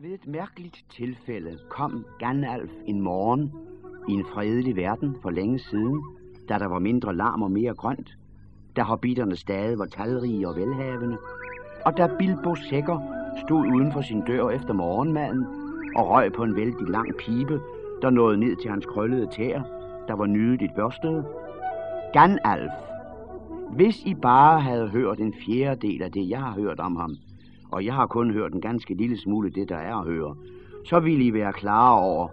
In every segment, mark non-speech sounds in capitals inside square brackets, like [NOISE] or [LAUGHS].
Ved et mærkeligt tilfælde kom Ganalf en morgen i en fredelig verden for længe siden, da der var mindre larm og mere grønt, da hobbiterne stadig var talrige og velhavende, og da Bilbo Sækker stod uden for sin dør efter morgenmaden og røg på en vældig lang pibe, der nåede ned til hans krøllede tæer, der var nydeligt børstede. Ganalf, hvis I bare havde hørt en fjerdedel af det, jeg har hørt om ham, og jeg har kun hørt en ganske lille smule det, der er at høre, så ville I være klar over,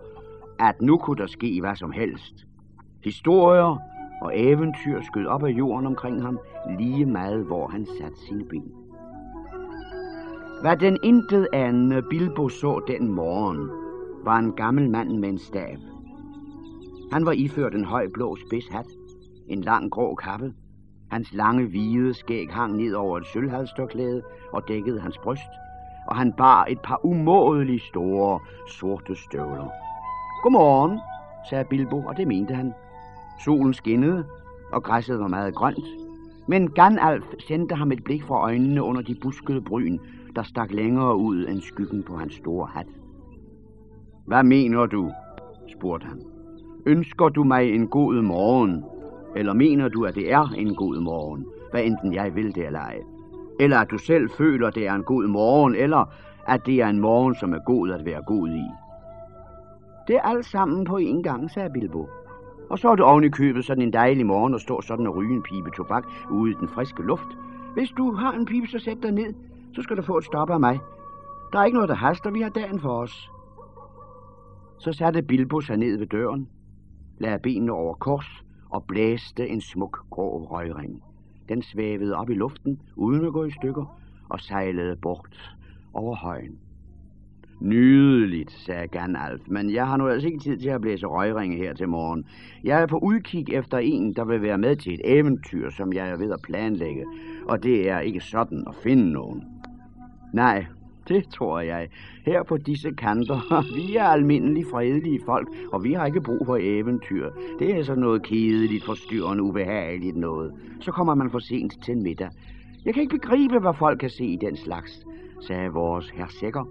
at nu kunne der ske hvad som helst. Historier og eventyr skød op af jorden omkring ham, lige meget hvor han satte sine ben. Hvad den intet anden Bilbo så den morgen, var en gammel mand med en stav. Han var iført en høj blå spids hat, en lang grå kappe, Hans lange, hvide skæg hang ned over et sølvhalstørklæde og dækkede hans bryst, og han bar et par umådeligt store, sorte støvler. Godmorgen, sagde Bilbo, og det mente han. Solen skinnede, og græsset var meget grønt, men Ganalf sendte ham et blik fra øjnene under de buskede bryn, der stak længere ud end skyggen på hans store hat. Hvad mener du? spurgte han. Ønsker du mig en god morgen? Eller mener du, at det er en god morgen, hvad enten jeg vil det eller ej? Eller at du selv føler, at det er en god morgen, eller at det er en morgen, som er god at være god i? Det er alt sammen på en gang, sagde Bilbo. Og så er det oven i købet sådan en dejlig morgen at stå sådan og ryge en pibe tobak ude i den friske luft. Hvis du har en pibe, så sæt dig ned. Så skal du få et stop af mig. Der er ikke noget, der haster. Vi har dagen for os. Så satte Bilbo sig ned ved døren, lagde benene over kors og blæste en smuk grå røgring. Den svævede op i luften, uden at gå i stykker, og sejlede bort over højen. Nydeligt, sagde Ganalf, men jeg har nu altså ikke tid til at blæse røgringe her til morgen. Jeg er på udkig efter en, der vil være med til et eventyr, som jeg er ved at planlægge, og det er ikke sådan at finde nogen. Nej, det tror jeg. Her på disse kanter, [LAUGHS] vi er almindelige fredelige folk, og vi har ikke brug for eventyr. Det er så noget kedeligt, forstyrrende, ubehageligt noget. Så kommer man for sent til middag. Jeg kan ikke begribe, hvad folk kan se i den slags, sagde vores hersækker,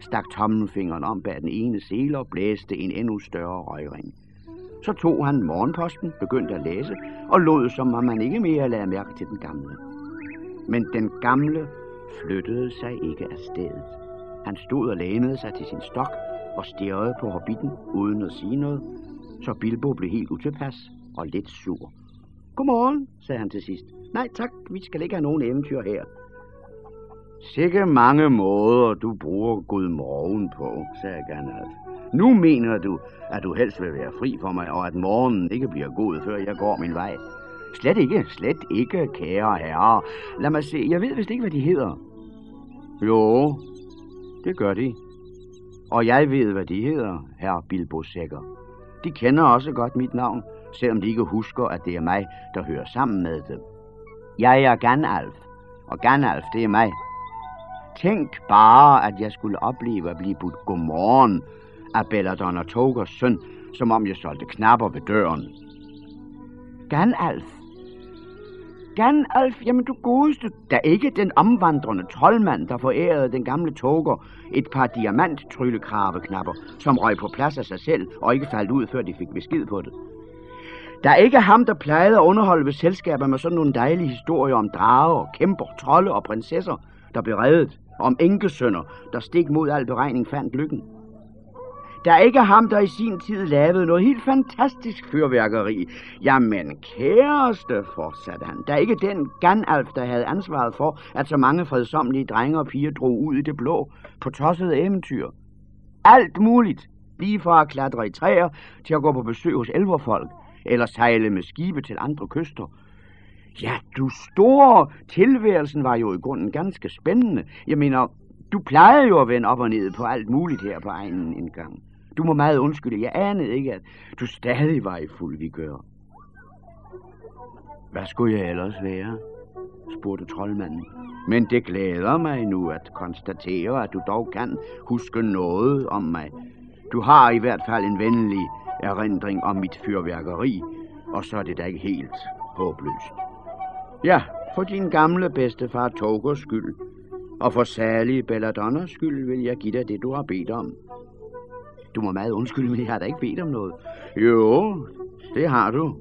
stak tommelfingeren om bag den ene sele og blæste en endnu større røgring. Så tog han morgenposten, begyndte at læse, og lod som om man ikke mere lagde mærke til den gamle. Men den gamle flyttede sig ikke af stedet. Han stod og lænede sig til sin stok og stirrede på hobbiten uden at sige noget, så Bilbo blev helt utilpas og lidt sur. Godmorgen, sagde han til sidst. Nej tak, vi skal ikke have nogen eventyr her. Sikke mange måder, du bruger godmorgen på, sagde Gandalf. Nu mener du, at du helst vil være fri for mig, og at morgenen ikke bliver god, før jeg går min vej. Slet ikke, slet ikke, kære herre. Lad mig se, jeg ved vist ikke, hvad de hedder. Jo, det gør de. Og jeg ved, hvad de hedder, herr Bilbo Sækker. De kender også godt mit navn, selvom de ikke husker, at det er mig, der hører sammen med dem. Jeg er Ganalf, og Ganalf, det er mig. Tænk bare, at jeg skulle opleve at blive budt godmorgen af Belladonna Togers søn, som om jeg solgte knapper ved døren. Ganalf, Ganalf, jamen du godeste, da ikke den omvandrende troldmand, der forærede den gamle toger et par diamant som røg på plads af sig selv og ikke faldt ud, før de fik besked på det. Der er ikke ham, der plejede at underholde ved selskaber med sådan nogle dejlige historier om drager, kæmper, trolde og prinsesser, der blev reddet, om enkesønner, der stik mod al beregning fandt lykken. Der er ikke ham, der i sin tid lavede noget helt fantastisk fyrværkeri. Jamen, kæreste, fortsatte han. Der er ikke den Ganalf, der havde ansvaret for, at så mange fredsomlige drenge og piger drog ud i det blå på tossede eventyr. Alt muligt. Lige fra at klatre i træer til at gå på besøg hos elverfolk, eller sejle med skibe til andre kyster. Ja, du store tilværelsen var jo i grunden ganske spændende. Jeg mener, du plejede jo at vende op og ned på alt muligt her på egen en gang. Du må meget undskylde. Jeg anede ikke, at du stadig var i fuld vigør. Hvad skulle jeg ellers være? spurgte troldmanden. Men det glæder mig nu at konstatere, at du dog kan huske noget om mig. Du har i hvert fald en venlig erindring om mit fyrværkeri, og så er det da ikke helt håbløst. Ja, for din gamle bedstefar Togers skyld. Og for særlig Belladonnas skyld vil jeg give dig det, du har bedt om. Du må meget undskylde, men jeg har da ikke bedt om noget. Jo, det har du.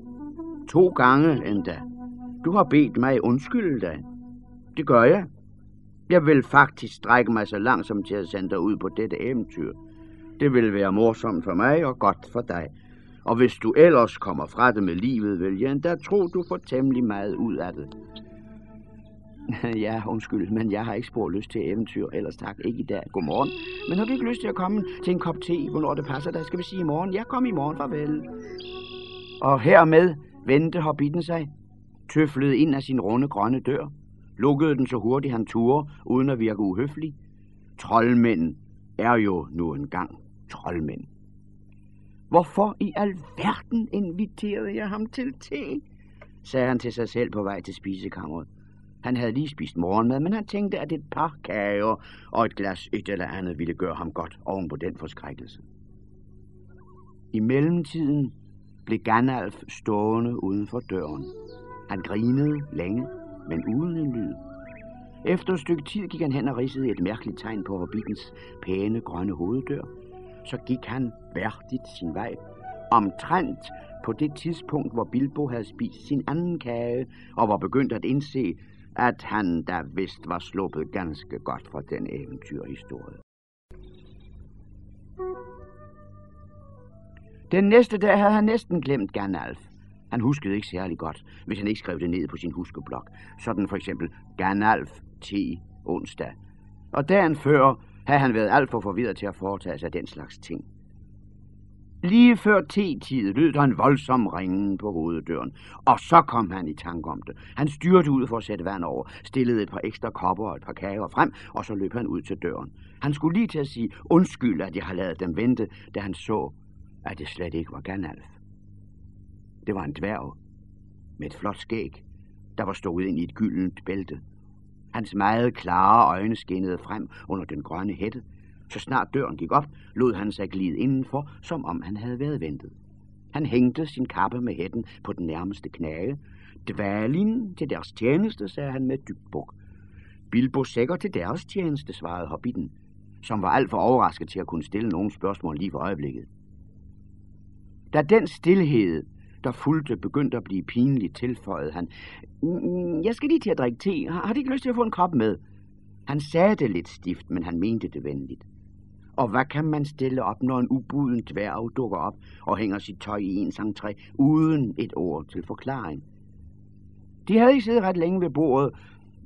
To gange endda. Du har bedt mig undskylde dig. Det gør jeg. Jeg vil faktisk strække mig så langsomt til at sende dig ud på dette eventyr. Det vil være morsomt for mig og godt for dig. Og hvis du ellers kommer fra det med livet, vil jeg endda tro, du får temmelig meget ud af det. [LAUGHS] ja, undskyld, men jeg har ikke spor lyst til eventyr, ellers tak, ikke i dag. Godmorgen. Men har du ikke lyst til at komme til en kop te, hvornår det passer dig? Skal vi sige i morgen? Jeg kom i morgen, farvel. Og hermed vendte hobbiten sig, tøflede ind af sin runde grønne dør, lukkede den så hurtigt han turde, uden at virke uhøflig. Troldmænd er jo nu engang troldmænd. Hvorfor i alverden inviterede jeg ham til te? sagde han til sig selv på vej til spisekammeret. Han havde lige spist morgenmad, men han tænkte, at et par kager og et glas et eller andet ville gøre ham godt oven på den forskrækkelse. I mellemtiden blev Gandalf stående uden for døren. Han grinede længe, men uden en lyd. Efter et stykke tid gik han hen og ridsede et mærkeligt tegn på hobbitens pæne grønne hoveddør. Så gik han værdigt sin vej, omtrent på det tidspunkt, hvor Bilbo havde spist sin anden kage og var begyndt at indse, at han da vist var sluppet ganske godt fra den eventyrhistorie. Den næste dag havde han næsten glemt Gandalf. Han huskede ikke særlig godt, hvis han ikke skrev det ned på sin huskeblok. Sådan for eksempel Gandalf T. onsdag. Og dagen før havde han været alt for forvirret til at foretage sig den slags ting. Lige før te-tid lød der en voldsom ringen på hoveddøren, og så kom han i tanke om det. Han styrte ud for at sætte vand over, stillede et par ekstra kopper og et par kager frem, og så løb han ud til døren. Han skulle lige til at sige undskyld, at jeg har lavet dem vente, da han så, at det slet ikke var Gandalf. Det var en dværg med et flot skæg, der var stået ind i et gyldent bælte. Hans meget klare øjne skinnede frem under den grønne hætte, så snart døren gik op, lod han sig glide indenfor, som om han havde været ventet. Han hængte sin kappe med hætten på den nærmeste knage. Dvalin til deres tjeneste, sagde han med dybt buk. Bilbo sikker til deres tjeneste, svarede hobbiten, som var alt for overrasket til at kunne stille nogen spørgsmål lige for øjeblikket. Da den stillhed, der fulgte, begyndte at blive pinligt, tilføjede han. Mm, jeg skal lige til at drikke te. Har, har du ikke lyst til at få en kop med? Han sagde det lidt stift, men han mente det venligt. Og hvad kan man stille op, når en ubuden dværg dukker op og hænger sit tøj i en sangtræ, uden et ord til forklaring? De havde ikke siddet ret længe ved bordet.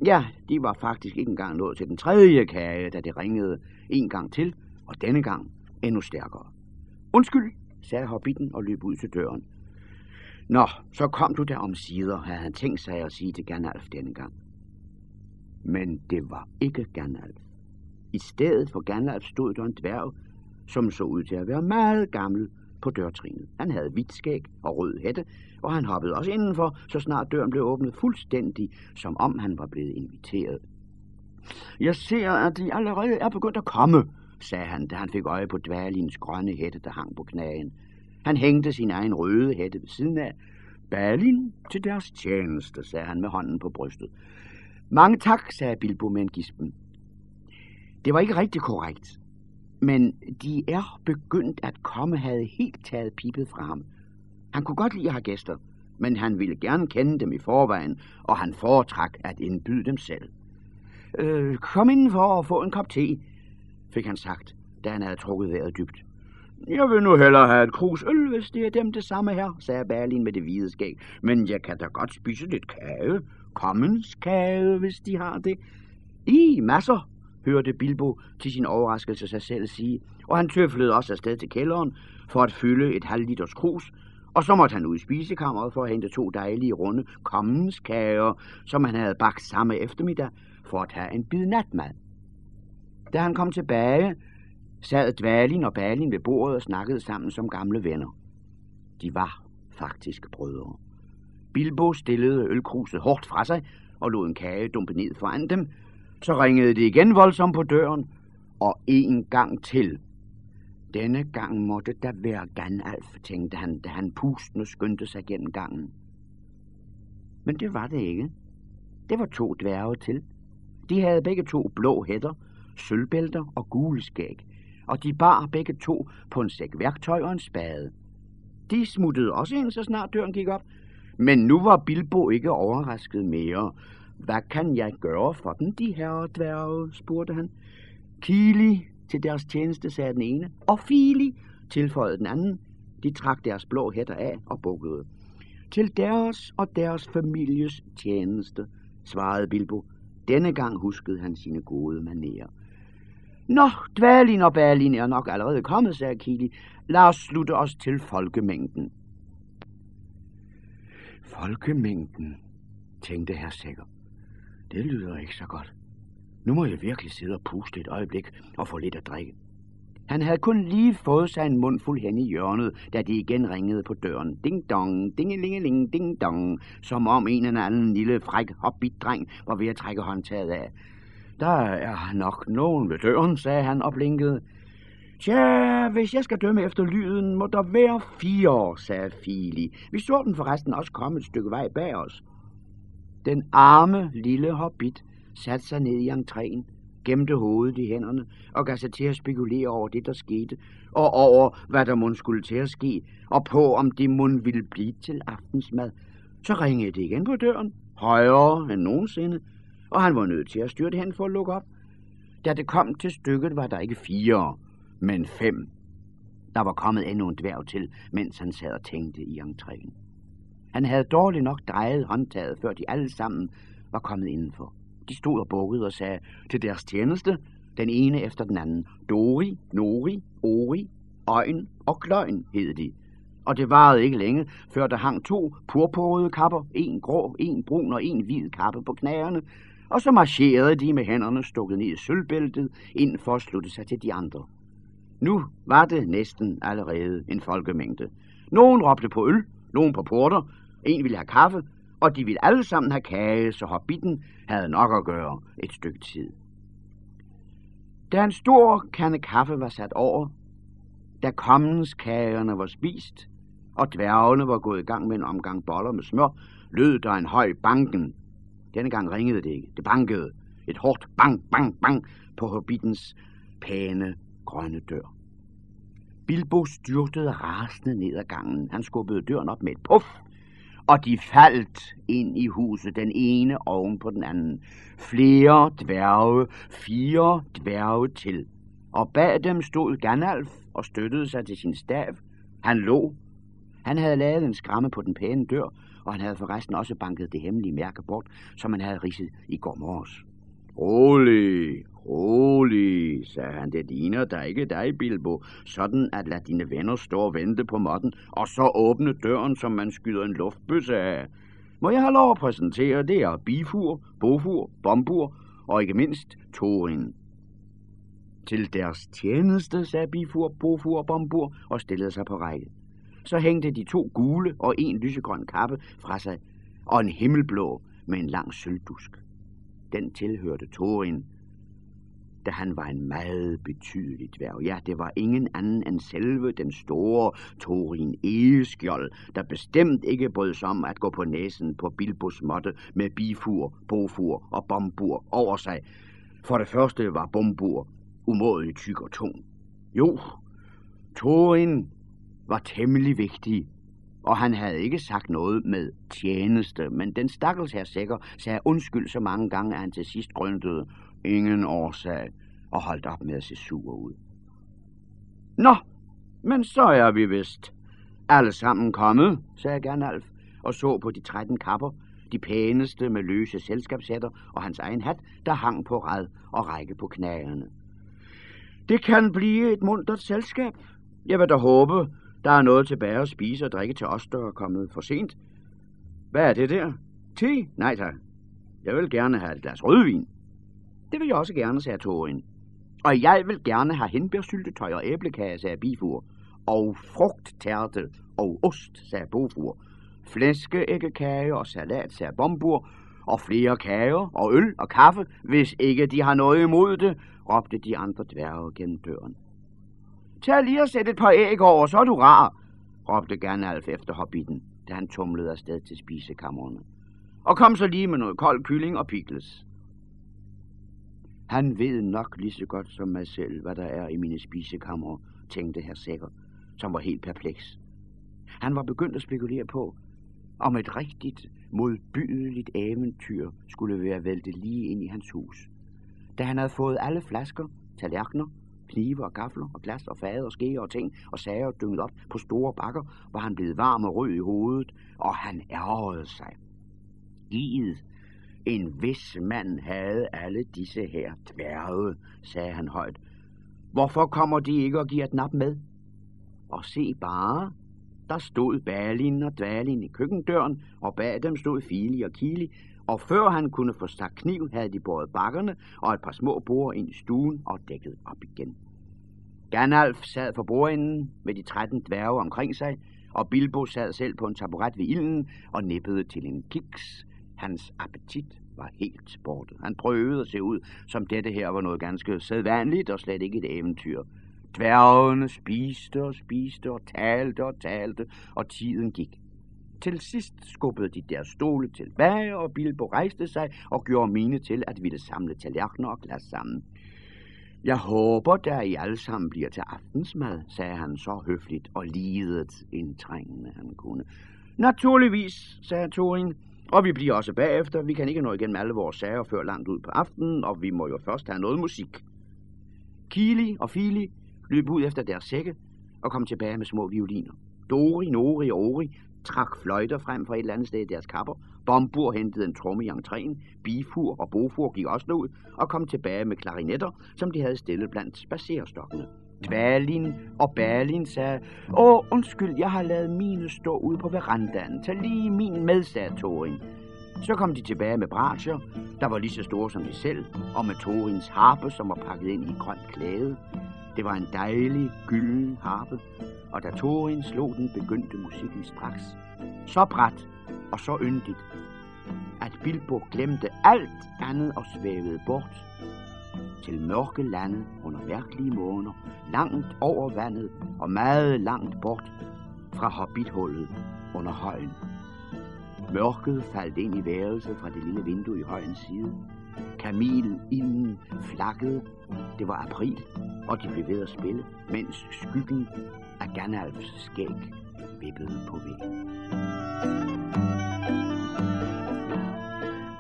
Ja, de var faktisk ikke engang nået til den tredje kage, da det ringede en gang til, og denne gang endnu stærkere. Undskyld, sagde hobbiten og løb ud til døren. Nå, så kom du der om sider, havde han tænkt sig at sige til Gandalf denne gang. Men det var ikke Gandalf. I stedet for Gandalf stod der en dværg, som så ud til at være meget gammel på dørtrinet. Han havde hvidt skæg og rød hætte, og han hoppede også indenfor, så snart døren blev åbnet fuldstændig, som om han var blevet inviteret. Jeg ser, at de allerede er begyndt at komme, sagde han, da han fik øje på dværlins grønne hætte, der hang på knagen. Han hængte sin egen røde hætte ved siden af. Balin til deres tjeneste, sagde han med hånden på brystet. Mange tak, sagde Bilbo med en gispen. Det var ikke rigtig korrekt. Men de er begyndt at komme, havde helt taget pipet fra ham. Han kunne godt lide at have gæster, men han ville gerne kende dem i forvejen, og han foretrak at indbyde dem selv. Øh, kom indenfor og få en kop te, fik han sagt, da han havde trukket vejret dybt. Jeg vil nu hellere have et krus øl, hvis det er dem det samme her, sagde Berlin med det hvide skæg. Men jeg kan da godt spise lidt kage. Kommens kage, hvis de har det. I masser, hørte Bilbo til sin overraskelse sig selv sige, og han tøflede også afsted til kælderen for at fylde et halv liters krus, og så måtte han ud i spisekammeret for at hente to dejlige runde kommenskager, som han havde bagt samme eftermiddag for at have en bid natmad. Da han kom tilbage, sad Dvalin og Balin ved bordet og snakkede sammen som gamle venner. De var faktisk brødre. Bilbo stillede ølkruset hårdt fra sig og lod en kage dumpe ned foran dem. Så ringede det igen voldsomt på døren, og en gang til. Denne gang måtte der være Gandalf, tænkte han, da han pustende skyndte sig gennem gangen. Men det var det ikke. Det var to dværge til. De havde begge to blå hætter, sølvbælter og gule skæg, og de bar begge to på en sæk værktøj og en spade. De smuttede også ind, så snart døren gik op, men nu var Bilbo ikke overrasket mere. Hvad kan jeg gøre for den, de her dværge, spurgte han. Kili til deres tjeneste, sagde den ene, og Fili, tilføjede den anden. De trak deres blå hætter af og bukkede. Til deres og deres families tjeneste, svarede Bilbo. Denne gang huskede han sine gode manerer. Nå, Dvalin og Balin er nok allerede kommet, sagde Kili. Lad os slutte os til folkemængden. Folkemængden, tænkte herr Sækker. Det lyder ikke så godt. Nu må jeg virkelig sidde og puste et øjeblik og få lidt at drikke. Han havde kun lige fået sig en mundfuld hen i hjørnet, da de igen ringede på døren. Ding dong, dingelingeling, ding dong, som om en eller anden lille fræk hobbit-dreng var ved at trække håndtaget af. Der er nok nogen ved døren, sagde han og blinkede. Tja, hvis jeg skal dømme efter lyden, må der være fire år, sagde Fili. Vi så den forresten også komme et stykke vej bag os. Den arme lille hobbit satte sig ned i entréen, gemte hovedet i hænderne og gav sig til at spekulere over det, der skete, og over, hvad der måtte skulle til at ske, og på, om det måtte ville blive til aftensmad. Så ringede det igen på døren, højere end nogensinde, og han var nødt til at styrte hen for at lukke op. Da det kom til stykket, var der ikke fire, men fem. Der var kommet endnu en dværg til, mens han sad og tænkte i entréen. Han havde dårligt nok drejet håndtaget, før de alle sammen var kommet indenfor. De stod og bukkede og sagde til deres tjeneste, den ene efter den anden, Dori, Nori, Ori, Øjen og Kløjen hed de. Og det varede ikke længe, før der hang to purpurrøde kapper, en grå, en brun og en hvid kappe på knæerne, og så marcherede de med hænderne stukket ned i sølvbæltet ind for at slutte sig til de andre. Nu var det næsten allerede en folkemængde. Nogen råbte på øl, nogen på porter, en ville have kaffe, og de ville alle sammen have kage, så hobbiten havde nok at gøre et stykke tid. Da en stor kande kaffe var sat over, da kommenskagerne var spist, og dværgene var gået i gang med en omgang boller med smør, lød der en høj banken. Denne gang ringede det ikke. Det bankede. Et hårdt bang, bang, bang på hobbitens pæne grønne dør. Bilbo styrtede rasende ned ad gangen. Han skubbede døren op med et puff, og de faldt ind i huset, den ene oven på den anden. Flere dværge, fire dværge til. Og bag dem stod Gandalf og støttede sig til sin stav. Han lå. Han havde lavet en skramme på den pæne dør, og han havde forresten også banket det hemmelige mærke bort, som han havde ridset i går morges. Rolig, rolig, sagde han. Det ligner da ikke dig, Bilbo. Sådan at lade dine venner stå og vente på måtten, og så åbne døren, som man skyder en luftbøsse af. Må jeg have lov at præsentere, det er Bifur, Bofur, Bombur og ikke mindst Thorin. Til deres tjeneste, sagde Bifur, Bofur og Bombur og stillede sig på række. Så hængte de to gule og en lysegrøn kappe fra sig, og en himmelblå med en lang sølvdusk. Den tilhørte Thorin, da han var en meget betydelig dværg. Ja, det var ingen anden end selve den store Thorin Egeskjold, der bestemt ikke brød sig om at gå på næsen på Bilbos måtte med bifur, bofur og bombur over sig. For det første var bombur umådelig tyk og tung. Jo, Thorin var temmelig vigtig, og han havde ikke sagt noget med tjeneste, men den stakkels her sikker sagde undskyld så mange gange, at han til sidst grøntede ingen årsag og holdt op med at se sur ud. Nå, men så er vi vist alle sammen kommet, sagde Gernalf, og så på de 13 kapper, de pæneste med løse selskabshætter og hans egen hat, der hang på rad og række på knagerne. Det kan blive et muntert selskab. Jeg vil da håbe, der er noget tilbage at spise og drikke til os, der er kommet for sent. Hvad er det der? Te? Nej tak. Jeg vil gerne have et glas rødvin. Det vil jeg også gerne, sagde Torin. Og jeg vil gerne have henbærsyltetøj og æblekage, sagde Bifur. Og frugttærte og ost, sagde Bofur. Flæskeæggekage og salat, sagde Bombur. Og flere kager og øl og kaffe, hvis ikke de har noget imod det, råbte de andre dværge gennem døren. Tag lige og sæt et par æg over, så er du rar, råbte Gandalf efter hobbiten, da han tumlede afsted til spisekammerne. Og kom så lige med noget kold kylling og pickles. Han ved nok lige så godt som mig selv, hvad der er i mine spisekammer, tænkte herr Sækker, som var helt perpleks. Han var begyndt at spekulere på, om et rigtigt, modbydeligt eventyr skulle være væltet lige ind i hans hus. Da han havde fået alle flasker, tallerkener, knive og gafler og glas og fade og skeer og ting og sager dynget op på store bakker, var han blevet varm og rød i hovedet, og han ærgerede sig. Givet en vis mand havde alle disse her dværge, sagde han højt. Hvorfor kommer de ikke og giver et nap med? Og se bare, der stod Balin og Dvalin i køkkendøren, og bag dem stod Fili og Kili, og før han kunne få stak kniv, havde de båret bakkerne og et par små bord ind i stuen og dækket op igen. Gandalf sad for bordenden med de 13 dværge omkring sig, og Bilbo sad selv på en taburet ved ilden og nippede til en kiks. Hans appetit var helt sportet. Han prøvede at se ud, som dette her var noget ganske sædvanligt og slet ikke et eventyr. Dværgene spiste og spiste og talte og talte, og tiden gik. Til sidst skubbede de deres stole tilbage, og Bilbo rejste sig og gjorde mine til at ville samle tallerkener og glas sammen. Jeg håber, der I alle sammen bliver til aftensmad, sagde han så høfligt og lidet indtrængende han kunne. Naturligvis, sagde Thorin, og vi bliver også bagefter. Vi kan ikke nå igennem alle vores sager før langt ud på aftenen, og vi må jo først have noget musik. Kili og Fili løb ud efter deres sække og kom tilbage med små violiner. Dori, Nori og Ori trak fløjter frem fra et eller andet sted i deres kapper. Bombur hentede en tromme i entréen. Bifur og Bofur gik også ud og kom tilbage med klarinetter, som de havde stillet blandt spacerstokkene. Dvalin og Balin sagde, Åh, undskyld, jeg har lavet mine stå ude på verandaen. Tag lige min med, sagde Thorin. Så kom de tilbage med bratier, der var lige så store som de selv, og med Torins harpe, som var pakket ind i grønt klæde. Det var en dejlig, gylden harpe, og da Thorin slog den, begyndte musikken straks. Så bræt og så yndigt, at Bilbo glemte alt andet og svævede bort til mørke lande under mærkelige måner, langt over vandet og meget langt bort fra hobbithullet under højen. Mørket faldt ind i værelset fra det lille vindue i højens side. Kamil inden flakkede. Det var april, og de blev ved at spille, mens skyggen af Ganalfs skæg vippede på væggen.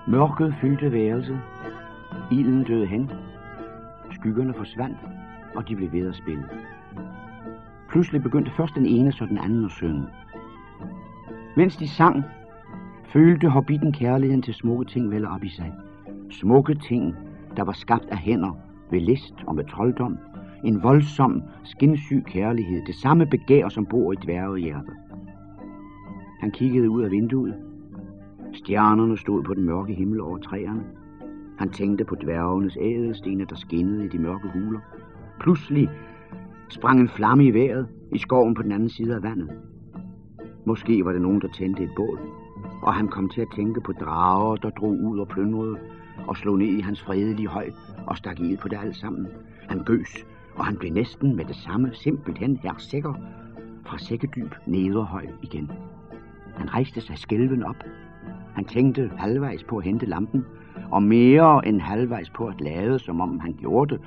Mørket fyldte værelset. Ilden døde hen. Skyggerne forsvandt, og de blev ved at spille. Pludselig begyndte først den ene, så den anden at synge. Mens de sang, følte hobbiten kærligheden til smukke ting vel op i sig. Smukke ting, der var skabt af hænder, ved list og med trolddom. En voldsom, skinsyg kærlighed, det samme begær, som bor i dværgehjerter. Han kiggede ud af vinduet. Stjernerne stod på den mørke himmel over træerne. Han tænkte på dværgenes ædelstene, der skinnede i de mørke huler. Pludselig sprang en flamme i vejret i skoven på den anden side af vandet. Måske var det nogen, der tændte et bål, og han kom til at tænke på drager, der drog ud og plyndrede og slog ned i hans fredelige høj og stak ild på det alt sammen. Han gøs, og han blev næsten med det samme simpelthen her sikker fra sækkedyb nederhøj igen. Han rejste sig skælven op. Han tænkte halvvejs på at hente lampen, og mere end halvvejs på at lade, som om han gjorde det,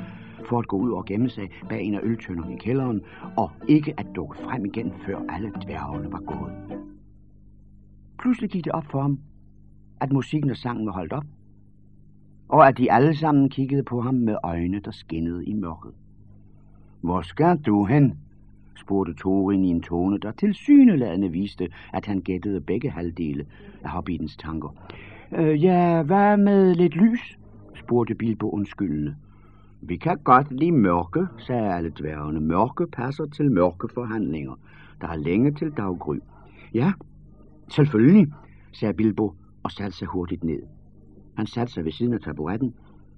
for at gå ud og gemme sig bag en af øltønderne i kælderen, og ikke at dukke frem igen, før alle dværgene var gået. Pludselig gik det op for ham, at musikken og sangen var holdt op, og at de alle sammen kiggede på ham med øjne, der skinnede i mørket. Hvor skal du hen? Spurgte Thorin i en tone, der tilsyneladende viste, at han gættede begge halvdele af hobbitens tanker. Øh, ja, hvad med lidt lys? spurgte Bilbo undskyldende. Vi kan godt lide mørke, sagde alle dværgene. Mørke passer til mørke forhandlinger. Der er længe til daggry. Ja, selvfølgelig, sagde Bilbo og satte sig hurtigt ned. Han satte sig ved siden af taburetten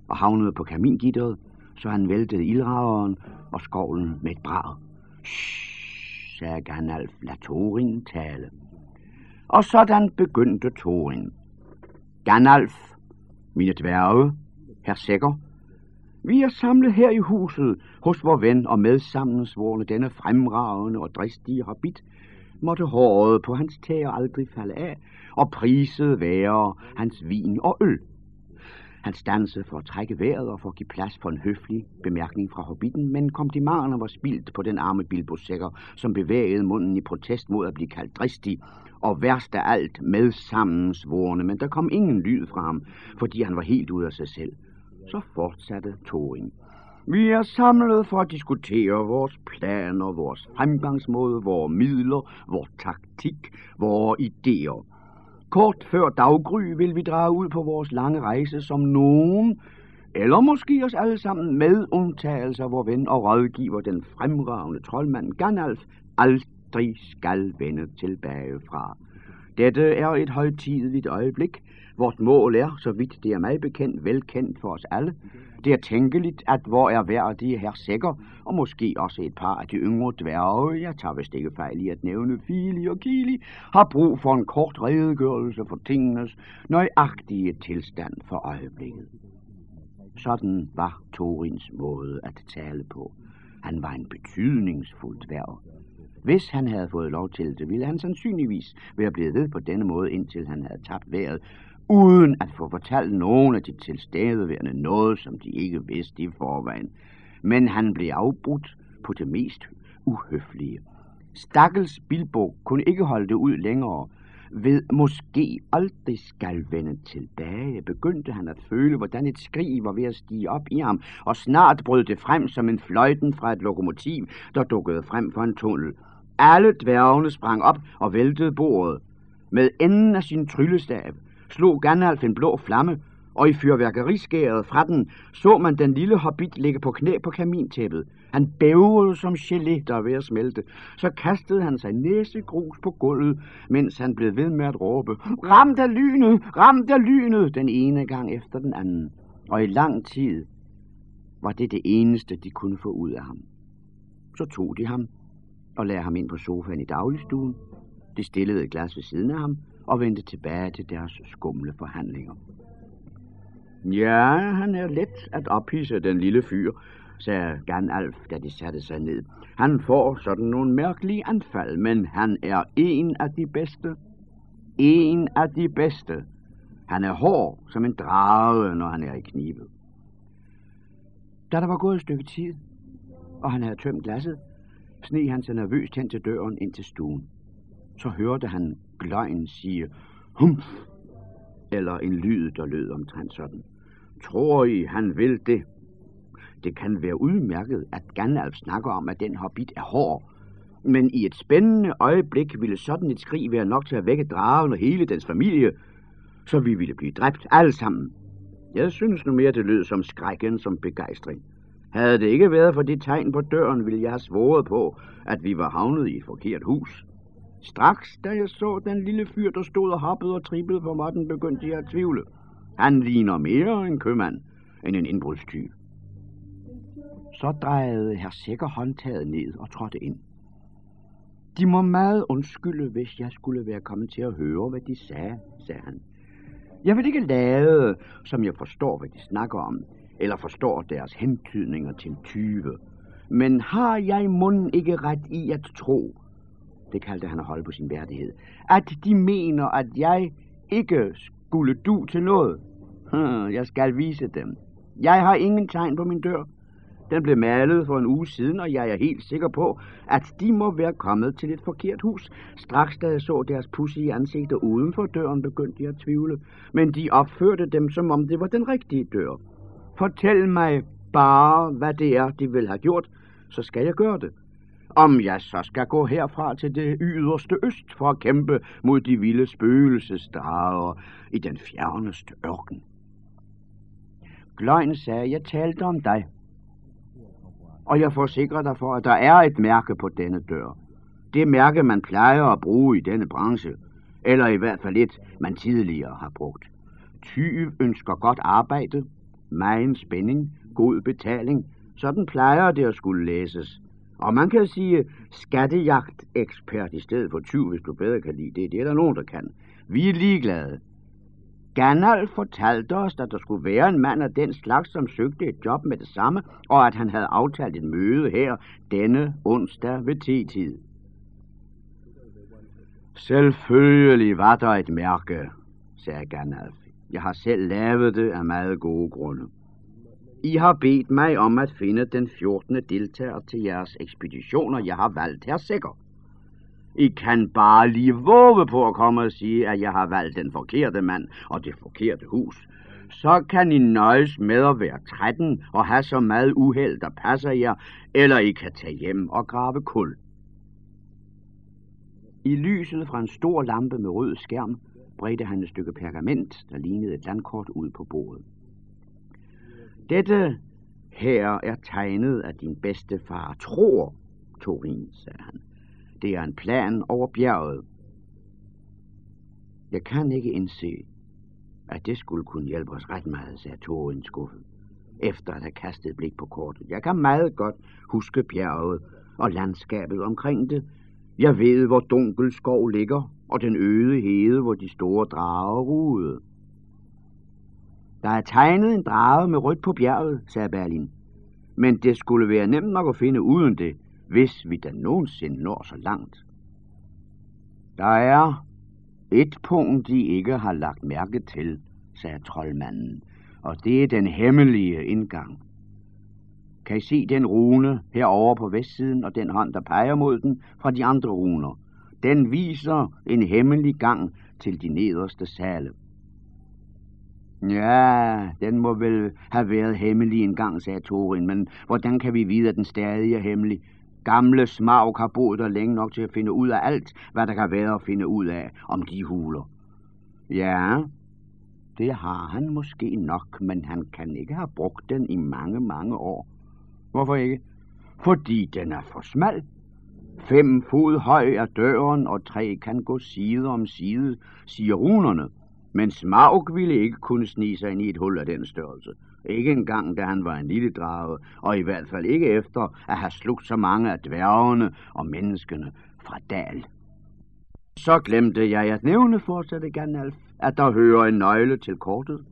og havnede på kamingitteret, så han væltede ildrageren og skovlen med et brag. Sagde Gandalf, lad Thorin tale. Og sådan begyndte Thorin. Gandalf, mine dværge, herr Sækker, vi er samlet her i huset hos vor ven og medsammensvorne denne fremragende og dristige hobbit, måtte håret på hans tæer aldrig falde af, og priset være hans vin og øl. Han stansede for at trække vejret og for at give plads for en høflig bemærkning fra hobbiten, men komplimenterne var spildt på den arme Bilbo Sækker, som bevægede munden i protest mod at blive kaldt dristig, og værst af alt med sammensvorene, men der kom ingen lyd fra ham, fordi han var helt ude af sig selv. Så fortsatte Thorin. Vi er samlet for at diskutere vores planer, vores fremgangsmåde, vores midler, vores taktik, vores idéer. Kort før daggry vil vi drage ud på vores lange rejse som nogen, eller måske os alle sammen med undtagelser, hvor ven og rådgiver den fremragende troldmand Gandalf aldrig skal vende tilbage fra. Dette er et højtideligt øjeblik. Vort mål er, så vidt det er mig bekendt, velkendt for os alle. Det er tænkeligt, at hvor er værdige her sikker, og måske også et par af de yngre dværge, jeg tager vist ikke fejl i at nævne Fili og Kili, har brug for en kort redegørelse for tingenes nøjagtige tilstand for øjeblikket. Sådan var Torins måde at tale på. Han var en betydningsfuld dværg. Hvis han havde fået lov til det, ville han sandsynligvis være blevet ved på denne måde, indtil han havde tabt vejret, uden at få fortalt nogen af de tilstedeværende noget, som de ikke vidste i forvejen. Men han blev afbrudt på det mest uhøflige. Stakkels Bilbo kunne ikke holde det ud længere. Ved måske aldrig skal vende tilbage, begyndte han at føle, hvordan et skrig var ved at stige op i ham, og snart brød det frem som en fløjten fra et lokomotiv, der dukkede frem for en tunnel. Alle dværgene sprang op og væltede bordet. Med enden af sin tryllestav slog Gandalf en blå flamme, og i fyrværkeriskæret fra den så man den lille hobbit ligge på knæ på kamintæppet. Han bævrede som gelé, der er ved at smelte. Så kastede han sig næsegrus på gulvet, mens han blev ved med at råbe, Ram af lynet! Ram af lynet! Den ene gang efter den anden. Og i lang tid var det det eneste, de kunne få ud af ham. Så tog de ham og lagde ham ind på sofaen i dagligstuen. De stillede et glas ved siden af ham og vendte tilbage til deres skumle forhandlinger. Ja, han er let at ophisse, den lille fyr, sagde Ganalf, da de satte sig ned. Han får sådan nogle mærkelige anfald, men han er en af de bedste. En af de bedste. Han er hård som en drage, når han er i knibe. Da der var gået et stykke tid, og han havde tømt glasset, sneg han sig nervøst hen til døren ind til stuen. Så hørte han gløgn sige, humf, eller en lyd, der lød omtrent sådan. Tror I, han vil det? Det kan være udmærket, at Gandalf snakker om, at den hobbit er hård. Men i et spændende øjeblik ville sådan et skrig være nok til at vække dragen og hele dens familie, så vi ville blive dræbt alle sammen. Jeg synes nu mere, det lød som skræk end som begejstring. Havde det ikke været for det tegn på døren, ville jeg have svoret på, at vi var havnet i et forkert hus. Straks, da jeg så den lille fyr, der stod og hoppede og trippede på matten, begyndte jeg at tvivle. Han ligner mere en købmand end en indbrudstyv. Så drejede herr Sækker håndtaget ned og trådte ind. De må meget undskylde, hvis jeg skulle være kommet til at høre, hvad de sagde, sagde han. Jeg vil ikke lade, som jeg forstår, hvad de snakker om, eller forstår deres hentydninger til tyve. Men har jeg munden ikke ret i at tro, det kaldte han at holde på sin værdighed, at de mener, at jeg ikke skulle du til noget. Hm, jeg skal vise dem. Jeg har ingen tegn på min dør. Den blev malet for en uge siden, og jeg er helt sikker på, at de må være kommet til et forkert hus. Straks da jeg så deres pussige ansigter uden for døren, begyndte jeg at tvivle. Men de opførte dem, som om det var den rigtige dør. Fortæl mig bare, hvad det er, de vil have gjort, så skal jeg gøre det. Om jeg så skal gå herfra til det yderste øst for at kæmpe mod de vilde spøgelsesdrager i den fjerneste ørken. Gløgn sagde, jeg talte om dig. Og jeg forsikrer dig for, at der er et mærke på denne dør. Det mærke, man plejer at bruge i denne branche. Eller i hvert fald et, man tidligere har brugt. Tyv ønsker godt arbejde, megen spænding, god betaling. Sådan plejer det at skulle læses. Og man kan sige øh, skattejagt-ekspert i stedet for tyv, hvis du bedre kan lide det. Det er der nogen, der kan. Vi er ligeglade. Gandalf fortalte os, at der skulle være en mand af den slags, som søgte et job med det samme, og at han havde aftalt et møde her denne onsdag ved t-tid. Selvfølgelig var der et mærke, sagde Gandalf. Jeg har selv lavet det af meget gode grunde. I har bedt mig om at finde den 14. deltager til jeres ekspeditioner. Jeg har valgt her sikker. I kan bare lige våge på at komme og sige, at jeg har valgt den forkerte mand og det forkerte hus. Så kan I nøjes med at være 13 og have så meget uheld, der passer jer, eller I kan tage hjem og grave kul. I lyset fra en stor lampe med rød skærm bredte han et stykke pergament, der lignede et landkort ud på bordet. Dette her er tegnet af din bedste far, tror, Torin, sagde han. Det er en plan over bjerget. Jeg kan ikke indse, at det skulle kunne hjælpe os ret meget, sagde Torin skuffet, efter at have kastet blik på kortet. Jeg kan meget godt huske bjerget og landskabet omkring det. Jeg ved, hvor dunkel skov ligger, og den øde hede, hvor de store drager ruede. Der er tegnet en drage med rødt på bjerget, sagde Berlin. Men det skulle være nemt nok at finde uden det, hvis vi da nogensinde når så langt. Der er et punkt, de ikke har lagt mærke til, sagde troldmanden, og det er den hemmelige indgang. Kan I se den rune herovre på vestsiden og den hånd, der peger mod den fra de andre runer? Den viser en hemmelig gang til de nederste sale. Ja, den må vel have været hemmelig en gang, sagde Torin, men hvordan kan vi vide, at den stadig er hemmelig? Gamle Smaug har boet der længe nok til at finde ud af alt, hvad der kan være at finde ud af om de huler. Ja, det har han måske nok, men han kan ikke have brugt den i mange, mange år. Hvorfor ikke? Fordi den er for smal. Fem fod høj er døren, og tre kan gå side om side, siger runerne. Men Smaug ville ikke kunne snige sig ind i et hul af den størrelse. Ikke engang, da han var en lille drage, og i hvert fald ikke efter at have slugt så mange af dværgene og menneskene fra dal. Så glemte jeg at nævne, fortsatte Gandalf, at der hører en nøgle til kortet.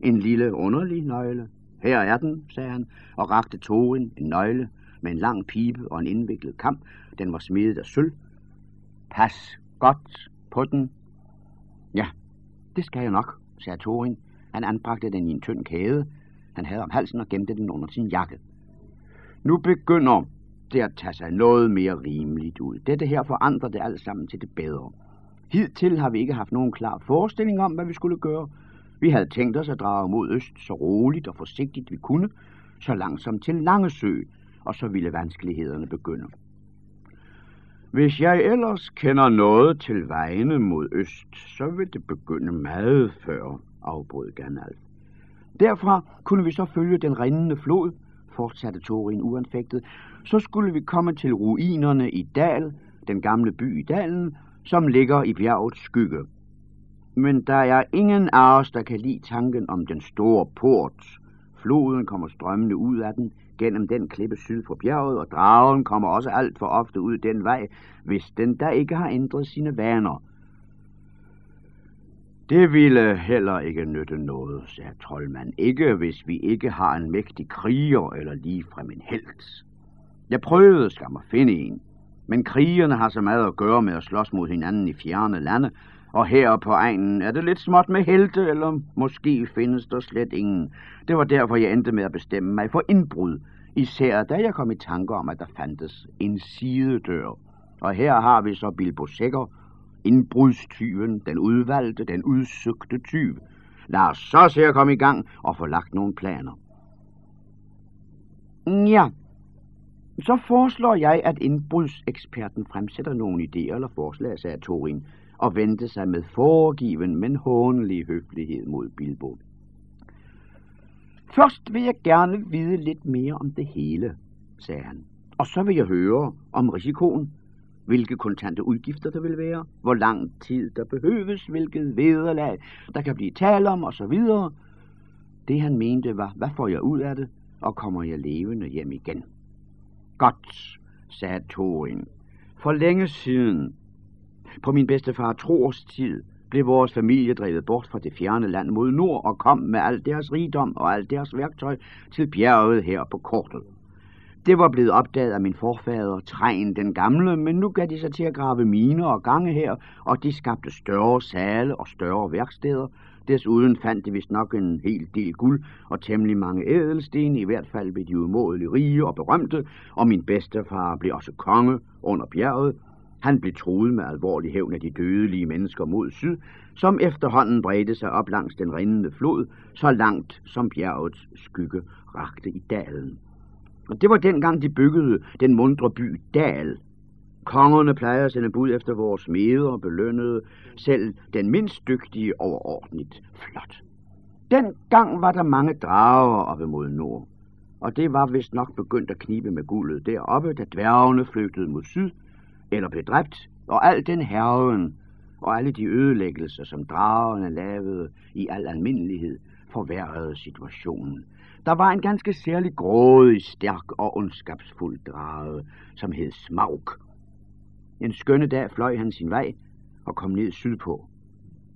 En lille underlig nøgle. Her er den, sagde han, og rakte Thorin en nøgle med en lang pibe og en indviklet kamp. Den var smedet af sølv. Pas godt på den. Ja, det skal jeg nok, sagde Thorin. Han anbragte den i en tynd kæde, han havde om halsen og gemte den under sin jakke. Nu begynder det at tage sig noget mere rimeligt ud. Dette her forandrer det alt sammen til det bedre. Hidtil har vi ikke haft nogen klar forestilling om, hvad vi skulle gøre. Vi havde tænkt os at drage mod øst så roligt og forsigtigt vi kunne, så langsomt til Langesø, og så ville vanskelighederne begynde. Hvis jeg ellers kender noget til vejene mod øst, så vil det begynde meget før, afbrød Gandalf. Derfra kunne vi så følge den rindende flod, fortsatte Thorin uanfægtet. Så skulle vi komme til ruinerne i Dal, den gamle by i dalen, som ligger i bjergets skygge. Men der er ingen af os, der kan lide tanken om den store port. Floden kommer strømmende ud af den, gennem den klippe syd for bjerget, og dragen kommer også alt for ofte ud den vej, hvis den da ikke har ændret sine vaner. Det ville heller ikke nytte noget, sagde troldmand. Ikke hvis vi ikke har en mægtig kriger eller ligefrem en helt. Jeg prøvede skam at finde en, men krigerne har så meget at gøre med at slås mod hinanden i fjerne lande, og her på egnen er det lidt småt med helte, eller måske findes der slet ingen. Det var derfor, jeg endte med at bestemme mig for indbrud, især da jeg kom i tanke om, at der fandtes en sidedør. Og her har vi så Bilbo Sækker, indbrudstyven, den udvalgte, den udsøgte tyv. Lad os så se at komme i gang og få lagt nogle planer. Ja, så foreslår jeg, at indbrudseksperten fremsætter nogle idéer eller forslag, sagde Torin, og vendte sig med foregiven, men hånelig høflighed mod Bilbo. Først vil jeg gerne vide lidt mere om det hele, sagde han. Og så vil jeg høre om risikoen hvilke kontante udgifter der vil være, hvor lang tid der behøves, hvilket vederlag der kan blive tale om osv. Det han mente var, hvad får jeg ud af det, og kommer jeg levende hjem igen? Godt, sagde Thorin. For længe siden, på min bedstefar Trors tid, blev vores familie drevet bort fra det fjerne land mod nord og kom med al deres rigdom og alt deres værktøj til bjerget her på kortet. Det var blevet opdaget af min forfader, Træen den gamle, men nu gav de sig til at grave miner og gange her, og de skabte større sale og større værksteder, Desuden fandt de vist nok en hel del guld og temmelig mange ædelsten, i hvert fald ved de umådelige rige og berømte, og min bedstefar blev også konge under bjerget. Han blev truet med alvorlig hævn af de dødelige mennesker mod syd, som efterhånden bredte sig op langs den rindende flod, så langt som bjergets skygge rakte i dalen. Og det var dengang, de byggede den mundre by Dal. Kongerne plejer at sende bud efter vores smeder og belønnede selv den mindst dygtige overordnet flot. Dengang var der mange drager oppe mod nord, og det var vist nok begyndt at knibe med guldet deroppe, da dværgene flygtede mod syd, eller blev dræbt, og al den herven og alle de ødelæggelser, som dragerne lavede i al almindelighed, forværrede situationen. Der var en ganske særlig grådig, stærk og ondskabsfuld drage, som hed Smaug. En skønne dag fløj han sin vej og kom ned sydpå.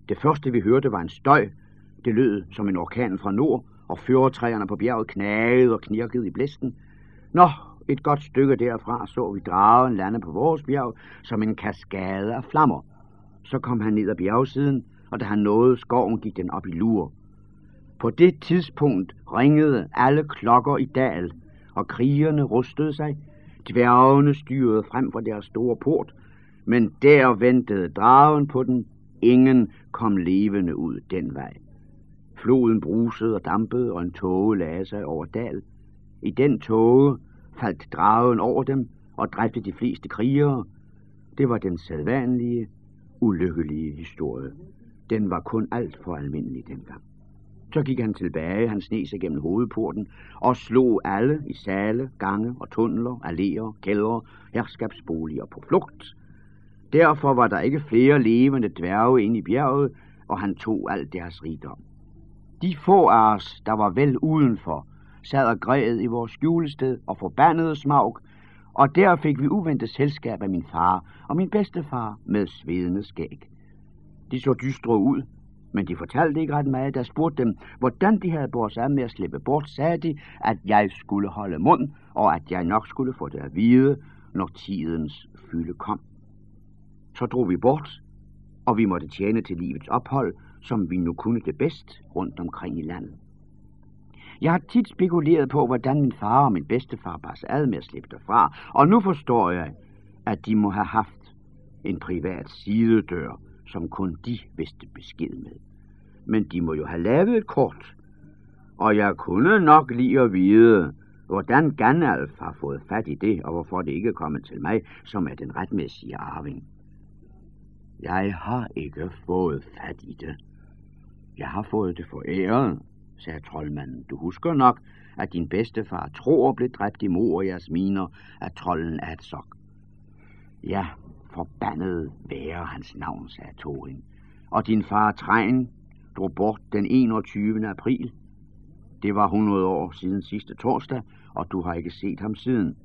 Det første vi hørte var en støj. Det lød som en orkan fra nord, og fyrretræerne på bjerget knagede og knirkede i blæsten. Nå, et godt stykke derfra så vi dragen lande på vores bjerg som en kaskade af flammer. Så kom han ned ad bjergsiden, og da han nåede skoven, gik den op i lur. På det tidspunkt ringede alle klokker i dal, og krigerne rustede sig. Dværgene styrede frem for deres store port, men der ventede dragen på den. Ingen kom levende ud den vej. Floden brusede og dampede, og en tåge lagde sig over dal. I den tåge faldt dragen over dem og dræbte de fleste krigere. Det var den sædvanlige, ulykkelige historie. Den var kun alt for almindelig dengang. Så gik han tilbage, han sne sig gennem hovedporten og slog alle i sale, gange og tunneler, alléer, kældre, herskabsboliger på flugt. Derfor var der ikke flere levende dværge inde i bjerget, og han tog alt deres rigdom. De få af os, der var vel udenfor, sad og græd i vores skjulested og forbandede smag, og der fik vi uventet selskab af min far og min bedstefar med svedende skæg. De så dystre ud, men de fortalte ikke ret meget. Da spurgte dem, hvordan de havde båret sig med at slippe bort, sagde de, at jeg skulle holde mund, og at jeg nok skulle få det at vide, når tidens fylde kom. Så drog vi bort, og vi måtte tjene til livets ophold, som vi nu kunne det bedst rundt omkring i landet. Jeg har tit spekuleret på, hvordan min far og min bedstefar bars ad med at slippe derfra, og nu forstår jeg, at de må have haft en privat sidedør, som kun de vidste besked med. Men de må jo have lavet et kort, og jeg kunne nok lige at vide, hvordan Gandalf har fået fat i det, og hvorfor det ikke er kommet til mig, som er den retmæssige arving. Jeg har ikke fået fat i det. Jeg har fået det foræret sagde troldmanden. Du husker nok, at din bedstefar tror blev dræbt i Morias miner af trolden Atsok. Ja, forbandet være hans navn, sagde Thorin. Og din far Tregn drog bort den 21. april. Det var 100 år siden sidste torsdag, og du har ikke set ham siden.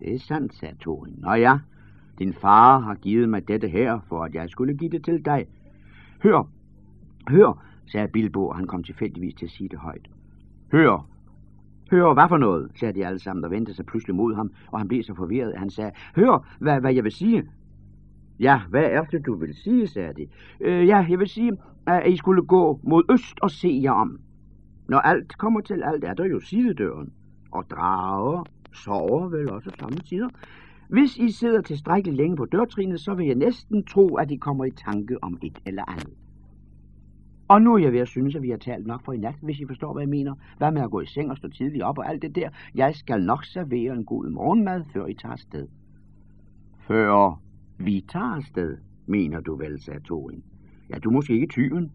Det er sandt, sagde Thorin. Nå ja, din far har givet mig dette her, for at jeg skulle give det til dig. Hør, hør, sagde Bilbo, og han kom tilfældigvis til at sige det højt. Hør, hør, hvad for noget, sagde de alle sammen, og vendte sig pludselig mod ham, og han blev så forvirret, at han sagde, hør, hvad, hvad jeg vil sige. Ja, hvad er det, du vil sige, sagde de. Øh, ja, jeg vil sige, at I skulle gå mod øst og se jer om. Når alt kommer til alt, er der jo sidedøren, og drager sover vel også samme tider. Hvis I sidder tilstrækkeligt længe på dørtrinet, så vil jeg næsten tro, at I kommer i tanke om et eller andet. Og nu er jeg ved at synes, at vi har talt nok for i nat, hvis I forstår, hvad jeg mener. Hvad med at gå i seng og stå tidligt op og alt det der? Jeg skal nok servere en god morgenmad, før I tager afsted. Før vi tager afsted, mener du vel, sagde Torin. Ja, du er måske ikke tyven.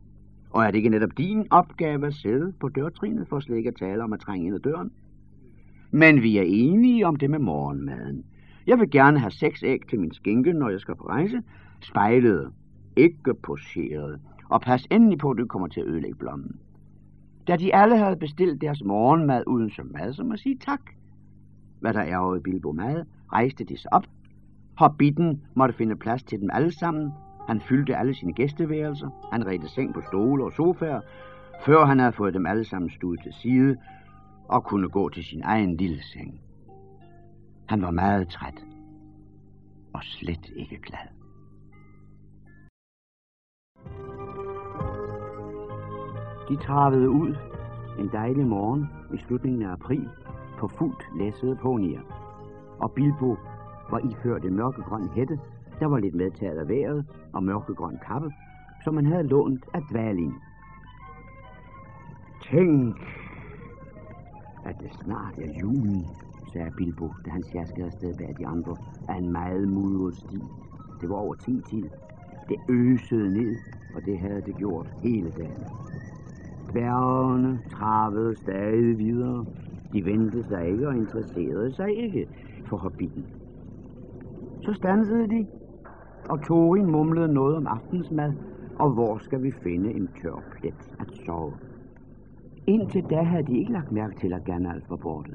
Og er det ikke netop din opgave at sidde på dørtrinet for slet ikke at tale om at trænge ind ad døren? Men vi er enige om det med morgenmaden. Jeg vil gerne have seks æg til min skinke, når jeg skal på rejse. Spejlede, ikke pocherede. Og pas endelig på, at du kommer til at ødelægge blommen. Da de alle havde bestilt deres morgenmad uden så mad, så at sige tak. Hvad der er i Bilbo mad, rejste de sig op. Hobbiten måtte finde plads til dem alle sammen. Han fyldte alle sine gæsteværelser. Han redte seng på stole og sofaer, før han havde fået dem alle sammen stuet til side og kunne gå til sin egen lille seng. Han var meget træt og slet ikke glad. De travede ud en dejlig morgen i slutningen af april på fuldt læssede ponier. Og Bilbo var iført en mørkegrøn hætte, der var lidt medtaget af vejret, og mørkegrøn kappe, som man havde lånt af Dvalin. Tænk, at det snart er juni, sagde Bilbo, da han sjaskede afsted bag de andre af en meget mudret sti. Det var over 10 tid. Det øsede ned, og det havde det gjort hele dagen. Dværgene travede stadig videre. De vendte sig ikke og interesserede sig ikke for hobbiten. Så stansede de, og Thorin mumlede noget om aftensmad, og hvor skal vi finde en tør plet at sove. Indtil da havde de ikke lagt mærke til, at Gandalf var borte.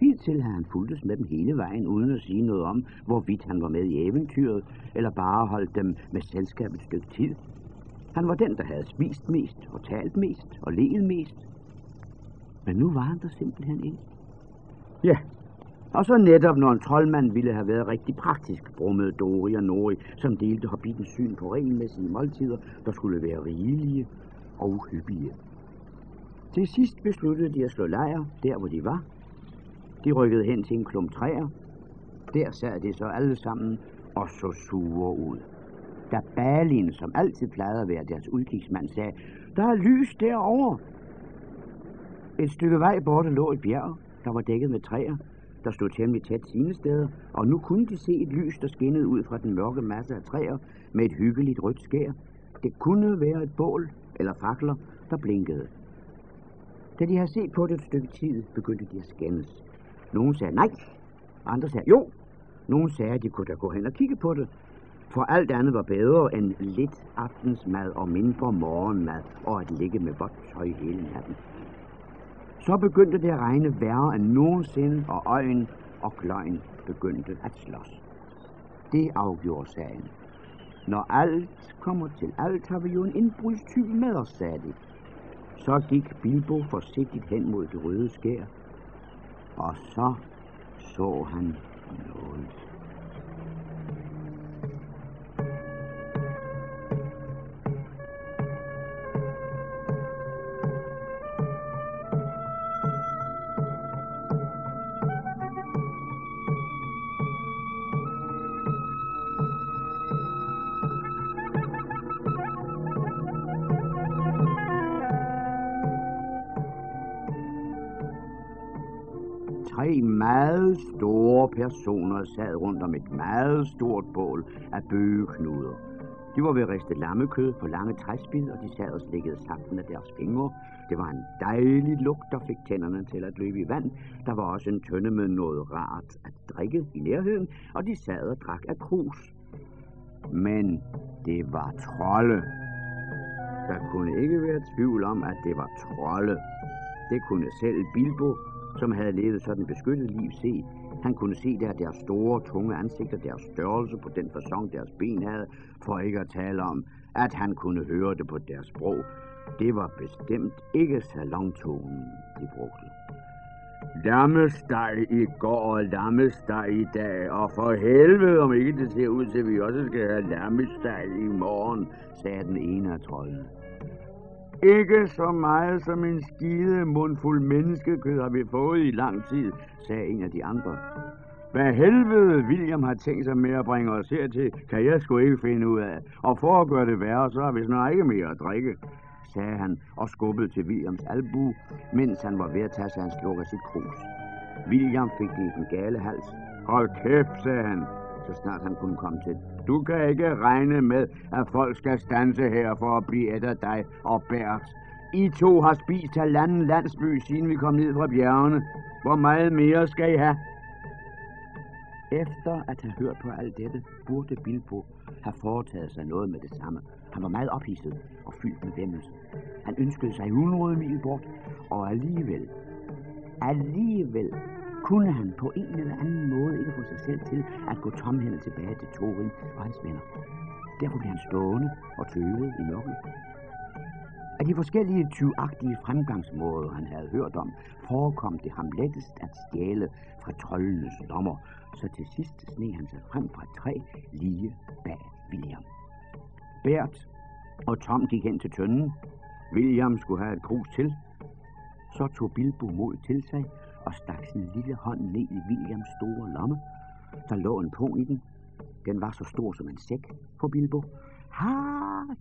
Hidtil havde han fulgtes med dem hele vejen, uden at sige noget om, hvorvidt han var med i eventyret, eller bare holdt dem med selskab et stykke tid. Han var den, der havde spist mest, og talt mest, og levet mest. Men nu var han der simpelthen ikke. Ja, og så netop, når en troldmand ville have været rigtig praktisk, brummede Dori og Nori, som delte hobbitens syn på regelmæssige måltider, der skulle være rigelige og hyppige. Til sidst besluttede de at slå lejr der, hvor de var. De rykkede hen til en klump træer. Der sad de så alle sammen og så sure ud. Da Balin, som altid plejede at være deres udkigsmand, sagde, der er lys derovre. Et stykke vej borte lå et bjerg, der var dækket med træer, der stod temmelig tæt sine steder, og nu kunne de se et lys, der skinnede ud fra den mørke masse af træer med et hyggeligt rødt skær. Det kunne være et bål eller fakler, der blinkede. Da de havde set på det et stykke tid, begyndte de at skændes. Nogle sagde nej, andre sagde jo. Nogle sagde, at de kunne da gå hen og kigge på det. For alt andet var bedre end lidt aftensmad og mindre morgenmad og at ligge med vådt tøj hele natten. Så begyndte det at regne værre end nogensinde, og øjen og kløjen begyndte at slås. Det afgjorde sagen. Når alt kommer til alt, har vi jo en indbrudstyv med os, sagde de. Så gik Bilbo forsigtigt hen mod det røde skær, og så så han noget. Store personer sad rundt om et meget stort bål af bøgeknuder. De var ved at riste lammekød på lange træspid, og de sad og slikkede saften af deres fingre. Det var en dejlig lugt, der fik tænderne til at løbe i vand. Der var også en tønde med noget rart at drikke i nærheden, og de sad og drak af krus. Men det var trolde. Der kunne ikke være tvivl om, at det var trolde. Det kunne selv Bilbo som havde levet sådan beskyttet liv, se. Han kunne se der deres store, tunge ansigter, deres størrelse på den fasong, deres ben havde, for ikke at tale om, at han kunne høre det på deres sprog. Det var bestemt ikke salontonen, de brugte. Lammesteg i går og lammesteg i dag, og for helvede, om ikke det ser ud til, at vi også skal have lammesteg i morgen, sagde den ene af troldene. Ikke så meget som en skide mundfuld menneskekød har vi fået i lang tid, sagde en af de andre. Hvad helvede William har tænkt sig med at bringe os hertil, kan jeg sgu ikke finde ud af. Og for at gøre det værre, så har vi snart ikke mere at drikke, sagde han og skubbede til Williams albu, mens han var ved at tage sig en sluk af sit krus. William fik det i den gale hals. Hold kæft, sagde han, så snart han kunne komme til. Du kan ikke regne med, at folk skal stanse her for at blive et af dig og Bert. I to har spist halvanden landsby, siden vi kom ned fra bjergene. Hvor meget mere skal I have? Efter at have hørt på alt dette, burde Bilbo have foretaget sig noget med det samme. Han var meget ophidset og fyldt med væmmelse. Han ønskede sig 100 mil bort, og alligevel, alligevel kunne han på en eller anden måde ikke få sig selv til at gå tomhændet tilbage til Thorin og hans venner. Derfor blev han stående og tøvede i mørket. Af de forskellige tyvagtige fremgangsmåder, han havde hørt om, forekom det ham lettest at stjæle fra troldenes lommer, så til sidst sne han sig frem fra træ lige bag William. Bert og Tom gik hen til tønden, William skulle have et krus til. Så tog Bilbo mod til sig og stak sin lille hånd ned i Williams store lomme. Der lå en pung i den. Den var så stor som en sæk for Bilbo. Ha,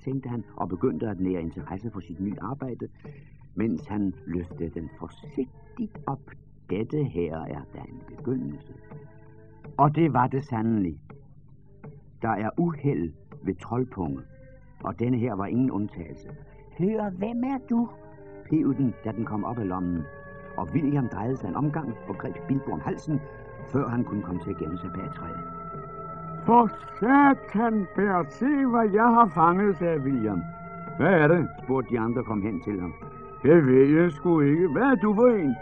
tænkte han og begyndte at nære interesse for sit nye arbejde, mens han løftede den forsigtigt op. Dette her er da en begyndelse. Og det var det sandelig. Der er uheld ved troldpunge, og denne her var ingen undtagelse. Hør, hvem er du? Pevede den, da den kom op af lommen, og William drejede sig en omgang og greb Bilbo om halsen, før han kunne komme til at gemme sig bag træet. For satan, Bert, se hvad jeg har fanget, sagde William. Hvad er det? spurgte de andre kom hen til ham. Det ved jeg sgu ikke. Hvad er du for en?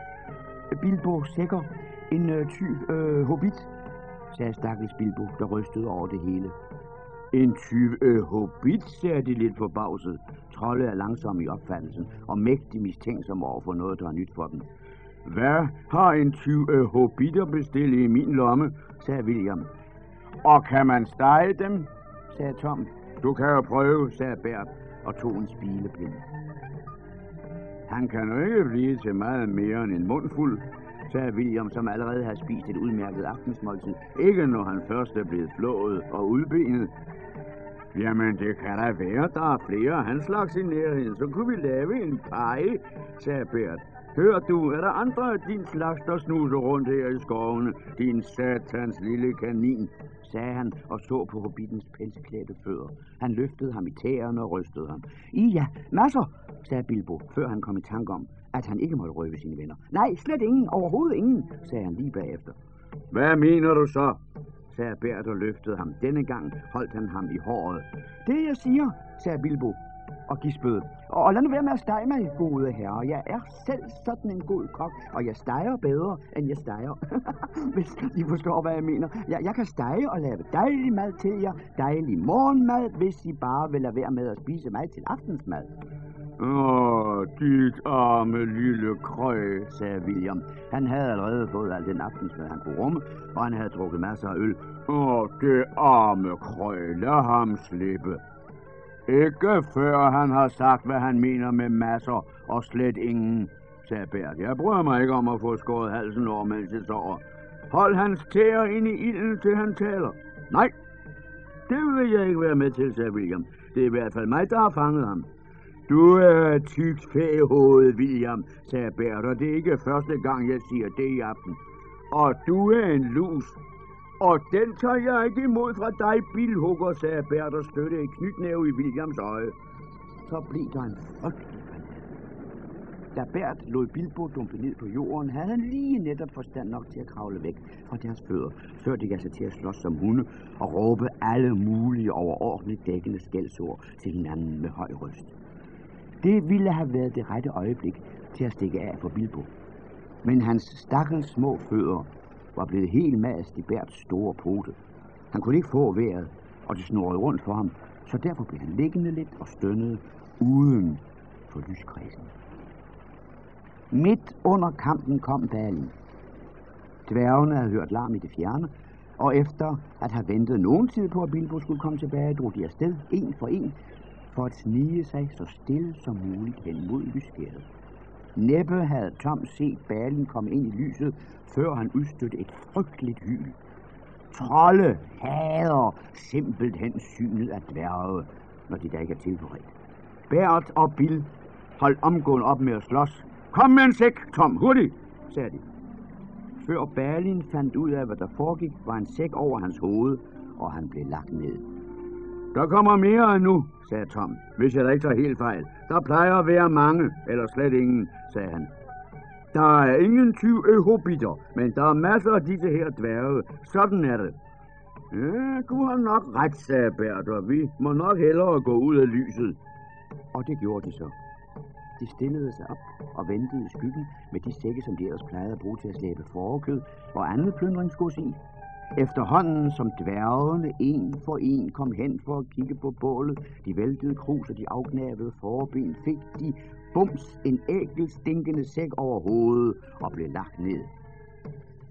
Bilbo Sækker, en øh, tyv øh, hobbit, sagde stakkels Bilbo, der rystede over det hele. En tyv øh, hobbit, sagde de lidt forbavset. Trolde er langsom i opfattelsen og mægtig mistænksom over for noget, der er nyt for dem. Hvad har en tyv øh, hobitter bestilt i min lomme, sagde William. Og kan man stege dem, sagde Tom. Du kan jo prøve, sagde Bert og tog en spilepind. Han kan jo ikke blive til meget mere end en mundfuld, sagde William, som allerede havde spist et udmærket aftensmåltid. Ikke når han først er blevet flået og udbenet. Jamen, det kan da være, der er flere af hans slags i nærheden. Så kunne vi lave en pege, sagde Bert. Hør du, er der andre af din slags, der snuser rundt her i skovene? Din satans lille kanin, sagde han og så på hobbitens pelsklædte fødder. Han løftede ham i tæerne og rystede ham. I ja, masser, sagde Bilbo, før han kom i tanke om, at han ikke måtte røve sine venner. Nej, slet ingen, overhovedet ingen, sagde han lige bagefter. Hvad mener du så? sagde Bert og løftede ham. Denne gang holdt han ham i håret. Det jeg siger, sagde Bilbo og gispede. Og lad nu være med at stege mig, gode herre. Jeg er selv sådan en god kok, og jeg steger bedre, end jeg steger. [LAUGHS] Hvis I forstår, hvad jeg mener. Jeg, jeg kan stege og lave dejlig mad til jer. Dejlig morgenmad, hvis I bare vil lade være med at spise mig til aftensmad. Åh, dit arme lille krøg, sagde William. Han havde allerede fået al den aftensmad, han kunne rumme, og han havde drukket masser af øl. Åh, det arme krøg, lad ham slippe. Ikke før han har sagt, hvad han mener med masser og slet ingen, sagde Bert. Jeg bryder mig ikke om at få skåret halsen over, mens jeg sover. Hold hans tæer ind i ilden, til han taler. Nej, det vil jeg ikke være med til, sagde William. Det er i hvert fald mig, der har fanget ham. Du er tykt fæhoved, William, sagde Bert, og det er ikke første gang, jeg siger det i aften. Og du er en lus, og den tager jeg ikke imod fra dig, bilhugger, sagde Bert og støtte en knytnæve i Williams øje. Så blev der en frygtelig Da Bert lod Bilbo dumpe ned på jorden, havde han lige netop forstand nok til at kravle væk fra deres fødder, før de gav sig til at slås som hunde og råbe alle mulige overordentligt dækkende skældsord til hinanden med høj røst. Det ville have været det rette øjeblik til at stikke af for Bilbo. Men hans stakkels små fødder var blevet helt mast i Berts store pote. Han kunne ikke få vejret, og det snurrede rundt for ham, så derfor blev han liggende lidt og stønnede uden for lyskredsen. Midt under kampen kom dalen. Dværgene havde hørt larm i det fjerne, og efter at have ventet nogen tid på, at Bilbo skulle komme tilbage, drog de afsted, en for en, for at snige sig så stille som muligt hen mod lyskæret. Næppe havde Tom set balen komme ind i lyset, før han udstødte et frygteligt hyl. Trolde hader simpelthen synet af dværge, når de da ikke er tilberedt. Bert og Bill holdt omgående op med at slås. Kom med en sæk, Tom, hurtigt, sagde de. Før Balin fandt ud af, hvad der foregik, var en sæk over hans hoved, og han blev lagt ned. Der kommer mere endnu, sagde Tom, hvis jeg da ikke tager helt fejl. Der plejer at være mange, eller slet ingen, sagde han. Der er ingen tyv hobbiter, men der er masser af disse her dværge. Sådan er det. Ja, du har nok ret, sagde Bert, og vi må nok hellere gå ud af lyset. Og det gjorde de så. De stillede sig op og ventede i skyggen med de sække, som de ellers plejede at bruge til at slæbe forekød og andet plyndringsgods i. Efterhånden som dværgene en for en kom hen for at kigge på bålet, de væltede krus og de afgnavede forben, fik de bums en ægel stinkende sæk over hovedet og blev lagt ned.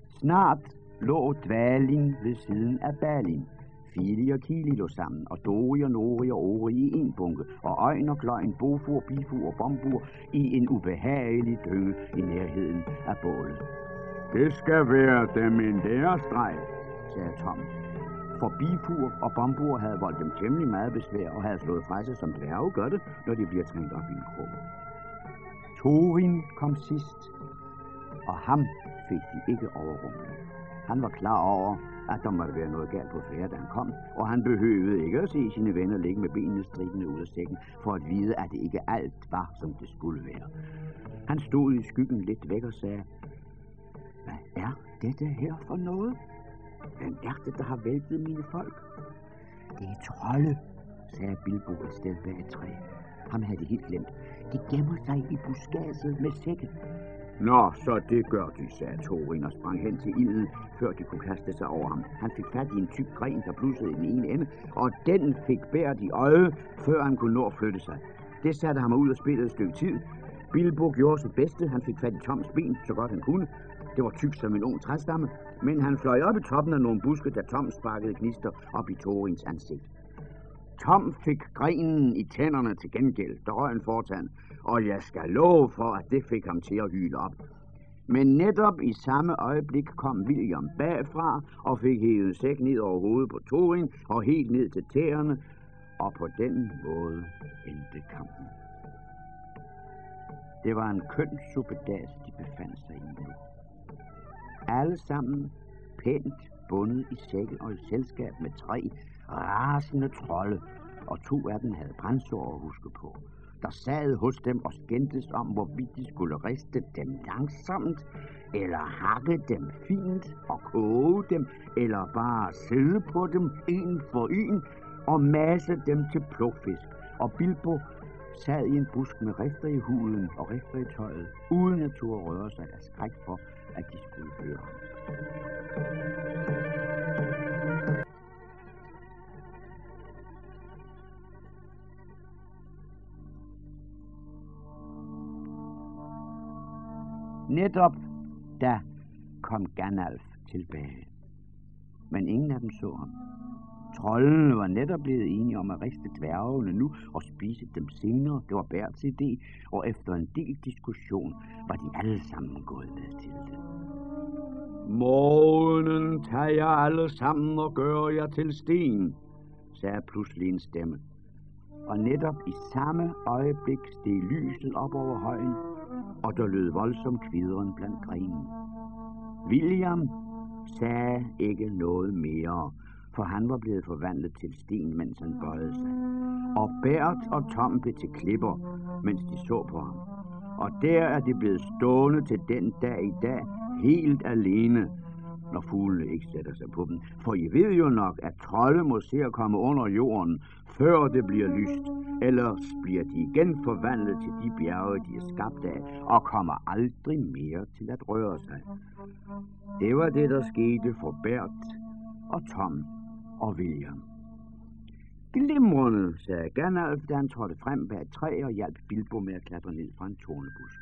Snart lå dvalin ved siden af Balin, Fili og Kili lå sammen, og Dori og Nori og Ori i en bunke, og Øjn og Kløjn, Bofur, Bifur og Bombur i en ubehagelig dynge i nærheden af bålet. Det skal være dem en lærestreg, sagde Tom. For Bifur og Bombur havde voldt dem temmelig meget besvær og havde slået fra sig, som dværge gør det, når de bliver trængt op i en krog. Torin kom sidst, og ham fik de ikke overrumplet. Han var klar over, at der måtte være noget galt på færre, da han kom, og han behøvede ikke at se sine venner ligge med benene stridende ud af sækken, for at vide, at det ikke alt var, som det skulle være. Han stod i skyggen lidt væk og sagde, Hvad er dette her for noget? Hvem er det, der har væltet mine folk? Det er trolde, sagde Bilbo et sted bag et træ. Ham havde de helt glemt. De gemmer sig i buskaget med sække. Nå, så det gør de, sagde Thorin og sprang hen til ilden, før de kunne kaste sig over ham. Han fik fat i en tyk gren, der blussede i den ene ende, og den fik bæret i øjet, før han kunne nå at flytte sig. Det satte ham ud og spillede et stykke tid. Bilbo gjorde sit bedste. Han fik fat i Toms ben, så godt han kunne. Det var tyk som en ung træstamme, men han fløj op i toppen af nogle buske, da Tom sparkede gnister op i Torins ansigt. Tom fik grenen i tænderne til gengæld, der røg en fortand, og jeg skal love for, at det fik ham til at hyle op. Men netop i samme øjeblik kom William bagfra og fik hævet sæk ned over hovedet på Torin og helt ned til tæerne, og på den måde endte kampen. Det var en køn suppedas, de befandt sig i nu. Alle sammen pænt bundet i sække og i selskab med tre rasende trolde, og to af dem havde brændsår at huske på. Der sad hos dem og skændtes om, hvorvidt de skulle riste dem langsomt, eller hakke dem fint og koge dem, eller bare sidde på dem en for en og masse dem til plukfisk. Og Bilbo sad i en busk med rifter i huden og rifter i tøjet, uden at turde røre sig af skræk for, at de skulle høre ham. Netop da kom Gandalf tilbage. Men ingen af dem så ham. Trollene var netop blevet enige om at riste dværgene nu og spise dem senere. Det var Berts idé, og efter en del diskussion var de alle sammen gået med til det. Morgenen tager jeg alle sammen og gør jer til sten, sagde pludselig en stemme. Og netop i samme øjeblik steg lyset op over højen, og der lød voldsom kvideren blandt grenen. William sagde ikke noget mere, for han var blevet forvandlet til sten, mens han bøjede sig. Og Bert og Tom blev til klipper, mens de så på ham. Og der er de blevet stående til den dag i dag, helt alene, når fuglene ikke sætter sig på dem. For I ved jo nok, at trolde må se at komme under jorden, før det bliver lyst. Ellers bliver de igen forvandlet til de bjerge, de er skabt af, og kommer aldrig mere til at røre sig. Det var det, der skete for Bert og Tom og William. Glimrende, sagde Gandalf, da han trådte frem bag et træ og hjalp Bilbo med at klatre ned fra en tornebusk.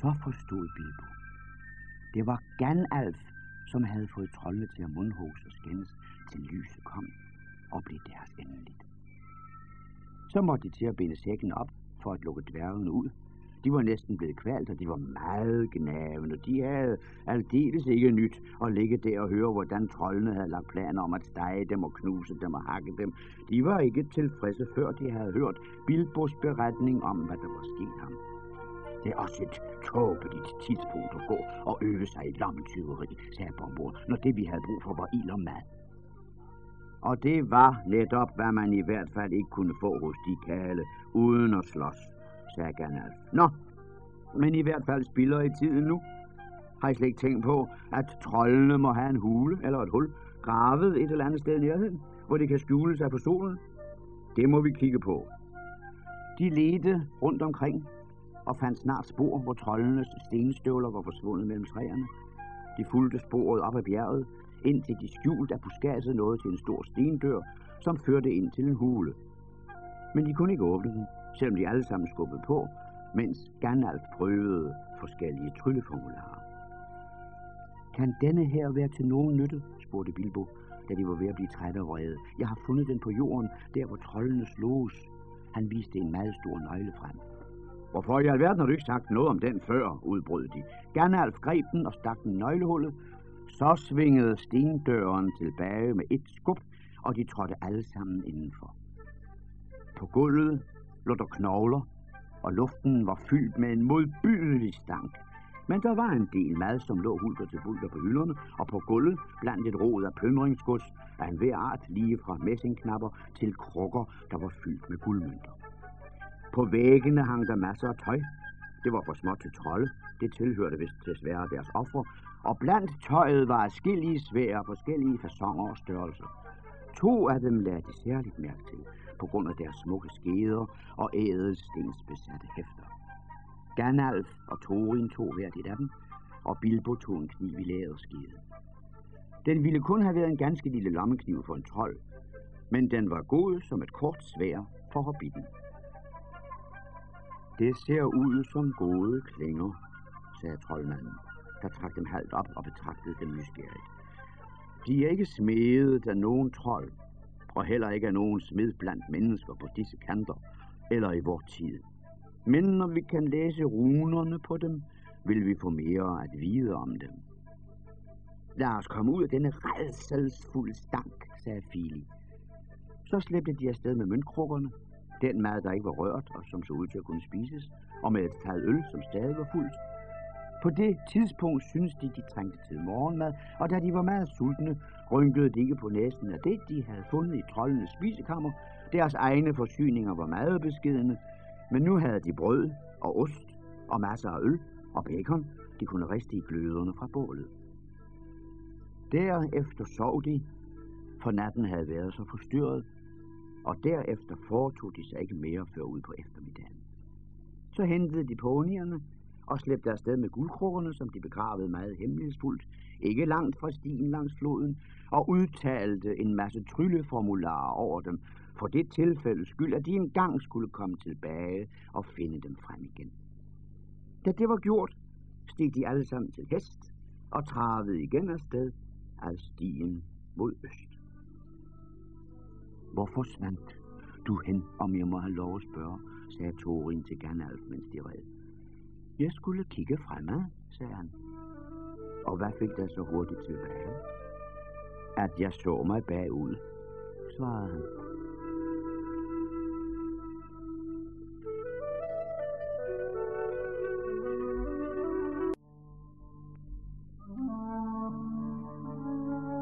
Så forstod Bilbo. Det var Gandalf, som havde fået troldene til at mundhose og skændes, til lyset kom og blev deres endeligt. Så måtte de til at binde sækken op for at lukke dværgene ud, de var næsten blevet kvalt, og de var meget gnavende. De havde aldeles ikke nyt at ligge der og høre, hvordan trollene havde lagt planer om at stege dem og knuse dem og hakke dem. De var ikke tilfredse, før de havde hørt Bilbos beretning om, hvad der var sket ham. Det er også et tåbeligt tidspunkt at gå og øve sig i lommetyveri, sagde Bombor, når det vi havde brug for var ild og mad. Og det var netop, hvad man i hvert fald ikke kunne få hos de kale, uden at slås sagde Gandalf. Nå, men i hvert fald spiller I tiden nu. Har I slet ikke tænkt på, at troldene må have en hule eller et hul gravet et eller andet sted i nærheden, hvor de kan skjule sig på solen? Det må vi kigge på. De ledte rundt omkring og fandt snart spor, hvor trollenes stenstøvler var forsvundet mellem træerne. De fulgte sporet op ad bjerget, indtil de skjult af buskadset nåede til en stor stendør, som førte ind til en hule. Men de kunne ikke åbne den, selvom de alle sammen skubbede på, mens Gandalf prøvede forskellige trylleformularer. Kan denne her være til nogen nytte? spurgte Bilbo, da de var ved at blive trætte og vrede. Jeg har fundet den på jorden, der hvor trollene slås. Han viste en meget stor nøgle frem. Hvorfor i alverden har du ikke sagt noget om den før, udbrød de. Gandalf greb den og stak den nøglehullet. Så svingede stendøren tilbage med et skub, og de trådte alle sammen indenfor. På gulvet lå der knogler, og luften var fyldt med en modbydelig stank. Men der var en del mad, som lå hulter til bulter på hylderne, og på gulvet blandt et rod af plyndringsgods af enhver art, lige fra messingknapper til krukker, der var fyldt med guldmønter. På væggene hang der masser af tøj. Det var for småt til trolde. Det tilhørte vist desværre deres ofre. Og blandt tøjet var forskellige svær forskellige fasonger og størrelser. To af dem lærte de særligt mærke til, på grund af deres smukke skeder og ædelstensbesatte hæfter. Ganalf og Thorin tog hver et af dem, og Bilbo tog en kniv i læderskede. Den ville kun have været en ganske lille lommekniv for en trold, men den var god som et kort svær for hobbiten. Det ser ud som gode klinger, sagde troldmanden, der trak dem halvt op og betragtede dem nysgerrigt. De er ikke smedet af nogen trold, og heller ikke af nogen smed blandt mennesker på disse kanter eller i vor tid. Men når vi kan læse runerne på dem, vil vi få mere at vide om dem. Lad os komme ud af denne redselsfulde stank, sagde Fili. Så slæbte de afsted med møntkrukkerne, den mad, der ikke var rørt og som så ud til at kunne spises, og med et fad øl, som stadig var fuldt. På det tidspunkt syntes de, de trængte til morgenmad, og da de var meget sultne, rynkede de ikke på næsen af det, de havde fundet i troldenes spisekammer. Deres egne forsyninger var meget beskedende, men nu havde de brød og ost og masser af øl og bacon, de kunne riste i gløderne fra bålet. Derefter sov de, for natten havde været så forstyrret, og derefter foretog de sig ikke mere før ud på eftermiddagen. Så hentede de ponierne og slæbte afsted med guldkrukkerne, som de begravede meget hemmelighedsfuldt, ikke langt fra stien langs floden, og udtalte en masse trylleformularer over dem, for det tilfælde skyld, at de engang skulle komme tilbage og finde dem frem igen. Da det var gjort, steg de alle sammen til hest og travede igen afsted ad stien mod øst. Hvor forsvandt du hen, om jeg må have lov at spørge, sagde Thorin til Gandalf, mens de red. Jeg skulle kigge fremad, sagde han. Og hvad fik der så hurtigt tilbage? At jeg så mig bagud, svarede han.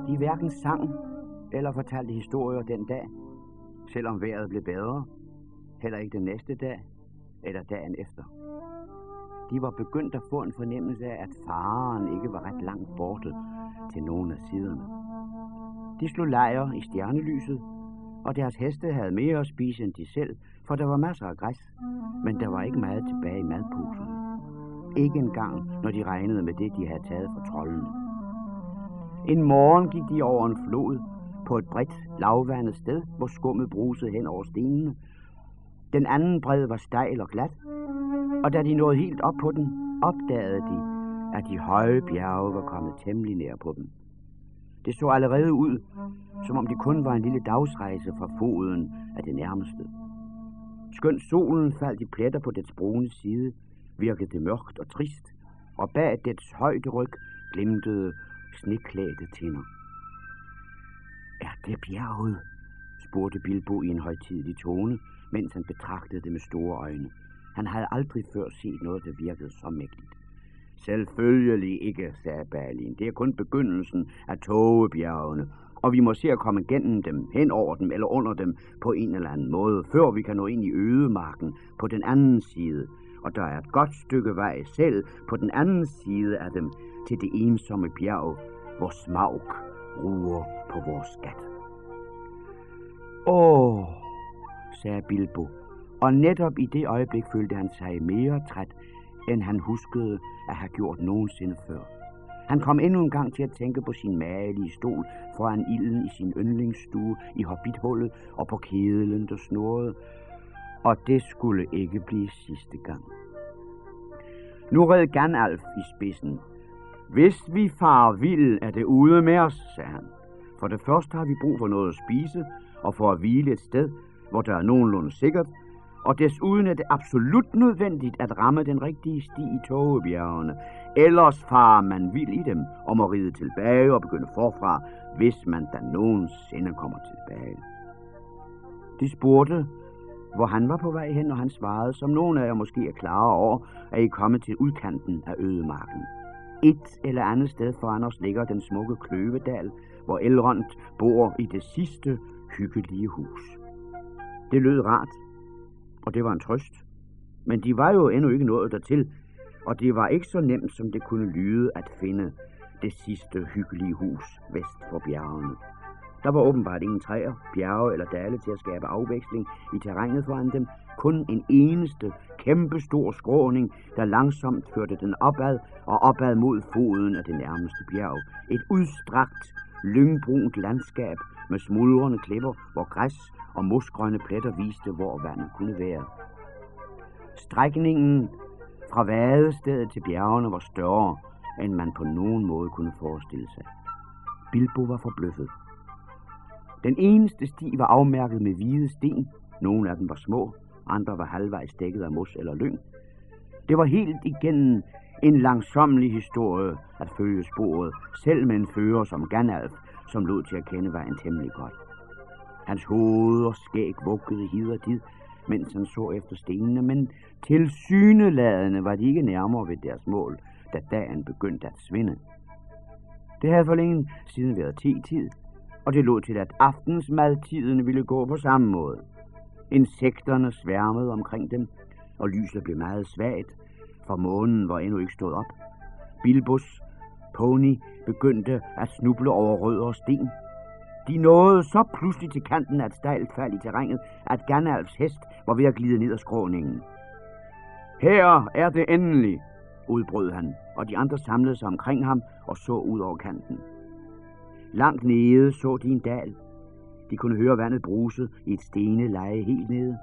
De hverken sang eller fortalte historier den dag, selvom vejret blev bedre, heller ikke den næste dag eller dagen efter. De var begyndt at få en fornemmelse af, at faren ikke var ret langt borte til nogen af siderne. De slog lejr i stjernelyset, og deres heste havde mere at spise end de selv, for der var masser af græs, men der var ikke meget tilbage i madposerne. Ikke engang, når de regnede med det, de havde taget fra trollene. En morgen gik de over en flod på et bredt, lavvandet sted, hvor skummet brusede hen over stenene. Den anden bred var stejl og glat, og da de nåede helt op på den, opdagede de, at de høje bjerge var kommet temmelig nær på dem. Det så allerede ud, som om det kun var en lille dagsrejse fra foden af det nærmeste. Skønt solen faldt i pletter på dets brune side, virkede det mørkt og trist, og bag dets højde ryg glimtede sneklædte tinder. Er det bjerget? spurgte Bilbo i en højtidlig tone, mens han betragtede det med store øjne. Han havde aldrig før set noget, der virkede så mægtigt. Selvfølgelig ikke, sagde Balin. Det er kun begyndelsen af togebjergene, og vi må se at komme gennem dem, hen over dem eller under dem på en eller anden måde, før vi kan nå ind i ødemarken på den anden side. Og der er et godt stykke vej selv på den anden side af dem til det ensomme bjerg, hvor Smaug ruer på vores skat. Åh, sagde Bilbo, og netop i det øjeblik følte han sig mere træt, end han huskede at have gjort nogensinde før. Han kom endnu en gang til at tænke på sin magelige stol foran ilden i sin yndlingsstue i hobbithullet og på kedlen, der snurrede. Og det skulle ikke blive sidste gang. Nu red Gandalf i spidsen, hvis vi far vild, er det ude med os, sagde han. For det første har vi brug for noget at spise, og for at hvile et sted, hvor der er nogenlunde sikkert, og desuden er det absolut nødvendigt at ramme den rigtige sti i togebjergene. Ellers farer man vild i dem om at ride tilbage og begynde forfra, hvis man da nogensinde kommer tilbage. De spurgte, hvor han var på vej hen, og han svarede, som nogen af jer måske er klar over, at I kommet til udkanten af ødemarken. Et eller andet sted foran os ligger den smukke Kløvedal, hvor Elrond bor i det sidste hyggelige hus. Det lød rart, og det var en trøst. Men de var jo endnu ikke nået dertil, og det var ikke så nemt, som det kunne lyde at finde det sidste hyggelige hus vest for bjergene. Der var åbenbart ingen træer, bjerge eller dale til at skabe afveksling i terrænet foran dem. Kun en eneste kæmpestor skråning, der langsomt førte den opad og opad mod foden af det nærmeste bjerg. Et udstrakt, lyngbrunt landskab med smuldrende klipper, hvor græs og mosgrønne pletter viste, hvor vandet kunne være. Strækningen fra vadestedet til bjergene var større, end man på nogen måde kunne forestille sig. Bilbo var forbløffet. Den eneste sti var afmærket med hvide sten. Nogle af dem var små, andre var halvvejs dækket af mos eller lyng. Det var helt igennem en langsomlig historie at følge sporet, selv med en fører som Ganalf, som lod til at kende vejen temmelig godt. Hans hoved og skæg vuggede hid og tid, mens han så efter stenene, men til syneladende var de ikke nærmere ved deres mål, da dagen begyndte at svinde. Det havde for længe siden været te-tid, og det lå til, at aftensmadtiden ville gå på samme måde. Insekterne sværmede omkring dem, og lyset blev meget svagt, for månen var endnu ikke stået op. Bilbos pony begyndte at snuble over rød og sten. De nåede så pludselig til kanten af et stejlt fald i terrænet, at Gandalfs hest var ved at glide ned ad skråningen. Her er det endelig, udbrød han, og de andre samlede sig omkring ham og så ud over kanten. Langt nede så de en dal. De kunne høre vandet bruse i et stene leje helt nede.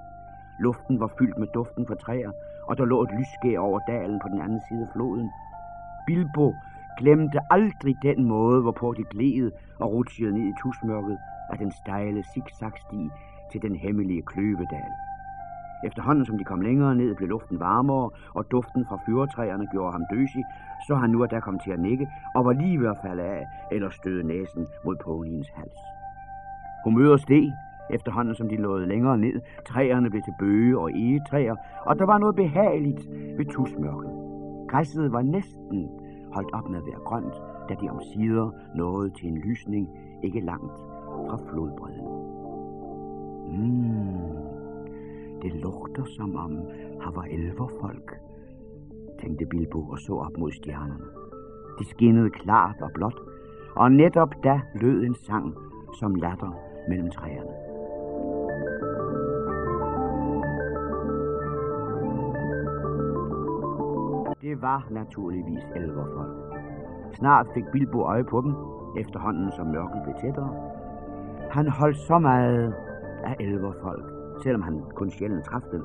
Luften var fyldt med duften fra træer, og der lå et lysskær over dalen på den anden side af floden. Bilbo glemte aldrig den måde, hvorpå de gled og rutsjede ned i tusmørket af den stejle zigzagsti til den hemmelige kløvedal. Efterhånden som de kom længere ned, blev luften varmere, og duften fra fyretræerne gjorde ham døsig, så han nu at der kom til at nikke, og var lige ved at falde af, eller støde næsen mod poniens hals. Humøret steg, efterhånden som de nåede længere ned. Træerne blev til bøge og egetræer, og der var noget behageligt ved tusmørket. Græsset var næsten holdt op med at være grønt, da de omsider nåede til en lysning ikke langt fra flodbredden. Mm, det lugter som om her var elverfolk, tænkte Bilbo og så op mod stjernerne. De skinnede klart og blåt, og netop da lød en sang som latter mellem træerne. Det var naturligvis elverfolk. Snart fik Bilbo øje på dem, efterhånden som mørket blev tættere. Han holdt så meget af elverfolk, selvom han kun sjældent traf dem,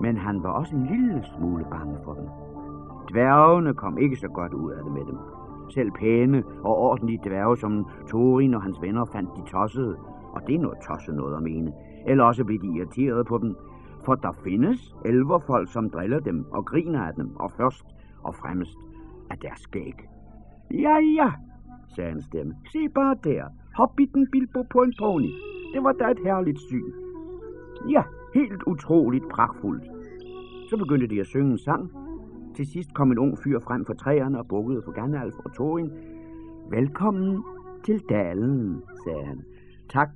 men han var også en lille smule bange for dem. Dværgene kom ikke så godt ud af det med dem. Selv pæne og ordentlige dværge som Thorin og hans venner fandt de tossede, og det er noget tosset noget at mene. Eller også blev de irriteret på dem, for der findes elverfolk, som driller dem og griner af dem, og først og fremmest af deres skæg. Ja, ja, sagde en stemme. Se bare der. Hobbiten Bilbo på en pony. Det var da et herligt syn. Ja, helt utroligt pragtfuldt. Så begyndte de at synge en sang. Til sidst kom en ung fyr frem for træerne og bukkede for Gandalf og Thorin. Velkommen til dalen, sagde han. Tak,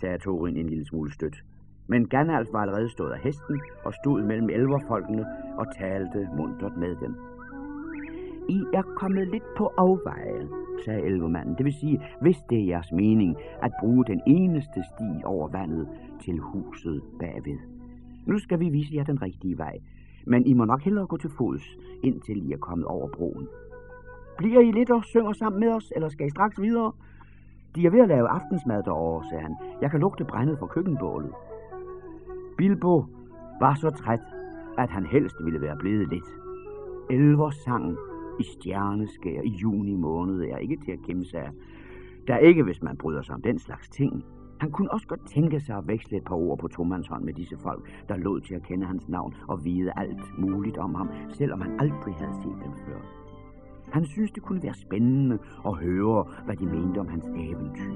sagde Thorin en lille smule stødt. Men Gandalf var allerede stået af hesten og stod mellem elverfolkene og talte muntert med dem. I er kommet lidt på afveje, sagde elvermanden. Det vil sige, hvis det er jeres mening at bruge den eneste sti over vandet til huset bagved. Nu skal vi vise jer den rigtige vej, men I må nok hellere gå til fods, indtil I er kommet over broen. Bliver I lidt og synger sammen med os, eller skal I straks videre? De er ved at lave aftensmad derovre, sagde han. Jeg kan lugte brændet fra køkkenbålet. Bilbo var så træt, at han helst ville være blevet lidt. Elver sang i stjerneskær i juni måned er ikke til at kæmpe sig Der er ikke, hvis man bryder sig om den slags ting. Han kunne også godt tænke sig at veksle et par ord på tomandshånd med disse folk, der lod til at kende hans navn og vide alt muligt om ham, selvom han aldrig havde set dem før. Han synes, det kunne være spændende at høre, hvad de mente om hans eventyr.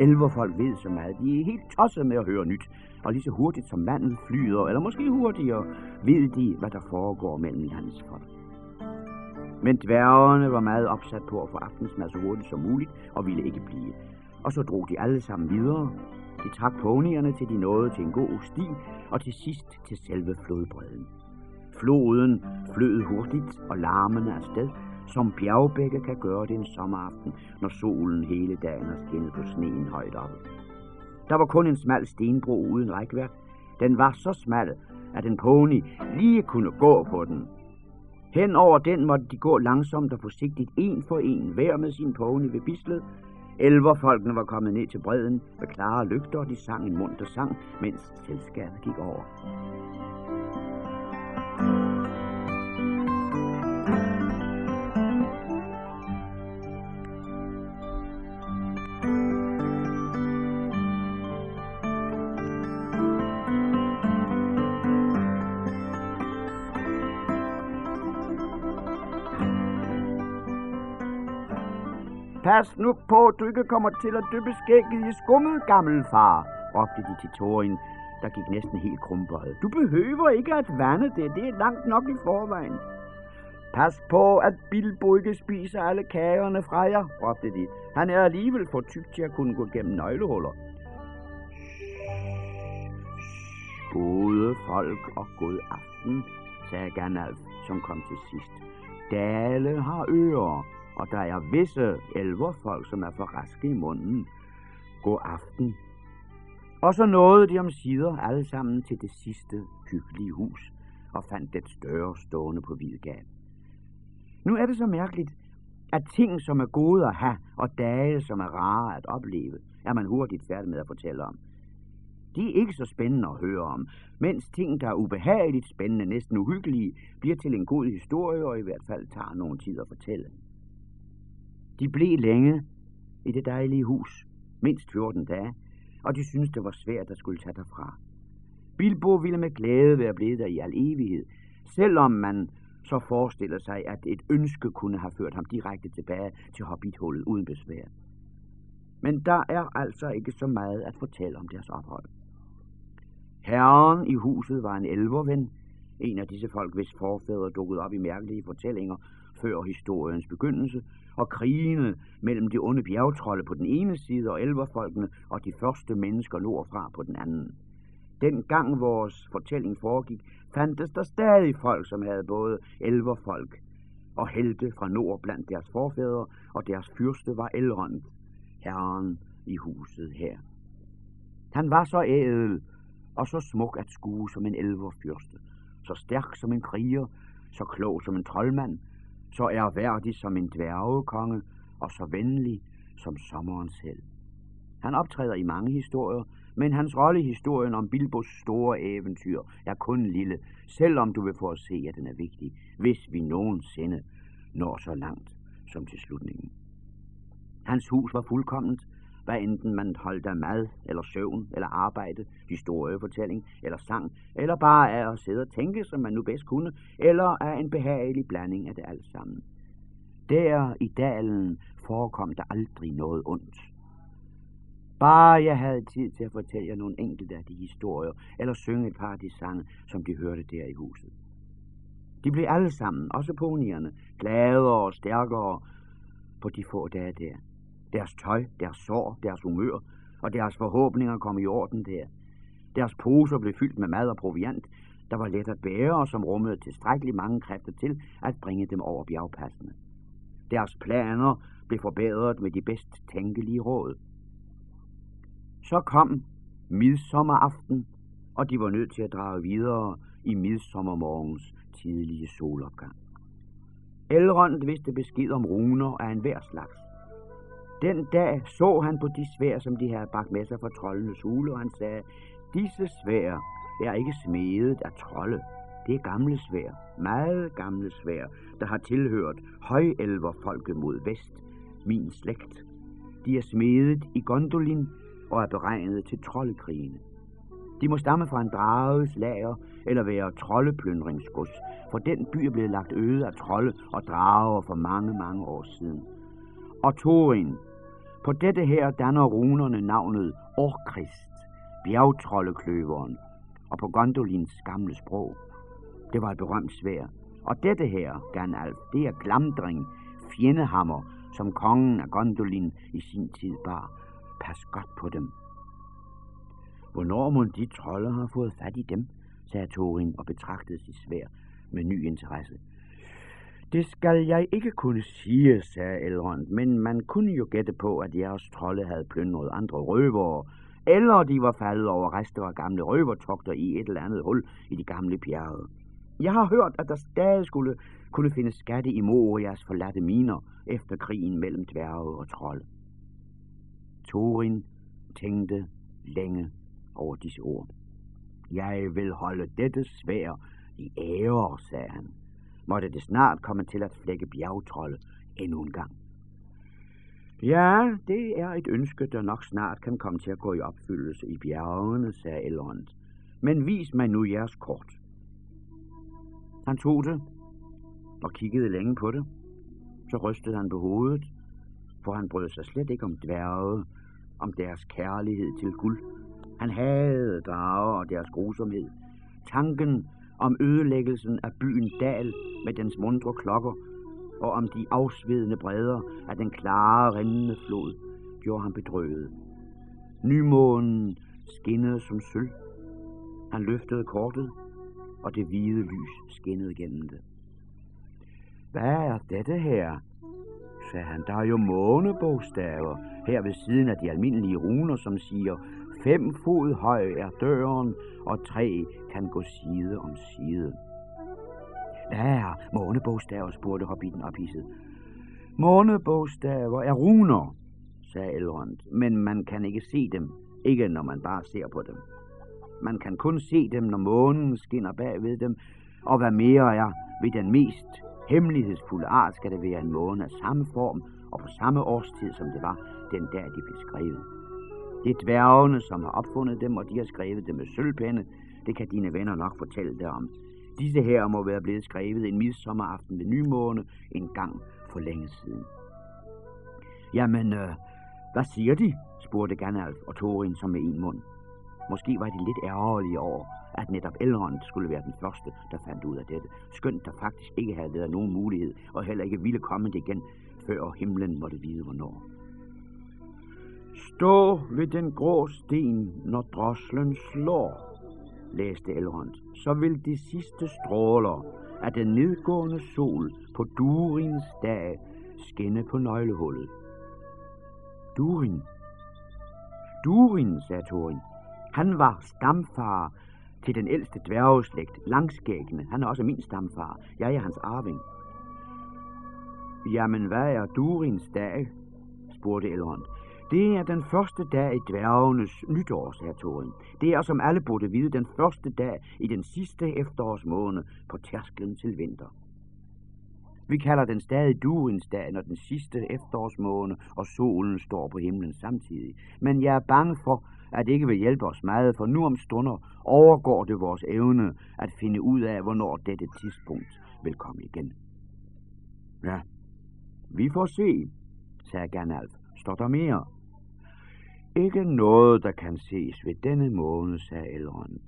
Elverfolk ved så meget. De er helt tosset med at høre nyt. Og lige så hurtigt som vandet flyder, eller måske hurtigere, ved de, hvad der foregår mellem landsfolk. Men dværgerne var meget opsat på at få aftensmad så hurtigt som muligt, og ville ikke blive. Og så drog de alle sammen videre. De trak ponierne til de nåede til en god sti, og til sidst til selve flodbredden. Floden flød hurtigt og larmende afsted, som bjergbække kan gøre det en sommeraften, når solen hele dagen har skinnet på sneen højt oppe. Der var kun en smal stenbro uden rækværk. Den var så smal, at en pony lige kunne gå på den. Hen over den måtte de gå langsomt og forsigtigt, en for en, hver med sin pony ved bislet. Elverfolkene var kommet ned til bredden med klare lygter, og de sang en munter sang, mens selskabet gik over. Pas nu på, du ikke kommer til at dyppe skægget i skummet, gammel far, råbte de til Torin, der gik næsten helt krumbøjet. Du behøver ikke at vande det, det er langt nok i forvejen. Pas på, at Bilbo ikke spiser alle kagerne fra jer, råbte de. Han er alligevel for tyk til at kunne gå gennem nøglehuller. Gode folk og god aften, sagde Gandalf, som kom til sidst. Dale har ører, og der er visse elverfolk, som er for raske i munden. God aften. Og så nåede de om sider alle sammen til det sidste hyggelige hus, og fandt det større stående på Hvidgab. Nu er det så mærkeligt, at ting, som er gode at have, og dage, som er rare at opleve, er man hurtigt færdig med at fortælle om. De er ikke så spændende at høre om, mens ting, der er ubehageligt spændende, næsten uhyggelige, bliver til en god historie, og i hvert fald tager nogen tid at fortælle. De blev længe i det dejlige hus, mindst 14 dage, og de syntes, det var svært at skulle tage derfra. Bilbo ville med glæde være blevet der i al evighed, selvom man så forestiller sig, at et ønske kunne have ført ham direkte tilbage til hobbithullet uden besvær. Men der er altså ikke så meget at fortælle om deres ophold. Herren i huset var en elverven, en af disse folk, hvis forfædre dukkede op i mærkelige fortællinger før historiens begyndelse, og krigene mellem de onde bjergtrolde på den ene side og elverfolkene og de første mennesker nordfra på den anden. Den gang vores fortælling foregik, fandtes der stadig folk, som havde både elverfolk og helte fra nord blandt deres forfædre, og deres fyrste var Elrond, herren i huset her. Han var så ædel og så smuk at skue som en elverfyrste, så stærk som en kriger, så klog som en troldmand, så værdig som en dværgekonge og så venlig som sommeren selv. Han optræder i mange historier, men hans rolle i historien om Bilbos store eventyr er kun lille, selvom du vil få at se, at den er vigtig, hvis vi nogensinde når så langt som til slutningen. Hans hus var fuldkomment, hvad enten man holdt af mad, eller søvn, eller arbejde, historiefortælling, eller sang, eller bare af at sidde og tænke, som man nu bedst kunne, eller af en behagelig blanding af det alt sammen. Der i dalen forekom der aldrig noget ondt. Bare jeg havde tid til at fortælle jer nogle enkelte af de historier, eller synge et par af de sange, som de hørte der i huset. De blev alle sammen, også ponierne, gladere og stærkere på de få dage der. Deres tøj, deres sår, deres humør og deres forhåbninger kom i orden der. Deres poser blev fyldt med mad og proviant, der var let at bære og som rummede tilstrækkeligt mange kræfter til at bringe dem over bjergpassene. Deres planer blev forbedret med de bedst tænkelige råd. Så kom midsommeraften, og de var nødt til at drage videre i midsommermorgens tidlige solopgang. Elrond vidste besked om runer af enhver slags. Den dag så han på de svær, som de havde bagt med sig fra troldenes hule, og han sagde, disse svær er ikke smedet af trolde. Det er gamle svær, meget gamle svær, der har tilhørt højelverfolket mod vest, min slægt. De er smedet i Gondolin og er beregnet til troldekrigene. De må stamme fra en drages lager eller være troldeplyndringsgods, for den by er blevet lagt øde af trolde og drager for mange, mange år siden. Og Thorin, på dette her danner runerne navnet Orkrist, bjergtroldekløveren, og på Gondolins gamle sprog. Det var et berømt svær. Og dette her, Ganalf, det er glamdring, fjendehammer, som kongen af Gondolin i sin tid bar. Pas godt på dem. Hvornår må de trolde har fået fat i dem, sagde Thorin og betragtede sit svær med ny interesse. Det skal jeg ikke kunne sige, sagde Elrond, men man kunne jo gætte på, at jeres trolde havde plyndret andre røvere, eller de var faldet over rester af gamle røvertogter i et eller andet hul i de gamle bjerge. Jeg har hørt, at der stadig skulle kunne findes skatte i Morias forladte miner efter krigen mellem dværge og trold. Thorin tænkte længe over disse ord. Jeg vil holde dette svær i ære, sagde han. Måtte det snart komme til at flække bjergtrolde endnu en gang. Ja, det er et ønske, der nok snart kan komme til at gå i opfyldelse i bjergene, sagde Elrond. Men vis mig nu jeres kort. Han tog det og kiggede længe på det. Så rystede han på hovedet, for han brød sig slet ikke om dværge, om deres kærlighed til guld. Han havde drager og deres grusomhed. Tanken om ødelæggelsen af byen Dal med dens mundre klokker, og om de afsvedende bredder af den klare, rindende flod, gjorde ham bedrøvet. Nymånen skinnede som sølv. Han løftede kortet, og det hvide lys skinnede gennem det. Hvad er dette her? sagde han. Der er jo månebogstaver her ved siden af de almindelige runer, som siger, fem fod høj er døren, og tre kan gå side om side. Hvad er månebogstaver, spurgte hobbiten ophidset. Månebogstaver er runer, sagde Elrond, men man kan ikke se dem, ikke når man bare ser på dem. Man kan kun se dem, når månen skinner bag ved dem, og hvad mere er, ved den mest hemmelighedsfulde art skal det være en måne af samme form og på samme årstid, som det var den dag, de blev skrevet. Det er dværgene, som har opfundet dem, og de har skrevet dem med sølvpenne. Det kan dine venner nok fortælle dig om. Disse her må være blevet skrevet en midsommeraften ved nymåne en gang for længe siden. Jamen, øh, hvad siger de? spurgte Gandalf og Thorin som med en mund. Måske var de lidt ærgerlige over, at netop Elrond skulle være den første, der fandt ud af dette. Skønt der faktisk ikke havde været nogen mulighed, og heller ikke ville komme det igen, før himlen måtte vide hvornår. Stå ved den grå sten, når droslen slår, læste Elrond. Så vil de sidste stråler af den nedgående sol på Durins dag skinne på nøglehullet. Durin. Durin, sagde Thorin. Han var stamfar til den ældste dværgeslægt, Langskæggene. Han er også min stamfar. Jeg er hans arving. Jamen, hvad er Durins dag? spurgte Elrond. Det er den første dag i dværgenes nytår. Det er, som alle burde vide, den første dag i den sidste efterårsmåned på tærsklen til vinter. Vi kalder den stadig Durins dag, når den sidste efterårsmåne og solen står på himlen samtidig. Men jeg er bange for, at det ikke vil hjælpe os meget, for nu om stunder overgår det vores evne at finde ud af, hvornår dette tidspunkt vil komme igen. Ja, vi får se, sagde Gandalf. Står der mere? Ikke noget, der kan ses ved denne måne, sagde Elrond,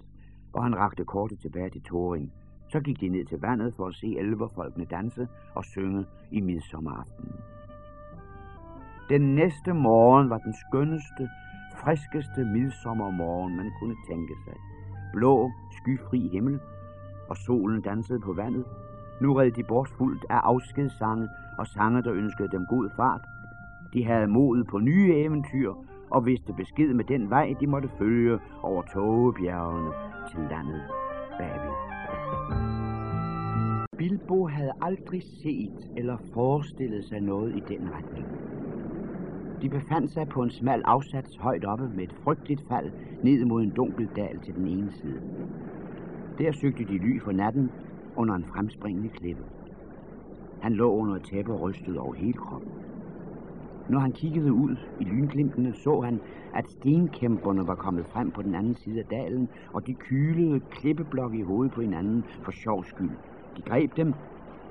og han rakte kortet tilbage til Thorin. Så gik de ned til vandet for at se elverfolkene danse og synge i midsommeraften. Den næste morgen var den skønneste, friskeste midsommermorgen, man kunne tænke sig. Blå, skyfri himmel, og solen dansede på vandet. Nu red de bort fuldt af afskedssange og sange, der ønskede dem god fart. De havde modet på nye eventyr og vidste besked med den vej, de måtte følge over togebjergene til landet Babel. Bilbo havde aldrig set eller forestillet sig noget i den retning. De befandt sig på en smal afsats højt oppe med et frygteligt fald ned mod en dunkel dal til den ene side. Der søgte de ly for natten under en fremspringende klippe. Han lå under et tæppe og rystede over hele kroppen. Når han kiggede ud i lynglimtene, så han, at stenkæmperne var kommet frem på den anden side af dalen, og de kylede klippeblokke i hovedet på hinanden for sjov skyld. De greb dem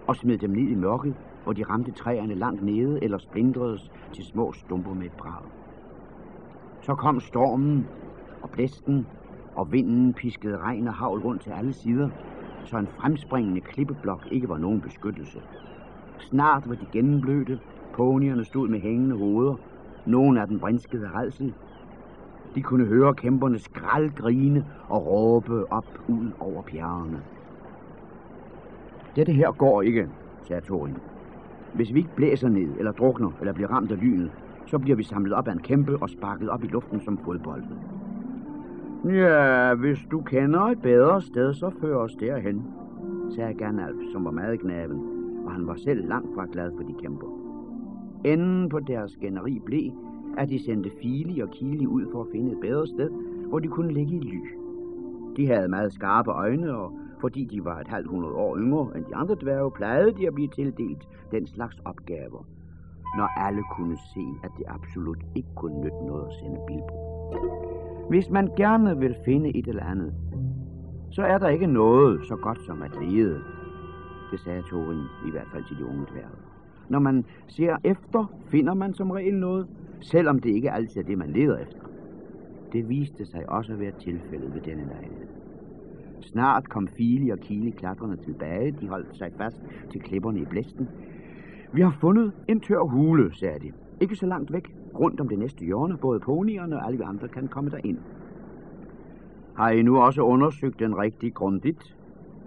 og smed dem ned i mørket, hvor de ramte træerne langt nede eller splindredes til små stumper med et brag. Så kom stormen og blæsten, og vinden piskede regn og havl rundt til alle sider, så en fremspringende klippeblok ikke var nogen beskyttelse. Snart var de gennemblødte, ponierne stod med hængende hoveder, nogle af dem brinskede af redsel. De kunne høre kæmperne skraldgrine og råbe op ud over bjergene. Dette her går ikke, sagde Thorin. Hvis vi ikke blæser ned, eller drukner, eller bliver ramt af lynet, så bliver vi samlet op af en kæmpe og sparket op i luften som fodbold. Ja, hvis du kender et bedre sted, så fører os derhen, sagde Gandalf, som var meget knaven, og han var selv langt fra glad for de kæmper. Enden på deres skænderi blev, at de sendte Fili og Kili ud for at finde et bedre sted, hvor de kunne ligge i ly. De havde meget skarpe øjne, og fordi de var et halvt hundrede år yngre end de andre dværge, plejede de at blive tildelt den slags opgaver, når alle kunne se, at det absolut ikke kunne nytte noget at sende Bilbo. Hvis man gerne vil finde et eller andet, så er der ikke noget så godt som at lede. Det sagde Thorin i hvert fald til de unge dværge. Når man ser efter, finder man som regel noget, selvom det ikke altid er det, man leder efter. Det viste sig også at være tilfældet ved denne lejlighed. Snart kom Fili og Kili klatrende tilbage. De holdt sig fast til klipperne i blæsten. Vi har fundet en tør hule, sagde de. Ikke så langt væk, rundt om det næste hjørne. Både ponierne og alle vi andre kan komme derind. Har I nu også undersøgt den rigtig grundigt?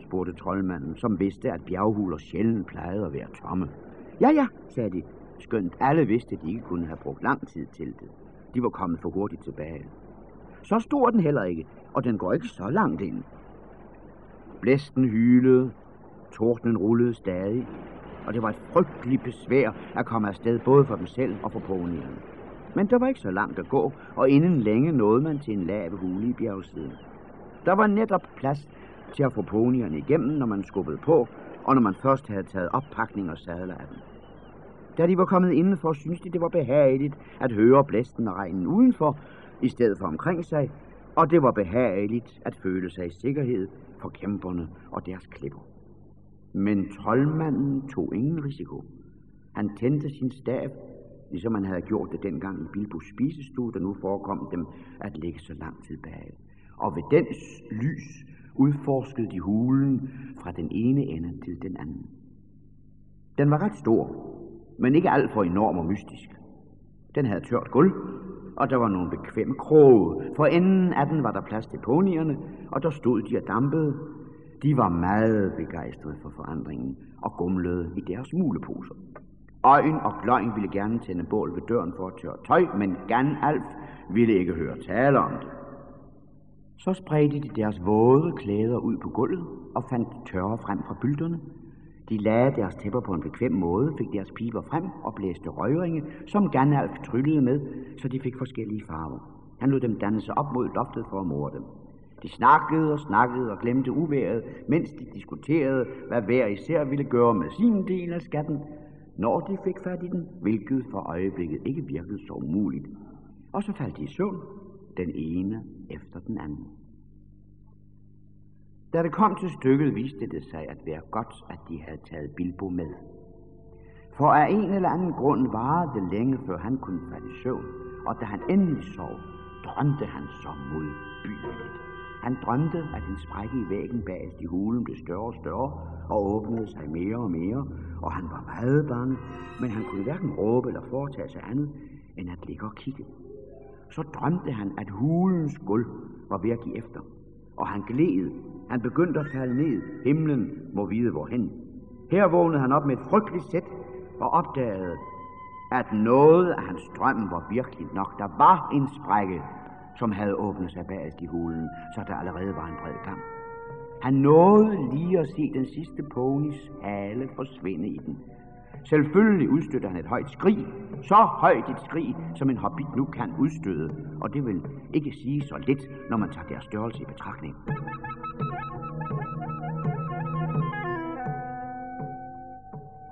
spurgte troldmanden, som vidste, at bjerghuler sjældent plejede at være tomme. Ja, ja, sagde de, skønt alle vidste, at de ikke kunne have brugt lang tid til det. De var kommet for hurtigt tilbage. Så stor den heller ikke, og den går ikke så langt ind. Blæsten hylede, tordenen rullede stadig, og det var et frygteligt besvær at komme afsted både for dem selv og for ponierne. Men der var ikke så langt at gå, og inden længe nåede man til en lav hule i bjergsiden. Der var netop plads til at få ponierne igennem, når man skubbede på, og når man først havde taget oppakning og sadler af dem. Da de var kommet indenfor, syntes de, det var behageligt at høre blæsten og regnen udenfor, i stedet for omkring sig, og det var behageligt at føle sig i sikkerhed for kæmperne og deres klipper. Men troldmanden tog ingen risiko. Han tændte sin stav, ligesom han havde gjort det dengang i Bilbos spisestue, der nu forekom dem at ligge så langt tilbage. Og ved dens lys udforskede de hulen fra den ene ende til den anden. Den var ret stor, men ikke alt for enorm og mystisk. Den havde tørt gulv, og der var nogle bekvemme kroge. For enden af den var der plads til ponierne, og der stod de og dampede. De var meget begejstrede for forandringen og gumlede i deres muleposer. Øjen og Gløgn ville gerne tænde bål ved døren for at tørre tøj, men Ganalf ville ikke høre tale om det. Så spredte de deres våde klæder ud på gulvet og fandt tørre frem fra bylterne. De lagde deres tæpper på en bekvem måde, fik deres piber frem og blæste røgringe, som Gandalf tryllede med, så de fik forskellige farver. Han lod dem danne sig op mod loftet for at morde dem. De snakkede og snakkede og glemte uværet, mens de diskuterede, hvad hver især ville gøre med sin del af skatten, når de fik fat i den, hvilket for øjeblikket ikke virkede så umuligt. Og så faldt de i søvn, den ene efter den anden. Da det kom til stykket, viste det sig at være godt, at de havde taget Bilbo med. For af en eller anden grund varede det længe, før han kunne falde i søvn, og da han endelig sov, drømte han så modbydeligt. Han drømte, at en sprække i væggen bag i hulen blev større og større og åbnede sig mere og mere, og han var meget bange, men han kunne hverken råbe eller foretage sig andet, end at ligge og kigge. Så drømte han, at hulens gulv var ved at give efter, og han gled. Han begyndte at falde ned. Himlen må vide hvorhen. Her vågnede han op med et frygteligt sæt og opdagede, at noget af hans drøm var virkelig nok. Der var en sprække, som havde åbnet sig bag i hulen, så der allerede var en bred gang. Han nåede lige at se den sidste ponys hale forsvinde i den. Selvfølgelig udstødte han et højt skrig, så højt et skrig, som en hobbit nu kan udstøde. Og det vil ikke sige så lidt, når man tager deres størrelse i betragtning.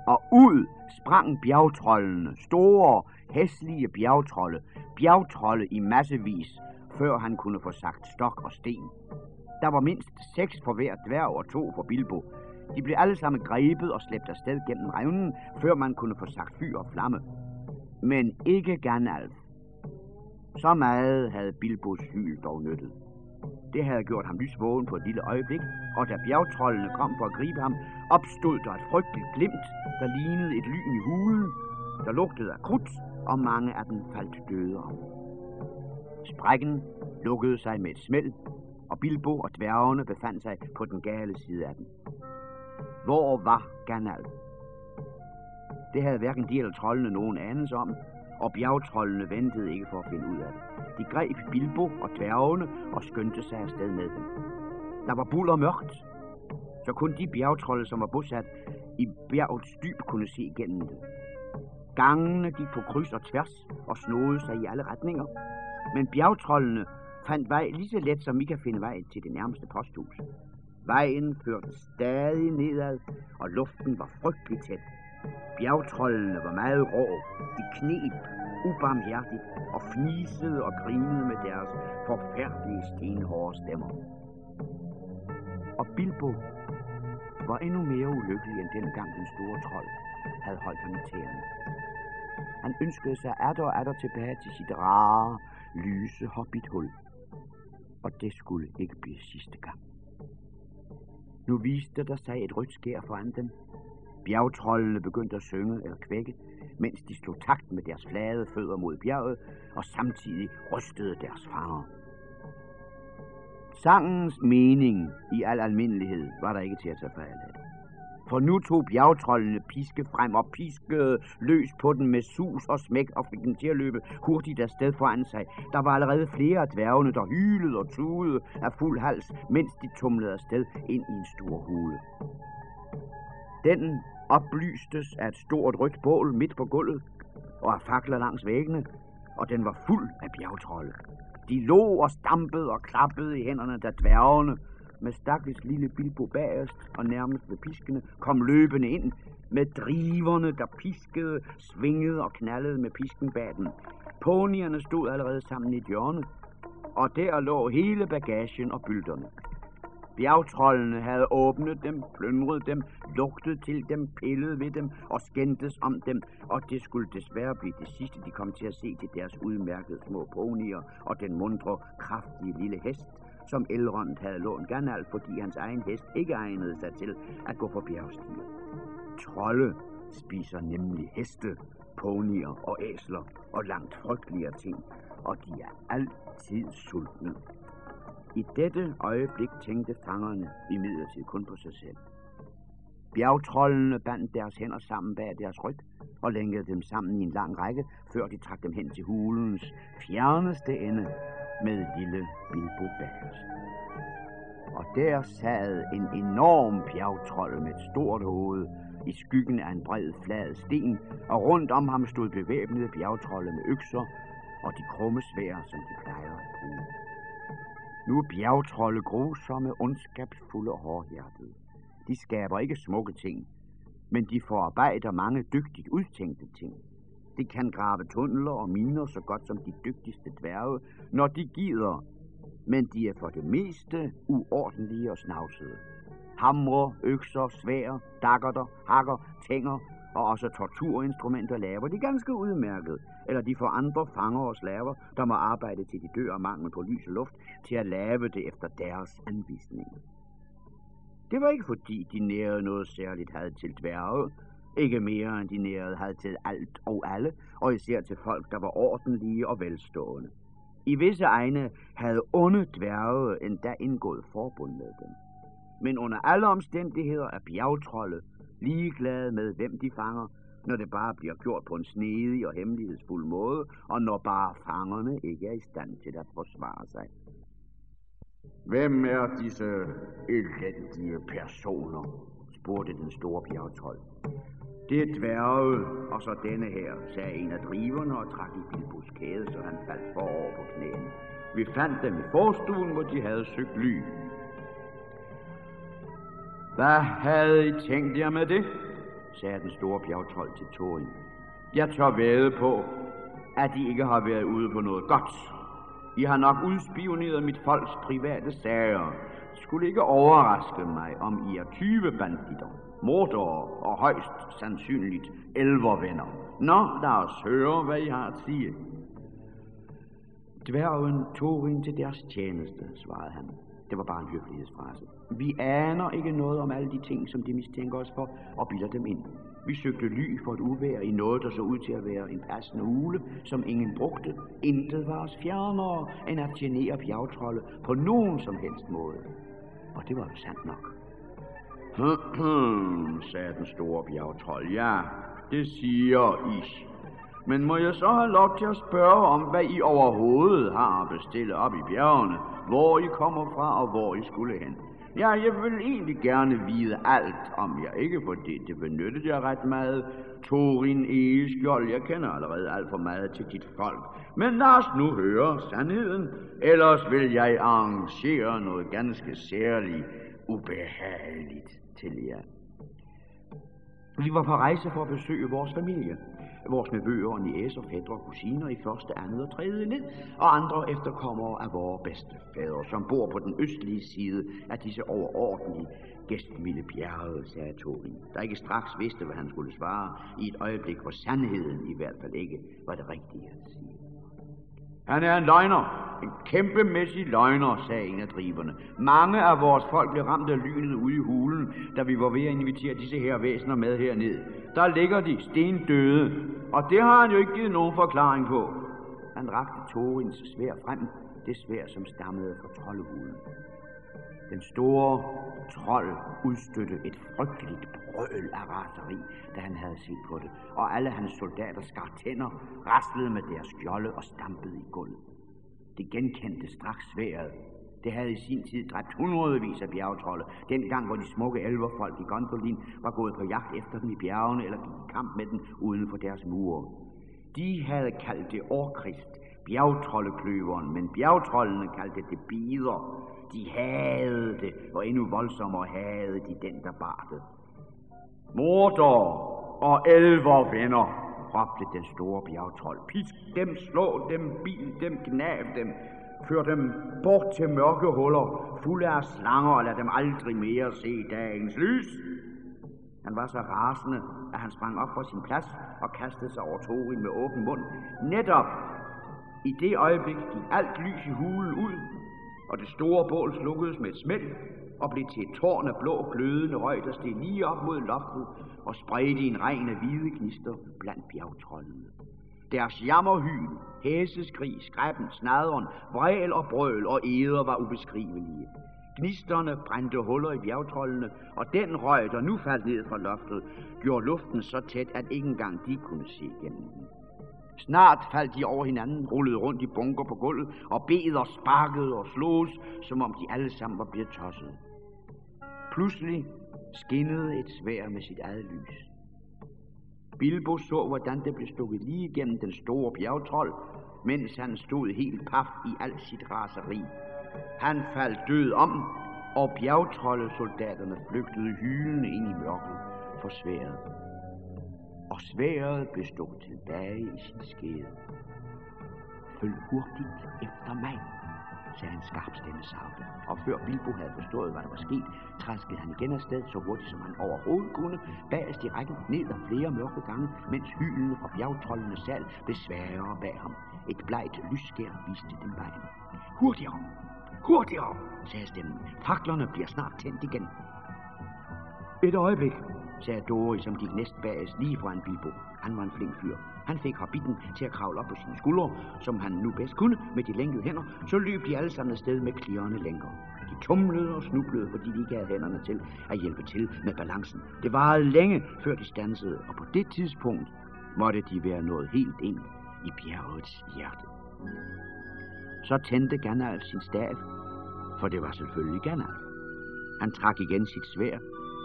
Og ud sprang bjergtrollene, store, hæslige bjergtrolde, bjergtrolde i massevis, før han kunne få sagt stok og sten. Der var mindst seks for hver dværg og to for Bilbo, de blev alle sammen grebet og slæbt afsted gennem revnen, før man kunne få sagt fyr og flamme. Men ikke Gandalf. Så meget havde Bilbos hyl dog nyttet. Det havde gjort ham lysvågen på et lille øjeblik, og da bjergtrollene kom for at gribe ham, opstod der et frygteligt glimt, der lignede et lyn i hulen, der lugtede af krudt, og mange af dem faldt døde om. Sprækken lukkede sig med et smæld, og Bilbo og dværgene befandt sig på den gale side af den. Hvor var Ganal? Det havde hverken de eller trollene nogen anelse om, og bjergtrollene ventede ikke for at finde ud af det. De greb Bilbo og dværgene og skyndte sig afsted med dem. Der var buller mørkt, så kun de bjergtrolde, som var bosat i bjergets dyb, kunne se igennem det. Gangene gik på kryds og tværs og snodede sig i alle retninger, men bjergtrollene fandt vej lige så let, som vi kan finde vej til det nærmeste posthus. Vejen førte stadig nedad, og luften var frygtelig tæt. Bjergtrollene var meget rå. De knep ubarmhjertigt og fnisede og grinede med deres forfærdelige stenhårde stemmer. Og Bilbo var endnu mere ulykkelig end dengang den store trold havde holdt ham i tæerne. Han ønskede sig atter og atter tilbage til sit rare, lyse hobbithul. Og det skulle ikke blive sidste gang. Nu viste der sig et rødt skær foran dem. Bjergtrollene begyndte at synge eller kvække, mens de slog takt med deres flade fødder mod bjerget, og samtidig rystede deres farer. Sangens mening i al almindelighed var der ikke til at tage fejl af. For nu tog bjergtrollene piske frem og piskede løs på den med sus og smæk og fik den til at løbe hurtigt afsted foran sig. Der var allerede flere af dværgene, der hylede og tudede af fuld hals, mens de tumlede afsted ind i en stor hule. Den oplystes af et stort rødt bål midt på gulvet og af fakler langs væggene, og den var fuld af bjergtrolde. De lå og stampede og klappede i hænderne, da dværgene med stakkels lille Bilbo bagerst og nærmest ved piskene, kom løbende ind med driverne, der piskede, svingede og knaldede med pisken bag den. Ponierne stod allerede sammen i et hjørne, og der lå hele bagagen og bylterne. Bjergtrollene havde åbnet dem, plyndret dem, lugtet til dem, pillet ved dem og skændtes om dem, og det skulle desværre blive det sidste, de kom til at se til deres udmærkede små ponier og den mundre, kraftige lille hest, som Elrond havde lånt Gandalf, fordi hans egen hest ikke egnede sig til at gå på bjergstiger. Trolde spiser nemlig heste, ponyer og æsler og langt frygteligere ting, og de er altid sultne. I dette øjeblik tænkte fangerne imidlertid kun på sig selv. Bjergtrollene bandt deres hænder sammen bag deres ryg og længede dem sammen i en lang række, før de trak dem hen til hulens fjerneste ende med lille Bilbo bagerst. Og der sad en enorm bjergtrold med et stort hoved i skyggen af en bred, flad sten, og rundt om ham stod bevæbnede bjergtrolde med økser og de krumme svær, som de plejer at bruge. Nu er bjergtrolde grusomme, ondskabsfulde og hårdhjertede. De skaber ikke smukke ting, men de forarbejder mange dygtigt udtænkte ting. De kan grave tunneler og miner så godt som de dygtigste dværge, når de gider, men de er for det meste uordentlige og snavsede. Hamre, økser, svær, dakkerter, hakker, tænger og også torturinstrumenter laver de ganske udmærket, eller de får andre fanger og slaver, der må arbejde til de dør af mangel på lys og luft, til at lave det efter deres anvisninger. Det var ikke fordi, de nærede noget særligt had til dværge, ikke mere end de nærede had til alt og alle, og især til folk, der var ordentlige og velstående. I visse egne havde onde dværge endda indgået forbund med dem. Men under alle omstændigheder er bjergtrolde ligeglade med, hvem de fanger, når det bare bliver gjort på en snedig og hemmelighedsfuld måde, og når bare fangerne ikke er i stand til at forsvare sig. Hvem er disse elendige personer? spurgte den store bjergtrold. Det er dværge, og så denne her, sagde en af driverne og trak i Bilbos kæde, så han faldt forover på knæene. Vi fandt dem i forstuen, hvor de havde søgt ly. Hvad havde I tænkt jer med det? sagde den store bjergtrold til Thorin. Jeg tør væde på, at de ikke har været ude på noget godt. I har nok udspioneret mit folks private sager. Skulle ikke overraske mig, om I er 20 banditter, mordere og højst sandsynligt elvervenner. Nå, lad os høre, hvad I har at sige. Dværgen tog ind til deres tjeneste, svarede han. Det var bare en høflighedsfrase. Vi aner ikke noget om alle de ting, som de mistænker os for, og bilder dem ind. Vi søgte ly for et uvær i noget, der så ud til at være en passende ule, som ingen brugte. Intet var os fjernere, end at genere bjergtrolde på nogen som helst måde. Og det var jo sandt nok. [CLEARS THROAT] sagde den store bjergtrold. Ja, det siger I. Men må jeg så have lov til at spørge om, hvad I overhovedet har bestillet op i bjergene, hvor I kommer fra og hvor I skulle hen? Ja, jeg vil egentlig gerne vide alt om jer, ikke fordi det benyttede jeg ret meget. Torin Egeskjold, jeg kender allerede alt for meget til dit folk. Men lad os nu høre sandheden, ellers vil jeg arrangere noget ganske særligt ubehageligt til jer. Vi var på rejse for at besøge vores familie vores nevøer og niæser, fædre og kusiner i første, andet og tredje led, og andre efterkommere af vores bedste fædre, som bor på den østlige side af disse overordentlige gæstmilde bjerge, sagde Torin, der ikke straks vidste, hvad han skulle svare, i et øjeblik, hvor sandheden i hvert fald ikke var det rigtige at sige. Han er en løgner. Kæmpemæssig løgner, sagde en af driverne. Mange af vores folk blev ramt af lynet ude i hulen, da vi var ved at invitere disse her væsener med herned. Der ligger de sten døde, og det har han jo ikke givet nogen forklaring på. Han rakte Torins svær frem, det svær, som stammede fra troldehulen. Den store trold udstødte et frygteligt brøl af raseri, da han havde set på det, og alle hans soldater skar tænder, raslede med deres skjolde og stampede i gulvet. De genkendte straks sværet. Det havde i sin tid dræbt hundredvis af bjergetrolde, dengang hvor de smukke elverfolk i Gondolin var gået på jagt efter dem i bjergene eller gik i kamp med dem uden for deres mure. De havde kaldt det Orkrist, bjergtroldekløveren, men bjergtrollene kaldte det bider. De havde det, og endnu voldsommere havde de den, der bar det. Morder og elvervenner, venner, råbte den store bjergtrold. Pisk dem, slå dem, bil dem, gnav dem, før dem bort til mørke huller, fulde af slanger, og lad dem aldrig mere se dagens lys. Han var så rasende, at han sprang op fra sin plads og kastede sig over Torin med åben mund. Netop i det øjeblik gik alt lys i hulen ud, og det store bål slukkedes med et smæld og blev til et tårn af blå glødende røg, der steg lige op mod loftet og spredte en regn af hvide gnister blandt bjergtrollene. Deres jammerhyl, hæseskrig, skræppen, snaderen, vrel og brøl og æder var ubeskrivelige. Gnisterne brændte huller i bjergtrollene, og den røg, der nu faldt ned fra loftet, gjorde luften så tæt, at ikke engang de kunne se igennem den. Snart faldt de over hinanden, rullede rundt i bunker på gulvet, og bed og sparkede og slås, som om de alle sammen var blevet tosset. Pludselig skinnede et svær med sit eget lys. Bilbo så, hvordan det blev stukket lige igennem den store bjergtrold, mens han stod helt paf i al sit raseri. Han faldt død om, og bjergtroldesoldaterne flygtede hylende ind i mørket for sværet og sværet blev stukket tilbage i sin skede. Følg hurtigt efter mig, sagde en skarp stemme savte. Og før Bilbo havde forstået, hvad der var sket, træskede han igen afsted så hurtigt, som han overhovedet kunne, bagerst i rækken ned ad flere mørke gange, mens hylen fra bjergtrollenes sal blev sværere bag ham. Et blegt lysskær viste dem vejen. Hurtigere! Hurtigere! sagde stemmen. Faklerne bliver snart tændt igen. Et øjeblik, sagde Dori, som gik næst bagest lige foran Bilbo. Han var en flink fyr. Han fik hobbiten til at kravle op på sine skuldre, som han nu bedst kunne, med de længede hænder. Så løb de alle sammen afsted med klirrende længere. De tumlede og snublede, fordi de ikke havde hænderne til at hjælpe til med balancen. Det varede længe, før de stansede, og på det tidspunkt måtte de være nået helt ind i bjergets hjerte. Så tændte Gandalf sin stav, for det var selvfølgelig Gandalf. Han trak igen sit svær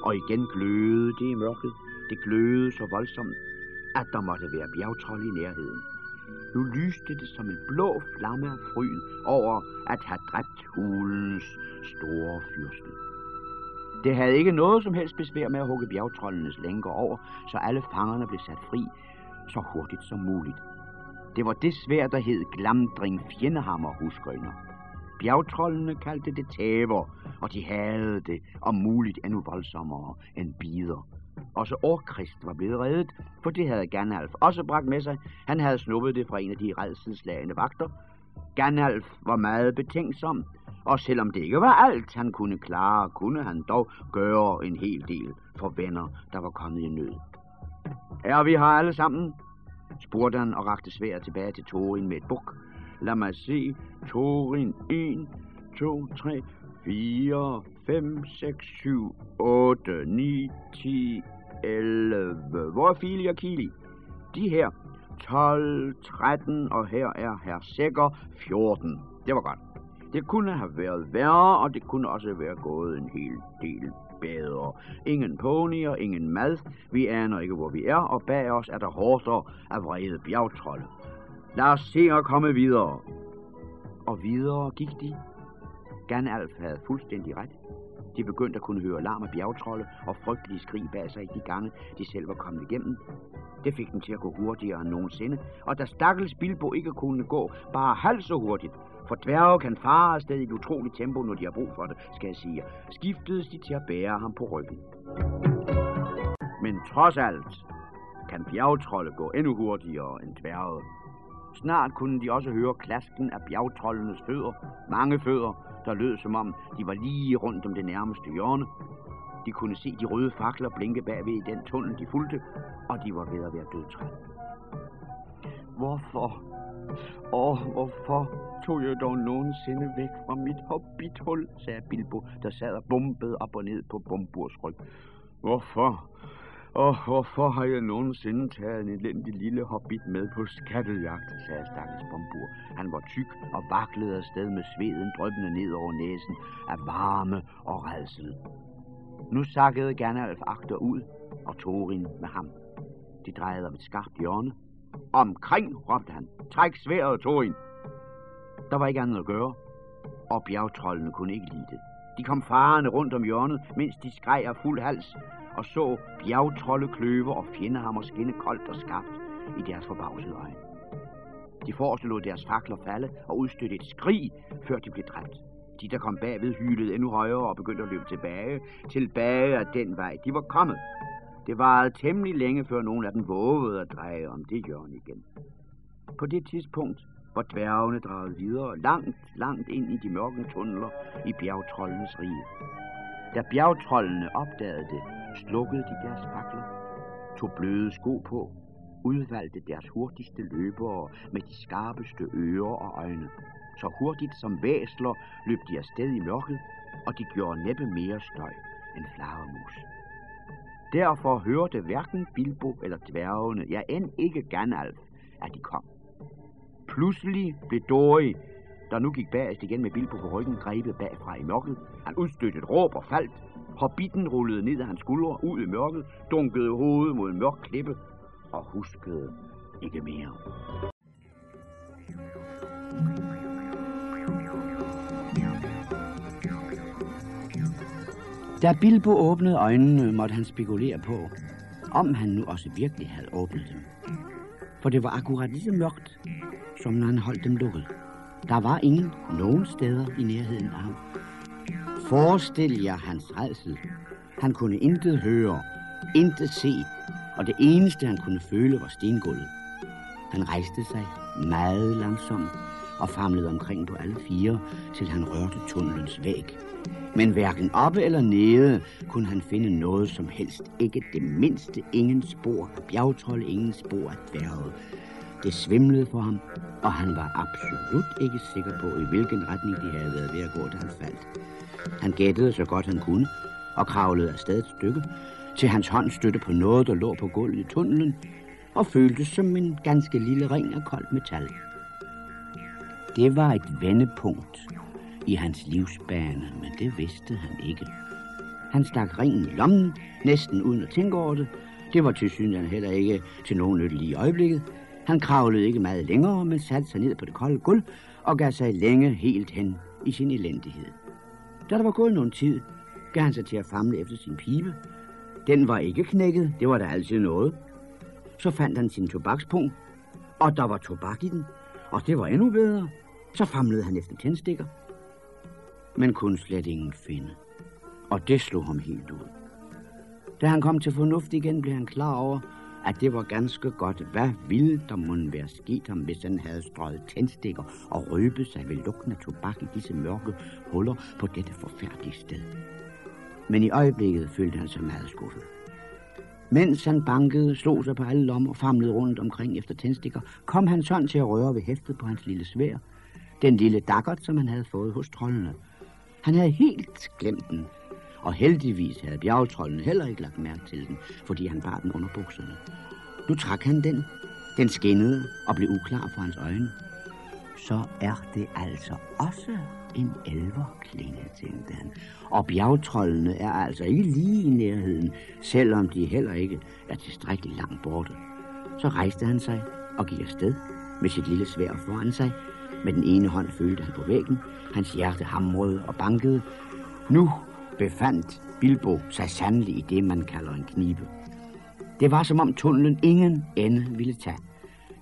og igen glødede det i mørket. Det glødede så voldsomt, at der måtte være bjergtrold i nærheden. Nu lyste det som en blå flamme af fryd over at have dræbt hulens store fyrste. Det havde ikke noget som helst besvær med at hugge bjergtrollenes lænker over, så alle fangerne blev sat fri så hurtigt som muligt. Det var det svær, der hed Glamdring Fjendehammer, husker I nok. Bjergtrollene kaldte det tæver, og de havde det, om muligt endnu voldsommere end bider. Også Orkrist var blevet reddet, for det havde Ganalf også bragt med sig. Han havde snuppet det fra en af de redselslagende vagter. Ganalf var meget betænksom, og selvom det ikke var alt, han kunne klare, kunne han dog gøre en hel del for venner, der var kommet i nød. Er vi her alle sammen? spurgte han og rakte sværet tilbage til Torin med et buk. Lad mig se. Torin 1, 2, 3, 4, 5, 6, 7, 8, 9, 10, 11. Hvor er Fili og Kili? De her. 12, 13, og her er herr Sækker 14. Det var godt. Det kunne have været værre, og det kunne også være gået en hel del bedre. Ingen ponyer, ingen mad. Vi aner ikke, hvor vi er, og bag os er der hårder af vrede bjergtrolde. Lad os se at komme videre. Og videre gik de. Ganalf havde fuldstændig ret. De begyndte at kunne høre larm af bjergtrolde og frygtelige skrig bag sig i de gange, de selv var kommet igennem. Det fik dem til at gå hurtigere end nogensinde, og da stakkels Bilbo ikke kunne gå bare halvt så hurtigt, for dværge kan fare afsted i et utroligt tempo, når de har brug for det, skal jeg sige, skiftedes de til at bære ham på ryggen. Men trods alt kan bjergtrolde gå endnu hurtigere end dværge. Snart kunne de også høre klasken af bjergtrollenes fødder, mange fødder, der lød som om de var lige rundt om det nærmeste hjørne. De kunne se de røde fakler blinke bagved i den tunnel, de fulgte, og de var ved at være dødtrætte. Hvorfor? Åh, hvorfor tog jeg dog nogensinde væk fra mit hobbithul, sagde Bilbo, der sad og bumpede op og ned på Bomburs ryg. Hvorfor? Og hvorfor har jeg nogensinde taget en elendig lille hobbit med på skattejagt, sagde stakkels Bombur. Han var tyk og vaklede afsted med sveden drøbende ned over næsen af varme og redsel. Nu sakkede Gandalf agter ud, og Thorin med ham. De drejede om et skarpt hjørne. Omkring, råbte han. Træk sværet, Thorin. Der var ikke andet at gøre, og bjergtrollene kunne ikke lide det. De kom farende rundt om hjørnet, mens de skreg af fuld hals, og så bjergtrolde kløver og fjendehammer skinne koldt og skabt i deres forbavsede øjne. De forreste lod deres fakler falde og udstødte et skrig, før de blev dræbt. De, der kom bagved, hylede endnu højere og begyndte at løbe tilbage, tilbage af den vej, de var kommet. Det varede temmelig længe, før nogen af dem vågede at dreje om det hjørne igen. På det tidspunkt var dværgene draget videre langt, langt ind i de mørke tunneler i bjergtrollenes rige. Da bjergtrollene opdagede det, slukkede de deres fakler, tog bløde sko på, udvalgte deres hurtigste løbere med de skarpeste ører og øjne. Så hurtigt som væsler løb de afsted i mørket, og de gjorde næppe mere støj end flagermus. Derfor hørte hverken Bilbo eller dværgene, ja end ikke Gandalf, at de kom. Pludselig blev Dory, der nu gik bagerst igen med Bilbo på ryggen, grebet bagfra i mørket. Han udstødte et råb og faldt. Hobbiten rullede ned af hans skuldre ud i mørket, dunkede hovedet mod en mørk klippe og huskede ikke mere. Da Bilbo åbnede øjnene, måtte han spekulere på, om han nu også virkelig havde åbnet dem. For det var akkurat lige så mørkt, som når han holdt dem lukket. Der var ingen nogen steder i nærheden af ham. Forestil jer hans redsel. Han kunne intet høre, intet se, og det eneste han kunne føle var stengulvet. Han rejste sig meget langsomt og famlede omkring på alle fire, til han rørte tunnelens væg. Men hverken oppe eller nede kunne han finde noget som helst. Ikke det mindste ingen spor af bjergtrold, ingen spor af dværge. Det svimlede for ham, og han var absolut ikke sikker på, i hvilken retning de havde været ved at gå, da han faldt. Han gættede så godt han kunne, og kravlede afsted et stykke, til hans hånd støtte på noget, der lå på gulvet i tunnelen, og føltes som en ganske lille ring af koldt metal. Det var et vendepunkt i hans livsbane, men det vidste han ikke. Han stak ringen i lommen, næsten uden at tænke over det. Det var til synligheden heller ikke til nogen nytte lige i øjeblikket, han kravlede ikke meget længere, men satte sig ned på det kolde gulv og gav sig længe helt hen i sin elendighed. Da der var gået nogen tid, gav han sig til at famle efter sin pibe. Den var ikke knækket, det var der altid noget. Så fandt han sin tobakspung, og der var tobak i den, og det var endnu bedre. Så famlede han efter tændstikker, men kunne slet ingen finde. Og det slog ham helt ud. Da han kom til fornuft igen, blev han klar over, at det var ganske godt. Hvad ville der måtte være sket ham, hvis han havde strøget tændstikker og røbet sig ved lugten af tobak i disse mørke huller på dette forfærdelige sted? Men i øjeblikket følte han sig meget skuffet. Mens han bankede, slog sig på alle lommer og famlede rundt omkring efter tændstikker, kom han sådan til at røre ved hæftet på hans lille svær. Den lille dakkert, som han havde fået hos trollene. Han havde helt glemt den, og heldigvis havde bjergetrollen heller ikke lagt mærke til den, fordi han bar den under bukserne. Nu trak han den. Den skinnede og blev uklar for hans øjne. Så er det altså også en elverklinge, tænkte han. Og bjergetrollene er altså ikke lige i nærheden, selvom de heller ikke er tilstrækkeligt langt borte. Så rejste han sig og gik afsted med sit lille svær foran sig. Med den ene hånd følte han på væggen. Hans hjerte hamrede og bankede. Nu befandt Bilbo sig sandelig i det, man kalder en knibe. Det var som om tunnelen ingen ende ville tage.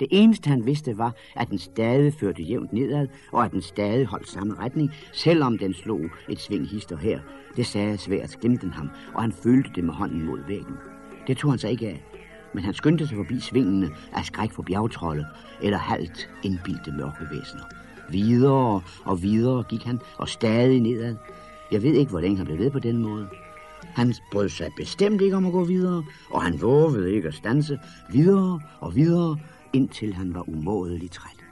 Det eneste han vidste var, at den stadig førte jævnt nedad, og at den stadig holdt samme retning, selvom den slog et sving hister her. Det sagde svært skimten ham, og han følte det med hånden mod væggen. Det tog han sig ikke af, men han skyndte sig forbi svingene af skræk for bjergtrolde eller halvt indbildte mørke væsener. Videre og videre gik han, og stadig nedad. Jeg ved ikke, hvor længe han blev ved på den måde. Han brød sig bestemt ikke om at gå videre, og han vågede ikke at stanse videre og videre, indtil han var umådeligt træt.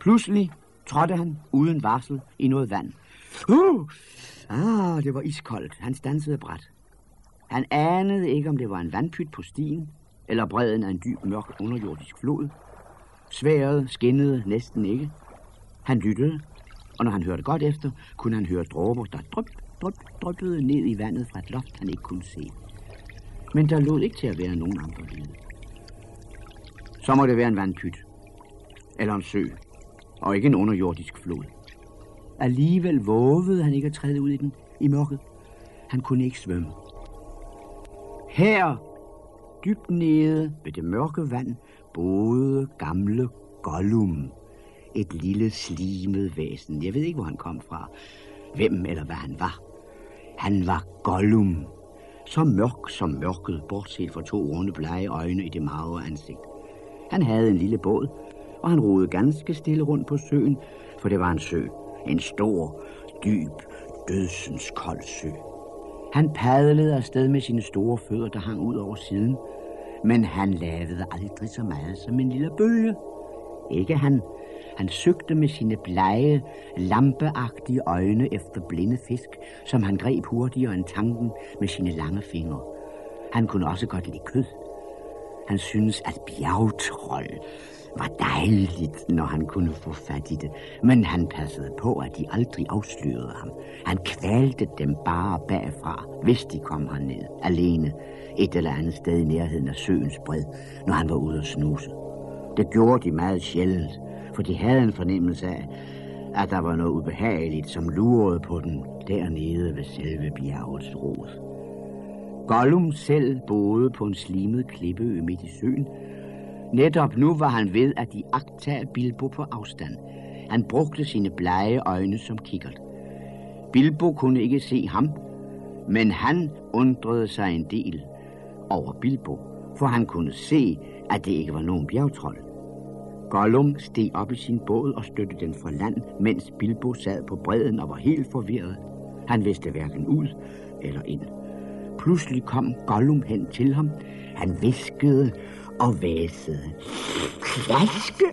Pludselig trådte han uden varsel i noget vand. Uh! Ah, det var iskoldt. Han stansede bræt. Han anede ikke, om det var en vandpyt på stien, eller bredden af en dyb, mørk underjordisk flod. Sværet skinnede næsten ikke. Han lyttede, og når han hørte godt efter, kunne han høre dråber, der dryp, dryp, dryppede ned i vandet fra et loft, han ikke kunne se. Men der lod ikke til at være nogen andre lyde. Så må det være en vandpyt. Eller en sø. Og ikke en underjordisk flod. Alligevel vågede han ikke at træde ud i den i mørket. Han kunne ikke svømme. Her, dybt nede ved det mørke vand, boede gamle Gollum. Et lille slimet væsen. Jeg ved ikke, hvor han kom fra. Hvem eller hvad han var. Han var Gollum. Så mørk som mørket, bortset fra to runde blege øjne i det magre ansigt. Han havde en lille båd, og han roede ganske stille rundt på søen, for det var en sø. En stor, dyb, dødsens kold sø. Han padlede afsted med sine store fødder, der hang ud over siden, men han lavede aldrig så meget som en lille bølge. Ikke han. Han søgte med sine blege, lampeagtige øjne efter blinde fisk, som han greb hurtigere end tanken med sine lange fingre. Han kunne også godt lide kød. Han syntes, at bjergtrold var dejligt, når han kunne få fat i det. Men han passede på, at de aldrig afslørede ham. Han kvalte dem bare bagfra, hvis de kom herned, alene, et eller andet sted i nærheden af søens bred, når han var ude at snuse. Det gjorde de meget sjældent, for de havde en fornemmelse af, at der var noget ubehageligt, som lurede på den dernede ved selve bjergets rod. Gollum selv boede på en slimet klippeø midt i søen. Netop nu var han ved at de agtage Bilbo på afstand. Han brugte sine blege øjne som kikkert. Bilbo kunne ikke se ham, men han undrede sig en del over Bilbo, for han kunne se, at det ikke var nogen bjergtrold. Gollum steg op i sin båd og støttede den fra land, mens Bilbo sad på bredden og var helt forvirret. Han vidste hverken ud eller ind. Pludselig kom Gollum hen til ham. Han viskede og væsede. Klaske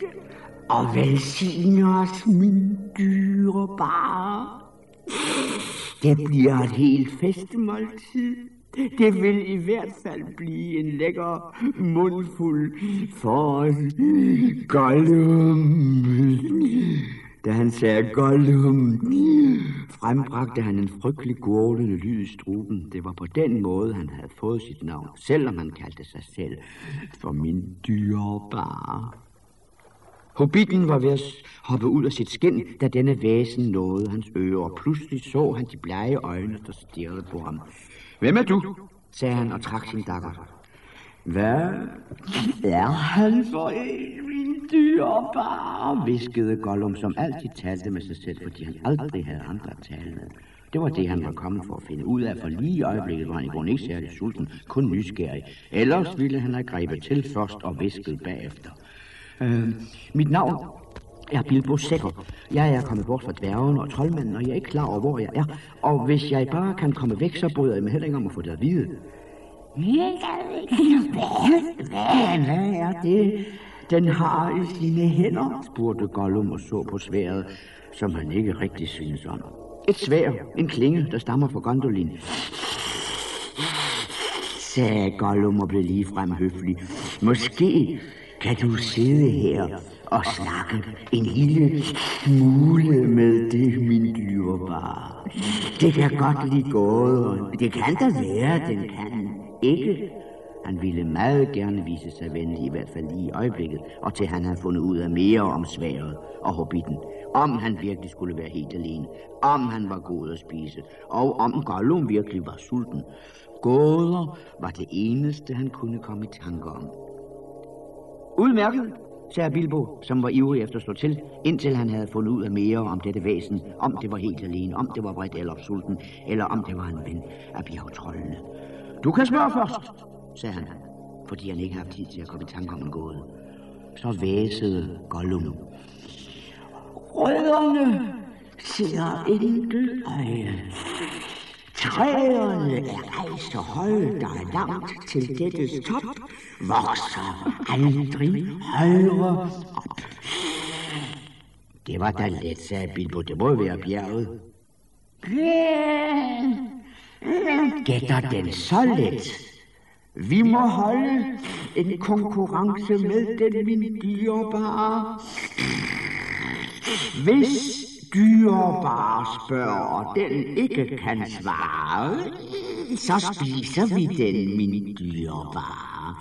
og velsigne os, min dyrebare. Det bliver et helt festmåltid. Det vil i hvert fald blive en lækker mundfuld for os. Gollum. Da han sagde Gollum, frembragte han en frygtelig gurlende lyd i struben. Det var på den måde, han havde fået sit navn, selvom han kaldte sig selv for min dyrebare. Hobbiten var ved at hoppe ud af sit skin, da denne væsen nåede hans ører, og pludselig så han de blege øjne, der stirrede på ham. Hvem er du? sagde han og trak sin dakker. Hvad er han for en, min dyrebare? viskede Gollum, som altid talte med sig selv, fordi han aldrig havde andre at tale med. Det var det, han var kommet for at finde ud af, for lige i øjeblikket var han i grund ikke særlig sulten, kun nysgerrig. Ellers ville han have grebet til først og visket bagefter. Øh, mit navn er Bilbo Sækker. Jeg er kommet bort fra dværgen og troldmanden, og jeg er ikke klar over, hvor jeg er. Og hvis jeg bare kan komme væk, så bryder jeg mig heller ikke om at få det at vide. Hvad, er det, den har i sine hænder? spurgte Gollum og så på sværet, som han ikke rigtig synes om. Et svær, en klinge, der stammer fra Gondolin. Sagde Gollum og blev lige frem høflig. Måske kan du sidde her og snakke en lille smule med det, min dyrebare. Det kan godt lige og det kan da være, den kan ikke. Han ville meget gerne vise sig venlig, i hvert fald lige i øjeblikket, og til han havde fundet ud af mere om sværet og hobbiten. Om han virkelig skulle være helt alene, om han var god at spise, og om Gollum virkelig var sulten. Gåder var det eneste, han kunne komme i tanke om. Udmærket, sagde Bilbo, som var ivrig efter at slå til, indtil han havde fundet ud af mere om dette væsen, om det var helt alene, om det var vredt eller sulten, eller om det var en ven af bjergtrollene. Du kan spørge først, sagde han, fordi han ikke havde tid til at komme i tanke om en gåde. Så væsede Gollum. Rødderne sidder enkelt øje. Træerne er altså ej så høje, langt til dette top, vokser aldrig højere op. Det var da let, sagde Bilbo. Det må være bjerget. Gætter den så let? Vi må holde en konkurrence med den, min dyrebare. Hvis dyrebare spørger, og den ikke kan svare, så spiser vi den, min dyrebare.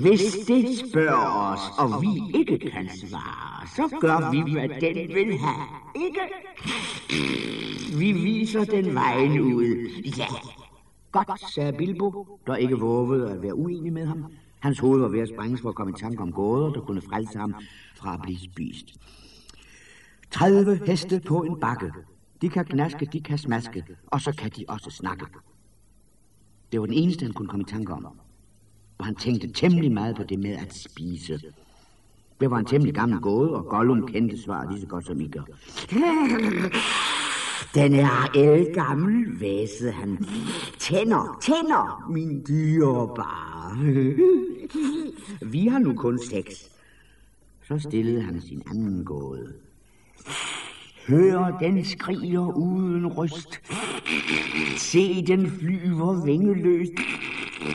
Hvis det spørger os, og vi ikke kan svare, så gør vi, hvad den vil have. Ikke? Vi viser den vejen ud. Ja. Godt, sagde Bilbo, der ikke vågede at være uenig med ham. Hans hoved var ved at sprænges for at komme i tanke om gåder, der kunne frelse ham fra at blive spist. 30 heste på en bakke. De kan knaske, de kan smaske, og så kan de også snakke. Det var den eneste, han kunne komme i tanke om. Og han tænkte temmelig meget på det med at spise. Det var en temmelig gammel gåde, og Gollum kendte svaret lige så godt som I gør. Den er el gammel, væse, han. Tænder, tænder, min dyrebare. Vi har nu kun seks. Så stillede han sin anden gåde. Hør, den skriger uden ryst. Se, den flyver vingeløst.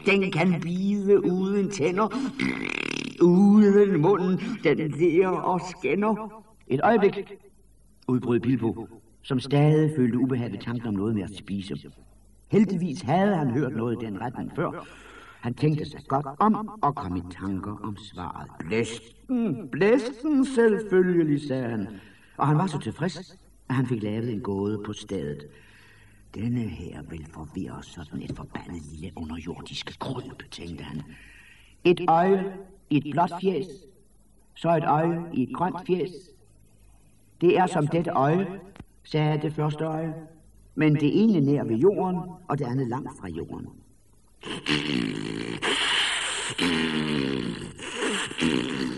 Den kan bide uden tænder. Uden munden, den der og skænder. Et øjeblik, udbrød Bilbo, som stadig følte ubehag ved tanken om noget med at spise. Heldigvis havde han hørt noget i den retning før. Han tænkte sig godt om og kom i tanker om svaret. Blæsten, blæsten selvfølgelig, sagde han. Og han var så tilfreds, at han fik lavet en gåde på stedet. Denne her vil forvirre sådan et forbandet lille underjordiske kryb, tænkte han. Et øje i et blåt fjes, så et øje i et grønt fjes. Det er som dette øje, sagde det første øje, men det ene nær ved jorden, og det andet langt fra jorden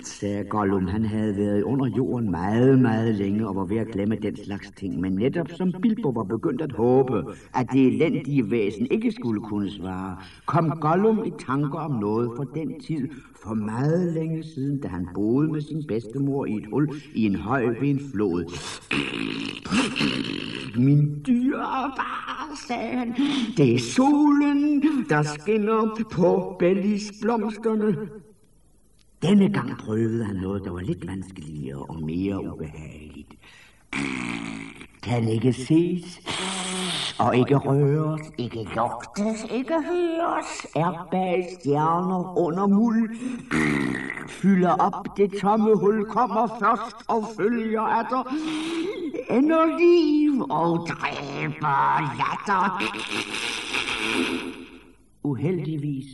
sagde Gollum. Han havde været under jorden meget, meget længe og var ved at glemme den slags ting. Men netop som Bilbo var begyndt at håbe, at det elendige væsen ikke skulle kunne svare, kom Gollum i tanker om noget for den tid, for meget længe siden, da han boede med sin bedstemor i et hul i en høj ved en flod. Min dyrebare, sagde han, det er solen, der skinner på bellisblomsterne. Denne gang prøvede han noget, der var lidt vanskeligere og mere ubehageligt. Kan ikke ses. og ikke røres, ikke lugtes, ikke høres, er bag stjerner under muld, fylder op det tomme hul, kommer først og følger atter, ender liv og dræber latter. Uheldigvis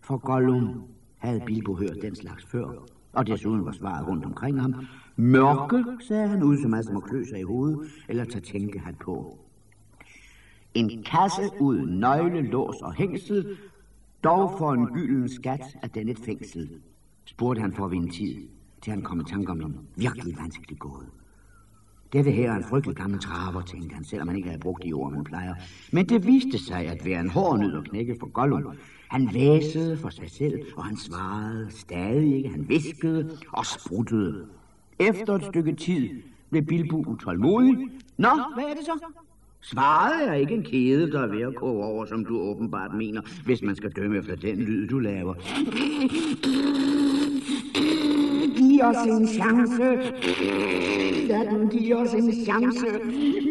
for Gollum havde Bilbo hørt den slags før, og desuden var svaret rundt omkring ham. Mørke, sagde han ud, som altså må klø sig i hovedet, eller tage tænkehat på. En kasse uden nøgle, lås og hængsel, dog for en gylden skat af den et fængsel, spurgte han for at vinde tid, til han kom i tanke om en virkelig vanskelig gåde. Dette her er en frygtelig gammel traver, tænkte han, selvom han ikke havde brugt de ord, man plejer. Men det viste sig at være en hård nød at knække for Gollum. Han væsede for sig selv, og han svarede stadig ikke. Han viskede og spruttede. Efter et stykke tid blev Bilbo utålmodig. Nå, hvad er det så? Svaret er ikke en kæde, der er ved at gå over, som du åbenbart mener, hvis man skal dømme efter den lyd, du laver. Giv os en chance. Lad den give os en chance.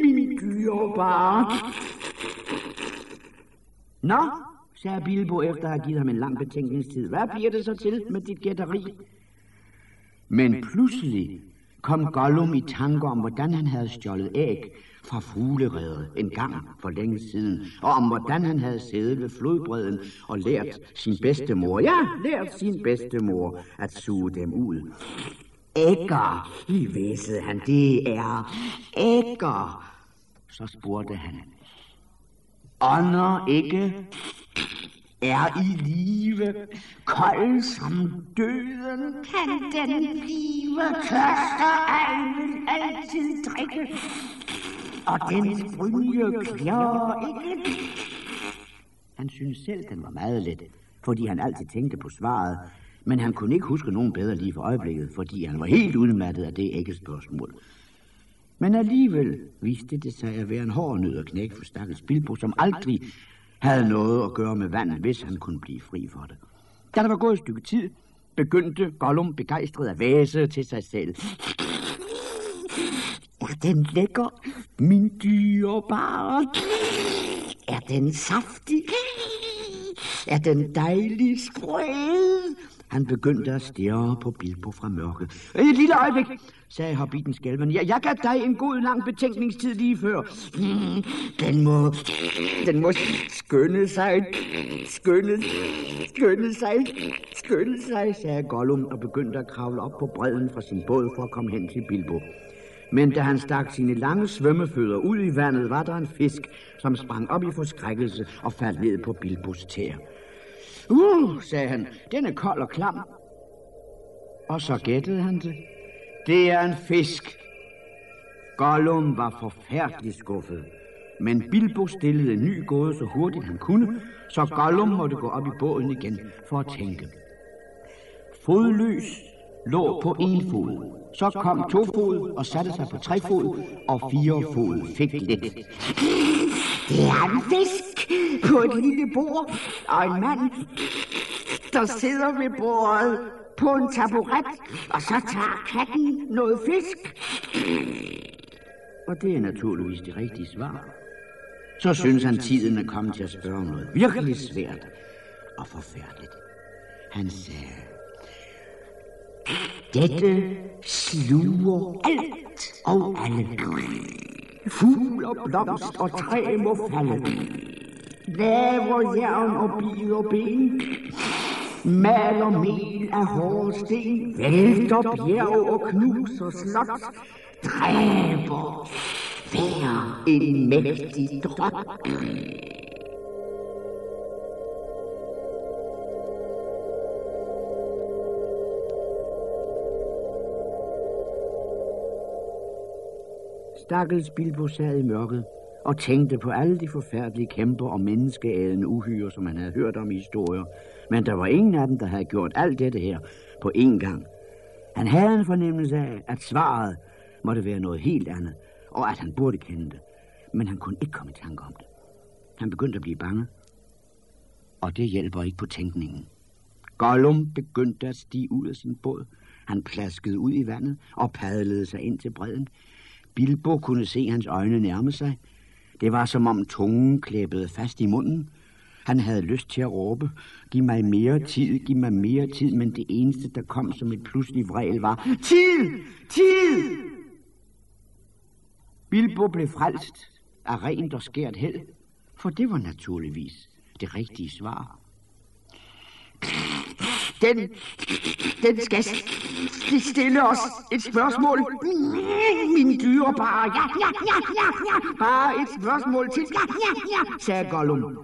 Min dyrebare. Nå, sagde Bilbo efter at have givet ham en lang betænkningstid. Hvad bliver det så til med dit gætteri? Men pludselig kom Gollum i tanke om, hvordan han havde stjålet æg fra fugleredet en gang for længe siden, og om hvordan han havde siddet ved flodbredden og lært sin bedstemor, ja, lært sin bedstemor at suge dem ud. Ægger, væsede han, det er ægger. Så spurgte han, ånder ikke er i live, kold som døden, kan den blive, tørster vil altid drikke, og den brynje klør ikke. Han synes selv, den var meget let, fordi han altid tænkte på svaret, men han kunne ikke huske nogen bedre lige for øjeblikket, fordi han var helt udmattet af det ikke spørgsmål. Men alligevel viste det sig at være en hård nød at knække for stakkels Bilbo, som aldrig havde noget at gøre med vandet, hvis han kunne blive fri for det. Da der var gået et stykke tid, begyndte Gollum begejstret at væse til sig selv. Er den lækker, min dyrebare? Er den saftig? Er den dejlig sprød? Han begyndte at stirre på Bilbo fra mørket. Et lille øjeblik, sagde hobbiten skælven. Jeg, jeg gav dig en god lang betænkningstid lige før. Hmm, den må, den må skynde sig, skynde, skynde sig, skynde sig, sagde Gollum og begyndte at kravle op på bredden fra sin båd for at komme hen til Bilbo. Men da han stak sine lange svømmefødder ud i vandet, var der en fisk, som sprang op i forskrækkelse og faldt ned på Bilbos tæer. Uh, sagde han, den er kold og klam. Og så gættede han det. Det er en fisk. Gollum var forfærdeligt skuffet. Men Bilbo stillede en ny gåde så hurtigt han kunne, så Gollum måtte gå op i båden igen for at tænke. Fodløs lå på en fod. Så kom to fod og satte sig på tre fod, og fire fod fik lidt. Det er en fisk på et lille bord, og en mand, der sidder ved bordet på en taburet, og så tager katten noget fisk. Og det er naturligvis det rigtige svar. Så synes han, tiden er kommet til at spørge om noget virkelig svært og forfærdeligt. Han sagde, dette sluger alt og alle. Fugl og blomst og træ må falde. Laver jern og bil og ben. Mal og mel af hårde sten. Vælter bjerg og knuser slot. Dræber hver en mægtig drøm. Stakkels Bilbo sad i mørket og tænkte på alle de forfærdelige kæmper og menneskeædende uhyre, som han havde hørt om i historier. Men der var ingen af dem, der havde gjort alt dette her på én gang. Han havde en fornemmelse af, at svaret måtte være noget helt andet, og at han burde kende det. Men han kunne ikke komme i tanke om det. Han begyndte at blive bange, og det hjælper ikke på tænkningen. Gollum begyndte at stige ud af sin båd. Han plaskede ud i vandet og padlede sig ind til bredden. Bilbo kunne se hans øjne nærme sig, Det var som om tungen klæbede fast i munden. Han havde lyst til at råbe, giv mig mere tid, giv mig mere tid, men det eneste, der kom som et pludselig vrel, var, tid, tid! Bilbo blev frelst af rent og skært held, for det var naturligvis det rigtige svar. Den, den skal stille os et spørgsmål. Min dyrebare. Ja, ja, ja, ja, ja. Bare et spørgsmål til. Ja, ja, ja, sagde Gollum.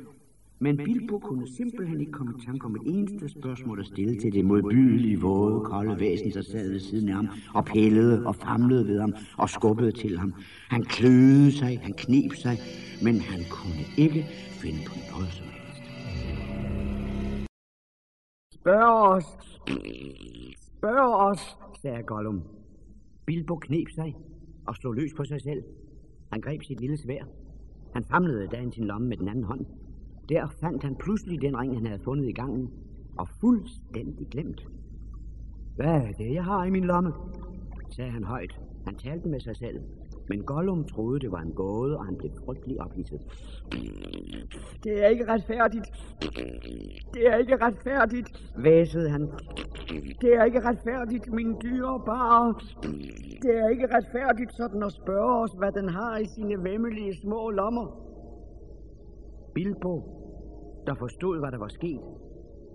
Men Bilbo kunne simpelthen ikke komme i tanke om et eneste spørgsmål at stille til det modbydelige, våde, kolde væsen, der sad ved siden af ham og pillede og famlede ved ham og skubbede til ham. Han kløede sig, han knep sig, men han kunne ikke finde på noget som Spørg os, spørg os, sagde Gollum. Bilbo knep sig og slog løs på sig selv. Han greb sit lille svær. Han famlede dagen sin lomme med den anden hånd. Der fandt han pludselig den ring, han havde fundet i gangen, og fuldstændig glemt. Hvad er det, jeg har i min lomme? sagde han højt. Han talte med sig selv. Men Gollum troede, det var en gåde, og han blev frygtelig ophidset. Det er ikke retfærdigt. Det er ikke retfærdigt, væsede han. Det er ikke retfærdigt, min dyrebare. Det er ikke retfærdigt sådan at spørge os, hvad den har i sine vemmelige små lommer. Bilbo, der forstod, hvad der var sket,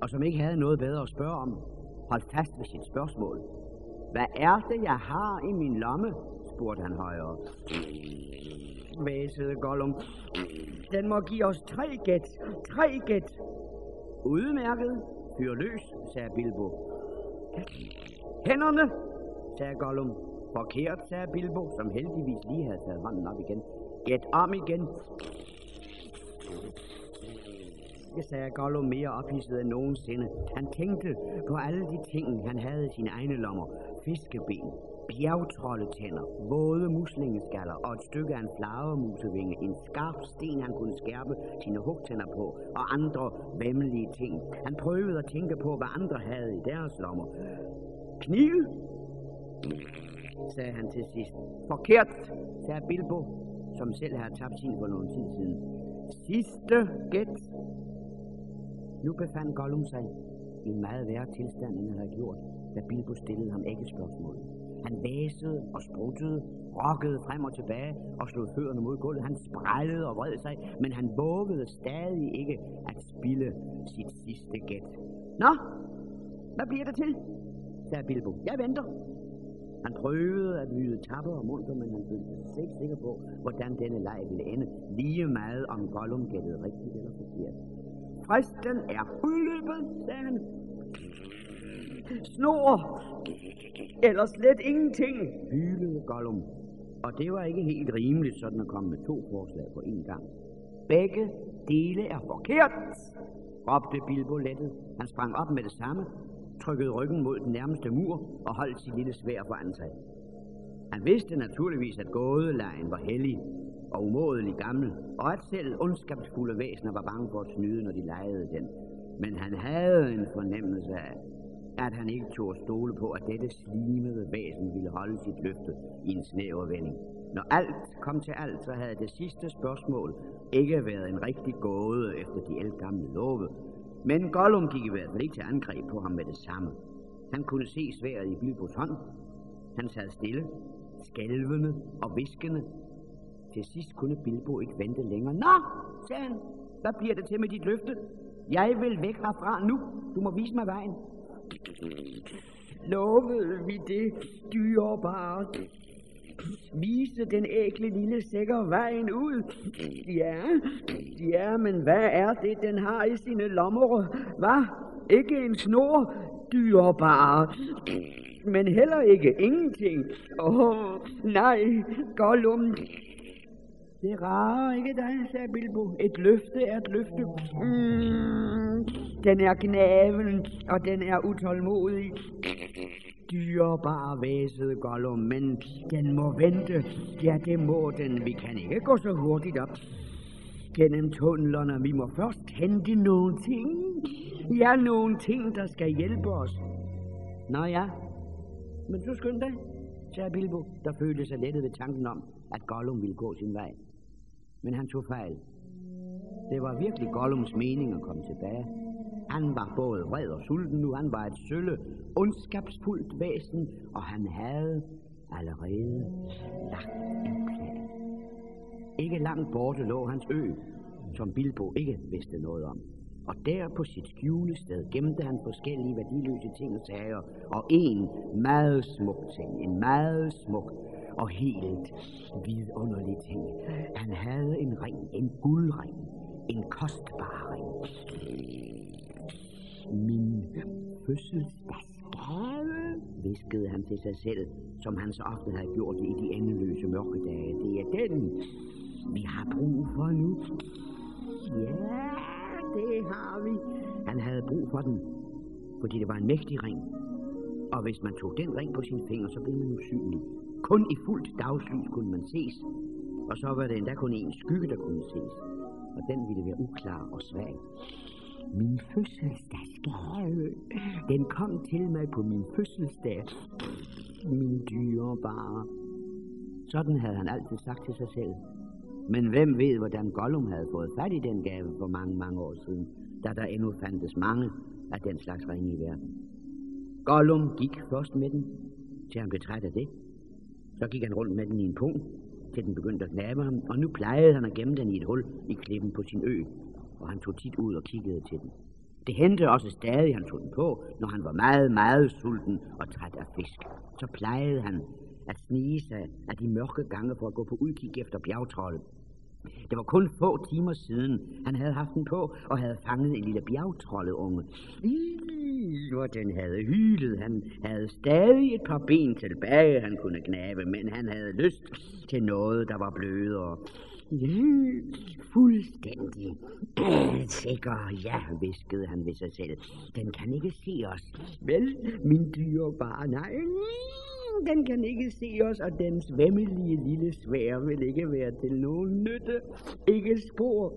og som ikke havde noget bedre at spørge om, holdt fast ved sit spørgsmål. Hvad er det, jeg har i min lomme? Spurgte han højere. Væsede Gollum. Den må give os tre gæt. Tre gæt. Udmærket. Fyr løs, sagde Bilbo. Hænderne, sagde Gollum. Forkert, sagde Bilbo, som heldigvis lige havde taget hånden op igen. Gæt om igen sagde Gollum mere ophidset end nogensinde. Han tænkte på alle de ting, han havde i sine egne lommer. Fiskeben, bjergtrolletænder, våde muslingeskaller og et stykke af en flagermusevinge, en skarp sten, han kunne skærpe sine hugtænder på, og andre vemmelige ting. Han prøvede at tænke på, hvad andre havde i deres lommer. Kniv, sagde han til sidst. Forkert, sagde Bilbo, som selv havde tabt sin for nogen tid siden. Sidste gæt, nu befandt Gollum sig i en meget værre tilstand, end han havde gjort, da Bilbo stillede ham ikke spørgsmål. Han væsede og spruttede, rokkede frem og tilbage og slog fødderne mod gulvet. Han sprællede og vred sig, men han vågede stadig ikke at spille sit sidste gæt. Nå, hvad bliver der til? sagde Bilbo. Jeg venter. Han prøvede at lyde tapper og munter, men han følte sig ikke sikker på, hvordan denne leg ville ende. Lige meget om Gollum gættede rigtigt eller forkert. Fristen er udløbet, sagde han. Snor, eller slet ingenting, hylede Gollum. Og det var ikke helt rimeligt sådan at komme med to forslag på en gang. Begge dele er forkert, råbte Bilbo lettet. Han sprang op med det samme, trykkede ryggen mod den nærmeste mur og holdt sit lille svær foran sig. Han vidste naturligvis, at gådelejen var hellig, og umådelig gammel, og at selv ondskabsfulde væsener var bange for at snyde, når de lejede den. Men han havde en fornemmelse af, at han ikke tog at stole på, at dette slimede væsen ville holde sit løfte i en snæver vending. Når alt kom til alt, så havde det sidste spørgsmål ikke været en rigtig gåde efter de ældgamle love. Men Gollum gik i hvert fald ikke til angreb på ham med det samme. Han kunne se sværet i Bilbos hånd. Han sad stille, skælvende og viskende, til sidst kunne Bilbo ikke vente længere. Nå, sagde han, hvad bliver det til med dit løfte? Jeg vil væk herfra nu. Du må vise mig vejen. Lovede vi det, dyrebare? Vise den ækle lille sækker vejen ud? Ja, ja, men hvad er det, den har i sine lommer? Hvad? Ikke en snor, dyrebare men heller ikke ingenting. Åh, oh, nej, Gollum, det rager ikke dig, sagde Bilbo. Et løfte er et løfte. Mm, den er gnaven, og den er utålmodig. Dyrebar væsede Gollum, men den må vente. Ja, det må den. Vi kan ikke gå så hurtigt op gennem tunnelerne. Vi må først hente nogle ting. Ja, nogle ting, der skal hjælpe os. Nå ja, men så skynd dig, sagde Bilbo, der følte sig lettet ved tanken om, at Gollum ville gå sin vej. Men han tog fejl. Det var virkelig Gollums mening at komme tilbage. Han var både vred og sulten nu. Han var et sølle, ondskabsfuldt væsen, og han havde allerede lagt en plan. Ikke langt borte lå hans ø, som Bilbo ikke vidste noget om. Og der på sit skjulested gemte han forskellige værdiløse ting og sager, og en meget smuk ting, en meget smuk og helt vidunderlig ting. Han havde en ring, en guldring, en kostbar ring. Min fødselsdagsgave, viskede han til sig selv, som han så ofte havde gjort det i de endeløse mørke dage. Det er den, vi har brug for nu. Ja, det har vi. Han havde brug for den, fordi det var en mægtig ring. Og hvis man tog den ring på sin finger, så blev man usynlig. Kun i fuldt dagslys kunne man ses, og så var det endda kun en skygge, der kunne ses, og den ville være uklar og svag. Min fødselsdagsgave, den kom til mig på min fødselsdag, min dyrebare. Sådan havde han altid sagt til sig selv. Men hvem ved, hvordan Gollum havde fået fat i den gave for mange, mange år siden, da der endnu fandtes mange af den slags ringe i verden. Gollum gik først med den, til han blev træt af det. Så gik han rundt med den i en pung, til den begyndte at knabe ham, og nu plejede han at gemme den i et hul i klippen på sin ø, og han tog tit ud og kiggede til den. Det hændte også stadig, han tog den på, når han var meget, meget sulten og træt af fisk. Så plejede han at snige sig af de mørke gange for at gå på udkig efter bjergtrolde. Det var kun få timer siden, han havde haft den på og havde fanget en lille bjergtrolleunge. Hvor den havde hylet. Han havde stadig et par ben tilbage, han kunne knabe, men han havde lyst til noget, der var blødere. Fuldstændig sikker, ja, viskede han ved sig selv. Den kan ikke se os. Vel, min dyrebare, nej, den kan ikke se os, og den svemmelige lille svær vil ikke være til nogen nytte. Ikke spor.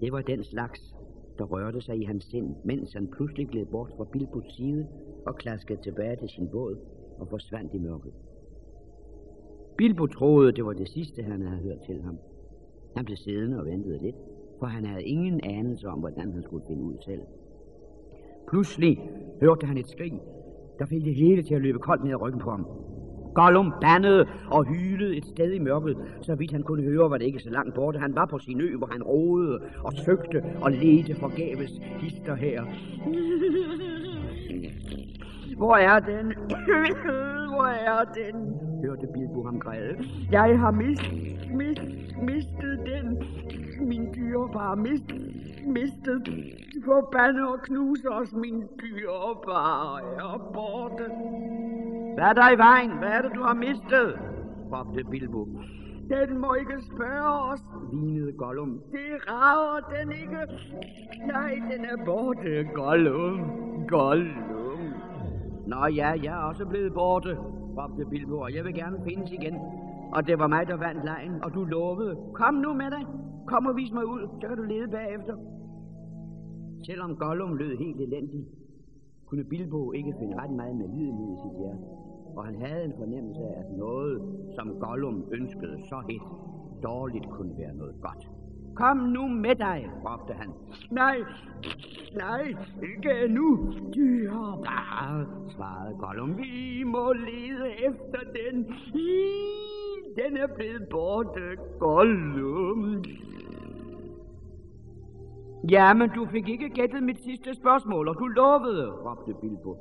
Det var den slags, der rørte sig i hans sind, mens han pludselig gled bort fra Bilbos side og klaskede tilbage til sin båd og forsvandt i mørket. Bilbo troede, det var det sidste, han havde hørt til ham. Han blev siddende og ventede lidt, for han havde ingen anelse om, hvordan han skulle finde ud selv. Pludselig hørte han et skrig, der fik det hele til at løbe koldt ned ad ryggen på ham. Gollum bandede og hylede et sted i mørket, så vidt han kunne høre, var det ikke så langt borte. Han var på sin ø, hvor han roede og søgte og ledte forgæves hister her. Hvor er den? [COUGHS] Hvor er den? hørte Bilbo ham græde. Jeg har mistet, mistet, mistet den. Min dyrebare mist, mistet. Forbande og knuse os, min dyrebare er borte. Hvad er der i vejen? Hvad er det, du har mistet? råbte Bilbo. Den må ikke spørge os, vinede Gollum. Det rager den ikke. Nej, den er borte, Gollum. Gollum. Nå ja, jeg er også blevet borte, råbte Bilbo, og jeg vil gerne findes igen. Og det var mig, der vandt lejen, og du lovede. Kom nu med dig. Kom og vis mig ud, så kan du lede bagefter. Selvom Gollum lød helt elendig, kunne Bilbo ikke finde ret meget med lidenhed i sit hjerte. Og han havde en fornemmelse af, at noget, som Gollum ønskede så hit, dårligt kunne være noget godt. Kom nu med dig, råbte han. Nej, nej, ikke nu. bare, svarede Gollum. Vi må lede efter den. Den er blevet borte, Gollum. Ja, men du fik ikke gættet mit sidste spørgsmål, og du lovede, råbte Bilbo.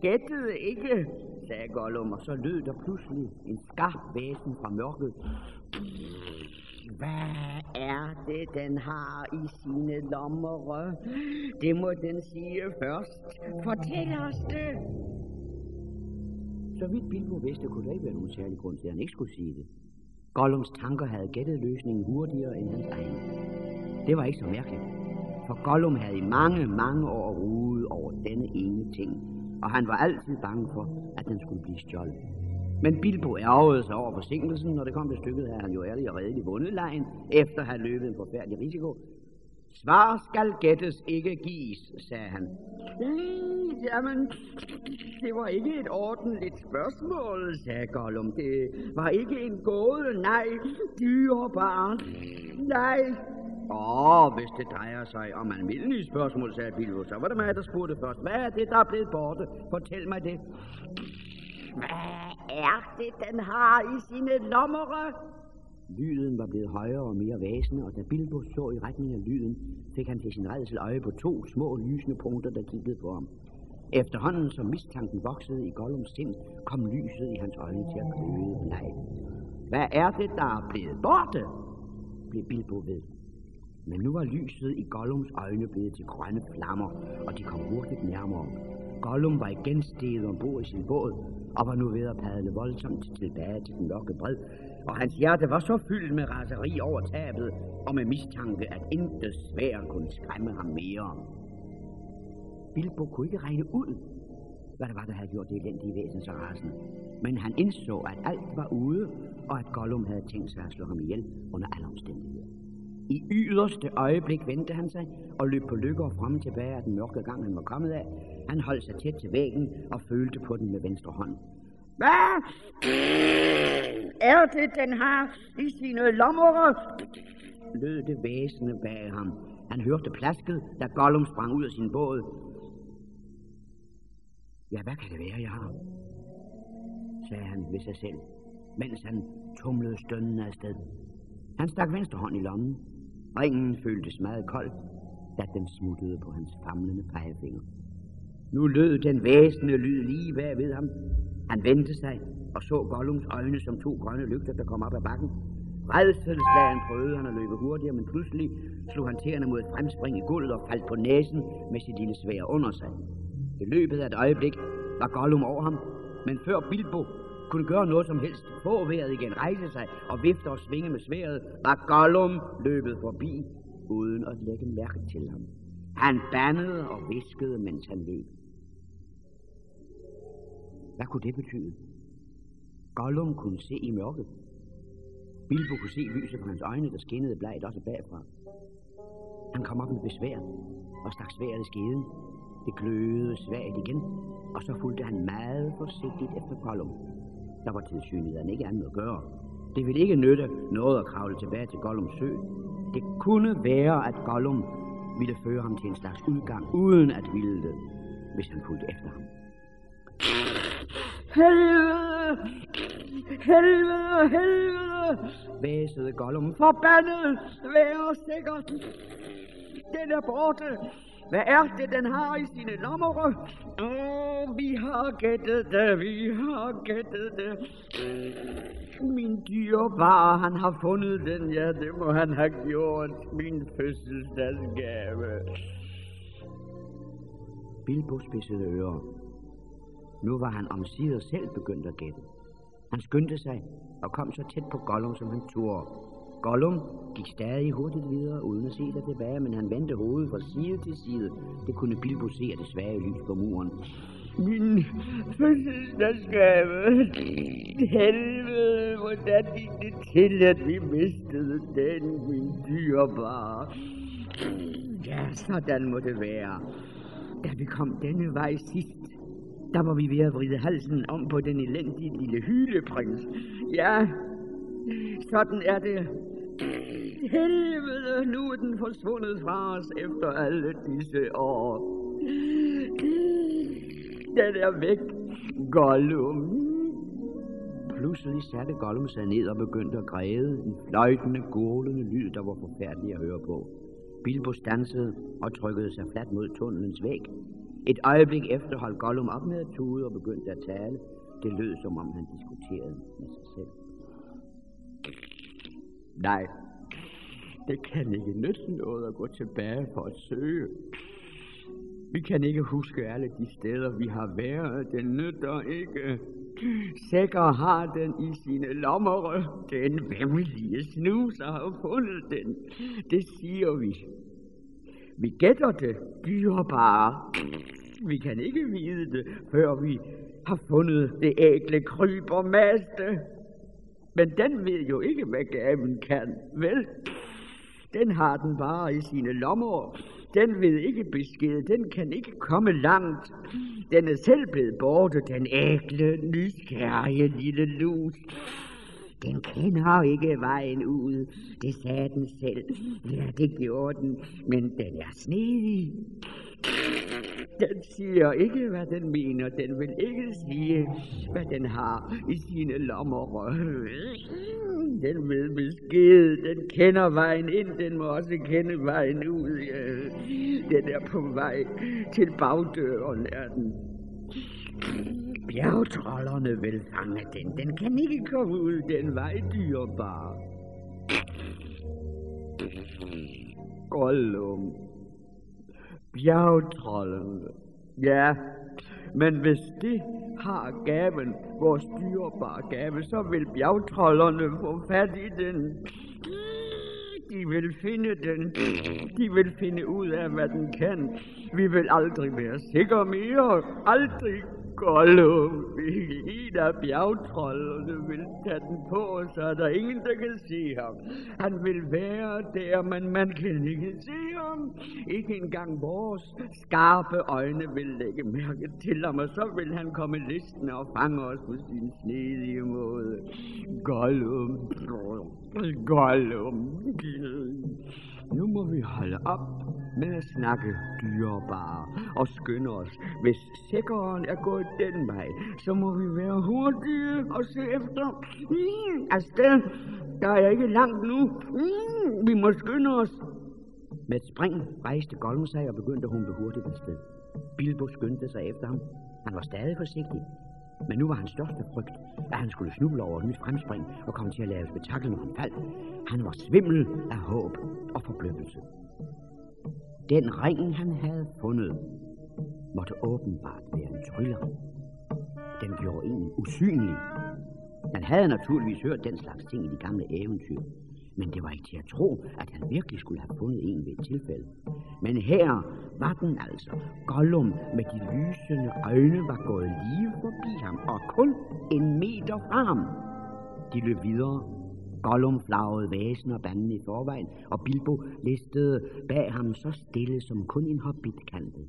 Gættede ikke, sagde Gollum, og så lød der pludselig en skarp væsen fra mørket. Hvad er det, den har i sine lommer? Det må den sige først. Fortæl os det. Så vidt Bilbo vidste, kunne der ikke være nogen særlig grund til, at han ikke skulle sige det. Gollums tanker havde gættet løsningen hurtigere end hans egen. Det var ikke så mærkeligt, for Gollum havde i mange, mange år ruet over denne ene ting, og han var altid bange for, at den skulle blive stjålet. Men Bilbo ærgede sig over forsinkelsen, når det kom til stykket, havde han jo ærligt og redeligt vundet lejen, efter at have løbet en forfærdelig risiko. Svar skal gættes ikke gives, sagde han. Jamen, det var ikke et ordentligt spørgsmål, sagde Gollum. Det var ikke en gåde, nej, dyrebart. Nej. Åh, oh, hvis det drejer sig om almindelige spørgsmål, sagde Bilbo, så var det mig, der spurgte først. Hvad er det, der er blevet borte? Fortæl mig det. Hvad er det, den har i sine lommere? Lyden var blevet højere og mere væsende, og da Bilbo så i retning af lyden, fik han til sin redsel øje på to små lysende punkter, der kiggede på ham. Efterhånden som mistanken voksede i Gollums sind, kom lyset i hans øjne til at gløde bleg. Hvad er det, der er blevet borte? blev Bilbo ved. Men nu var lyset i Gollums øjne blevet til grønne flammer, og de kom hurtigt nærmere. Gollum var igen steget ombord i sin båd, og var nu ved at padle voldsomt tilbage til den mørke bred, og hans hjerte var så fyldt med raseri over tabet, og med mistanke, at intet svær kunne skræmme ham mere. Bilbo kunne ikke regne ud, hvad det var, der havde gjort det elendige væsen så rasende. Men han indså, at alt var ude, og at Gollum havde tænkt sig at slå ham ihjel under alle omstændigheder. I yderste øjeblik vendte han sig og løb på lykke og frem tilbage af den mørke gang, han var kommet af. Han holdt sig tæt til væggen og følte på den med venstre hånd. Hvad er det, den har i sine lommer? lød det væsende bag ham. Han hørte plasket, da Gollum sprang ud af sin båd. Ja, hvad kan det være, jeg har? sagde han ved sig selv, mens han tumlede stønnende afsted. Han stak venstre hånd i lommen. Ringen føltes meget kold, da den smuttede på hans famlende pegefinger. Nu lød den væsende lyd lige bagved ham. Han vendte sig og så Gollums øjne som to grønne lygter, der kom op ad bakken. Redselslagen prøvede han at løbe hurtigere, men pludselig slog han tæerne mod et fremspring i gulvet og faldt på næsen med sit lille svær under sig. I løbet af et øjeblik var Gollum over ham, men før Bilbo kunne gøre noget som helst, få vejret igen, rejse sig og vifte og svinge med sværet, var Gollum løbet forbi, uden at lægge mærke til ham. Han bandede og viskede, mens han løb. Hvad kunne det betyde? Gollum kunne se i mørket. Bilbo kunne se lyset fra hans øjne, der skinnede blegt også bagfra. Han kom op med besvær og stak sværet i skeden. Det glødede svagt igen, og så fulgte han meget forsigtigt efter Gollum. Der var tilsyneladende ikke andet at gøre. Det ville ikke nytte noget at kravle tilbage til Gollums sø. Det kunne være, at Gollum ville føre ham til en slags udgang, uden at ville det, hvis han fulgte efter ham. Helvede! Helvede! Helvede! Væsede Gollum. Forbandet! Vær sikkert! Den er borte! Hvad er det, den har i sine lommer? Åh, oh, vi har gættet det, vi har gættet det. Min dyrebare, han har fundet den, ja, det må han have gjort. Min fødselsdagsgave. Bilbo spidsede ører. Nu var han omsider selv begyndt at gætte. Han skyndte sig og kom så tæt på Gollum, som han turde. Gollum gik stadig hurtigt videre, uden at se sig tilbage, men han vendte hovedet fra side til side. Det kunne Bilbo se af det svage lys på muren. Min fødselsdagsgave. Helvede, hvordan gik det til, at vi mistede den, min dyrebare. Ja, sådan må det være. Da vi kom denne vej sidst, der var vi ved at vride halsen om på den elendige lille hyleprins. Ja, sådan er det. Helvede, nu er den forsvundet fra os efter alle disse år. Den er væk, Gollum. Pludselig satte Gollum sig ned og begyndte at græde. En fløjtende, gurlende lyd, der var forfærdelig at høre på. Bilbo stansede og trykkede sig fladt mod tunnelens væg. Et øjeblik efter holdt Gollum op med at tude og begyndte at tale. Det lød, som om han diskuterede med sig selv. Nej, det kan ikke nytte noget at gå tilbage for at søge. Vi kan ikke huske alle de steder, vi har været. Det nytter ikke. Sækker har den i sine lommer. Den vemmelige snuser har fundet den. Det siger vi. Vi gætter det, dyrebare. Vi kan ikke vide det, før vi har fundet det ægle krybermaste. Men den ved jo ikke, hvad gaven kan, vel? Den har den bare i sine lommer. Den ved ikke besked, den kan ikke komme langt. Den er selv blevet borte, den ægle, nysgerrige lille lus. Den kender ikke vejen ud, det sagde den selv. Ja, det gjorde den, men den er snedig. Den siger ikke, hvad den mener. Den vil ikke sige, hvad den har i sine lommer. Den ved besked. Den kender vejen ind. Den må også kende vejen ud. Den er på vej til bagdøren, er den. Bjergtrollerne vil fange den. Den kan ikke komme ud den vej, dyrbar. Gollum. Bjergtrollerne. Ja, men hvis det har gaven, vores dyrebare gave, så vil bjergtrollerne få fat i den. De vil finde den. De vil finde ud af, hvad den kan. Vi vil aldrig være sikre mere. Aldrig Gollum, en af bjergtrollerne vil tage den på, så er der ingen, der kan se ham. Han vil være der, men man kan ikke se ham. Ikke engang vores skarpe øjne vil lægge mærke til ham, og så vil han komme listen og fange os på sin snedige måde. Gollum, Gollum. Nu må vi holde op med at snakke dyrebare og skynde os. Hvis sækkeren er gået den vej, så må vi være hurtige og se efter. Mm, afsted. Der er ikke langt nu. Mm, vi må skynde os. Med et spring rejste Gollum sig og begyndte at humpe hurtigt afsted. Bilbo skyndte sig efter ham. Han var stadig forsigtig, men nu var hans største frygt, at han skulle snuble over et nyt fremspring og komme til at lave spektakel, når han faldt. Han var svimmel af håb og forbløffelse. Den ring, han havde fundet, måtte åbenbart være en tryllering. Den gjorde en usynlig. Man havde naturligvis hørt den slags ting i de gamle eventyr, men det var ikke til at tro, at han virkelig skulle have fundet en ved et tilfælde. Men her var den altså. Gollum med de lysende øjne var gået lige forbi ham, og kun en meter fra ham. De løb videre. Gollum flagede væsen og banden i forvejen, og Bilbo listede bag ham så stille, som kun en hobbit kan det.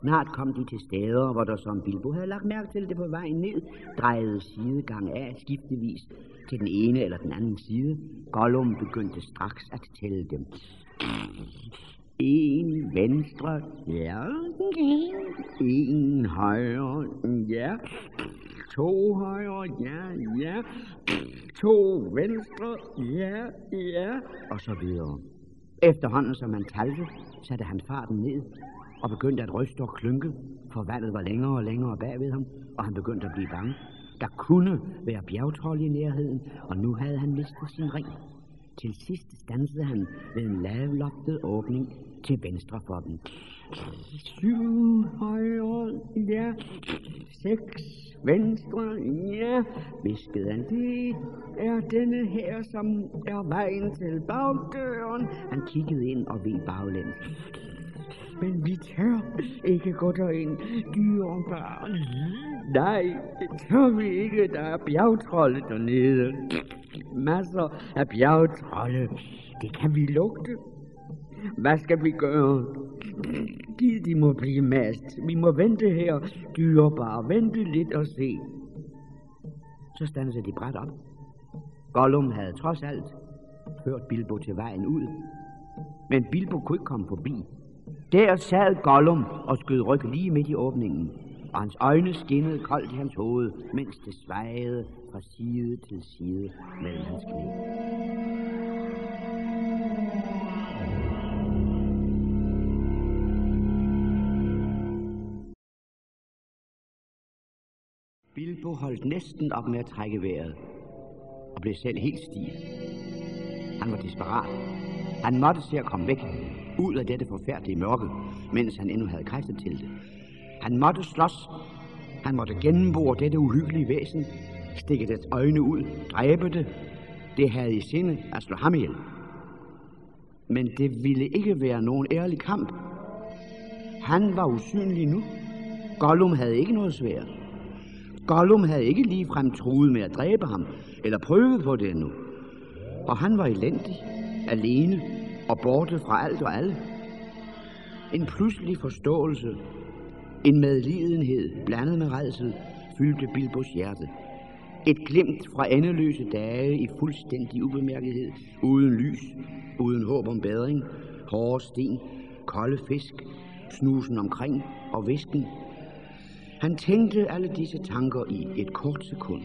Snart kom de til steder, hvor der som Bilbo havde lagt mærke til det på vejen ned, drejede sidegang af skiftevis til den ene eller den anden side. Gollum begyndte straks at tælle dem. En venstre, ja. En højre, ja. To højre, ja, ja. To venstre, ja, ja. Og så videre. Efterhånden som han talte, satte han farten ned og begyndte at ryste og klynke, for vandet var længere og længere bagved ham, og han begyndte at blive bange. Der kunne være bjergtrol i nærheden, og nu havde han mistet sin ring. Til sidst stansede han ved en lavloftet åbning til venstre for dem. Syv højre, ja. Seks venstre, ja. Viskede han, det er denne her, som er vejen til bagdøren. Han kiggede ind og ved baglæns. Men vi tør ikke gå derind, dyrebare. Nej, det tør vi ikke. Der er bjergtrolde dernede. Masser af bjergtrolde. Det kan vi lugte. Hvad skal vi gøre? De, de må blive mast. Vi må vente her, dyrebare. Vente lidt og se. Så standede de bræt op. Gollum havde trods alt ført Bilbo til vejen ud. Men Bilbo kunne ikke komme forbi. Der sad Gollum og skød ryg lige midt i åbningen, og hans øjne skinnede koldt i hans hoved, mens det svajede fra side til side mellem hans knæ. Bilbo holdt næsten op med at trække vejret, og blev selv helt stiv. Han var desperat. Han måtte se at komme væk, ud af dette forfærdelige mørke, mens han endnu havde kræfter til det. Han måtte slås. Han måtte gennembore dette uhyggelige væsen, stikke dets øjne ud, dræbe det. Det havde i sinde at slå ham ihjel. Men det ville ikke være nogen ærlig kamp. Han var usynlig nu. Gollum havde ikke noget svært. Gollum havde ikke ligefrem truet med at dræbe ham, eller prøvet på det endnu. Og han var elendig. alene og borte fra alt og alle. En pludselig forståelse, en medlidenhed blandet med redsel, fyldte Bilbos hjerte. Et glimt fra endeløse dage i fuldstændig ubemærkethed, uden lys, uden håb om bedring, hårde sten, kolde fisk, snusen omkring og visken. Han tænkte alle disse tanker i et kort sekund.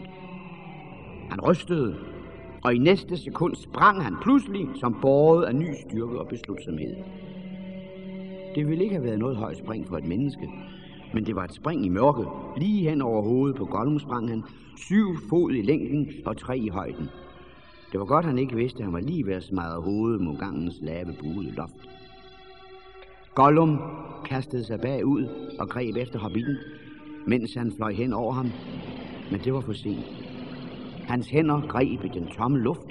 Han rystede, og i næste sekund sprang han pludselig som båret af ny styrke og beslutsomhed. Det ville ikke have været noget højt spring for et menneske, men det var et spring i mørket. Lige hen over hovedet på Gollum sprang han, syv fod i længden og tre i højden. Det var godt, han ikke vidste, at han var lige ved at smadre hovedet mod gangens lave buede loft. Gollum kastede sig bagud og greb efter hobbiten, mens han fløj hen over ham, men det var for sent. Hans hænder greb i den tomme luft,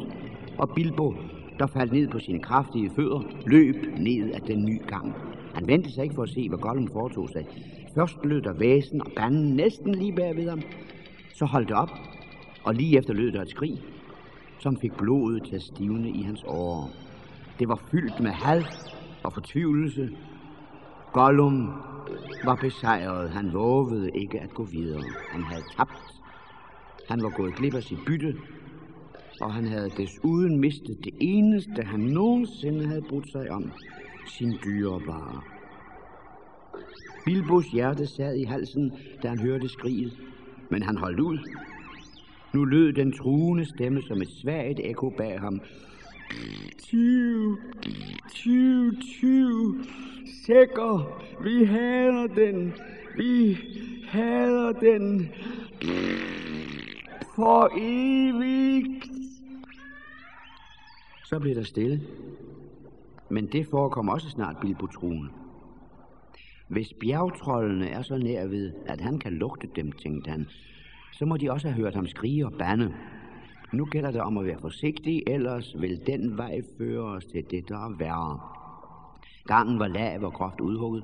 og Bilbo, der faldt ned på sine kraftige fødder, løb ned ad den nye gang. Han ventede sig ikke for at se, hvad Gollum foretog sig. Først lød der væsen og banden næsten lige bagved ham. Så holdt det op, og lige efter lød der et skrig, som fik blodet til at stivne i hans årer. Det var fyldt med had og fortvivlelse. Gollum var besejret. Han vågede ikke at gå videre. Han havde tabt. Han var gået glip af sit bytte, og han havde desuden mistet det eneste, han nogensinde havde brudt sig om, sin dyrebare. Bilbos hjerte sad i halsen, da han hørte skriget, men han holdt ud. Nu lød den truende stemme som et svagt ekko bag ham. Tyv, tyv, tyv, sikker, vi hader den, vi hader den, for evigt. Så blev der stille, men det forekom også snart Bilbo truende. Hvis bjergtrollene er så nær ved, at han kan lugte dem, tænkte han, så må de også have hørt ham skrige og bande. Nu gælder det om at være forsigtig, ellers vil den vej føre os til det, der er værre. Gangen var lav og groft udhugget.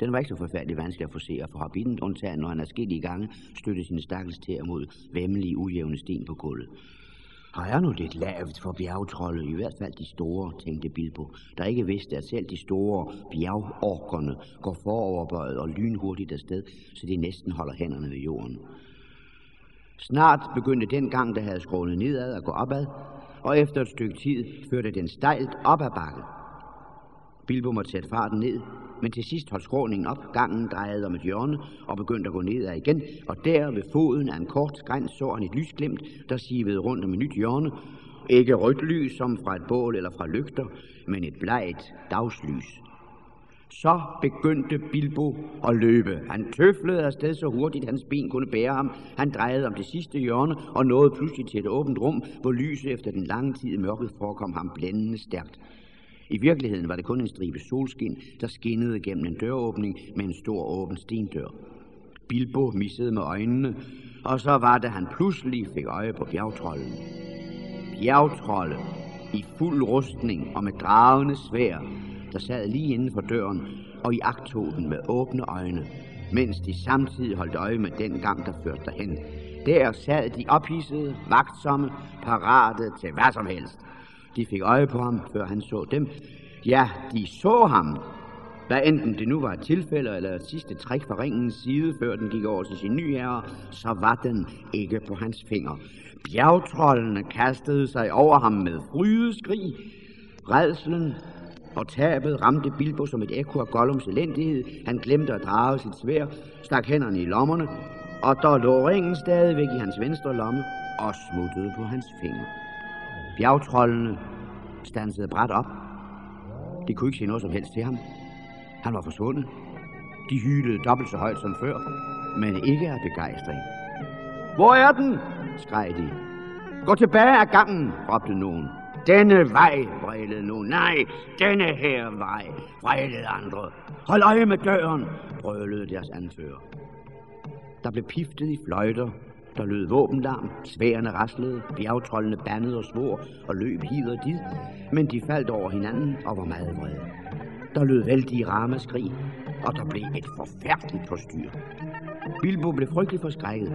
Den var ikke så forfærdelig vanskelig at forsere for hobbiten, undtagen når han er sket i gange støtte sine stakkels tæer mod vemmelige, ujævne sten på gulvet. Har jeg nu lidt lavt for bjergtrolde, i hvert fald de store, tænkte Bilbo, der ikke vidste, at selv de store bjergorkerne går foroverbøjet og lynhurtigt afsted, så de næsten holder hænderne ved jorden. Snart begyndte den gang, der havde skrånet nedad at gå opad, og efter et stykke tid førte den stejlt op ad bakken. Bilbo måtte sætte farten ned, men til sidst holdt skråningen op, gangen drejede om et hjørne og begyndte at gå nedad igen, og der ved foden af en kort græns så han et lysglimt, der sivede rundt om et nyt hjørne. Ikke rødt lys som fra et bål eller fra lygter, men et blegt dagslys. Så begyndte Bilbo at løbe. Han tøflede afsted så hurtigt, hans ben kunne bære ham. Han drejede om det sidste hjørne og nåede pludselig til et åbent rum, hvor lyset efter den lange tid i mørket forekom ham blændende stærkt. I virkeligheden var det kun en stribe solskin, der skinnede gennem en døråbning med en stor åben stendør. Bilbo missede med øjnene, og så var det, han pludselig fik øje på bjergtrollen. Bjergtrolle i fuld rustning og med dragende svær, der sad lige inden for døren og i den med åbne øjne, mens de samtidig holdt øje med den gang, der førte derhen. Der sad de ophissede, vagtsomme, parate til hvad som helst. De fik øje på ham, før han så dem. Ja, de så ham. Hvad enten det nu var et tilfælde eller et sidste træk fra ringens side, før den gik over til sin nye herre, så var den ikke på hans finger. Bjergtrollene kastede sig over ham med frydeskrig. Redslen og tabet ramte Bilbo som et ekko af Gollums elendighed. Han glemte at drage sit svær, stak hænderne i lommerne, og der lå ringen stadigvæk i hans venstre lomme og smuttede på hans finger. Bjergtrollene stansede bræt op. De kunne ikke se noget som helst til ham. Han var forsvundet. De hylede dobbelt så højt som før, men ikke af begejstring. Hvor er den? skreg de. Gå tilbage af gangen, råbte nogen. Denne vej, vrælede nogen. Nej, denne her vej, vrælede andre. Hold øje med døren, brølede deres anfører. Der blev piftet i fløjter, der lød våbenlarm, sværene raslede, bjergtrollene bandede og svor og løb hid og dit, men de faldt over hinanden og var meget vrede. Der lød vældige ramaskrig, og der blev et forfærdeligt forstyr. Bilbo blev frygtelig forskrækket,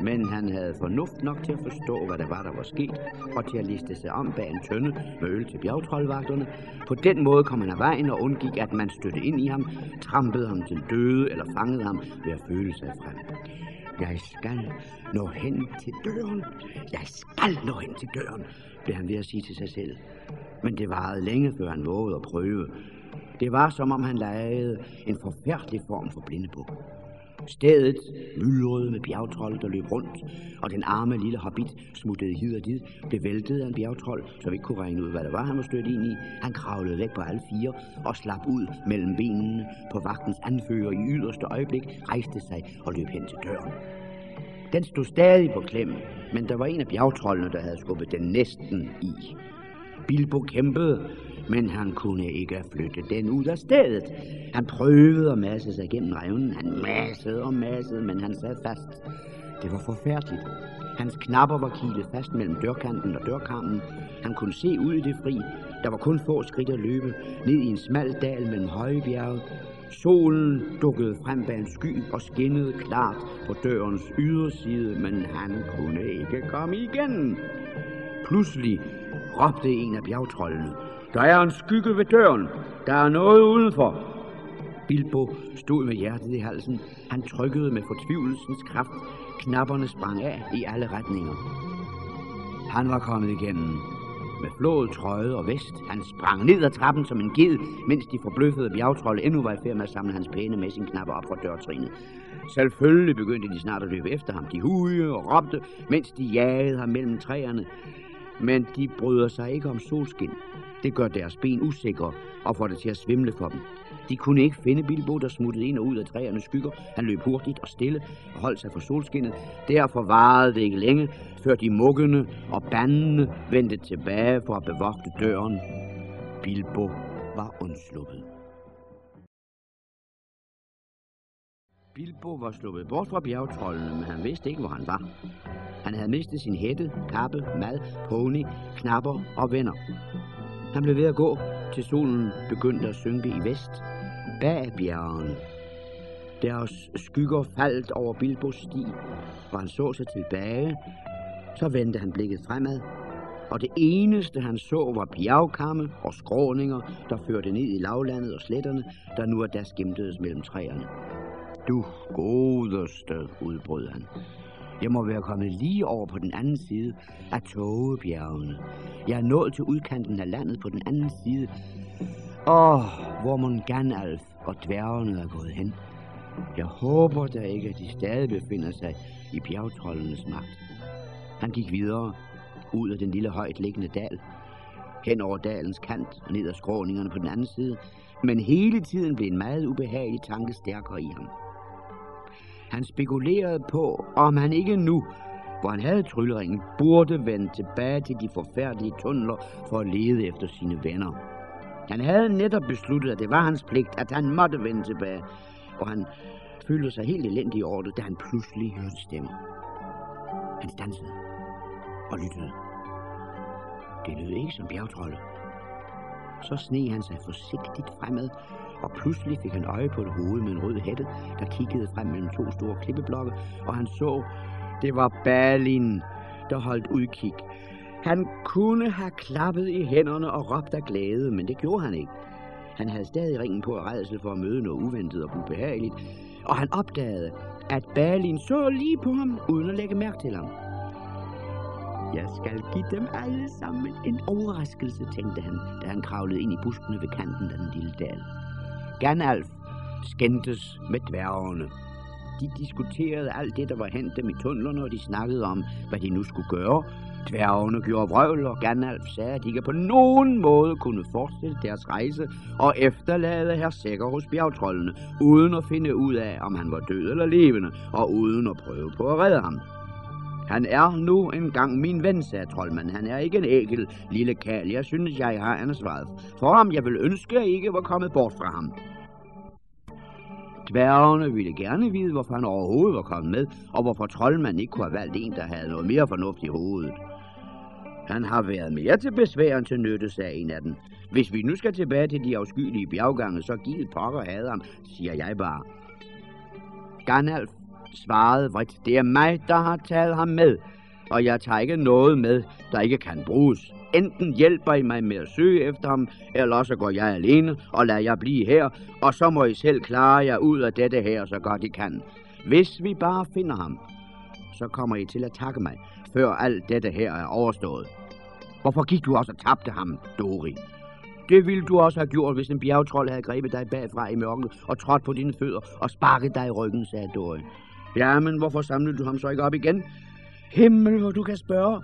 men han havde fornuft nok til at forstå, hvad der var, der var sket, og til at liste sig om bag en tønde med øl til bjergtroldvagterne. På den måde kom han af vejen og undgik, at man støtte ind i ham, trampede ham til døde eller fangede ham ved at føle sig frem. Jeg skal nå hen til døren. Jeg skal nå hen til døren, blev han ved at sige til sig selv. Men det varede længe, før han vågede at prøve. Det var, som om han legede en forfærdelig form for blindebuk. Stedet myldrede med bjergtrold, der løb rundt, og den arme lille hobbit smuttede hid og dit, blev væltet af en bjergtrold, så vi ikke kunne regne ud, hvad det var, han var stødt ind i. Han kravlede væk på alle fire og slap ud mellem benene på vagtens anfører i yderste øjeblik, rejste sig og løb hen til døren. Den stod stadig på klem, men der var en af bjergtrollene, der havde skubbet den næsten i. Bilbo kæmpede, men han kunne ikke flytte den ud af stedet. Han prøvede at masse sig gennem revnen. Han massede og massede, men han sad fast. Det var forfærdeligt. Hans knapper var kilet fast mellem dørkanten og dørkarmen. Han kunne se ud i det fri. Der var kun få skridt at løbe, ned i en smal dal mellem høje bjerge. Solen dukkede frem bag en sky og skinnede klart på dørens yderside, men han kunne ikke komme igen. Pludselig råbte en af bjergtrollene. Der er en skygge ved døren. Der er noget udenfor. Bilbo stod med hjertet i halsen. Han trykkede med fortvivlelsens kraft. Knapperne sprang af i alle retninger. Han var kommet igennem. Med flået trøje og vest. Han sprang ned ad trappen som en ged, mens de forbløffede bjergtrolde endnu var i færd med at samle hans pæne messingknapper op fra dørtrinet. Selvfølgelig begyndte de snart at løbe efter ham. De huje og råbte, mens de jagede ham mellem træerne. Men de bryder sig ikke om solskin. Det gør deres ben usikre og får det til at svimle for dem. De kunne ikke finde Bilbo, der smuttede ind og ud af træernes skygger. Han løb hurtigt og stille og holdt sig for solskinnet. Derfor varede det ikke længe, før de muggende og bandende vendte tilbage for at bevogte døren. Bilbo var undsluppet. Bilbo var sluppet bort fra bjergtrollene, men han vidste ikke, hvor han var. Han havde mistet sin hætte, kappe, mad, pony, knapper og venner. Han blev ved at gå, til solen begyndte at synke i vest, bag bjergene. Deres skygger faldt over Bilbos sti, og han så sig tilbage. Så vendte han blikket fremad, og det eneste han så var bjergkamme og skråninger, der førte ned i lavlandet og sletterne, der nu er der skimtedes mellem træerne. Du godeste, udbrød han. Jeg må være kommet lige over på den anden side af Togebjergene. Jeg er nået til udkanten af landet på den anden side. Åh, hvor mon Ganalf og dværgene er gået hen. Jeg håber da ikke, at de stadig befinder sig i bjergtrollenes magt. Han gik videre, ud af den lille højt liggende dal, hen over dalens kant og ned ad skråningerne på den anden side, men hele tiden blev en meget ubehagelig tanke stærkere i ham. Han spekulerede på, om han ikke nu, hvor han havde trylleringen, burde vende tilbage til de forfærdelige tunneler for at lede efter sine venner. Han havde netop besluttet, at det var hans pligt, at han måtte vende tilbage, og han følte sig helt elendig over det, da han pludselig hørte stemmer. Han stansede og lyttede. Det lød ikke som bjergtrolde. Så sne han sig forsigtigt fremad, og pludselig fik han øje på et hoved med en rød hætte, der kiggede frem mellem to store klippeblokke, og han så, det var Balin, der holdt udkig. Han kunne have klappet i hænderne og råbt af glæde, men det gjorde han ikke. Han havde stadig ringen på af redsel for at møde noget uventet og ubehageligt, og han opdagede, at Balin så lige på ham, uden at lægge mærke til ham. Jeg skal give dem alle sammen en overraskelse, tænkte han, da han kravlede ind i buskene ved kanten af den lille dal. Ganalf skændtes med dværgene. De diskuterede alt det, der var hent dem i tunnelerne, og de snakkede om, hvad de nu skulle gøre. Dværgene gjorde vrøvl, og Gandalf sagde, at de ikke på nogen måde kunne fortsætte deres rejse og efterlade her sikker hos bjergtrollene, uden at finde ud af, om han var død eller levende, og uden at prøve på at redde ham. Han er nu engang min ven, sagde troldmanden. Han er ikke en ægel lille kal. Jeg synes, jeg har ansvaret for ham. Jeg vil ønske, at jeg ikke var kommet bort fra ham. Dværgene ville gerne vide, hvorfor han overhovedet var kommet med, og hvorfor troldmanden ikke kunne have valgt en, der havde noget mere fornuft i hovedet. Han har været mere til besvær end til nytte, sagde en af dem. Hvis vi nu skal tilbage til de afskyelige bjerggange, så giv et pokker had ham, siger jeg bare. Gandalf svarede vredt, det er mig, der har taget ham med, og jeg tager ikke noget med, der ikke kan bruges. Enten hjælper I mig med at søge efter ham, eller så går jeg alene og lader jeg blive her, og så må I selv klare jer ud af dette her, så godt I kan. Hvis vi bare finder ham, så kommer I til at takke mig, før alt dette her er overstået. Hvorfor gik du også og tabte ham, Dori? Det ville du også have gjort, hvis en bjergtrold havde grebet dig bagfra i mørket og trådt på dine fødder og sparket dig i ryggen, sagde Dori. Jamen, hvorfor samlede du ham så ikke op igen? Himmel, hvor du kan spørge.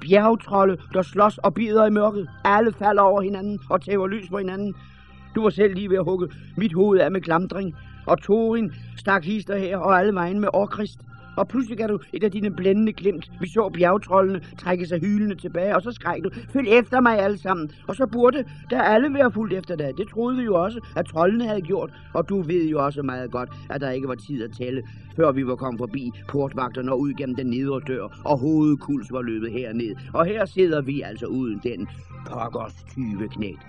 Bjergtrolde, der slås og bider i mørket. Alle falder over hinanden og tæver lys på hinanden. Du var selv lige ved at hugge mit hoved af med klamdring. Og Torin stak hister her og alle vejen med orkrist. Og pludselig gav du et af dine blændende glimt. Vi så bjergtrollene trække sig hylende tilbage, og så skreg du, følg efter mig alle sammen. Og så burde der alle være fuldt efter dig. Det troede vi jo også, at trollene havde gjort. Og du ved jo også meget godt, at der ikke var tid at tælle, før vi var kommet forbi portvagterne og ud gennem den nedre dør, og hovedkuls var løbet herned. Og her sidder vi altså uden den pokkers 20 knægt.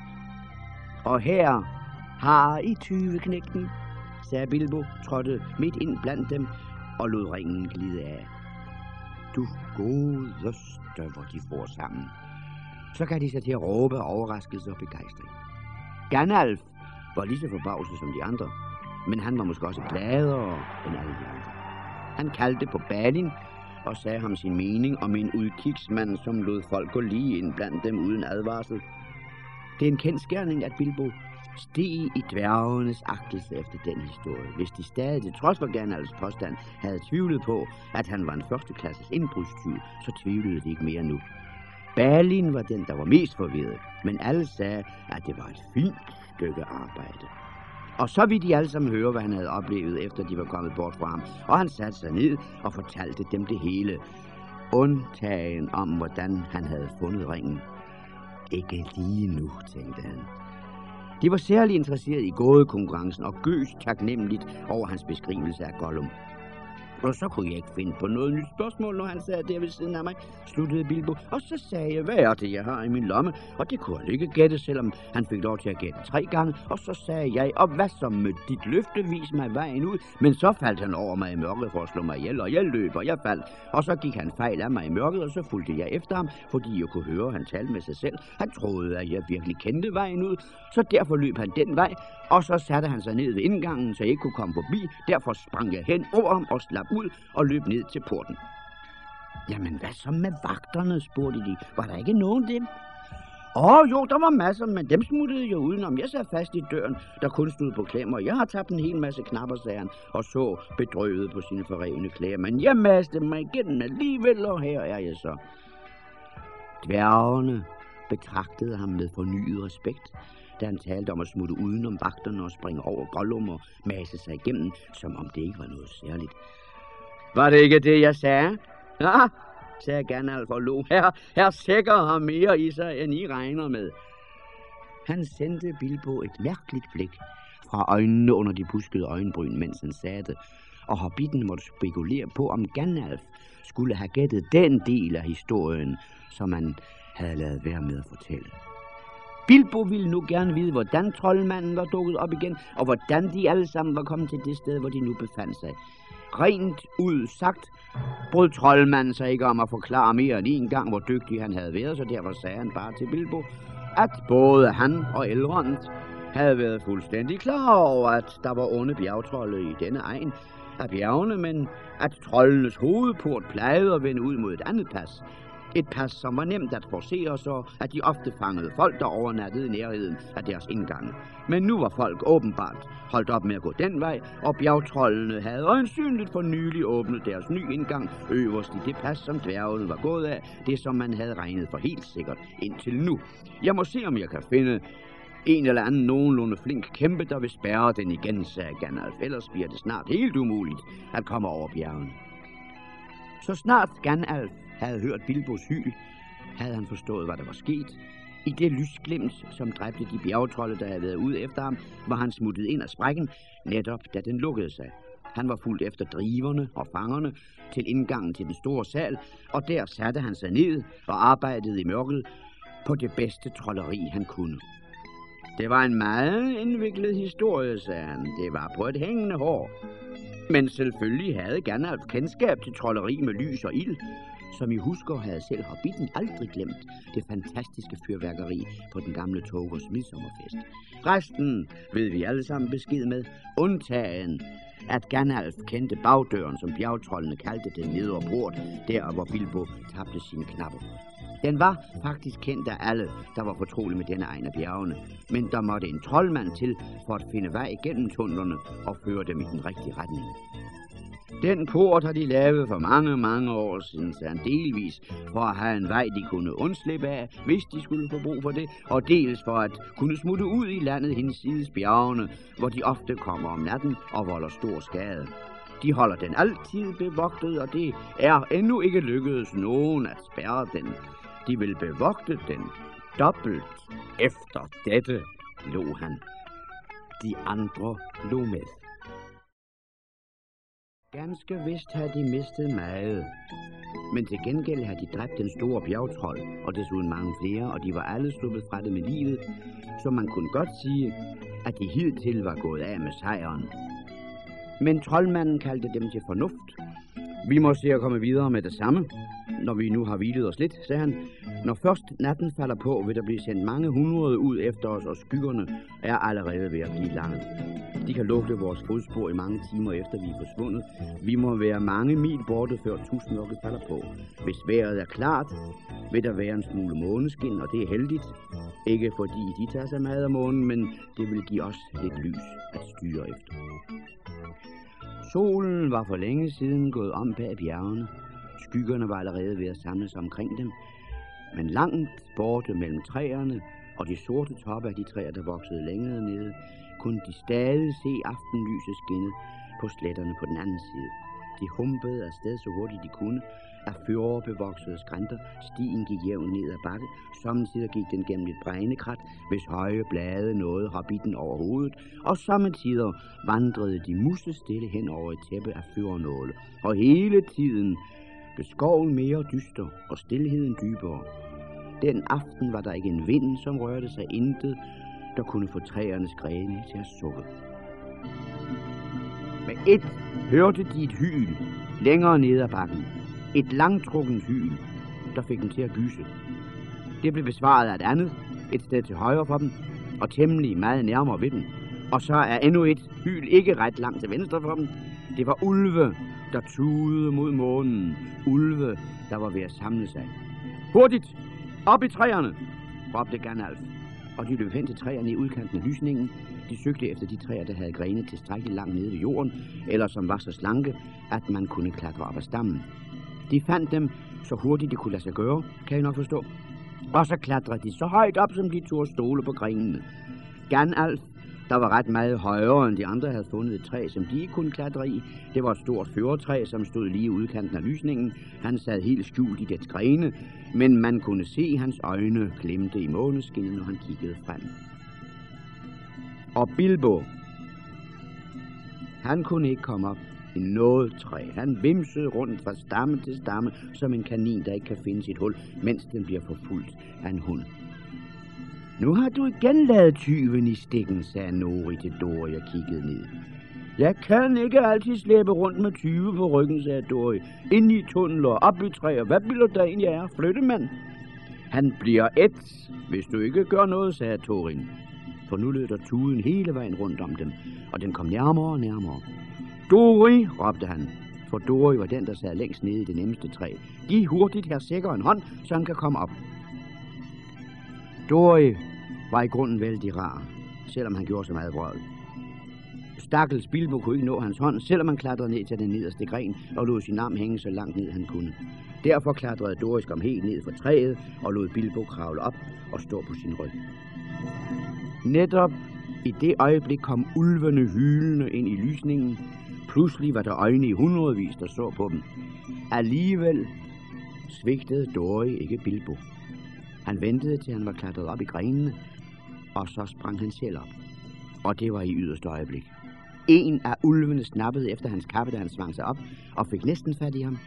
Og her har I 20 knægten, sagde Bilbo, trådte midt ind blandt dem og lod ringen glide af. Du godeste, hvor de får sammen. Så kan de sig til at råbe overraskelse og begejstring. Gandalf var lige så forbavset som de andre, men han var måske også gladere end alle de andre. Han kaldte på Balin og sagde ham sin mening om en udkigsmand, som lod folk gå lige ind blandt dem uden advarsel. Det er en kendskærning, at Bilbo stige i dværgenes agtelse efter den historie, hvis de stadig til trods for Gernals påstand havde tvivlet på, at han var en førsteklasses indbrudstyv, så tvivlede de ikke mere nu. Berlin var den, der var mest forvirret, men alle sagde, at det var et fint stykke arbejde. Og så ville de alle sammen høre, hvad han havde oplevet, efter de var kommet bort fra ham. Og han satte sig ned og fortalte dem det hele. Undtagen om, hvordan han havde fundet ringen. Ikke lige nu, tænkte han. De var særlig interesseret i gådekonkurrencen og gøs taknemmeligt over hans beskrivelse af Gollum. Og så kunne jeg ikke finde på noget nyt spørgsmål, når han sad der ved siden af mig, sluttede Bilbo. Og så sagde jeg, hvad er det, jeg har i min lomme? Og det kunne han ikke gætte, selvom han fik lov til at gætte tre gange. Og så sagde jeg, og hvad så med dit løfte, vis mig vejen ud. Men så faldt han over mig i mørket for at slå mig ihjel, og jeg løb, og jeg faldt. Og så gik han fejl af mig i mørket, og så fulgte jeg efter ham, fordi jeg kunne høre, at han talte med sig selv. Han troede, at jeg virkelig kendte vejen ud, så derfor løb han den vej, og så satte han sig ned ved indgangen, så jeg ikke kunne komme forbi. Derfor sprang jeg hen over ham og slap ud og løb ned til porten. Jamen, hvad så med vagterne, spurgte de. Var der ikke nogen af dem? Åh, oh, jo, der var masser, men dem smuttede jeg udenom. Jeg sad fast i døren, der kun stod på klemmer. Jeg har tabt en hel masse knapper, sagde han, og så bedrøvet på sine forrevne klæder. Men jeg maste mig igennem alligevel, og her er jeg så. Dværgene betragtede ham med fornyet respekt, da han talte om at smutte udenom vagterne og springe over Gollum og mase sig igennem, som om det ikke var noget særligt. Var det ikke det, jeg sagde? Ja, sagde Gandalf og lo. Her, her sikker har mere i sig, end I regner med. Han sendte Bilbo et mærkeligt blik fra øjnene under de buskede øjenbryn, mens han sagde det, og Hobbiten måtte spekulere på, om Gandalf skulle have gættet den del af historien, som man havde lavet være med at fortælle. Bilbo ville nu gerne vide, hvordan troldmanden var dukket op igen, og hvordan de alle sammen var kommet til det sted, hvor de nu befandt sig. Rent ud sagt. Brød troldmanden sig ikke om at forklare mere end en gang, hvor dygtig han havde været, så derfor sagde han bare til Bilbo, at både han og Elrond havde været fuldstændig klar over, at der var onde bjergtrolde i denne egen af bjergene, men at troldenes hovedport plejede at vende ud mod et andet pas, et pas, som var nemt at forcere, så at de ofte fangede folk, der overnattede i nærheden af deres indgange. Men nu var folk åbenbart holdt op med at gå den vej, og bjergtrollene havde øjensynligt for nylig åbnet deres nye indgang øverst i det pas, som dværgene var gået af, det som man havde regnet for helt sikkert indtil nu. Jeg må se, om jeg kan finde en eller anden nogenlunde flink kæmpe, der vil spærre den igen, sagde Gandalf. Ellers bliver det snart helt umuligt at komme over bjergene. Så snart Gandalf havde hørt Bilbos hyl, havde han forstået, hvad der var sket. I det lysglimt, som dræbte de bjergetrolde, der havde været ude efter ham, var han smuttet ind af sprækken, netop da den lukkede sig. Han var fuldt efter driverne og fangerne til indgangen til den store sal, og der satte han sig ned og arbejdede i mørket på det bedste trolleri, han kunne. Det var en meget indviklet historie, sagde han. Det var på et hængende hår. Men selvfølgelig havde Gandalf kendskab til trolleri med lys og ild. Som I husker, havde selv Hobbiten aldrig glemt det fantastiske fyrværkeri på den gamle Togers midsommerfest. Resten ved vi alle sammen besked med, undtagen at Gandalf kendte bagdøren, som bjergtrollene kaldte den nedre port, der hvor Bilbo tabte sine knapper. Den var faktisk kendt af alle, der var fortrolige med denne egen af bjergene, men der måtte en troldmand til for at finde vej igennem tunnelerne og føre dem i den rigtige retning. Den port har de lavet for mange, mange år siden, så delvis for at have en vej, de kunne undslippe af, hvis de skulle få brug for det, og dels for at kunne smutte ud i landet hinsides bjergene, hvor de ofte kommer om natten og volder stor skade. De holder den altid bevogtet, og det er endnu ikke lykkedes nogen at spærre den. De vil bevogte den dobbelt efter dette, lå han. De andre lå med. Ganske vist har de mistet meget. Men til gengæld har de dræbt den store bjergtrold, og desuden mange flere, og de var alle sluppet fra det med livet, så man kunne godt sige, at de hidtil var gået af med sejren. Men troldmanden kaldte dem til fornuft. Vi må se at komme videre med det samme, når vi nu har hvilet os lidt, sagde han. Når først natten falder på, vil der blive sendt mange hundrede ud efter os, og skyggerne er allerede ved at blive lange. De kan lugte vores fodspor i mange timer efter vi er forsvundet. Vi må være mange mil borte, før tusmørket falder på. Hvis vejret er klart, vil der være en smule måneskin, og det er heldigt. Ikke fordi de tager sig mad af månen, men det vil give os lidt lys at styre efter. Solen var for længe siden gået om bag bjergene. Skyggerne var allerede ved at samles omkring dem. Men langt borte mellem træerne og de sorte toppe af de træer, der voksede længere nede, kunne de stadig se aftenlyset skinne på sletterne på den anden side. De humpede afsted så hurtigt de kunne, af bevoksede skrænter, stien gik jævnt ned ad bakke, samtidig gik den gennem et brændekrat, hvis høje blade nåede hobbiten over hovedet, og samtidig vandrede de musestille hen over et tæppe af fyrnåle, og hele tiden blev skoven mere dyster og stillheden dybere. Den aften var der ikke en vind, som rørte sig intet, der kunne få træernes grene til at sukke. Med et hørte de et hyl længere ned ad bakken. Et langtrukken hyl, der fik dem til at gyse. Det blev besvaret af et andet, et sted til højre for dem, og temmelig meget nærmere ved dem. Og så er endnu et hyl ikke ret langt til venstre for dem. Det var ulve, der tudede mod månen. Ulve, der var ved at samle sig. Hurtigt! Op i træerne! råbte Gandalf og de løb hen til træerne i udkanten af lysningen. De søgte efter de træer, der havde grene tilstrækkeligt langt nede ved jorden, eller som var så slanke, at man kunne klatre op ad stammen. De fandt dem så hurtigt det kunne lade sig gøre, kan jeg nok forstå. Og så klatrede de så højt op, som de tog stole på grenene. Ganalf, der var ret meget højere end de andre, havde fundet et træ, som de ikke kunne klatre i. Det var et stort føretræ, som stod lige udkanten af lysningen. Han sad helt skjult i dets grene, men man kunne se hans øjne glimte i måneskinnet, når han kiggede frem. Og Bilbo, han kunne ikke komme op i noget træ. Han vimsede rundt fra stamme til stamme, som en kanin, der ikke kan finde sit hul, mens den bliver forfulgt af en hund. Nu har du igen lavet tyven i stikken, sagde Nori til Dori og kiggede ned. Jeg kan ikke altid slæbe rundt med 20 på ryggen, sagde Dori. Ind i tunneler, op i træer. Hvad bliver der egentlig er? Flyttemand? Han bliver et, hvis du ikke gør noget, sagde Torin. For nu lød der tuden hele vejen rundt om dem, og den kom nærmere og nærmere. Dori, råbte han, for Dori var den, der sad længst nede i det nemmeste træ. Giv hurtigt her sikker en hånd, så han kan komme op. Dori var i grunden vældig rar, selvom han gjorde så meget vrøvl. Stakkels Bilbo kunne ikke nå hans hånd, selvom han klatrede ned til den nederste gren og lod sin arm hænge så langt ned han kunne. Derfor klatrede Doris kom helt ned fra træet og lod Bilbo kravle op og stå på sin ryg. Netop i det øjeblik kom ulvene hylende ind i lysningen. Pludselig var der øjne i hundredvis, der så på dem. Alligevel svigtede Dory ikke Bilbo. Han ventede til han var klatret op i grenene, og så sprang han selv op. Og det var i yderste øjeblik. En af ulvene snappede efter hans kappe, da han svang sig op, og fik næsten fat i ham.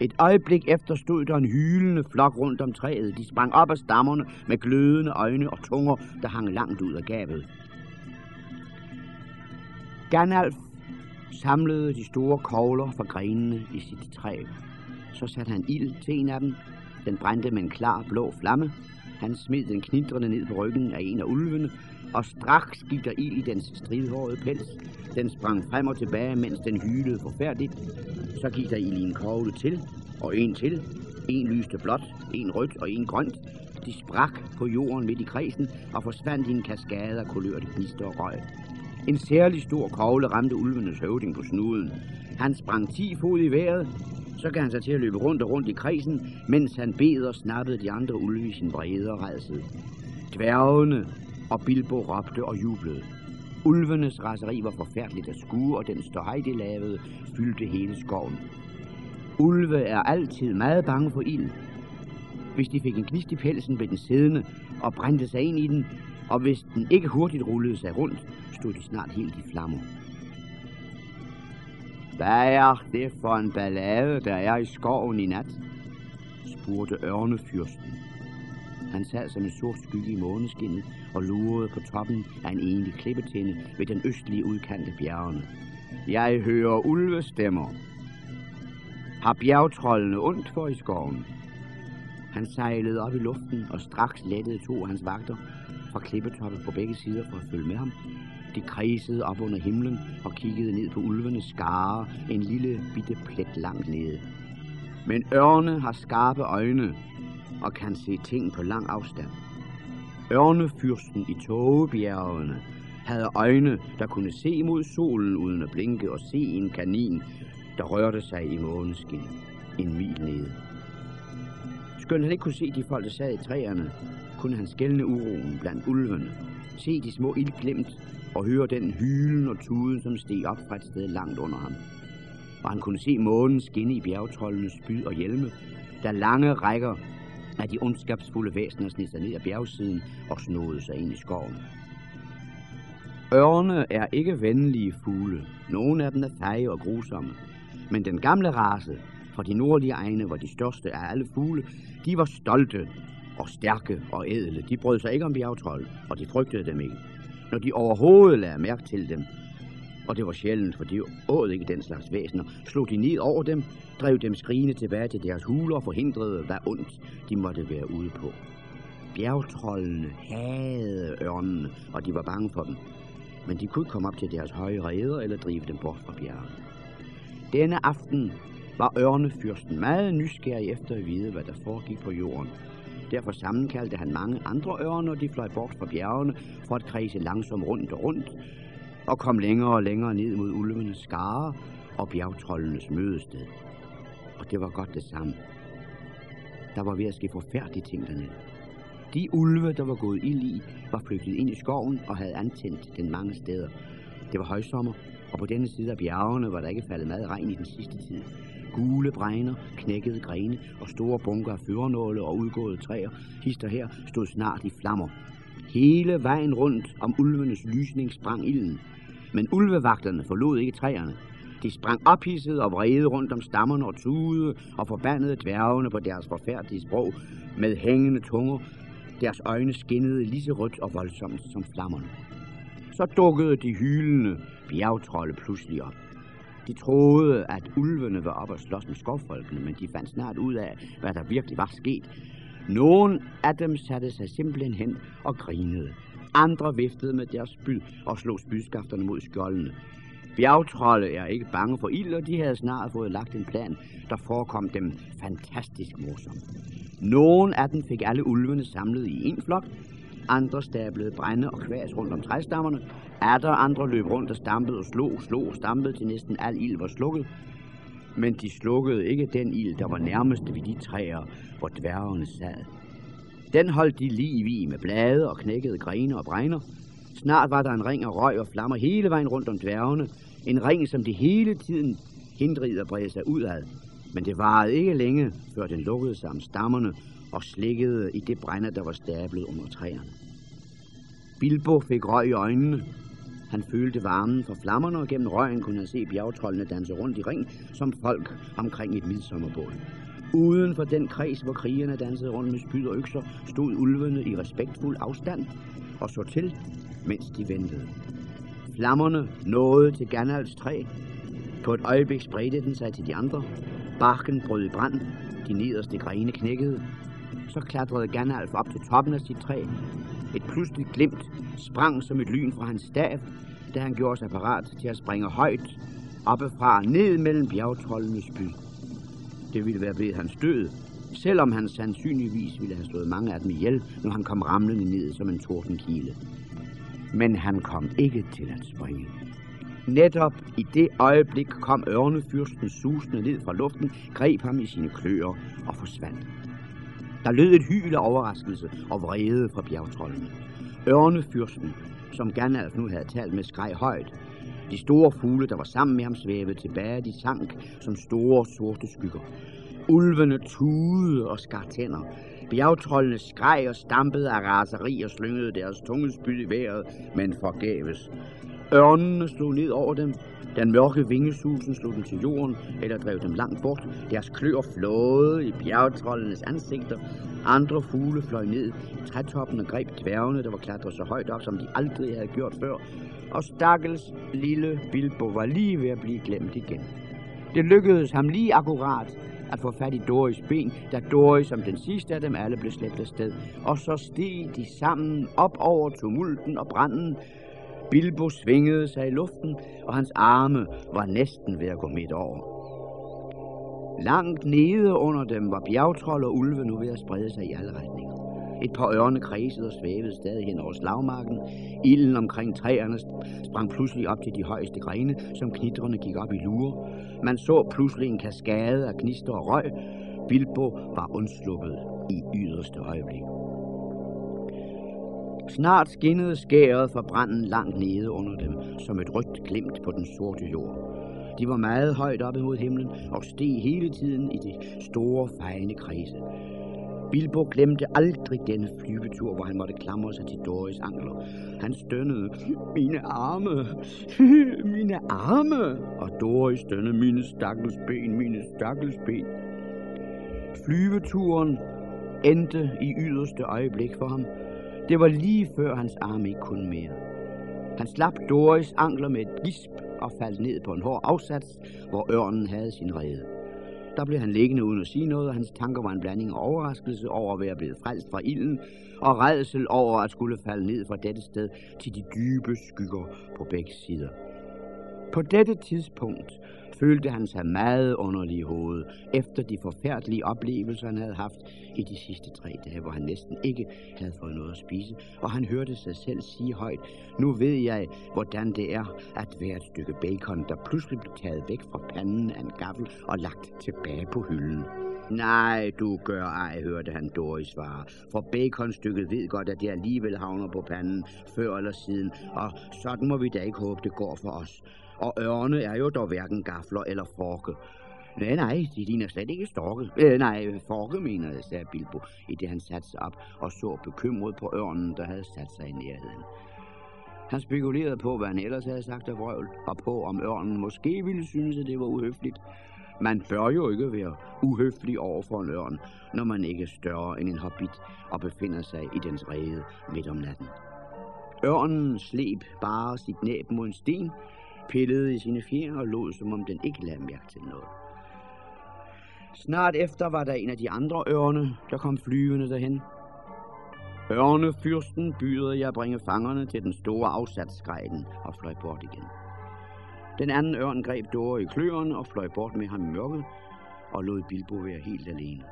Et øjeblik efter stod der en hylende flok rundt om træet. De sprang op af stammerne med glødende øjne og tunger, der hang langt ud af gabet. Gandalf samlede de store kogler fra grenene i sit træ. Så satte han ild til en af dem. Den brændte med en klar blå flamme. Han smed den knitrende ned på ryggen af en af ulvene, og straks gik der ild i dens stridhårede pels. Den sprang frem og tilbage, mens den hylede forfærdeligt. Så gik der ild i en kogle til, og en til. En lyste blåt, en rødt og en grønt. De sprak på jorden midt i kredsen og forsvandt i en kaskade af kulørte gnister og røg. En særlig stor kogle ramte ulvenes høvding på snuden. Han sprang ti fod i vejret, så gav han sig til at løbe rundt og rundt i kredsen, mens han bed og snappede de andre ulve i sin vrede og redsel. Dværgene og Bilbo råbte og jublede. Ulvenes raseri var forfærdeligt at skue, og den støj, de lavede, fyldte hele skoven. Ulve er altid meget bange for ild. Hvis de fik en gnist i pelsen, blev den siddende og brændte sig ind i den, og hvis den ikke hurtigt rullede sig rundt, stod de snart helt i flammer. Hvad er det for en ballade, der er i skoven i nat? spurgte ørnefyrsten. Han sad som en sort skygge i måneskinnet og lurede på toppen af en enlig klippetinde ved den østlige udkant af bjergene. Jeg hører ulvestemmer. Har bjergtrollene ondt for i skoven? Han sejlede op i luften, og straks lettede to af hans vagter fra klippetoppen på begge sider for at følge med ham. De kredsede op under himlen og kiggede ned på ulvenes skare, en lille bitte plet langt nede. Men ørne har skarpe øjne og kan se ting på lang afstand. Ørnefyrsten i togebjergene havde øjne, der kunne se mod solen uden at blinke og se en kanin, der rørte sig i måneskin en mil nede. Skønt han ikke kunne se de folk, der sad i træerne, kunne han skælne uroen blandt ulvene, se de små ildglimt og høre den hylen og tuden, som steg op fra et sted langt under ham. Og han kunne se månen skinne i bjergtrollenes spyd og hjelme, der lange rækker af de ondskabsfulde væsener sned sig ned ad bjergsiden og snodede sig ind i skoven. Ørne er ikke venlige fugle. Nogle af dem er feje og grusomme. Men den gamle race fra de nordlige egne, hvor de største af alle fugle, de var stolte og stærke og ædle. De brød sig ikke om bjergtrolde, og de frygtede dem ikke. Når de overhovedet lagde mærke til dem, og det var sjældent, for de åd ikke den slags væsener, slog de ned over dem, drev dem skrigende tilbage til deres huler og forhindrede, hvad ondt de måtte være ude på. Bjergtrollene havde ørnene, og de var bange for dem. Men de kunne ikke komme op til deres høje reder eller drive dem bort fra bjerget. Denne aften var ørnefyrsten meget nysgerrig efter at vide, hvad der foregik på jorden. Derfor sammenkaldte han mange andre ørner, de fløj bort fra bjergene for at kredse langsomt rundt og rundt, og kom længere og længere ned mod ulvenes skare og bjergtrollenes mødested. Og det var godt det samme. Der var ved at ske forfærdelige ting dernede. De ulve, der var gået ild i, var flygtet ind i skoven og havde antændt den mange steder. Det var højsommer, og på denne side af bjergene var der ikke faldet meget regn i den sidste tid. Gule bregner, knækkede grene og store bunker af førernåle og udgåede træer, hister her, stod snart i flammer. Hele vejen rundt om ulvenes lysning sprang ilden, men ulvevagterne forlod ikke træerne. De sprang ophidset og vrede rundt om stammerne og tude og forbandede dværgene på deres forfærdelige sprog med hængende tunger. Deres øjne skinnede lige så rødt og voldsomt som flammerne. Så dukkede de hylende bjergtrolde pludselig op. De troede, at ulvene var oppe og slås med skovfolkene, men de fandt snart ud af, hvad der virkelig var sket. Nogle af dem satte sig simpelthen hen og grinede. Andre viftede med deres spyd og slog spydskafterne mod skjoldene. Bjergtrolde er ikke bange for ild, og de havde snart fået lagt en plan, der forekom dem fantastisk morsom. Nogle af dem fik alle ulvene samlet i en flok, andre stablede brænde og kvæs rundt om træstammerne, Atter andre løb rundt og stampede og slog, slog og stampede til næsten al ild var slukket. Men de slukkede ikke den ild, der var nærmest ved de træer, hvor dværgene sad. Den holdt de liv i med blade og knækkede grene og bregner. Snart var der en ring af røg og flammer hele vejen rundt om dværgene. En ring, som de hele tiden hindrede at brede sig udad. Men det varede ikke længe, før den lukkede sig om stammerne og slikkede i det brænder, der var stablet under træerne. Bilbo fik røg i øjnene. Han følte varmen fra flammerne, og gennem røgen kunne han se bjergtrollene danse rundt i ring, som folk omkring et midsommerbål. Uden for den kreds, hvor krigerne dansede rundt med spyd og økser, stod ulvene i respektfuld afstand og så til, mens de ventede. Flammerne nåede til Gandalfs træ, På et øjeblik spredte den sig til de andre. Barken brød i brand. De nederste grene knækkede. Så klatrede Gandalf op til toppen af sit træ. Et pludseligt glimt sprang som et lyn fra hans stav, da han gjorde sig parat til at springe højt oppefra ned mellem bjergtrollenes by. Det ville være ved hans død, selvom han sandsynligvis ville have slået mange af dem ihjel, når han kom ramlende ned som en tordenkile. Men han kom ikke til at springe. Netop i det øjeblik kom ørnefyrsten susende ned fra luften, greb ham i sine kløer og forsvandt. Der lød et hyl af overraskelse og vrede fra bjergtrollene. Ørnefyrsten, som Gandalf nu havde talt med, skreg højt. De store fugle, der var sammen med ham, svævede tilbage. De sank som store sorte skygger. Ulvene tudede og skar tænder. Bjergtrollene skreg og stampede af raseri og slyngede deres tunge spyd i vejret, men forgæves. Ørnene slog ned over dem. Den mørke vingesusen slog dem til jorden, eller drev dem langt bort. Deres klør flåede i bjergetrollenes ansigter. Andre fugle fløj ned i trætoppen og greb dværgene, der var klatret så højt op, som de aldrig havde gjort før. Og stakkels lille Bilbo var lige ved at blive glemt igen. Det lykkedes ham lige akkurat at få fat i Doris ben, da Doris som den sidste af dem alle blev slæbt afsted. Og så steg de sammen op over tumulten og branden. Bilbo svingede sig i luften, og hans arme var næsten ved at gå midt over. Langt nede under dem var bjergtrold og ulve nu ved at sprede sig i alle retninger. Et par ørne kredsede og svævede stadig hen over slagmarken. Ilden omkring træerne sprang pludselig op til de højeste grene, som knitrende gik op i lure. Man så pludselig en kaskade af gnister og røg. Bilbo var undsluppet i yderste øjeblik. Snart skinnede skæret fra branden langt nede under dem, som et rødt glimt på den sorte jord. De var meget højt oppe mod himlen og steg hele tiden i de store, fejende kredse. Bilbo glemte aldrig denne flyvetur, hvor han måtte klamre sig til Doris ankler. Han stønnede, mine arme, [LAUGHS] mine arme, og Doris stønnede, mine stakkels ben, mine stakkels ben. Flyveturen endte i yderste øjeblik for ham. Det var lige før hans arme ikke kunne mere. Han slap Doris ankler med et gisp og faldt ned på en hård afsats, hvor ørnen havde sin rede. Der blev han liggende uden at sige noget, og hans tanker var en blanding af overraskelse over at være blevet frelst fra ilden, og redsel over at skulle falde ned fra dette sted til de dybe skygger på begge sider. På dette tidspunkt følte han sig meget underlig i hovedet, efter de forfærdelige oplevelser, han havde haft i de sidste tre dage, hvor han næsten ikke havde fået noget at spise, og han hørte sig selv sige højt, nu ved jeg, hvordan det er at være et stykke bacon, der pludselig blev taget væk fra panden af en gaffel og lagt tilbage på hylden. Nej, du gør ej, hørte han Doris svare. For baconstykket ved godt, at det alligevel havner på panden, før eller siden, og sådan må vi da ikke håbe, det går for os. Og ørne er jo dog hverken gafler eller forke. Nej, nej, de ligner slet ikke storke. Øh, nej, forke mener jeg, sagde Bilbo, i det han satte sig op og så bekymret på ørnen, der havde sat sig i nærheden. Han spekulerede på, hvad han ellers havde sagt af vrøvl, og på, om ørnen måske ville synes, at det var uhøfligt. Man bør jo ikke være uhøflig over for en ørn, når man ikke er større end en hobbit og befinder sig i dens rede midt om natten. Ørnen sleb bare sit næb mod en sten, pillede i sine fjer og lod, som om den ikke lagde mærke til noget. Snart efter var der en af de andre ørne, der kom flyvende derhen. Ørnefyrsten bydede jeg at bringe fangerne til den store afsatsgrejden og fløj bort igen. Den anden ørn greb Dore i kløerne og fløj bort med ham i mørket og lod Bilbo være helt alene.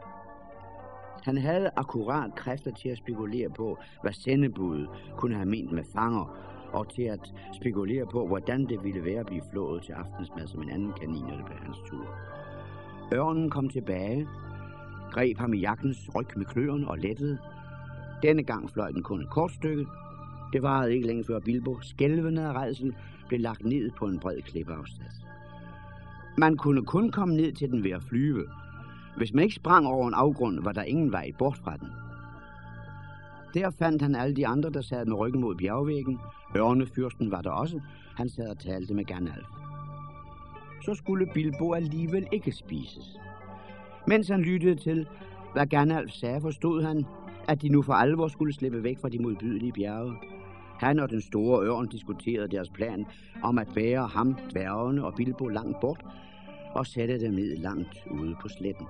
Han havde akkurat kræfter til at spekulere på, hvad sendebuddet kunne have ment med fanger, og til at spekulere på, hvordan det ville være at blive flået til aftensmad som en anden kanin, når det blev hans tur. Ørnen kom tilbage, greb ham i jakkens ryg med kløerne og lettede. Denne gang fløj den kun et kort stykke. Det varede ikke længe før Bilbo, skælvende af redsel, blev lagt ned på en bred klippeafstand. Man kunne kun komme ned til den ved at flyve. Hvis man ikke sprang over en afgrund, var der ingen vej bort fra den. Der fandt han alle de andre, der sad med ryggen mod bjergvæggen. Ørnefyrsten var der også. Han sad og talte med Gandalf. Så skulle Bilbo alligevel ikke spises. Mens han lyttede til, hvad Gandalf sagde, forstod han, at de nu for alvor skulle slippe væk fra de modbydelige bjerge. Han og den store ørn diskuterede deres plan om at bære ham, dværgene og Bilbo langt bort og sætte dem ned langt ude på sletten.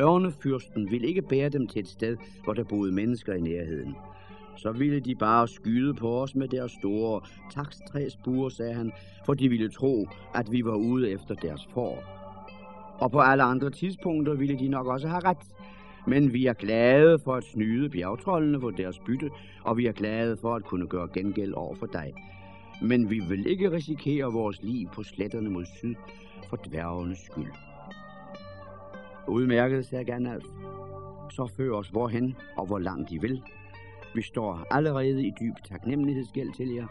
Ørnefyrsten ville ikke bære dem til et sted, hvor der boede mennesker i nærheden. Så ville de bare skyde på os med deres store takstræsbuer, sagde han, for de ville tro, at vi var ude efter deres får. Og på alle andre tidspunkter ville de nok også have ret. Men vi er glade for at snyde bjergtrollene for deres bytte, og vi er glade for at kunne gøre gengæld over for dig. Men vi vil ikke risikere vores liv på sletterne mod syd for dværgenes skyld. Udmærket, sagde Gandalf. Så før os hvorhen og hvor langt I vil. Vi står allerede i dyb taknemmelighedsgæld til jer,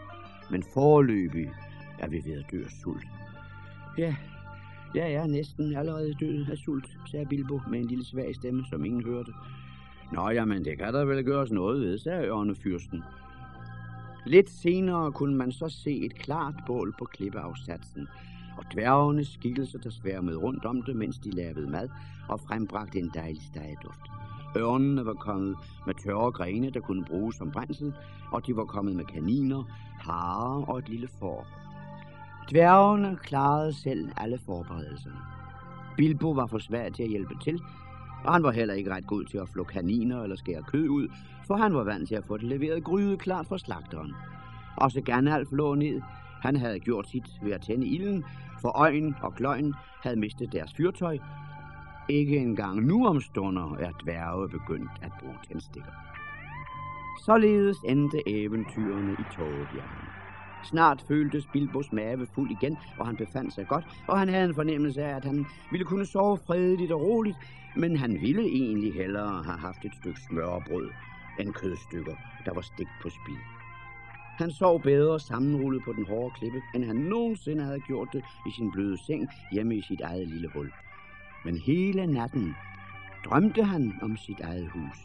men foreløbig er vi ved at dø af sult. Ja, jeg er næsten allerede død af sult, sagde Bilbo med en lille svag stemme, som ingen hørte. Nå, jamen, det kan der vel gøres noget ved, sagde ørnefyrsten. Lidt senere kunne man så se et klart bål på klippeafsatsen, og dværgenes skikkelser, der sværmede rundt om det, mens de lavede mad, og frembragte en dejlig stegeduft. Ørnene var kommet med tørre grene, der kunne bruges som brændsel, og de var kommet med kaniner, harer og et lille får. Dværgene klarede selv alle forberedelserne. Bilbo var for svær til at hjælpe til, og han var heller ikke ret god til at flå kaniner eller skære kød ud, for han var vant til at få det leveret gryde klart fra slagteren. Også Gandalf lå ned. Han havde gjort sit ved at tænde ilden, for øjen og kløjen havde mistet deres fyrtøj. Ikke engang nu om stunder er dværge begyndt at bruge tændstikker. Således endte eventyrene i Tågebjergene. Snart føltes Bilbos mave fuld igen, og han befandt sig godt, og han havde en fornemmelse af, at han ville kunne sove fredeligt og roligt, men han ville egentlig hellere have haft et stykke smørbrød end kødstykker, der var stegt på spil. Han sov bedre sammenrullet på den hårde klippe, end han nogensinde havde gjort det i sin bløde seng hjemme i sit eget lille hul. Men hele natten drømte han om sit eget hus,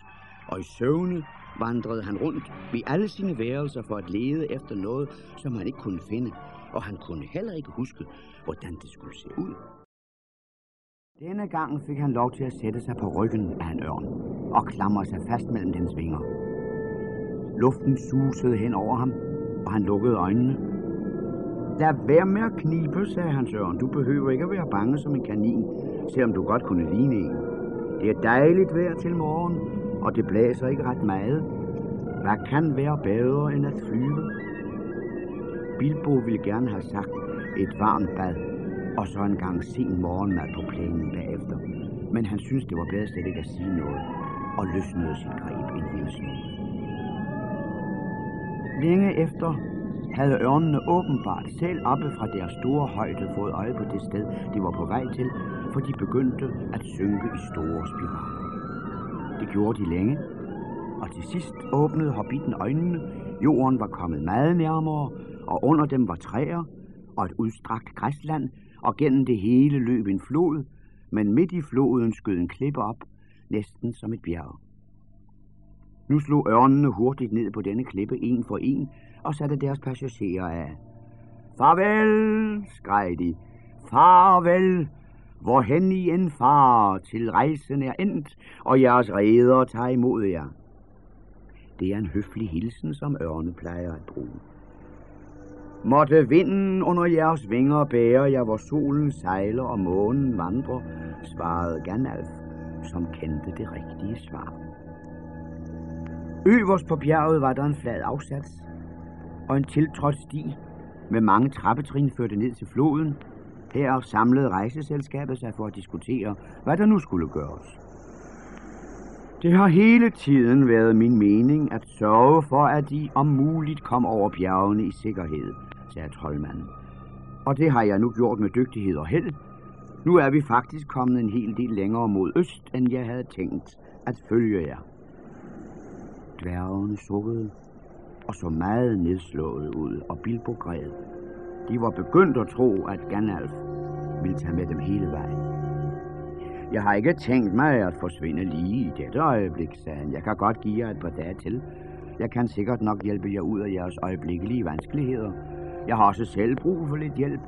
og i søvne vandrede han rundt i alle sine værelser for at lede efter noget, som han ikke kunne finde, og han kunne heller ikke huske, hvordan det skulle se ud. Denne gang fik han lov til at sætte sig på ryggen af en ørn og klamre sig fast mellem dens vinger. Luften susede hen over ham, og han lukkede øjnene. Lad være med at knibe, sagde hans Søren. Du behøver ikke at være bange som en kanin, selvom du godt kunne ligne en. Det er dejligt vejr til morgen, og det blæser ikke ret meget. Hvad kan være bedre end at flyve? Bilbo ville gerne have sagt et varmt bad, og så en gang sen morgenmad på plænen bagefter. Men han syntes, det var bedre slet ikke at sige noget, og løsnede sit greb en lille smule. Længe efter havde ørnene åbenbart selv oppe fra deres store højde fået øje på det sted, de var på vej til, for de begyndte at synke i store spiraler. Det gjorde de længe, og til sidst åbnede hobbiten øjnene. Jorden var kommet meget nærmere, og under dem var træer og et udstrakt græsland, og gennem det hele løb en flod, men midt i floden skød en klippe op, næsten som et bjerg. Nu slog ørnene hurtigt ned på denne klippe en for en og satte deres passagerer af. Farvel, skreg de. Farvel, hvorhen I en far, til rejsen er endt, og jeres redder tager imod jer. Det er en høflig hilsen, som ørne plejer at bruge. Måtte vinden under jeres vinger bære jer, hvor solen sejler og månen vandrer, svarede Gandalf, som kendte det rigtige svar. Øverst på bjerget var der en flad afsats, og en tiltrådt sti med mange trappetrin førte ned til floden. Her samlede rejseselskabet sig for at diskutere, hvad der nu skulle gøres. Det har hele tiden været min mening at sørge for, at de om muligt kom over bjergene i sikkerhed, sagde troldmanden. Og det har jeg nu gjort med dygtighed og held. Nu er vi faktisk kommet en hel del længere mod øst, end jeg havde tænkt at følge jer. Dværgene sukkede og så meget nedslået ud, og Bilbo græd. De var begyndt at tro, at Gandalf ville tage med dem hele vejen. Jeg har ikke tænkt mig at forsvinde lige i dette øjeblik, sagde han. Jeg kan godt give jer et par dage til. Jeg kan sikkert nok hjælpe jer ud af jeres øjeblikkelige vanskeligheder. Jeg har også selv brug for lidt hjælp.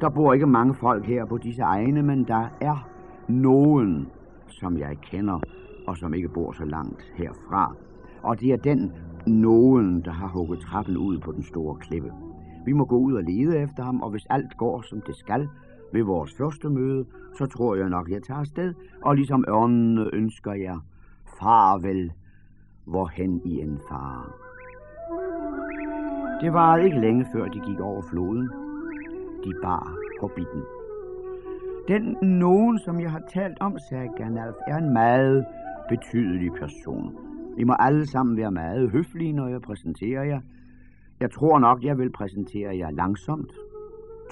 Der bor ikke mange folk her på disse egne, men der er nogen, som jeg kender, og som ikke bor så langt herfra. Og det er den nogen, der har hugget trappen ud på den store klippe. Vi må gå ud og lede efter ham, og hvis alt går, som det skal, ved vores første møde, så tror jeg nok, jeg tager afsted, og ligesom ørnene ønsker jeg farvel, hvorhen i en far. Det var ikke længe før de gik over floden. De bar hobbiten. Den nogen, som jeg har talt om, sagde Gandalf, er en meget betydelig person. I må alle sammen være meget høflige, når jeg præsenterer jer. Jeg tror nok, jeg vil præsentere jer langsomt,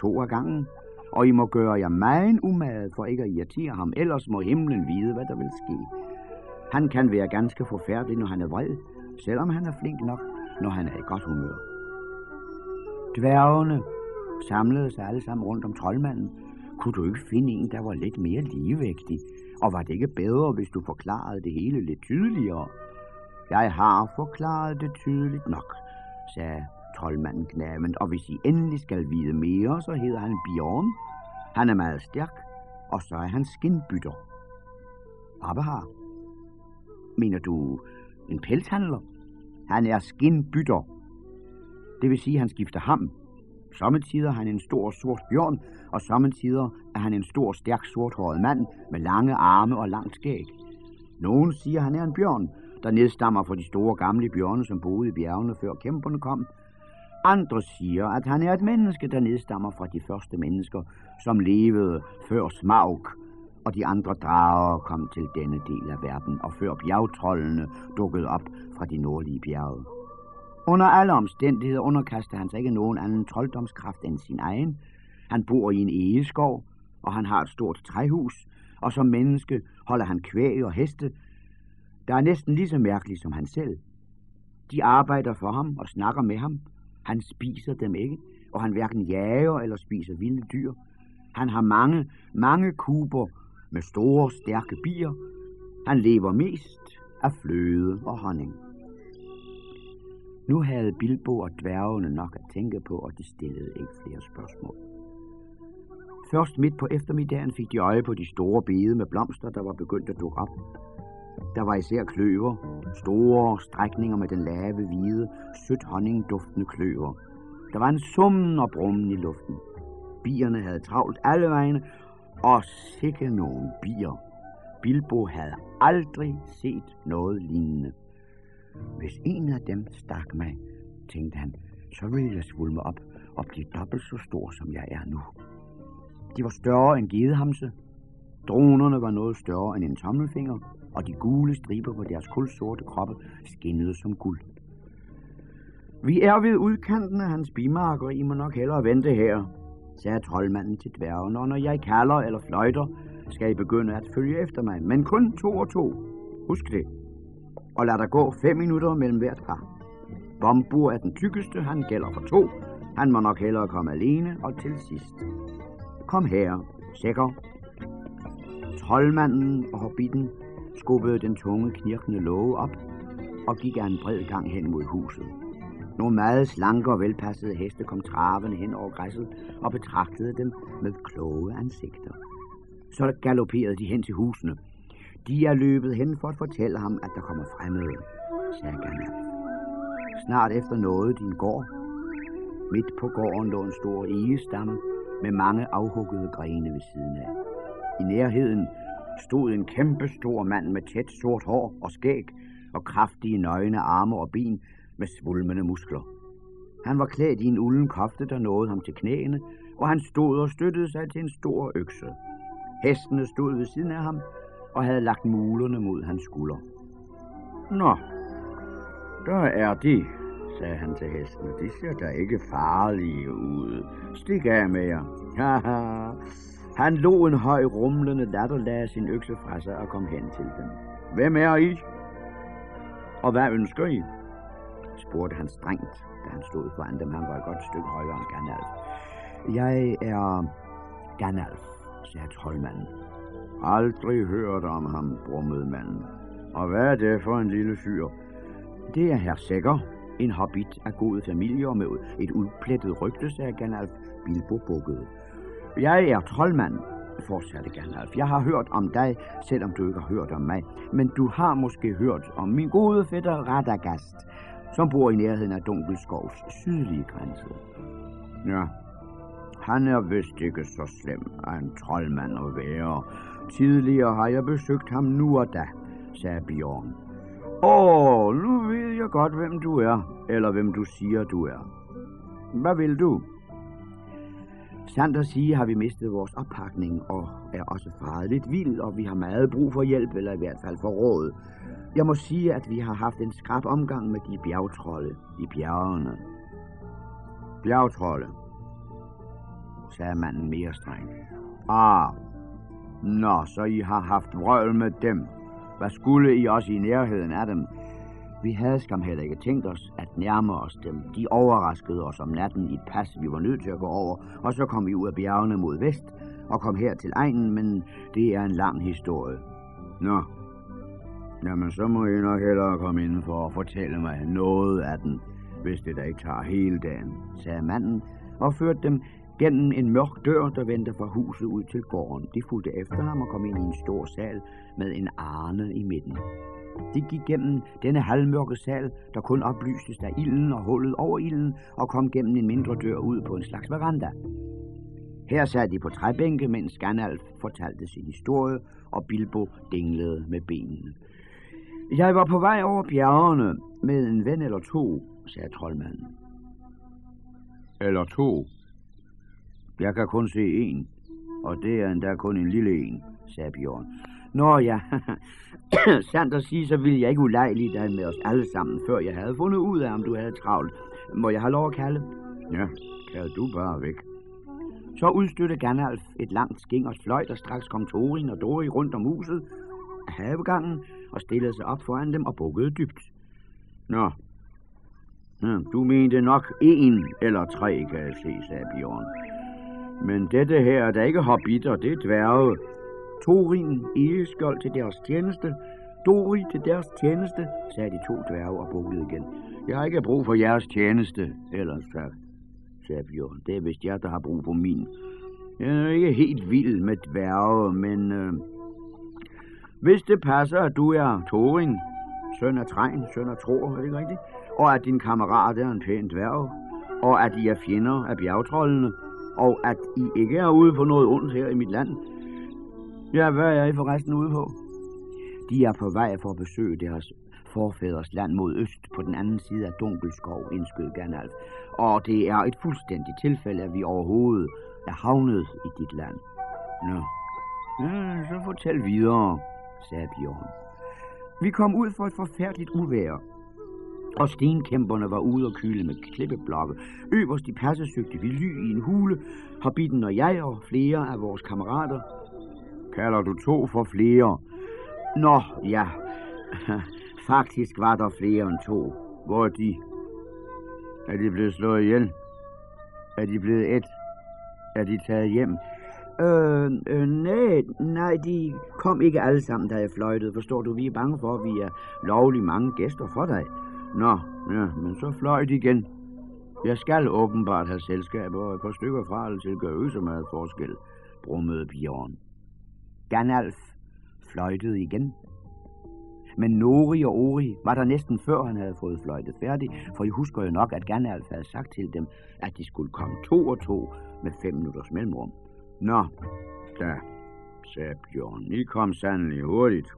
to af gangen, og I må gøre jer meget umad for ikke at irritere ham, ellers må himlen vide, hvad der vil ske. Han kan være ganske forfærdelig, når han er vred, selvom han er flink nok, når han er i godt humør. Dværgene samlede sig alle sammen rundt om troldmanden. Kunne du ikke finde en, der var lidt mere ligevægtig? Og var det ikke bedre, hvis du forklarede det hele lidt tydeligere? Jeg har forklaret det tydeligt nok, sagde troldmanden knævent, og hvis I endelig skal vide mere, så hedder han Bjørn. Han er meget stærk, og så er han skinbytter. Abahar. Mener du en pelshandler? Han er skinbytter. Det vil sige, at han skifter ham. Sommetider er han en stor sort bjørn, og sommetider er han en stor, stærk, sorthåret mand med lange arme og langt skæg. Nogen siger, at han er en bjørn, der nedstammer fra de store gamle bjørne, som boede i bjergene før kæmperne kom. Andre siger, at han er et menneske, der nedstammer fra de første mennesker, som levede før Smaug, og de andre drager kom til denne del af verden, og før bjergtrollene dukkede op fra de nordlige bjerge. Under alle omstændigheder underkaster han sig ikke nogen anden trolddomskraft end sin egen. Han bor i en egeskov, og han har et stort træhus, og som menneske holder han kvæg og heste, der er næsten lige så mærkeligt som han selv. De arbejder for ham og snakker med ham. Han spiser dem ikke, og han hverken jager eller spiser vilde dyr. Han har mange, mange kuber med store, stærke bier. Han lever mest af fløde og honning. Nu havde Bilbo og dværgene nok at tænke på, og de stillede ikke flere spørgsmål. Først midt på eftermiddagen fik de øje på de store bede med blomster, der var begyndt at dukke op. Der var især kløver, store strækninger med den lave, hvide, sødt honningduftende kløver. Der var en summen og brummen i luften. Bierne havde travlt alle vegne, og sikke nogle bier. Bilbo havde aldrig set noget lignende. Hvis en af dem stak mig, tænkte han, så ville jeg svulme op og blive dobbelt så stor, som jeg er nu. De var større end gedehamse. Dronerne var noget større end en tommelfinger, og de gule striber på deres kulsorte kroppe skinnede som guld. Vi er ved udkanten af hans bimarker, I må nok hellere vente her, sagde troldmanden til dværgen, og når jeg kalder eller fløjter, skal I begynde at følge efter mig, men kun to og to. Husk det. Og lad der gå fem minutter mellem hvert par. Bombur er den tykkeste, han gælder for to. Han må nok hellere komme alene, og til sidst. Kom her, sikker. Troldmanden og hobbiten skubbede den tunge, knirkende låge op og gik af en bred gang hen mod huset. Nogle meget slanke og velpassede heste kom travende hen over græsset og betragtede dem med kloge ansigter. Så galopperede de hen til husene. De er løbet hen for at fortælle ham, at der kommer fremmede, sagde Gandalf. Snart efter nåede din gård. Midt på gården lå en stor egestamme med mange afhuggede grene ved siden af. I nærheden stod en kæmpe stor mand med tæt sort hår og skæg og kraftige nøgne arme og ben med svulmende muskler. Han var klædt i en ulden kofte, der nåede ham til knæene, og han stod og støttede sig til en stor økse. Hestene stod ved siden af ham og havde lagt mulerne mod hans skulder. Nå, der er de, sagde han til hestene. De ser da ikke farlige ud. Stik af med jer. [LAUGHS] Haha. Han lå en høj rumlende datter, lagde sin økse fra sig og kom hen til dem. Hvem er I? Og hvad ønsker I? spurgte han strengt, da han stod foran dem. Han var et godt stykke højere end Gandalf. Jeg er Gandalf, sagde troldmanden. Aldrig hørt om ham, brummede manden. Og hvad er det for en lille fyr? Det er herr Sækker, en hobbit af god familie og med et udplettet rygte, sagde Gandalf. Bilbo bukkede. Jeg er troldmand, fortsatte Gandalf. Jeg har hørt om dig, selvom du ikke har hørt om mig. Men du har måske hørt om min gode fætter Radagast, som bor i nærheden af Dunkelskovs sydlige grænse. Ja, han er vist ikke så slem af en troldmand at være. Tidligere har jeg besøgt ham nu og da, sagde Bjørn. Åh, nu ved jeg godt, hvem du er, eller hvem du siger, du er. Hvad vil du? Sandt at sige har vi mistet vores oppakning og er også faret lidt vild, og vi har meget brug for hjælp, eller i hvert fald for råd. Jeg må sige, at vi har haft en skrab omgang med de bjergtrolde i bjergene. Bjergtrolde, sagde manden mere streng. Ah, nå, så I har haft vrøvl med dem. Hvad skulle I også i nærheden af dem? Vi havde skam heller ikke tænkt os at nærme os dem. De overraskede os om natten i et pas, vi var nødt til at gå over, og så kom vi ud af bjergene mod vest og kom her til egnen, men det er en lang historie. Nå, jamen så må I nok hellere komme ind for at fortælle mig noget af den, hvis det da ikke tager hele dagen, sagde manden og førte dem gennem en mørk dør, der vendte fra huset ud til gården. De fulgte efter ham og kom ind i en stor sal med en arne i midten. De gik gennem denne halvmørke sal, der kun oplystes af ilden og hullet over ilden, og kom gennem en mindre dør ud på en slags veranda. Her sad de på træbænke, mens Ganalf fortalte sin historie, og Bilbo dinglede med benene. Jeg var på vej over bjergene med en ven eller to, sagde troldmanden. Eller to? Jeg kan kun se en, og det er endda kun en lille en, sagde Bjørn. Nå ja, [COUGHS] sandt at sige, så ville jeg ikke ulejlige dig med os alle sammen, før jeg havde fundet ud af, om du havde travlt. Må jeg have lov at kalde? Ja, kan du bare væk. Så udstødte Gandalf et langt skingers fløjt, og straks kom Thorin og Dori rundt om huset af havegangen og stillede sig op foran dem og bukkede dybt. Nå, ja, du mente nok en eller tre, kan jeg se, sagde Bjørn. Men dette her er da ikke hobbiter, det er dværge. Torin Egeskjold til deres tjeneste, Dori til deres tjeneste, sagde de to dværge og bukkede igen. Jeg har ikke brug for jeres tjeneste, ellers tak, sagde Bjørn. Det er vist jer, der har brug for min. Jeg er ikke helt vild med dværge, men... Øh, hvis det passer, at du er Torin, søn af Træn, søn af Tror, er det ikke rigtigt? Og at din kammerat er en pæn dværg, og at I er fjender af bjergtrollene, og at I ikke er ude på noget ondt her i mit land. Ja, hvad er I forresten ude på? De er på vej for at besøge deres forfædres land mod øst på den anden side af Dunkelskov, indskød Gandalf. Og det er et fuldstændigt tilfælde, at vi overhovedet er havnet i dit land. Nå, ja, så fortæl videre, sagde Bjørn. Vi kom ud for et forfærdeligt uvejr, og stenkæmperne var ude og kyle med klippeblokke. Øverst i passet søgte vi ly i en hule, Hobbiten og jeg og flere af vores kammerater. Kalder du to for flere? Nå, ja. [LAUGHS] Faktisk var der flere end to. Hvor er de? Er de blevet slået ihjel? Er de blevet et? Er de taget hjem? Øh, øh, nej, nej, de kom ikke alle sammen, da jeg fløjtede. Forstår du, vi er bange for, at vi er lovlig mange gæster for dig. Nå, ja, men så fløjt igen. Jeg skal åbenbart have selskab, og et par stykker fra til gør øse meget forskel, brummede Bjørn. Ganalf fløjtede igen. Men Nori og Ori var der næsten før han havde fået fløjtet færdig, for I husker jo nok, at Ganalf havde sagt til dem, at de skulle komme to og to med fem minutters mellemrum. Nå, da, sagde Bjørn, I kom sandelig hurtigt.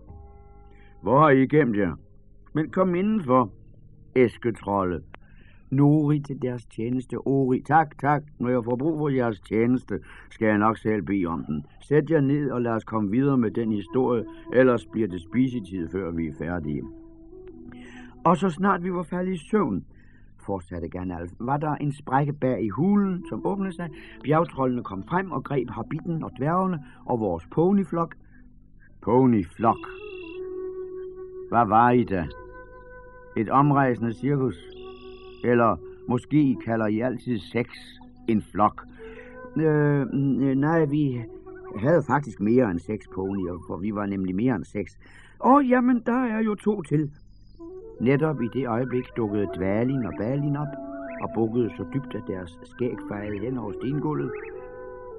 Hvor har I gemt jer? Men kom indenfor, æsketrolle. Nori til deres tjeneste, Ori. Tak, tak. Når jeg får brug for jeres tjeneste, skal jeg nok selv bede om den. Sæt jer ned og lad os komme videre med den historie, ellers bliver det spisetid, før vi er færdige. Og så snart vi var faldet i søvn, fortsatte Gernalf, var der en sprække bag i hulen, som åbnede sig. Bjergtrollene kom frem og greb habitten og dværgene og vores ponyflok. Ponyflok? Hvad var I da? Et omrejsende cirkus? Eller måske kalder I altid sex en flok? Øh, nej, vi havde faktisk mere end seks ponyer, for vi var nemlig mere end seks. Åh, jamen, der er jo to til. Netop i det øjeblik dukkede Dvalin og Balin op og bukkede så dybt, at deres skæg fejlede hen over stengulvet.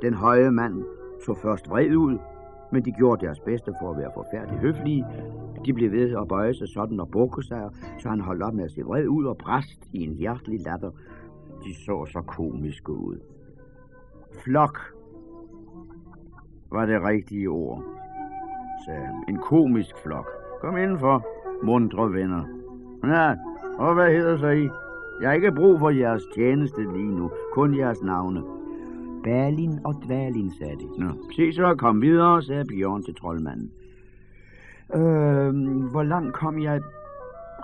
Den høje mand så først vred ud, men de gjorde deres bedste for at være forfærdeligt høflige. De blev ved at bøje sig sådan og bukke sig, så han holdt op med at se vred ud og brast i en hjertelig latter. De så så komiske ud. Flok var det rigtige ord, sagde han. En komisk flok. Kom indenfor, mundre venner. Ja, og hvad hedder så I? Jeg har ikke brug for jeres tjeneste lige nu, kun jeres navne. Balin og Dvalin, sagde de. Nå, se så, kom videre, sagde Bjørn til troldmanden. Øh, hvor langt kom jeg?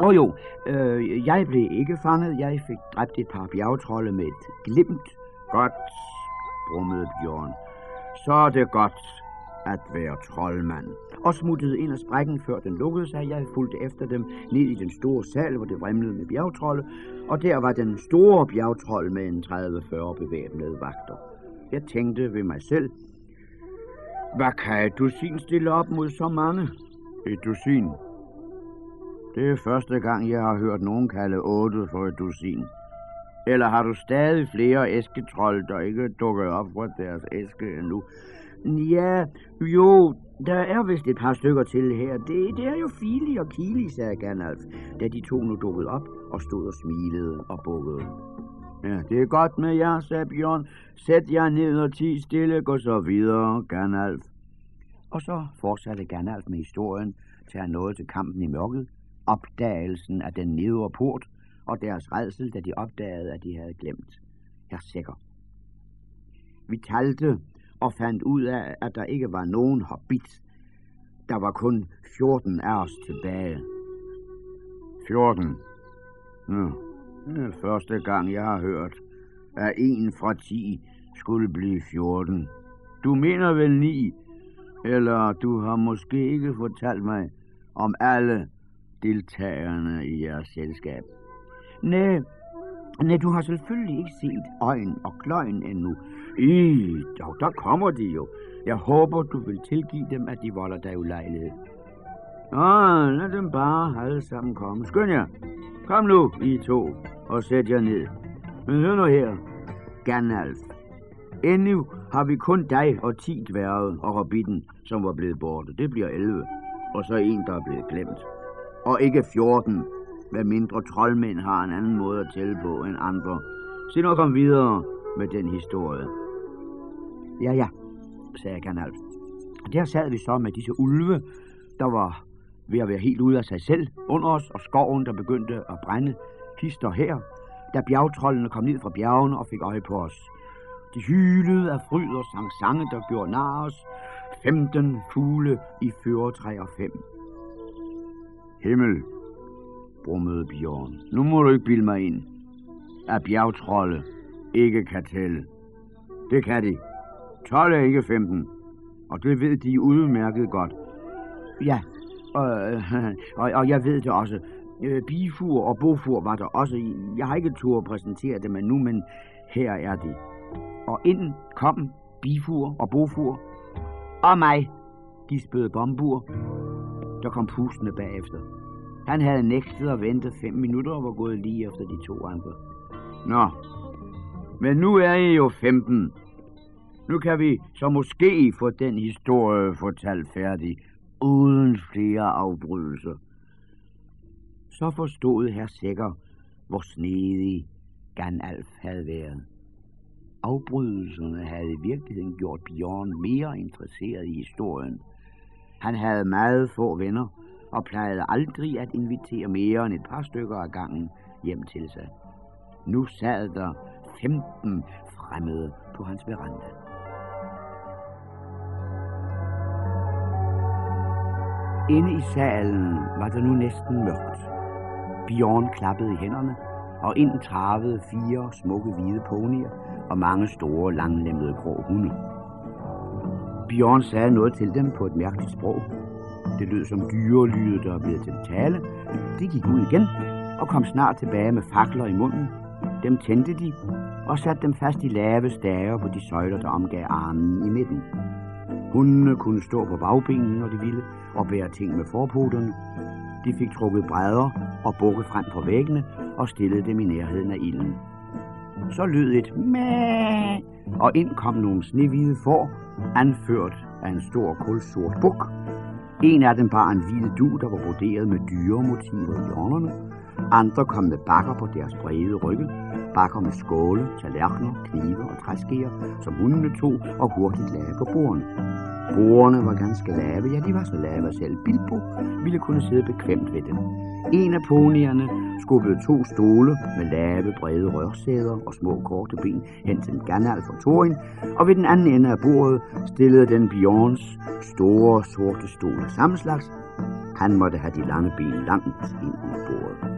Åh oh, jo, øh, jeg blev ikke fanget. Jeg fik dræbt et par bjergtrolde med et glimt. Godt, brummede Bjørn. Så er det godt at være troldmand. Og smuttede ind ad sprækken, før den lukkede sig. Jeg fulgte efter dem ned i den store sal, hvor det vrimlede med bjergtrolde. Og der var den store bjergtrold med en 30-40 bevæbnede vagter. Jeg tænkte ved mig selv, hvad kan et dusin stille op mod så mange? Et dusin? Det er første gang, jeg har hørt nogen kalde otte for et dusin. Eller har du stadig flere æsketrold, der ikke dukker op fra deres æske endnu? Ja, jo, der er vist et par stykker til her. Det, det er jo Fili og Kili, sagde Gandalf, da de to nu dukkede op og stod og smilede og bukkede. Ja, det er godt med jer, sagde Bjørn. Sæt jer ned og ti stille, gå så videre, Gandalf. Og så fortsatte Gandalf med historien til han nåede til kampen i mørket, opdagelsen af den nedre port og deres redsel, da de opdagede, at de havde glemt. Jeg er sikker. Vi talte og fandt ud af, at der ikke var nogen hobbit. Der var kun 14 af os tilbage. 14? Ja, første gang, jeg har hørt, at en fra 10 skulle blive 14. Du mener vel 9? Eller du har måske ikke fortalt mig om alle deltagerne i jeres selskab. Nej, nej, du har selvfølgelig ikke set øjen og kløjen endnu. I, dog, der kommer de jo. Jeg håber, du vil tilgive dem, at de volder dig ulejlighed. Åh, lad dem bare alle sammen komme. Skynd jer. Kom nu, I to, og sæt jer ned. Men hør nu her, Gandalf. Endnu har vi kun dig og ti dværge og hobbiten, som var blevet borte. Det bliver 11. Og så en, der er blevet glemt. Og ikke 14, hvad mindre troldmænd har en anden måde at tælle på end andre. Se nu kom videre med den historie. Ja, ja, sagde Gandalf. Der sad vi så med disse ulve, der var ved at være helt ude af sig selv under os, og skoven, der begyndte at brænde hister her, da bjergtrollene kom ned fra bjergene og fik øje på os. De hylede af fryd og sang sange, der gjorde nar os. 15 fugle i føretræ og fem. Himmel, brummede Bjørn. Nu må du ikke bilde mig ind, at bjergtrolde ikke kan tælle. Det kan de. 12 er ikke 15, og det ved de udmærket godt. Ja, og, øh, [LAUGHS] og, og jeg ved det også. Øh, bifur og bofur var der også. Jeg har ikke tur at præsentere dem endnu, men her er de. Og ind kom bifur og bofur. Og mig, gispede bombur, der kom pustende bagefter. Han havde nægtet at vente fem minutter og var gået lige efter de to andre. Nå, men nu er I jo 15. Nu kan vi så måske få den historie fortalt færdig, uden flere afbrydelser. Så forstod herr Sækker, hvor snedig Ganalf havde været. Afbrydelserne havde i virkeligheden gjort Bjørn mere interesseret i historien. Han havde meget få venner, og plejede aldrig at invitere mere end et par stykker af gangen hjem til sig. Nu sad der 15 fremmede på hans veranda. Inde i salen var det nu næsten mørkt. Bjørn klappede i hænderne, og ind travede fire smukke hvide ponyer og mange store, langlemmede grå hunde. Bjørn sagde noget til dem på et mærkeligt sprog. Det lød som dyrelyde, der blev til tale. De gik ud igen og kom snart tilbage med fakler i munden. Dem tændte de og satte dem fast i lave stager på de søjler, der omgav armen i midten. Hundene kunne stå på bagbenene, når de ville, og bære ting med forpoterne. De fik trukket brædder og bukke frem på væggene og stillede dem i nærheden af ilden. Så lød et mæh, og ind kom nogle snehvide får, anført af en stor kulsort buk. En af dem bar en hvid du, der var broderet med dyremotiver i hjørnerne. Andre kom med bakker på deres brede rygge. Bakker med skåle, tallerkener, knive og træskeer, som hundene tog og hurtigt lagde på bordene. Bordene var ganske lave, ja, de var så lave, at selv Bilbo ville kunne sidde bekvemt ved dem. En af ponierne skubbede to stole med lave, brede rørsæder og små korte ben hen til Gandalf og Thorin, og ved den anden ende af bordet stillede den Bjørns store, sorte stol af samme slags. Han måtte have de lange ben langt ind i bordet.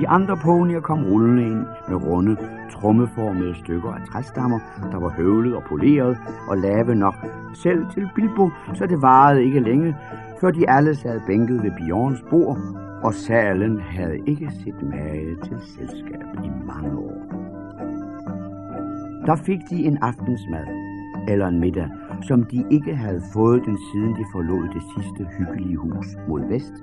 De andre ponyer kom rullende ind med runde, trummeformede stykker af træstammer, der var høvlet og poleret og lave nok selv til Bilbo, så det varede ikke længe, før de alle sad bænket ved Bjørns bord, og salen havde ikke set mage til selskab i mange år. Der fik de en aftensmad, eller en middag, som de ikke havde fået den siden de forlod det sidste hyggelige hus mod vest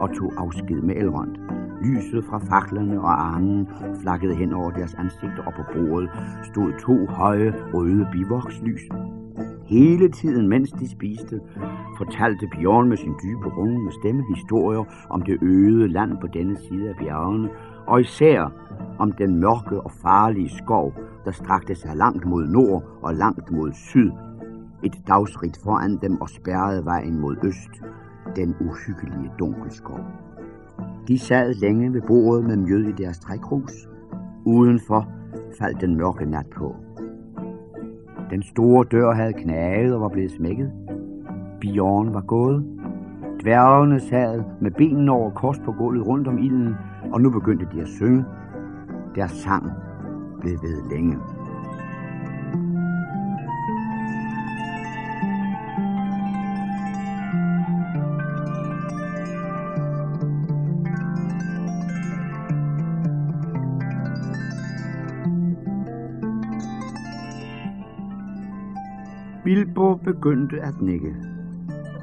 og tog afsked med Elrond. Lyset fra faklerne og armen flakkede hen over deres ansigter, og på bordet stod to høje røde bivokslys. Hele tiden, mens de spiste, fortalte Bjørn med sin dybe, rungende stemme historier om det øde land på denne side af bjergene, og især om den mørke og farlige skov, der strakte sig langt mod nord og langt mod syd. Et dagsrit foran dem og spærrede vejen mod øst, den uhyggelige dunkelskov. De sad længe ved bordet med mjød i deres trækrus. Udenfor faldt den mørke nat på. Den store dør havde knaget og var blevet smækket. Bjørn var gået. Dværgene sad med benene over kors på gulvet rundt om ilden, og nu begyndte de at synge. Deres sang blev ved længe. Bilbo begyndte at nikke.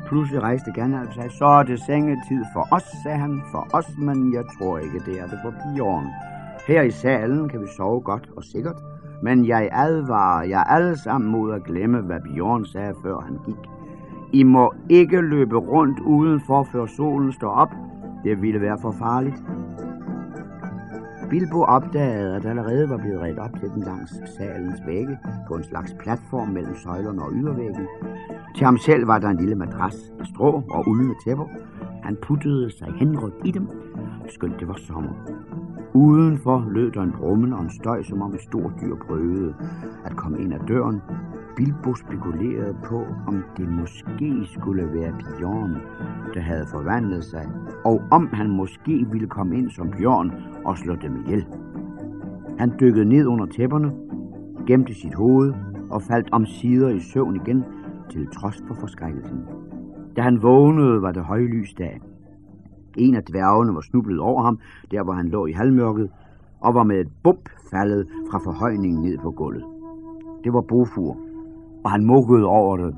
Pludselig rejste Gandalf sig. Så er det sengetid for os, sagde han. For os, men jeg tror ikke, det er det for Bjørn. Her i salen kan vi sove godt og sikkert, men jeg advarer jer alle sammen mod at glemme, hvad Bjørn sagde, før han gik. I må ikke løbe rundt udenfor, før solen står op. Det ville være for farligt. Bilbo opdagede, at allerede var blevet redt op til den langs salens vægge på en slags platform mellem søjlerne og ydervæggen. Til ham selv var der en lille madras af strå og uldne tæpper. Han puttede sig henrygt i dem, skønt det var sommer. Udenfor lød der en brummen og en støj, som om et stort dyr prøvede at komme ind ad døren. Bilbo spekulerede på, om det måske skulle være Bjørn, der havde forvandlet sig, og om han måske ville komme ind som Bjørn og slå dem ihjel. Han dykkede ned under tæpperne, gemte sit hoved og faldt om sider i søvn igen, til trods for forskrækkelsen. Da han vågnede, var det højlys dag. En af dværgene var snublet over ham, der hvor han lå i halvmørket, og var med et bump faldet fra forhøjningen ned på gulvet. Det var Bofur, og han mukkede over det,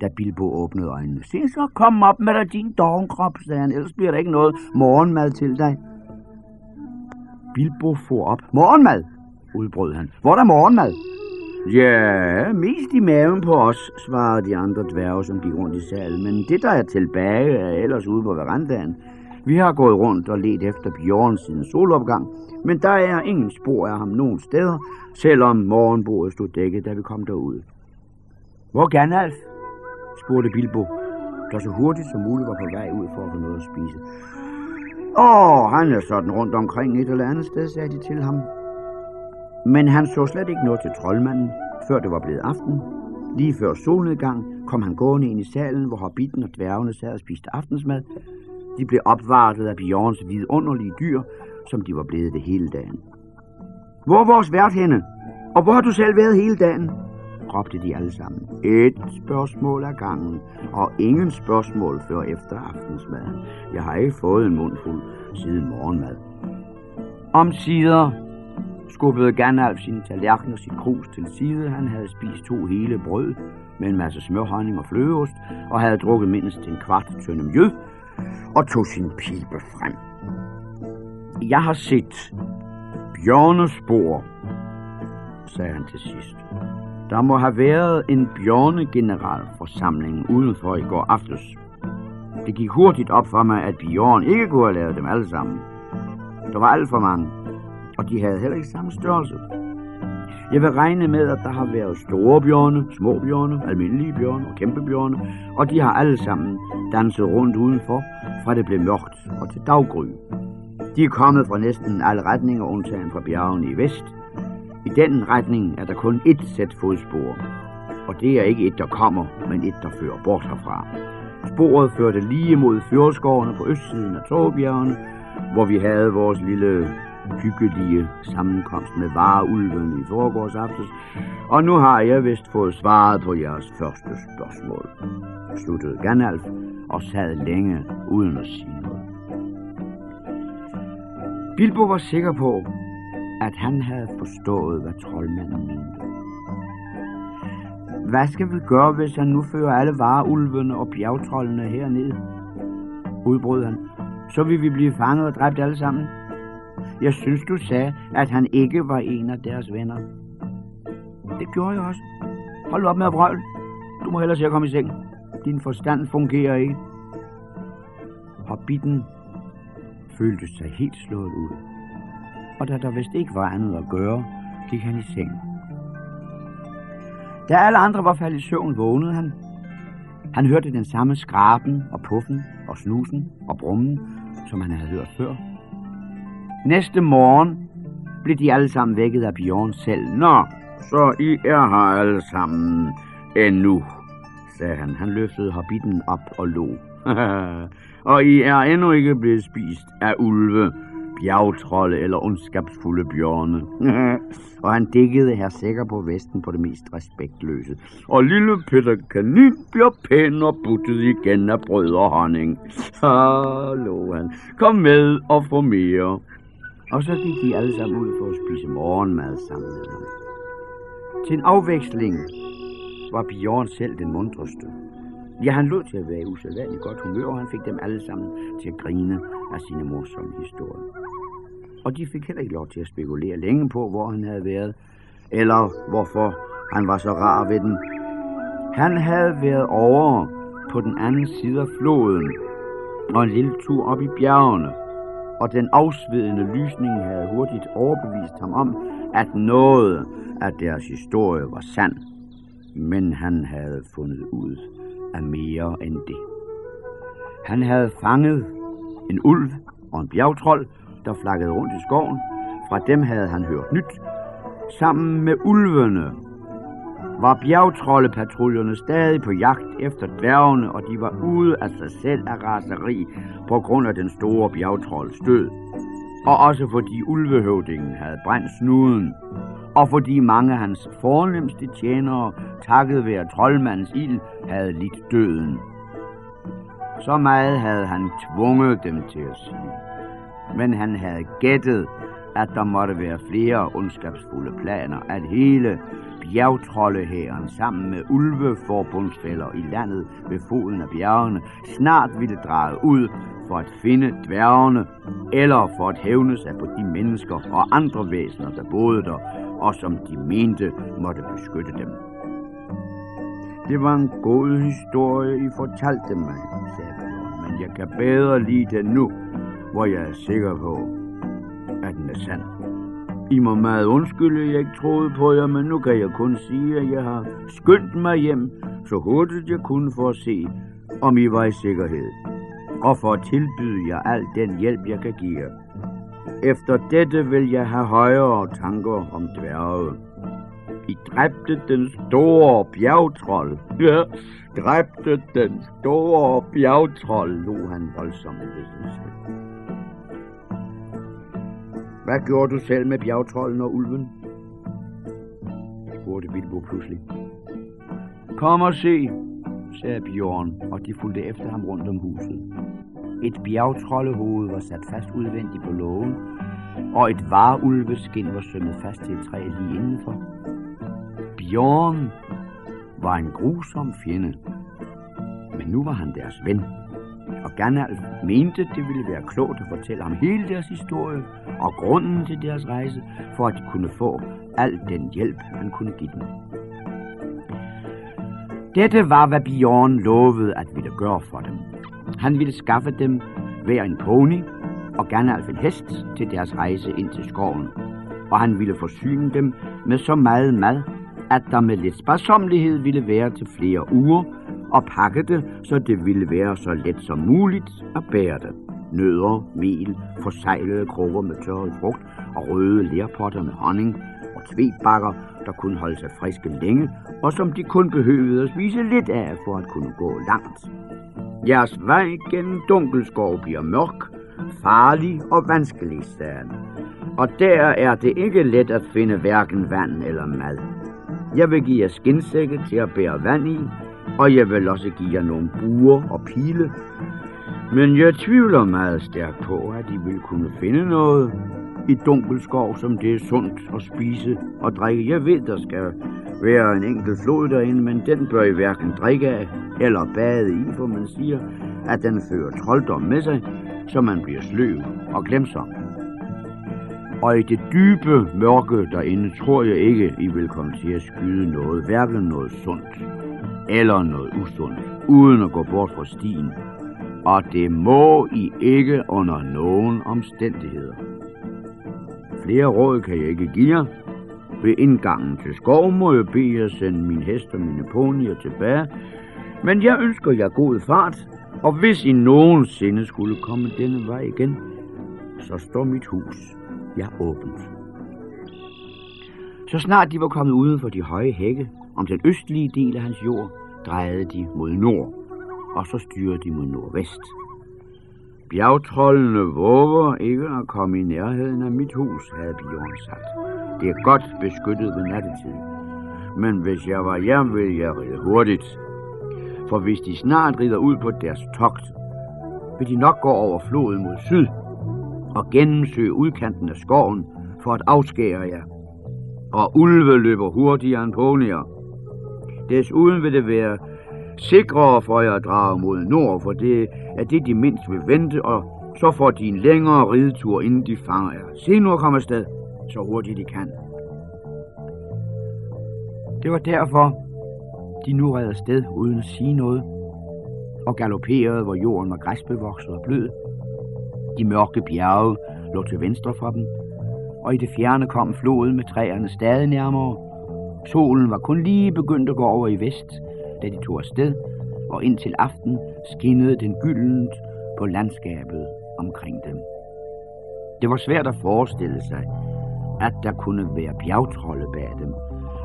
da Bilbo åbnede øjnene. Se så, kom op med dig din dogenkrop, sagde han, ellers bliver der ikke noget morgenmad til dig. Bilbo for op. Morgenmad, udbrød han. Hvor er der morgenmad? Ja, mest i maven på os, svarede de andre dværge, som gik rundt i salen. Men det, der er tilbage, er ellers ude på verandaen. Vi har gået rundt og let efter Bjørn siden solopgang, men der er ingen spor af ham nogen steder, selvom morgenbordet stod dækket, da vi kom derud. Hvor er Gandalf? spurgte Bilbo, der så hurtigt som muligt var på vej ud for at få noget at spise. Åh, han er sådan rundt omkring et eller andet sted, sagde de til ham. Men han så slet ikke noget til troldmanden, før det var blevet aften. Lige før solnedgang kom han gående ind i salen, hvor hobbiten og dværgene sad og spiste aftensmad. De blev opvartet af Bjørns vidunderlige dyr, som de var blevet det hele dagen. Hvor er vores vært henne? Og hvor har du selv været hele dagen? Råbte de alle sammen. Et spørgsmål ad gangen, og ingen spørgsmål før efter aftensmaden. Jeg har ikke fået en mundfuld siden morgenmad. Om sider skubbede Gandalf sin tallerken og sit krus til side. Han havde spist to hele brød med en masse smørhonning og flødeost, og havde drukket mindst en kvart tønde mjød, og tog sin pibe frem. Jeg har set bjørnespor, sagde han til sidst. Der må have været en bjørnegeneralforsamling udenfor i går aftes. Det gik hurtigt op for mig, at Bjørn ikke kunne have lavet dem alle sammen. Der var alt for mange, og de havde heller ikke samme størrelse. Jeg vil regne med, at der har været store bjørne, små bjørne, almindelige bjørne og kæmpe bjørne, og de har alle sammen danset rundt udenfor, fra det blev mørkt og til daggry. De er kommet fra næsten alle retninger, undtagen fra bjergene i vest. I den retning er der kun ét sæt fodspor, og det er ikke et, der kommer, men et, der fører bort herfra. Sporet førte lige mod fjordskårene på østsiden af Torbjergene, hvor vi havde vores lille hyggelige sammenkomst med vareulven i foregårs aftes, og nu har jeg vist fået svaret på jeres første spørgsmål. Sluttede Ganalf og sad længe uden at sige noget. Bilbo var sikker på, at han havde forstået, hvad troldmanden mente. Hvad skal vi gøre, hvis han nu fører alle vareulvene og bjergtrollene herned? Udbrød han. Så vil vi blive fanget og dræbt alle sammen. Jeg synes, du sagde, at han ikke var en af deres venner. Det gjorde jeg også. Hold op med at vrøvle. Du må hellere se at komme i seng. Din forstand fungerer ikke. Hobbiten følte sig helt slået ud. Og da der vist ikke var andet at gøre, gik han i seng. Da alle andre var faldet i søvn, vågnede han. Han hørte den samme skraben og puffen og snusen og brummen, som han havde hørt før. Næste morgen blev de alle sammen vækket af Bjørn selv. Nå, så I er her alle sammen endnu, sagde han. Han løftede habitten op og lå. [LAUGHS] og I er endnu ikke blevet spist af ulve, bjergtrolde eller ondskabsfulde bjørne. [LAUGHS] og han dækkede her sikker på vesten på det mest respektløse. Og lille Peter Kanin bliver pæn og buttet igen af brød og honning. [LAUGHS] Hallo, han. Kom med og få mere. Og så gik de alle sammen ud for at spise morgenmad sammen med ham. Til en afveksling var Bjørn selv den mundreste. Ja, han lod til at være i usædvanligt godt humør, og han fik dem alle sammen til at grine af sine morsomme historier. Og de fik heller ikke lov til at spekulere længe på, hvor han havde været, eller hvorfor han var så rar ved den. Han havde været over på den anden side af floden, og en lille tur op i bjergene, og den afsvedende lysning havde hurtigt overbevist ham om, at noget af deres historie var sand. Men han havde fundet ud af mere end det. Han havde fanget en ulv og en bjergtrold, der flakkede rundt i skoven. Fra dem havde han hørt nyt. Sammen med ulvene var bjergtrollepatruljerne stadig på jagt efter dværgene, og de var ude af sig selv af raseri på grund af den store bjergtrolls død. Og også fordi ulvehøvdingen havde brændt snuden, og fordi mange af hans fornemmeste tjenere, takket være troldmandens ild, havde lidt døden. Så meget havde han tvunget dem til at sige. Men han havde gættet, at der måtte være flere ondskabsfulde planer, at hele bjergtrollehæren sammen med ulveforbundsfælder i landet ved foden af bjergene snart ville drage ud for at finde dværgene eller for at hævne sig på de mennesker og andre væsener, der boede der, og som de mente måtte beskytte dem. Det var en god historie, I fortalte mig, sagde Bjørn, men jeg kan bedre lide den nu, hvor jeg er sikker på, at den er sand. I må meget undskylde, jeg ikke troede på jer, men nu kan jeg kun sige, at jeg har skyndt mig hjem, så hurtigt jeg kunne for at se, om I var i sikkerhed, og for at tilbyde jer al den hjælp, jeg kan give jer. Efter dette vil jeg have højere tanker om dværge. I dræbte den store bjergtrold. Ja, dræbte den store bjergtrold, lå han voldsomt ved sig selv. Hvad gjorde du selv med bjergtrolden og ulven? spurgte Bilbo pludselig. Kom og se, sagde Bjørn, og de fulgte efter ham rundt om huset. Et bjergtroldehoved var sat fast udvendigt på lågen, og et vareulveskin var sømmet fast til et træ lige indenfor. Bjørn var en grusom fjende, men nu var han deres ven. Og Gandalf mente, det ville være klogt at fortælle ham hele deres historie og grunden til deres rejse, for at de kunne få al den hjælp, han kunne give dem. Dette var, hvad Bjørn lovede at ville gøre for dem. Han ville skaffe dem hver en pony og gerne en hest til deres rejse ind til skoven. Og han ville forsyne dem med så meget mad, at der med lidt sparsomlighed ville være til flere uger, og pakke det, så det ville være så let som muligt at bære det. Nødder, mel, forsejlede krukker med tørret frugt og røde lærpotter med honning og tvebakker, der kunne holde sig friske længe, og som de kun behøvede at spise lidt af for at kunne gå langt. Jeres vej gennem dunkelskov bliver mørk, farlig og vanskelig, sagde han. Og der er det ikke let at finde hverken vand eller mad. Jeg vil give jer skinsække til at bære vand i, og jeg vil også give jer nogle buer og pile. Men jeg tvivler meget stærkt på, at I vil kunne finde noget i dunkelskov, som det er sundt at spise og drikke. Jeg ved, der skal være en enkelt flod derinde, men den bør I hverken drikke af eller bade i, for man siger, at den fører trolddom med sig, så man bliver sløv og glemsom. Og i det dybe mørke derinde tror jeg ikke, I vil komme til at skyde noget, hverken noget sundt eller noget usundt, uden at gå bort fra stien. Og det må I ikke under nogen omstændigheder. Flere råd kan jeg ikke give jer. Ved indgangen til skov må jeg bede jer sende min hest og mine ponyer tilbage, men jeg ønsker jer god fart, og hvis I nogensinde skulle komme denne vej igen, så står mit hus ja åbent. Så snart de var kommet uden for de høje hække om den østlige del af hans jord, drejede de mod nord, og så styrede de mod nordvest. Bjergtrollene våger ikke at komme i nærheden af mit hus, havde Bjørn sagt. Det er godt beskyttet ved nattetid. Men hvis jeg var jer, ville jeg ride hurtigt. For hvis de snart rider ud på deres togt, vil de nok gå over floden mod syd og gennemsøge udkanten af skoven for at afskære jer. Og ulve løber hurtigere end ponyer. Desuden vil det være sikrere for jer at drage mod nord, for det er det, de mindst vil vente, og så får de en længere ridetur, inden de fanger jer. Se nu at komme afsted, så hurtigt de kan. Det var derfor, de nu red afsted uden at sige noget, og galopperede, hvor jorden var græsbevokset og blød. De mørke bjerge lå til venstre for dem, og i det fjerne kom floden med træerne stadig nærmere. Solen var kun lige begyndt at gå over i vest, da de tog afsted, og indtil aften skinnede den gyldent på landskabet omkring dem. Det var svært at forestille sig, at der kunne være bjergtrolde bag dem,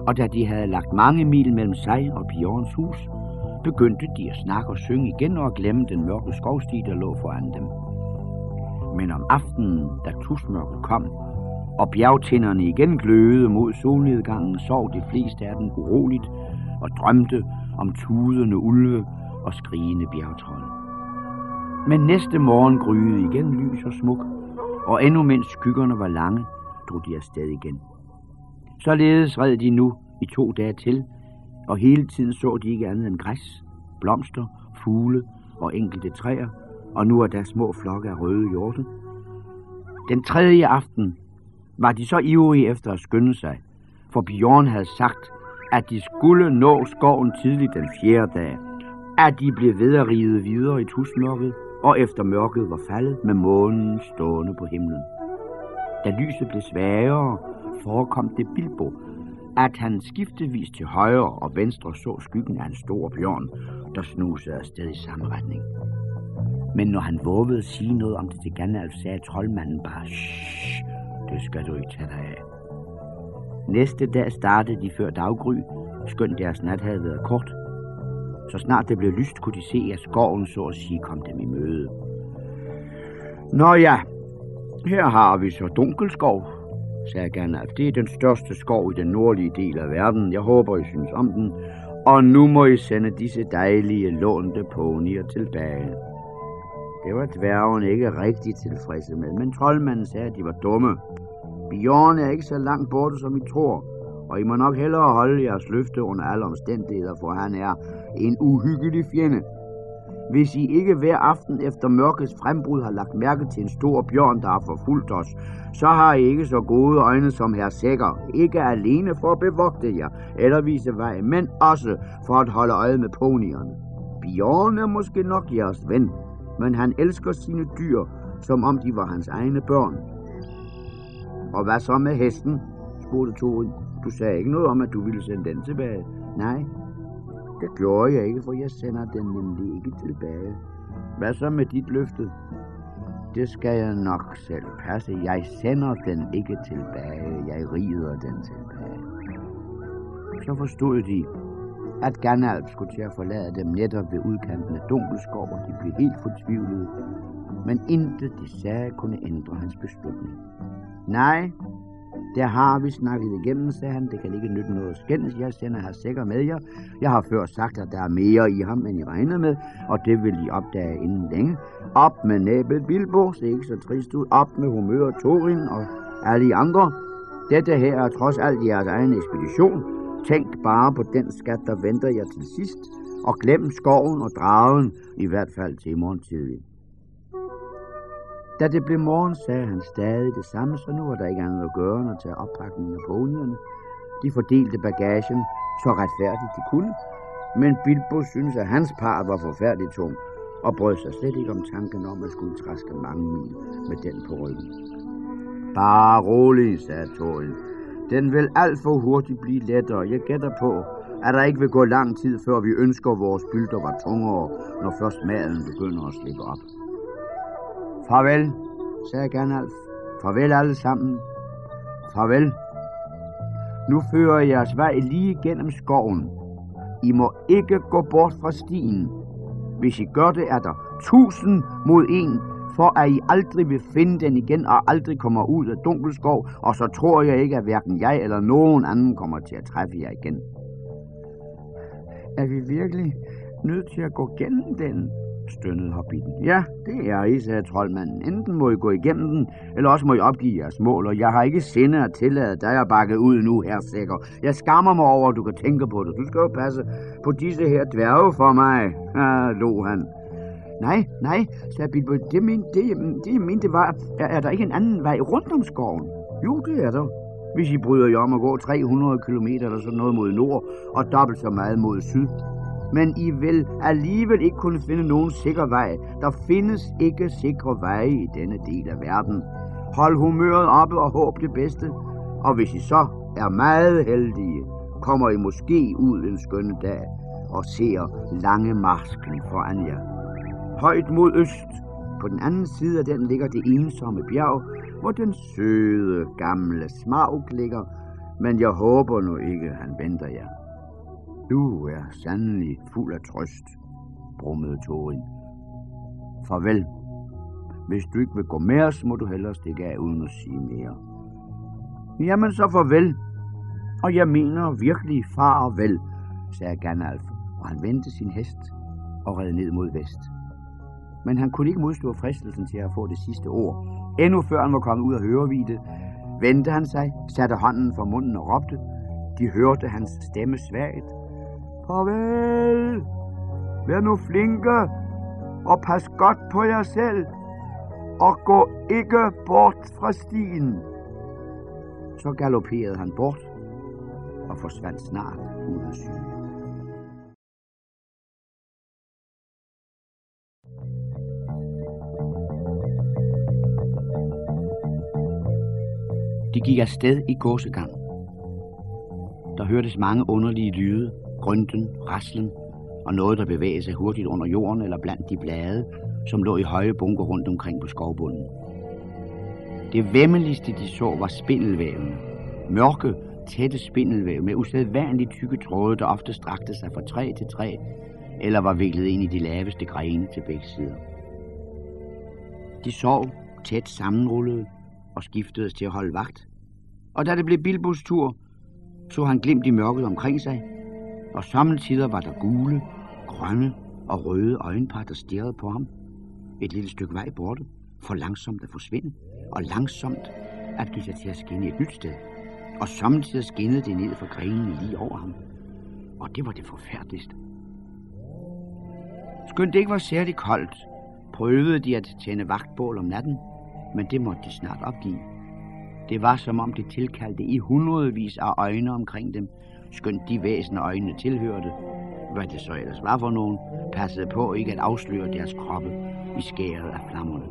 og da de havde lagt mange mil mellem sig og Bjørns hus, begyndte de at snakke og synge igen og glemme den mørke skovsti, der lå foran dem. Men om aftenen, da tusmørket kom, og bjergtinderne igen glødede mod solnedgangen, sov de fleste af dem uroligt og drømte om tudende ulve og skrigende bjergtrolde. Men næste morgen gryede igen lys og smuk, og endnu mens skyggerne var lange, drog de afsted igen. Således red de nu i to dage til, og hele tiden så de ikke andet end græs, blomster, fugle og enkelte træer, og nu er der små flokke af røde hjorte. Den tredje aften var de så ivrige efter at skynde sig, for Bjørn havde sagt, at de skulle nå skoven tidligt den fjerde dag, at de blev ved at ride videre i tusmørket, og efter mørket var faldet med månen stående på himlen. Da lyset blev svagere, forekom det Bilbo, at han skiftevis til højre og venstre så skyggen af en stor bjørn, der snusede afsted i samme retning. Men når han vågede at sige noget om det til Gandalf, sagde troldmanden bare, Shh, det skal du ikke tage dig af. Næste dag startede de før daggry, skønt deres nat havde været kort. Så snart det blev lyst, kunne de se, at skoven så at sige kom dem i møde. Nå ja, her har vi så Dunkelskov, sagde Gandalf. Det er den største skov i den nordlige del af verden. Jeg håber, I synes om den. Og nu må I sende disse dejlige lånte ponyer tilbage. Det var dværgen ikke rigtig tilfredse med, men troldmanden sagde, at de var dumme. Bjørn er ikke så langt borte, som I tror, og I må nok hellere holde jeres løfte under alle omstændigheder, for han er en uhyggelig fjende. Hvis I ikke hver aften efter mørkets frembrud har lagt mærke til en stor bjørn, der har forfulgt os, så har I ikke så gode øjne som herr Sækker. Ikke alene for at bevogte jer eller vise vej, men også for at holde øje med ponierne. Bjørn er måske nok jeres ven, men han elsker sine dyr, som om de var hans egne børn. Og hvad så med hesten? spurgte Torin. Du sagde ikke noget om, at du ville sende den tilbage. Nej, det gjorde jeg ikke, for jeg sender den nemlig ikke tilbage. Hvad så med dit løfte? Det skal jeg nok selv passe. Jeg sender den ikke tilbage. Jeg rider den tilbage. Så forstod de, at Gandalf skulle til at forlade dem netop ved udkanten af Dunkelskov, og de blev helt fortvivlede. Men intet de sagde kunne ændre hans beslutning. Nej, det har vi snakket igennem, sagde han. Det kan ikke nytte noget skændes. Jeg sender her sikker med jer. Jeg har før sagt, at der er mere i ham, end I regnede med, og det vil I opdage inden længe. Op med næbet Bilbo, se ikke så trist ud. Op med humør Torin og alle de andre. Dette her er trods alt jeres egen ekspedition. Tænk bare på den skat, der venter jer til sidst, og glem skoven og dragen, i hvert fald til i morgen tidlig. Da det blev morgen, sagde han stadig det samme, så nu var der ikke andet at gøre end at tage oppakningen af ponierne. De fordelte bagagen så retfærdigt de kunne, men Bilbo synes, at hans par var forfærdeligt tung, og brød sig slet ikke om tanken om at skulle træske mange mil med den på ryggen. Bare rolig, sagde Thorin. Den vil alt for hurtigt blive lettere. Jeg gætter på, at der ikke vil gå lang tid, før vi ønsker, at vores bylder var tungere, når først maden begynder at slippe op. Farvel, sagde Gandalf. Farvel alle sammen. Farvel. Nu fører jeg jeres vej lige gennem skoven. I må ikke gå bort fra stien. Hvis I gør det, er der tusind mod en, for at I aldrig vil finde den igen og aldrig kommer ud af dunkelskov, og så tror jeg ikke, at hverken jeg eller nogen anden kommer til at træffe jer igen. Er vi virkelig nødt til at gå gennem den? Stønnede hobbiten. Ja, det er I, sagde troldmanden. Enten må I gå igennem den, eller også må I opgive jeres mål, og jeg har ikke sinde at tillade dig at bakke ud nu, her sikker. Jeg skammer mig over, at du kan tænke på det. Du skal jo passe på disse her dværge for mig, ha, lå han. Nej, nej, sagde Bilbo. Det, men, det, det jeg mente var, er, er der ikke en anden vej rundt om skoven? Jo, det er der. Hvis I bryder jer om at gå 300 km eller sådan noget mod nord, og dobbelt så meget mod syd, men I vil alligevel ikke kunne finde nogen sikker vej. Der findes ikke sikre veje i denne del af verden. Hold humøret oppe og håb det bedste. Og hvis I så er meget heldige, kommer I måske ud en skønne dag og ser lange marsken foran jer. Højt mod øst, på den anden side af den ligger det ensomme bjerg, hvor den søde gamle Smaug ligger, men jeg håber nu ikke, han venter jer. Du er sandelig fuld af trøst, brummede Torin. Farvel. Hvis du ikke vil gå med os, må du hellere stikke af uden at sige mere. Jamen så farvel. Og jeg mener virkelig far og vel, sagde Gandalf, og han vendte sin hest og red ned mod vest. Men han kunne ikke modstå fristelsen til at få det sidste ord. Endnu før han var kommet ud af hørevide, vendte han sig, satte hånden for munden og råbte. De hørte hans stemme svagt, Farvel. Vær nu flinke, og pas godt på jer selv, og gå ikke bort fra stien. Så galopperede han bort og forsvandt snart ud af syne. De gik afsted i gåsegang. Der hørtes mange underlige lyde, grønten, raslen og noget, der bevægede sig hurtigt under jorden eller blandt de blade, som lå i høje bunker rundt omkring på skovbunden. Det vemmeligste, de så, var spindelvæven. Mørke, tætte spindelvæv med usædvanligt tykke tråde, der ofte strakte sig fra træ til træ, eller var viklet ind i de laveste grene til begge sider. De sov tæt sammenrullede og skiftede til at holde vagt. Og da det blev Bilbos tur, så han glimt i mørket omkring sig og samtidig var der gule, grønne og røde øjenpar, der stirrede på ham. Et lille stykke vej borte, for langsomt at forsvinde, og langsomt at give sig til at skinne et nyt sted. Og samtidig skinnede det ned fra grenene lige over ham. Og det var det forfærdeligste. Skønt det ikke var særlig koldt, prøvede de at tænde vagtbål om natten, men det måtte de snart opgive. Det var som om det tilkaldte i hundredvis af øjne omkring dem, skønt de væsende øjnene tilhørte, hvad det så ellers var for nogen, passede på ikke at afsløre deres kroppe i skæret af flammerne.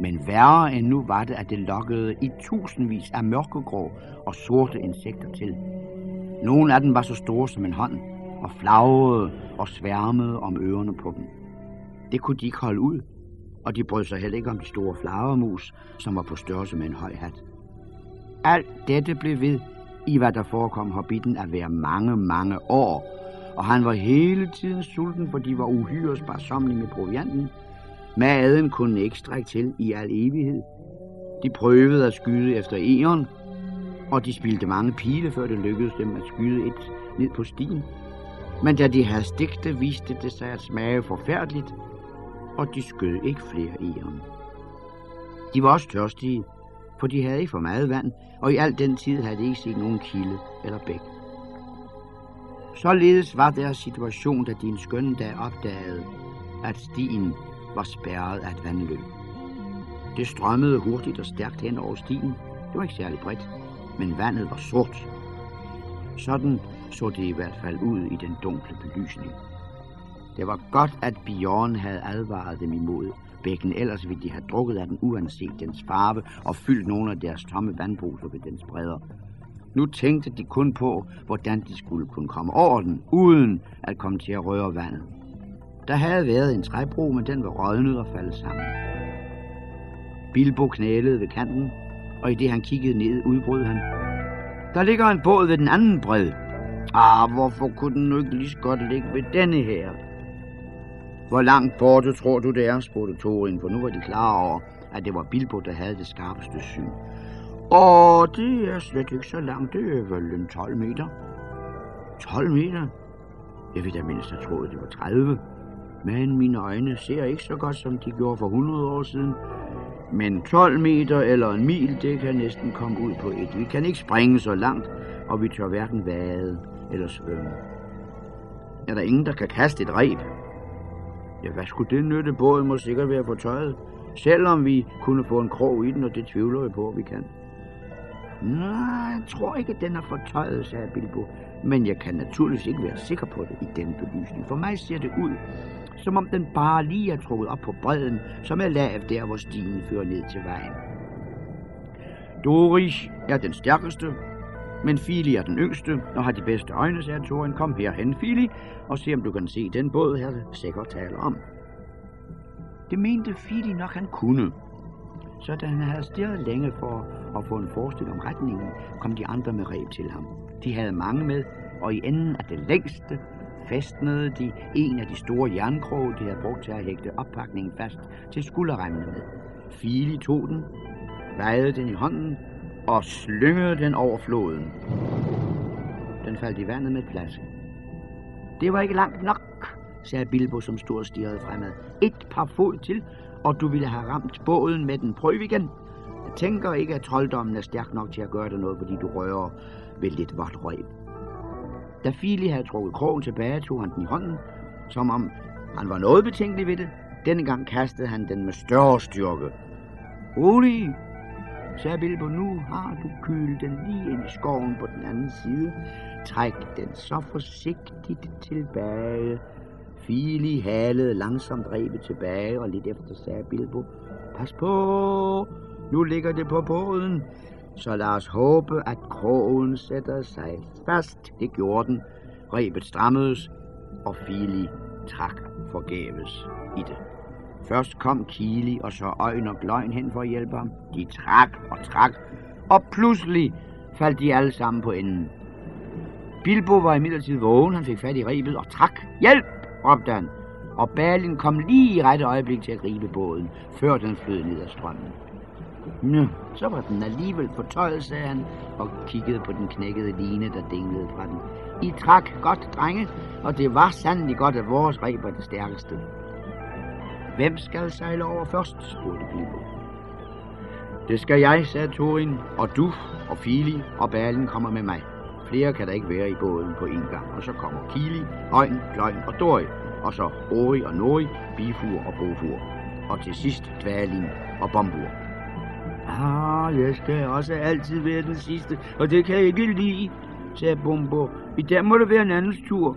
Men værre end nu var det, at det lokkede i tusindvis af mørkegrå og sorte insekter til. Nogle af dem var så store som en hånd, og flagrede og sværmede om ørerne på dem. Det kunne de ikke holde ud, og de brød sig heller ikke om de store flagermus, som var på størrelse med en høj hat. Alt dette blev ved i hvad der forekom hobbiten at være mange, mange år, og han var hele tiden sulten, for de var uhyre sparsomlige med provianten. Maden kunne ikke strække til i al evighed. De prøvede at skyde efter Eon, og de spildte mange pile, før det lykkedes dem at skyde et ned på stien. Men da de havde stigte, viste det sig at smage forfærdeligt, og de skød ikke flere Eon. De var også tørstige, for de havde ikke for meget vand, og i al den tid havde de ikke set nogen kilde eller bæk. Således var deres situation, da de en skønne dag opdagede, at stien var spærret af et vandløb. Det strømmede hurtigt og stærkt hen over stien. Det var ikke særlig bredt, men vandet var sort. Sådan så det i hvert fald ud i den dunkle belysning. Det var godt, at Bjørn havde advaret dem imod bækken, ellers ville de have drukket af den uanset dens farve og fyldt nogle af deres tomme vandposer ved dens bredder. Nu tænkte de kun på, hvordan de skulle kunne komme over den, uden at komme til at røre vandet. Der havde været en træbro, men den var rådnet og faldet sammen. Bilbo knælede ved kanten, og i det han kiggede ned, udbrød han. Der ligger en båd ved den anden bred. Ah, hvorfor kunne den nu ikke lige så godt ligge ved denne her? Hvor langt borte tror du det er, spurgte Torin, for nu var de klar over, at det var Bilbo, der havde det skarpeste syn. Og det er slet ikke så langt, det er vel en 12 meter. 12 meter? Jeg ved da mindst, have troede, det var 30. Men mine øjne ser ikke så godt, som de gjorde for 100 år siden. Men 12 meter eller en mil, det kan næsten komme ud på et. Vi kan ikke springe så langt, og vi tør hverken vade eller svømme. Er der ingen, der kan kaste et reb? Ja, hvad skulle det nytte? Båden må sikkert være for tøjet. Selvom vi kunne få en krog i den, og det tvivler vi på, at vi kan. Nej, jeg tror ikke, at den er fortøjet, sagde Bilbo. Men jeg kan naturligvis ikke være sikker på det i den belysning. For mig ser det ud, som om den bare lige er trukket op på bredden, som er lav der, hvor stien fører ned til vejen. Doris er den stærkeste, men Fili er den yngste og har de bedste øjne, sagde Thorin. Kom herhen, Fili, og se om du kan se den båd, her sikkert taler om. Det mente Fili nok, han kunne. Så da han havde stirret længe for at få en forestilling om retningen, kom de andre med reb til ham. De havde mange med, og i enden af det længste festnede de en af de store jernkroge, de havde brugt til at hægte oppakningen fast til skulderremmene med. Fili tog den, vejede den i hånden og slyngede den over floden. Den faldt i vandet med plads. Det var ikke langt nok, sagde Bilbo, som stod og stirrede fremad. Et par fod til, og du ville have ramt båden med den prøv igen. Jeg tænker ikke, at trolddommen er stærk nok til at gøre dig noget, fordi du rører ved lidt vådt røg. Da Fili havde trukket krogen tilbage, tog han den i hånden, som om han var noget betænkelig ved det. Denne gang kastede han den med større styrke. Rolig, sagde Bilbo, nu har du kølet den lige ind i skoven på den anden side. Træk den så forsigtigt tilbage. Fili halede langsomt rebet tilbage, og lidt efter sagde Bilbo, pas på, nu ligger det på båden. Så lad os håbe, at krogen sætter sig fast. Det gjorde den. Rebet strammedes, og Fili trak forgæves i det. Først kom Kili og så Øjen og Gløgn hen for at hjælpe ham. De trak og trak, og pludselig faldt de alle sammen på enden. Bilbo var imidlertid vågen, han fik fat i rebet og trak. Hjælp, råbte han, og Balin kom lige i rette øjeblik til at gribe båden, før den flød ned ad strømmen. Nå, så var den alligevel fortøjet, sagde han, og kiggede på den knækkede line, der dinglede fra den. I trak godt, drenge, og det var sandelig godt, at vores reb var det stærkeste. Hvem skal sejle over først, spurgte Bilbo. Det skal jeg, sagde Thorin, og du og Fili og Balen kommer med mig. flere kan der ikke være i båden på en gang. Og så kommer Kili, Øjn, Kløjn og Dori. Og så Ori og Nori, Bifur og Bofur. Og til sidst Dvalin og Bombur. Ah, jeg skal også altid være den sidste, og det kan jeg ikke lide, sagde Bombur. I dag må det være en andens tur.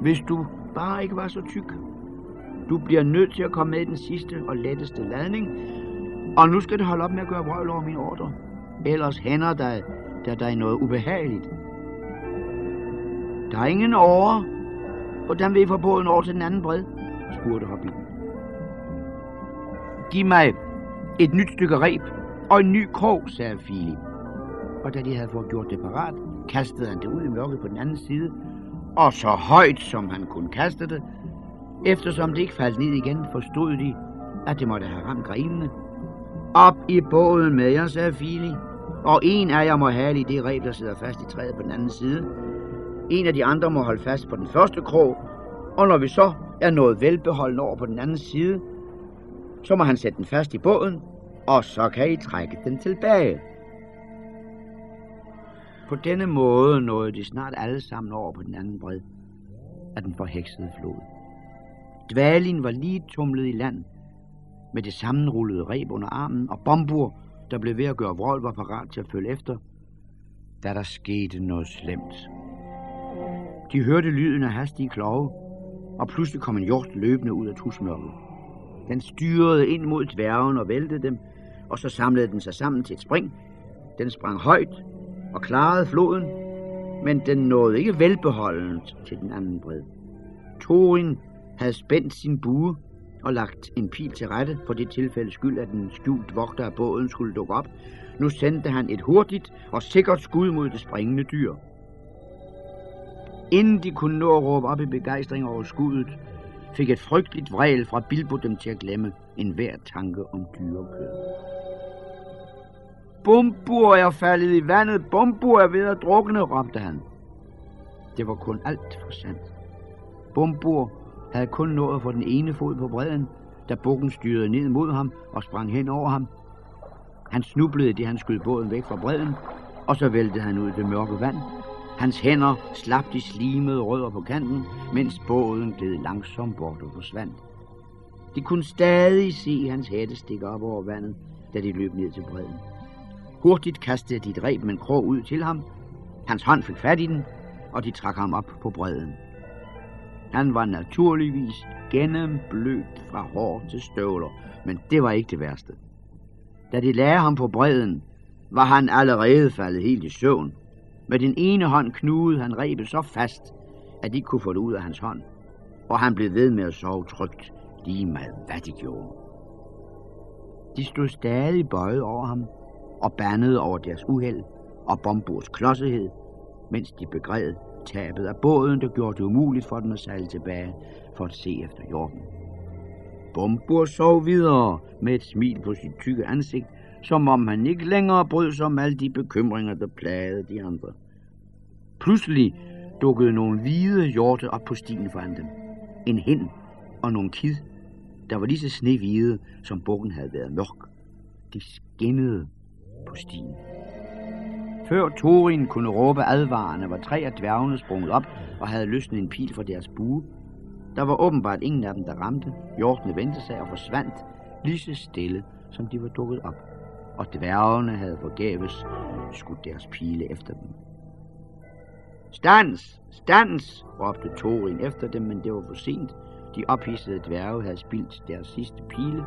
Hvis du bare ikke var så tyk. Du bliver nødt til at komme med i den sidste og letteste ladning, og nu skal det holde op med at gøre vrøvl over min ordre. Ellers hænder der, der, dig noget ubehageligt. Der er ingen over. Hvordan vil I få båden over til den anden bred? spurgte Hobbit. Giv mig et nyt stykke reb og en ny krog, sagde Philip. Og da de havde fået gjort det parat, kastede han det ud i mørket på den anden side, og så højt som han kunne kaste det, eftersom det ikke faldt ned igen, forstod de, at det måtte have ramt grenene. Op i båden med jer, sagde Fili, og en af jer må have i det reb, der sidder fast i træet på den anden side. En af de andre må holde fast på den første krog, og når vi så er nået velbeholden over på den anden side, så må han sætte den fast i båden, og så kan I trække den tilbage. På denne måde nåede de snart alle sammen over på den anden bred af den forheksede flod. Dvalin var lige tumlet i land med det sammenrullede reb under armen, og Bombur, der blev ved at gøre vrøvl, var parat til at følge efter, da der skete noget slemt. De hørte lyden af hastige klove, og pludselig kom en hjort løbende ud af tusmørket. Den styrede ind mod dværgen og væltede dem, og så samlede den sig sammen til et spring. Den sprang højt og klarede floden, men den nåede ikke velbeholdent til den anden bred. Torin havde spændt sin bue og lagt en pil til rette for det tilfælde skyld, at den skjult vogter af båden skulle dukke op. Nu sendte han et hurtigt og sikkert skud mod det springende dyr. Inden de kunne nå at råbe op i begejstring over skuddet, fik et frygteligt vrel fra Bilbo dem til at glemme enhver tanke om dyrekød. Bumbur er faldet i vandet, Bumbur er ved at drukne, råbte han. Det var kun alt for sandt. Bumbur havde kun nået at få den ene fod på bredden, da bukken styrede ned mod ham og sprang hen over ham. Han snublede, det han skød båden væk fra bredden, og så væltede han ud i det mørke vand. Hans hænder slap de slimede rødder på kanten, mens båden gled langsomt bort og forsvandt. De kunne stadig se hans hætte stikke op over vandet, da de løb ned til bredden. Hurtigt kastede de et reb med en krog ud til ham. Hans hånd fik fat i den, og de trak ham op på bredden. Han var naturligvis gennemblødt fra hår til støvler, men det var ikke det værste. Da de lagde ham på bredden, var han allerede faldet helt i søvn. Med den ene hånd knugede han rebet så fast, at de ikke kunne få det ud af hans hånd, og han blev ved med at sove trygt, lige meget hvad de gjorde. De stod stadig bøjet over ham og bandede over deres uheld og Bombors klodsethed, mens de begred tabet af båden, der gjorde det umuligt for dem at sejle tilbage for at se efter jorden. Bombur sov videre med et smil på sit tykke ansigt, som om han ikke længere brød sig om alle de bekymringer, der plagede de andre. Pludselig dukkede nogle hvide hjorte op på stien foran dem. En hen og nogle kid, der var lige så snehvide, som bukken havde været mørk. De skinnede på stien. Før Thorin kunne råbe advarende, var tre af dværgene sprunget op og havde løsnet en pil fra deres bue. Der var åbenbart ingen af dem, der ramte. Hjortene vendte sig og forsvandt lige så stille, som de var dukket op. Og dværgene havde forgæves skudt deres pile efter dem. Stans! Stans! råbte Thorin efter dem, men det var for sent. De ophidsede dværge havde spildt deres sidste pile,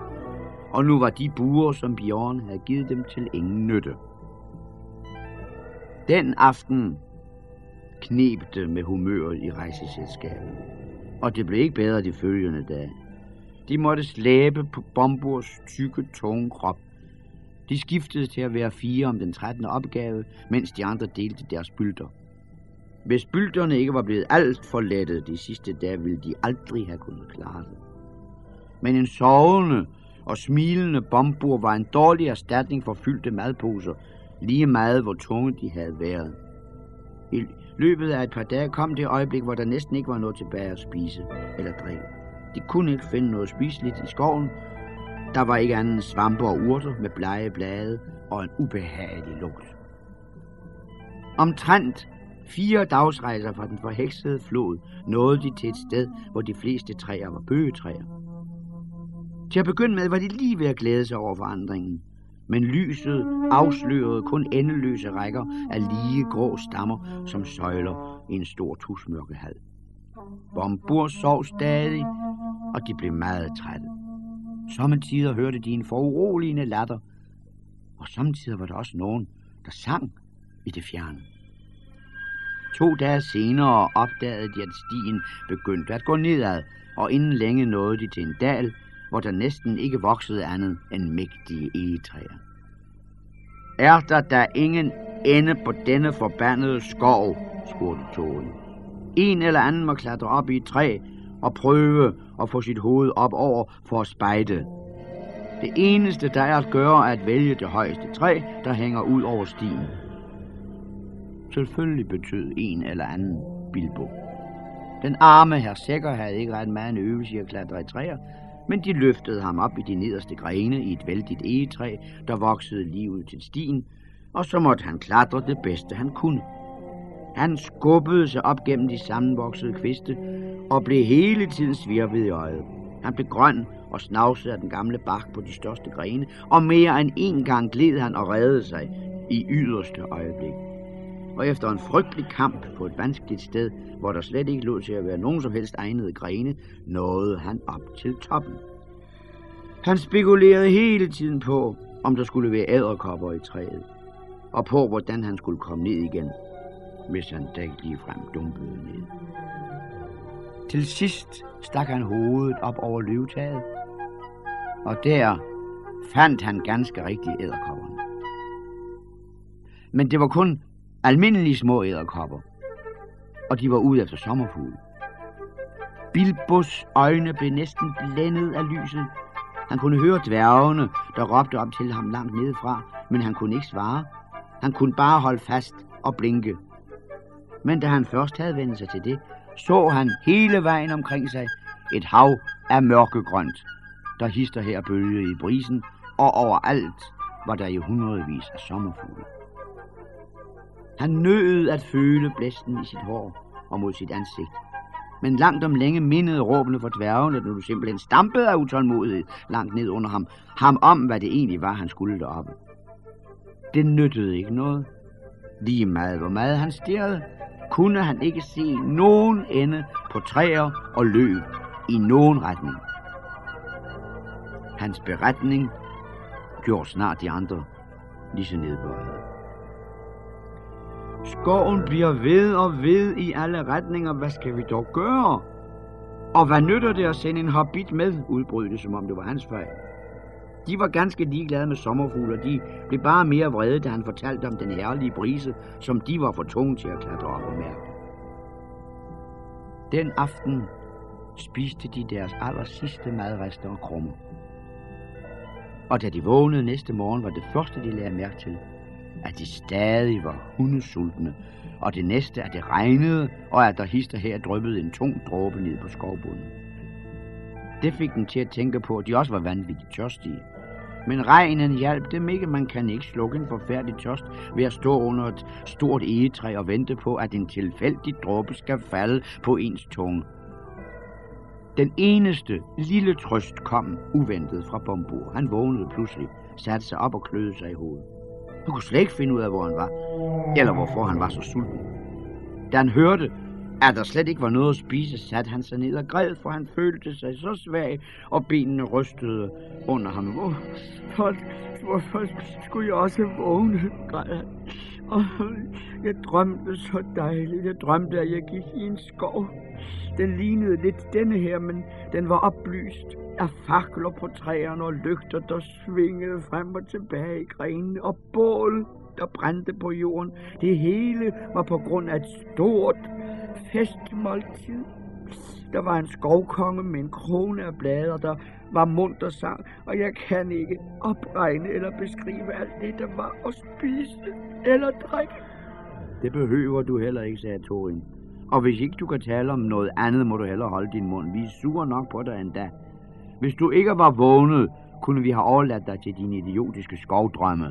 og nu var de buer, som Bjørn havde givet dem til ingen nytte. Den aften kneb det med humøret i rejseselskabet, og det blev ikke bedre de følgende dage. De måtte slæbe på Bomburs tykke, tunge krop. De skiftede til at være fire om den 13. opgave, mens de andre delte deres bylder. Hvis bylderne ikke var blevet alt for lette de sidste dage, ville de aldrig have kunnet klare det. Men en sovende og smilende bombur var en dårlig erstatning for fyldte madposer, lige meget hvor tunge de havde været. I løbet af et par dage kom det øjeblik, hvor der næsten ikke var noget tilbage at spise eller drikke. De kunne ikke finde noget spiseligt i skoven. Der var ikke andet svampe og urter med blege blade og en ubehagelig lugt. Omtrent Fire dagsrejser fra den forheksede flod nåede de til et sted, hvor de fleste træer var bøgetræer. Til at begynde med var de lige ved at glæde sig over forandringen, men lyset afslørede kun endeløse rækker af lige grå stammer, som søjler i en stor tusmørkehal. Bombur sov stadig, og de blev meget trætte. Sommetider hørte de en foruroligende latter, og samtidig var der også nogen, der sang i det fjerne. To dage senere opdagede de, at stien begyndte at gå nedad, og inden længe nåede de til en dal, hvor der næsten ikke voksede andet end mægtige egetræer. Er der da ingen ende på denne forbandede skov, spurgte Toren. En eller anden må klatre op i et træ og prøve at få sit hoved op over for at spejde. Det eneste, der er at gøre, er at vælge det højeste træ, der hænger ud over stien. Selvfølgelig betød en eller anden Bilbo. Den arme herr Sækker havde ikke ret meget en øvelse i at klatre i træer, men de løftede ham op i de nederste grene i et vældigt egetræ, der voksede lige ud til stien, og så måtte han klatre det bedste, han kunne. Han skubbede sig op gennem de sammenvoksede kviste og blev hele tiden svirvet i øjet. Han blev grøn og snavsede af den gamle bark på de største grene, og mere end en gang gled han og reddede sig i yderste øjeblik. Og efter en frygtelig kamp på et vanskeligt sted, hvor der slet ikke lå til at være nogen som helst egnede grene, nåede han op til toppen. Han spekulerede hele tiden på, om der skulle være æderkopper i træet, og på, hvordan han skulle komme ned igen, hvis han da ikke ligefrem dumpede ned. Til sidst stak han hovedet op over løvetaget, og der fandt han ganske rigtigt æderkopperne. Men det var kun almindelige små æderkopper, og de var ude efter sommerfugle. Bilbos øjne blev næsten blændet af lyset. Han kunne høre dværgene, der råbte op til ham langt nedefra, men han kunne ikke svare. Han kunne bare holde fast og blinke. Men da han først havde vendt sig til det, så han hele vejen omkring sig et hav af mørkegrønt, der hister her bølge i brisen, og overalt var der i hundredvis af sommerfugle. Han nød at føle blæsten i sit hår og mod sit ansigt. Men langt om længe mindede råbene for dværgen, at nu simpelthen stampede af utålmodighed langt ned under ham, ham om, hvad det egentlig var, han skulle deroppe. Det nyttede ikke noget. Lige meget hvor meget han stirrede, kunne han ikke se nogen ende på træer og løb i nogen retning. Hans beretning gjorde snart de andre lige så nedbøjet. Skoven bliver ved og ved i alle retninger. Hvad skal vi dog gøre? Og hvad nytter det at sende en hobbit med, udbrød det, som om det var hans fejl. De var ganske ligeglade med sommerfugle, og de blev bare mere vrede, da han fortalte om den herlige brise, som de var for tunge til at klatre op og mærke. Den aften spiste de deres aller sidste madrester og krummer. Og da de vågnede næste morgen, var det første, de lagde mærke til, at de stadig var hundesultne, og det næste, at det regnede, og at der hister her dryppede en tung dråbe ned på skovbunden. Det fik dem til at tænke på, at de også var vanvittigt tørstige. Men regnen hjalp dem ikke. Man kan ikke slukke en forfærdelig tørst ved at stå under et stort egetræ og vente på, at en tilfældig dråbe skal falde på ens tunge. Den eneste lille trøst kom uventet fra Bombo. Han vågnede pludselig, satte sig op og kløede sig i hovedet. Han kunne slet ikke finde ud af, hvor han var, eller hvorfor han var så sulten. Da han hørte, at der slet ikke var noget at spise, satte han sig ned og græd, for han følte sig så svag, og benene rystede under ham. Hvorfor, hvorfor skulle jeg også vågne, græd han. Og jeg drømte så dejligt. Jeg drømte, at jeg gik i en skov. Den lignede lidt denne her, men den var oplyst af fakler på træerne og lygter, der svingede frem og tilbage i grenene, og bål, der brændte på jorden. Det hele var på grund af et stort festmåltid. Der var en skovkonge med en krone af blade, der var munter sang, og jeg kan ikke opregne eller beskrive alt det, der var at spise eller drikke. Det behøver du heller ikke, sagde Torin. Og hvis ikke du kan tale om noget andet, må du heller holde din mund. Vi er sure nok på dig endda. Hvis du ikke var vågnet, kunne vi have overladt dig til dine idiotiske skovdrømme.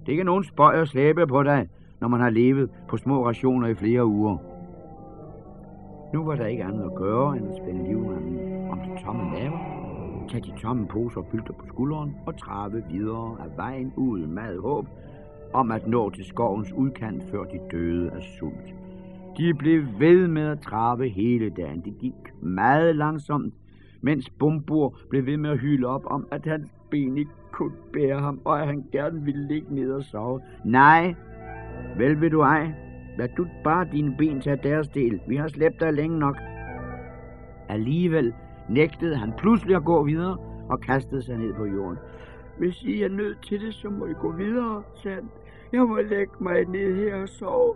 Det er ikke nogen spøj at slæbe på dig, når man har levet på små rationer i flere uger. Nu var der ikke andet at gøre, end at spænde livmanden om de tomme laver, tage de tomme poser og bylter på skulderen og trave videre af vejen ud mad håb om at nå til skovens udkant, før de døde af sult. De blev ved med at trave hele dagen. Det gik meget langsomt, mens Bumbur blev ved med at hylde op om, at hans ben ikke kunne bære ham, og at han gerne ville ligge ned og sove. Nej, vel vil du ej. Lad du bare dine ben tage deres del. Vi har slæbt dig længe nok. Alligevel nægtede han pludselig at gå videre og kastede sig ned på jorden. Hvis I er nødt til det, så må I gå videre, sagde han. Jeg må lægge mig ned her og sove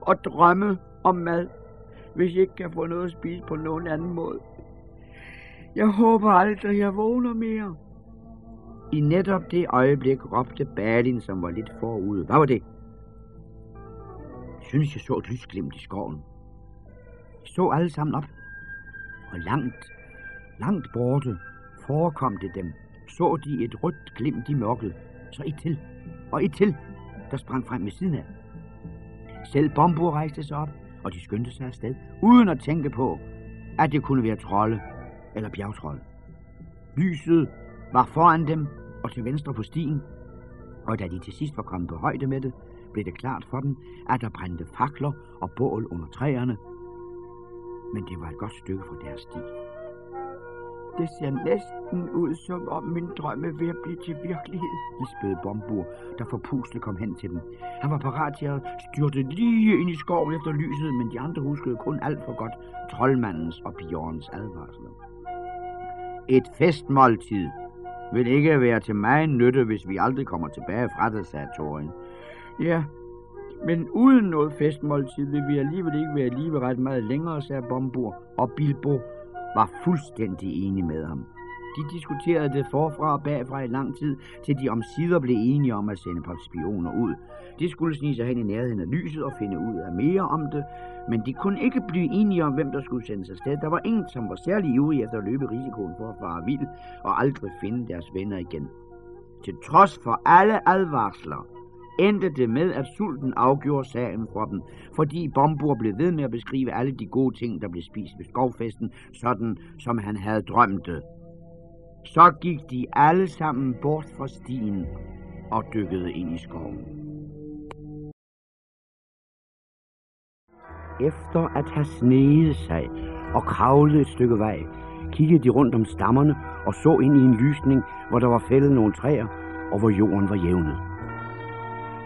og drømme om mad, hvis I ikke kan få noget at spise på nogen anden måde. Jeg håber aldrig, jeg vågner mere. I netop det øjeblik råbte Balin, som var lidt forude. Hvad var det? Jeg synes, jeg så et lysglimt i skoven. Jeg så alle sammen op. Og langt, langt borte forekom det dem. Så de et rødt glimt i mørket. Så et til, og et til, der sprang frem ved siden af. Selv Bombo rejste sig op, og de skyndte sig afsted, uden at tænke på, at det kunne være trolde eller bjergtrolde. Lyset var foran dem og til venstre på stien, og da de til sidst var kommet på højde med det, blev det klart for dem, at der brændte fakler og bål under træerne, men det var et godt stykke fra deres sti. Det ser næsten ud, som om min drøm er ved at blive til virkelighed, lispede Bombur, der forpuslet kom hen til dem. Han var parat til at styrte lige ind i skoven efter lyset, men de andre huskede kun alt for godt troldmandens og Bjørns advarsler. Et festmåltid vil ikke være til mig nytte, hvis vi aldrig kommer tilbage fra det, sagde Thorin. Ja, men uden noget festmåltid vil vi alligevel ikke være lige ret meget længere, sagde Bombur, og Bilbo var fuldstændig enig med ham. De diskuterede det forfra og bagfra i lang tid, til de omsider blev enige om at sende et par spioner ud. De skulle snige sig hen i nærheden af lyset og finde ud af mere om det, men de kunne ikke blive enige om, hvem der skulle sendes afsted. Der var ingen, som var særlig ivrig efter at løbe risikoen for at fare vild og aldrig finde deres venner igen. Til trods for alle advarsler, endte det med, at sulten afgjorde sagen for dem, fordi Bombur blev ved med at beskrive alle de gode ting, der blev spist ved skovfesten, sådan som han havde drømt det. Så gik de alle sammen bort fra stien og dykkede ind i skoven. Efter at have sneget sig og kravlet et stykke vej, kiggede de rundt om stammerne og så ind i en lysning, hvor der var fældet nogle træer, og hvor jorden var jævnet.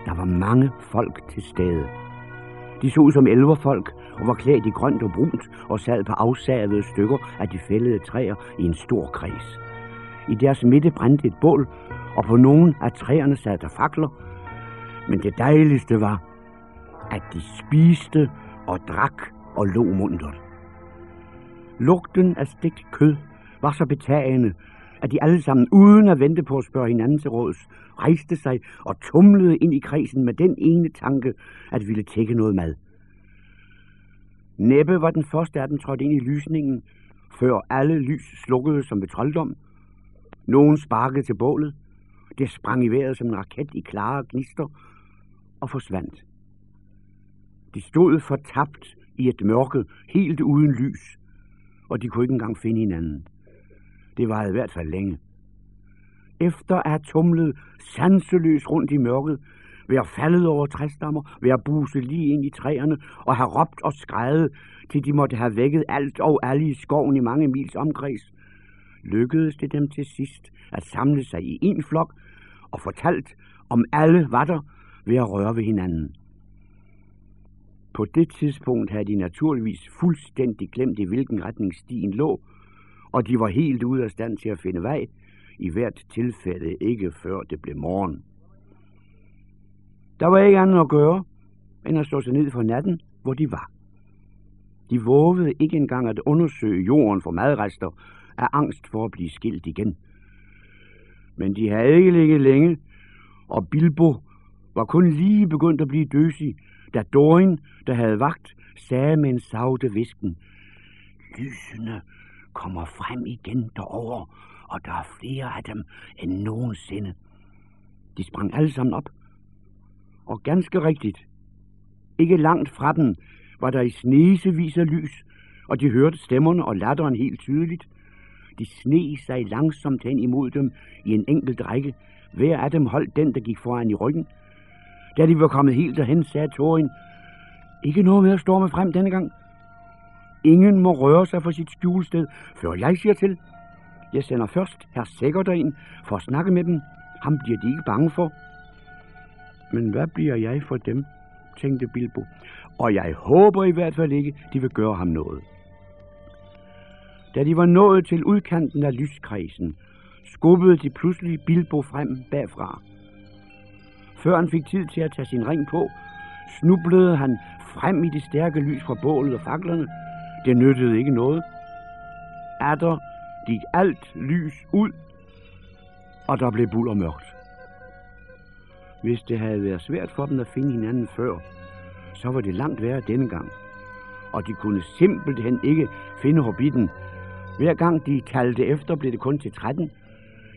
Der var mange folk til stede. De så ud som elverfolk og var klædt i grønt og brunt og sad på afsavede stykker af de fældede træer i en stor kreds. I deres midte brændte et bål, og på nogle af træerne sad der fakler. Men det dejligste var, at de spiste og drak og lå muntert. Lugten af stegt kød var så betagende, at de alle sammen, uden at vente på at spørge hinanden til råds, rejste sig og tumlede ind i kredsen med den ene tanke, at ville tække noget mad. Næppe var den første af dem trådt ind i lysningen, før alle lys slukkede som ved trolddom. Nogen sparkede til bålet. Det sprang i vejret som en raket i klare gnister og forsvandt. De stod fortabt i et mørke, helt uden lys, og de kunne ikke engang finde hinanden. Det var i hvert fald længe. Efter at have tumlet sanseløs rundt i mørket, ved at faldet over træstammer, ved at buse lige ind i træerne og have råbt og skrejet, til de måtte have vækket alt og alle i skoven i mange mils omkreds, lykkedes det dem til sidst at samle sig i en flok og fortalt om alle var der ved at røre ved hinanden. På det tidspunkt havde de naturligvis fuldstændig glemt, i hvilken retning stien lå, og de var helt ude af stand til at finde vej, i hvert tilfælde ikke før det blev morgen. Der var ikke andet at gøre, end at slå sig ned for natten, hvor de var. De vågede ikke engang at undersøge jorden for madrester af angst for at blive skilt igen. Men de havde ikke ligget længe, og Bilbo var kun lige begyndt at blive døsig, da Dorin, der havde vagt, sagde med en savte visken, Lysene kommer frem igen derovre, og der er flere af dem end nogensinde. De sprang alle sammen op. Og ganske rigtigt, Ikke langt fra dem var der i snesevis af lys, og de hørte stemmerne og latteren helt tydeligt. De sne sig langsomt hen imod dem i en enkelt række. Hver af dem holdt den, der gik foran i ryggen. Da de var kommet helt derhen, sagde Thorin, ikke noget med at storme frem denne gang. Ingen må røre sig fra sit skjulested, før jeg siger til. Jeg sender først herr Sækker derind for at snakke med dem. Ham bliver de ikke bange for. Men hvad bliver jeg for dem, tænkte Bilbo. Og jeg håber i hvert fald ikke, de vil gøre ham noget. Da de var nået til udkanten af lyskredsen, skubbede de pludselig Bilbo frem bagfra. Før han fik tid til at tage sin ring på, snublede han frem i det stærke lys fra bålet og faklerne. Det nyttede ikke noget. Adder gik alt lys ud, og der blev buller mørkt. Hvis det havde været svært for dem at finde hinanden før, så var det langt værre denne gang. Og de kunne simpelthen ikke finde hobbiten. Hver gang de kaldte efter, blev det kun til 13.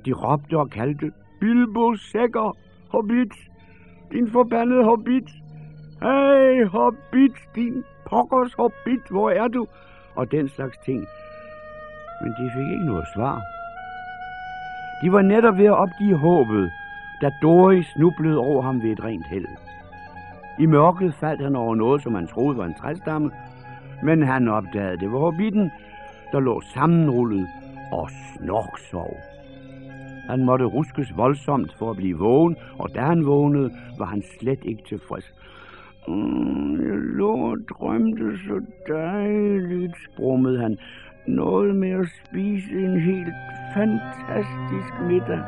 De råbte og kaldte, Bilbo Sækker, hobbit, din forbandede hobbit. Hey, hobbit, din pokkers hobbit, hvor er du? Og den slags ting. Men de fik ikke noget svar. De var netop ved at opgive håbet, da Doris snublede over ham ved et rent held. I mørket faldt han over noget, som han troede var en træstamme, men han opdagede, det var hobbiten, der lå sammenrullet og snorksov. Han måtte ruskes voldsomt for at blive vågen, og da han vågnede, var han slet ikke tilfreds. Mm, jeg lå og drømte så dejligt, brummede han. Noget med at spise en helt fantastisk middag.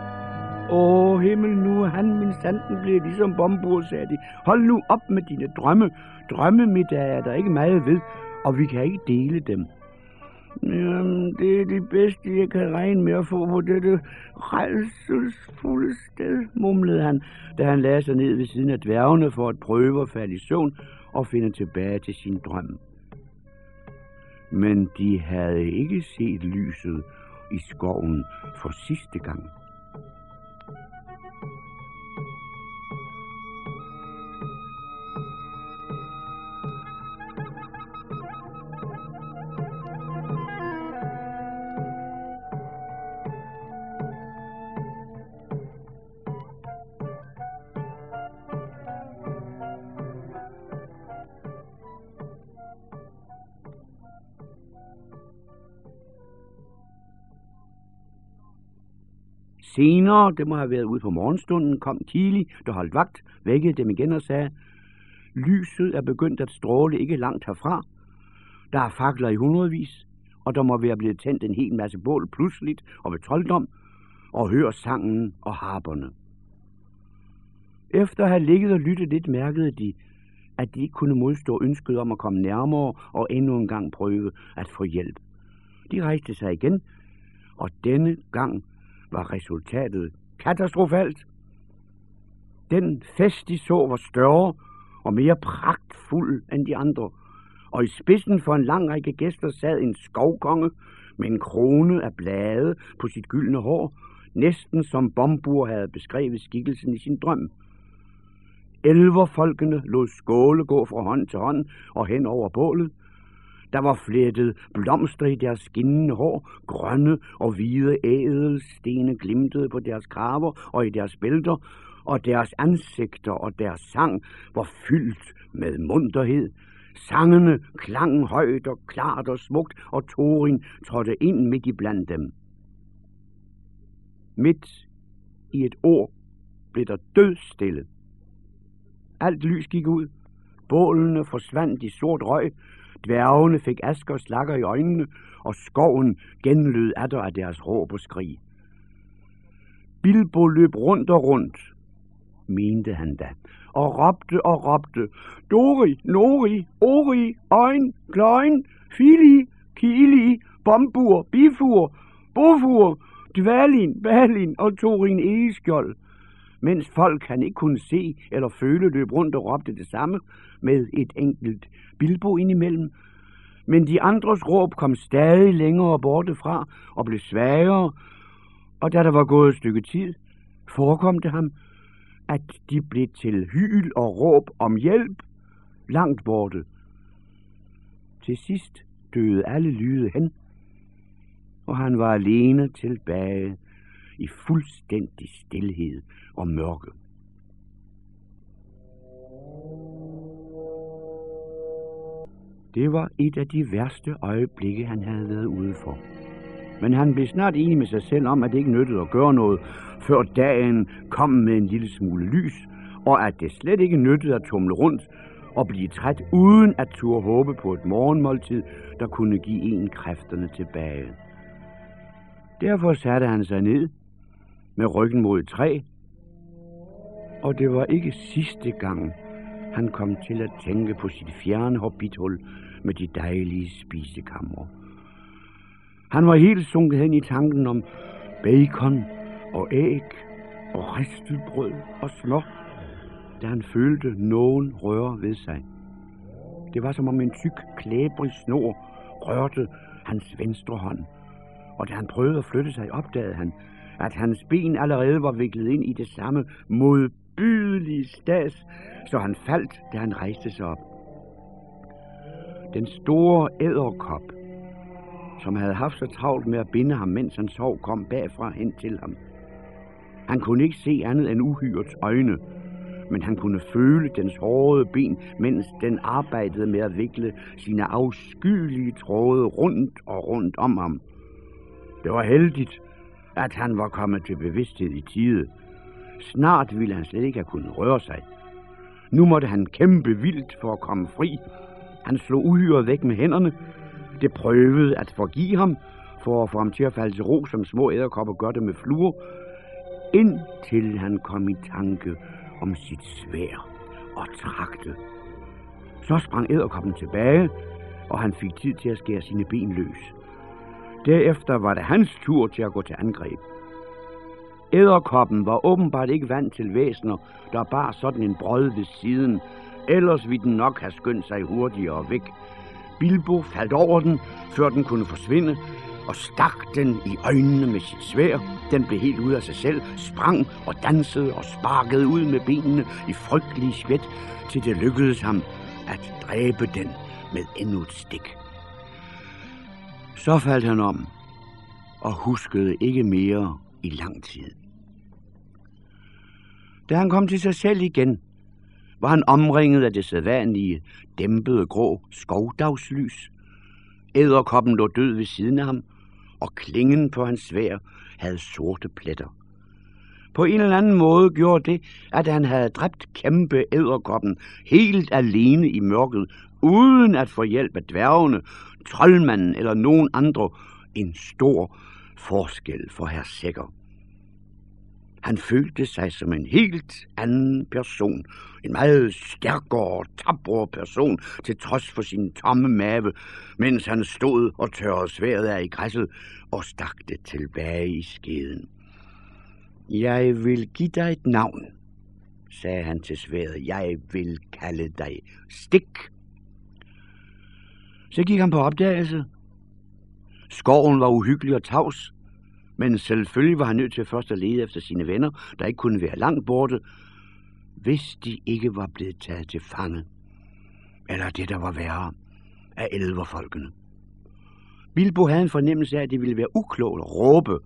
Åh, himmel, nu er han min sanden bliver ligesom bombur, sagde de. Hold nu op med dine drømme. Drømmemiddag er der ikke meget ved, og vi kan ikke dele dem. Jamen, det er det bedste, jeg kan regne med at få på dette rejselsfulde sted, mumlede han, da han lagde sig ned ved siden af dværgene for at prøve at falde i søvn og finde tilbage til sin drøm. Men de havde ikke set lyset i skoven for sidste gang. Senere, det må have været ude på morgenstunden, kom Kili, der holdt vagt, vækkede dem igen og sagde, lyset er begyndt at stråle ikke langt herfra. Der er fakler i hundredvis, og der må være blevet tændt en hel masse bål pludseligt og ved trolddom, og hør sangen og harperne. Efter at have ligget og lyttet lidt, mærkede de, at de ikke kunne modstå ønsket om at komme nærmere og endnu en gang prøve at få hjælp. De rejste sig igen, og denne gang var resultatet katastrofalt. Den fest, de så, var større og mere pragtfuld end de andre, og i spidsen for en lang række gæster sad en skovkonge med en krone af blade på sit gyldne hår, næsten som Bombur havde beskrevet skikkelsen i sin drøm. Elverfolkene lod skåle gå fra hånd til hånd og hen over bålet, der var flettet blomster i deres skinnende hår, grønne og hvide ædelstene glimtede på deres kraver og i deres bælter, og deres ansigter og deres sang var fyldt med munterhed. Sangene klang højt og klart og smukt, og Torin trådte ind midt i blandt dem. Midt i et år blev der død stille. Alt lys gik ud. Bålene forsvandt i sort røg, Dværgene fik asker og slakker i øjnene, og skoven genlød atter af deres råb og skrig. Bilbo løb rundt og rundt, mente han da, og råbte og råbte, Dori, Nori, Ori, Øjn, Kløjn, Fili, Kili, Bombur, Bifur, Bofur, Dvalin, Balin og Torin Egeskjold. Mens folk han ikke kunne se eller føle løb rundt og råbte det samme med et enkelt Bilbo indimellem, men de andres råb kom stadig længere borte fra og blev svagere, og da der var gået et stykke tid, forekom det ham, at de blev til hyl og råb om hjælp, langt borte. Til sidst døde alle lyde hen, og han var alene tilbage i fuldstændig stillhed og mørke. Det var et af de værste øjeblikke, han havde været ude for. Men han blev snart enig med sig selv om, at det ikke nyttede at gøre noget, før dagen kom med en lille smule lys, og at det slet ikke nyttede at tumle rundt og blive træt, uden at turde håbe på et morgenmåltid, der kunne give en kræfterne tilbage. Derfor satte han sig ned med ryggen mod et træ, og det var ikke sidste gang, han kom til at tænke på sit fjerne hobbithul med de dejlige spisekammer. Han var helt sunket hen i tanken om bacon og æg og ristet brød og smør, da han følte nogen røre ved sig. Det var som om en tyk, klæbrig snor rørte hans venstre hånd, og da han prøvede at flytte sig, opdagede han, at hans ben allerede var viklet ind i det samme modbydelige stads, så han faldt, da han rejste sig op. Den store æderkop, som havde haft så travlt med at binde ham, mens han sov, kom bagfra hen til ham. Han kunne ikke se andet end uhyrets øjne, men han kunne føle dens hårde ben, mens den arbejdede med at vikle sine afskyelige tråde rundt og rundt om ham. Det var heldigt, at han var kommet til bevidsthed i tide. Snart ville han slet ikke have kunnet røre sig. Nu måtte han kæmpe vildt for at komme fri. Han slog uhyret væk med hænderne. Det prøvede at forgive ham, for at få ham til at falde til ro, som små æderkopper gør det med fluer, indtil han kom i tanke om sit svær og trakte. Så sprang æderkoppen tilbage, og han fik tid til at skære sine ben løs. Derefter var det hans tur til at gå til angreb. Æderkoppen var åbenbart ikke vant til væsener, der bar sådan en brød ved siden. Ellers ville den nok have skyndt sig hurtigere væk. Bilbo faldt over den, før den kunne forsvinde, og stak den i øjnene med sit svær. Den blev helt ud af sig selv, sprang og dansede og sparkede ud med benene i frygtelig svæt, til det lykkedes ham at dræbe den med endnu et stik. Så faldt han om og huskede ikke mere i lang tid. Da han kom til sig selv igen, var han omringet af det sædvanlige, dæmpede grå skovdagslys. Æderkoppen lå død ved siden af ham, og klingen på hans svær havde sorte pletter. På en eller anden måde gjorde det, at han havde dræbt kæmpe æderkoppen helt alene i mørket, uden at få hjælp af dværgene, troldmanden eller nogen andre, en stor forskel for herr Sækker. Han følte sig som en helt anden person. En meget stærkere og tabrere person, til trods for sin tomme mave, mens han stod og tørrede sværet af i græsset og stak det tilbage i skeden. Jeg vil give dig et navn, sagde han til sværet. Jeg vil kalde dig Stik. Så gik han på opdagelse. Skoven var uhyggelig og tavs, men selvfølgelig var han nødt til først at lede efter sine venner, der ikke kunne være langt borte, hvis de ikke var blevet taget til fange. Eller det, der var værre, af elverfolkene. Bilbo havde en fornemmelse af, at det ville være uklogt at råbe,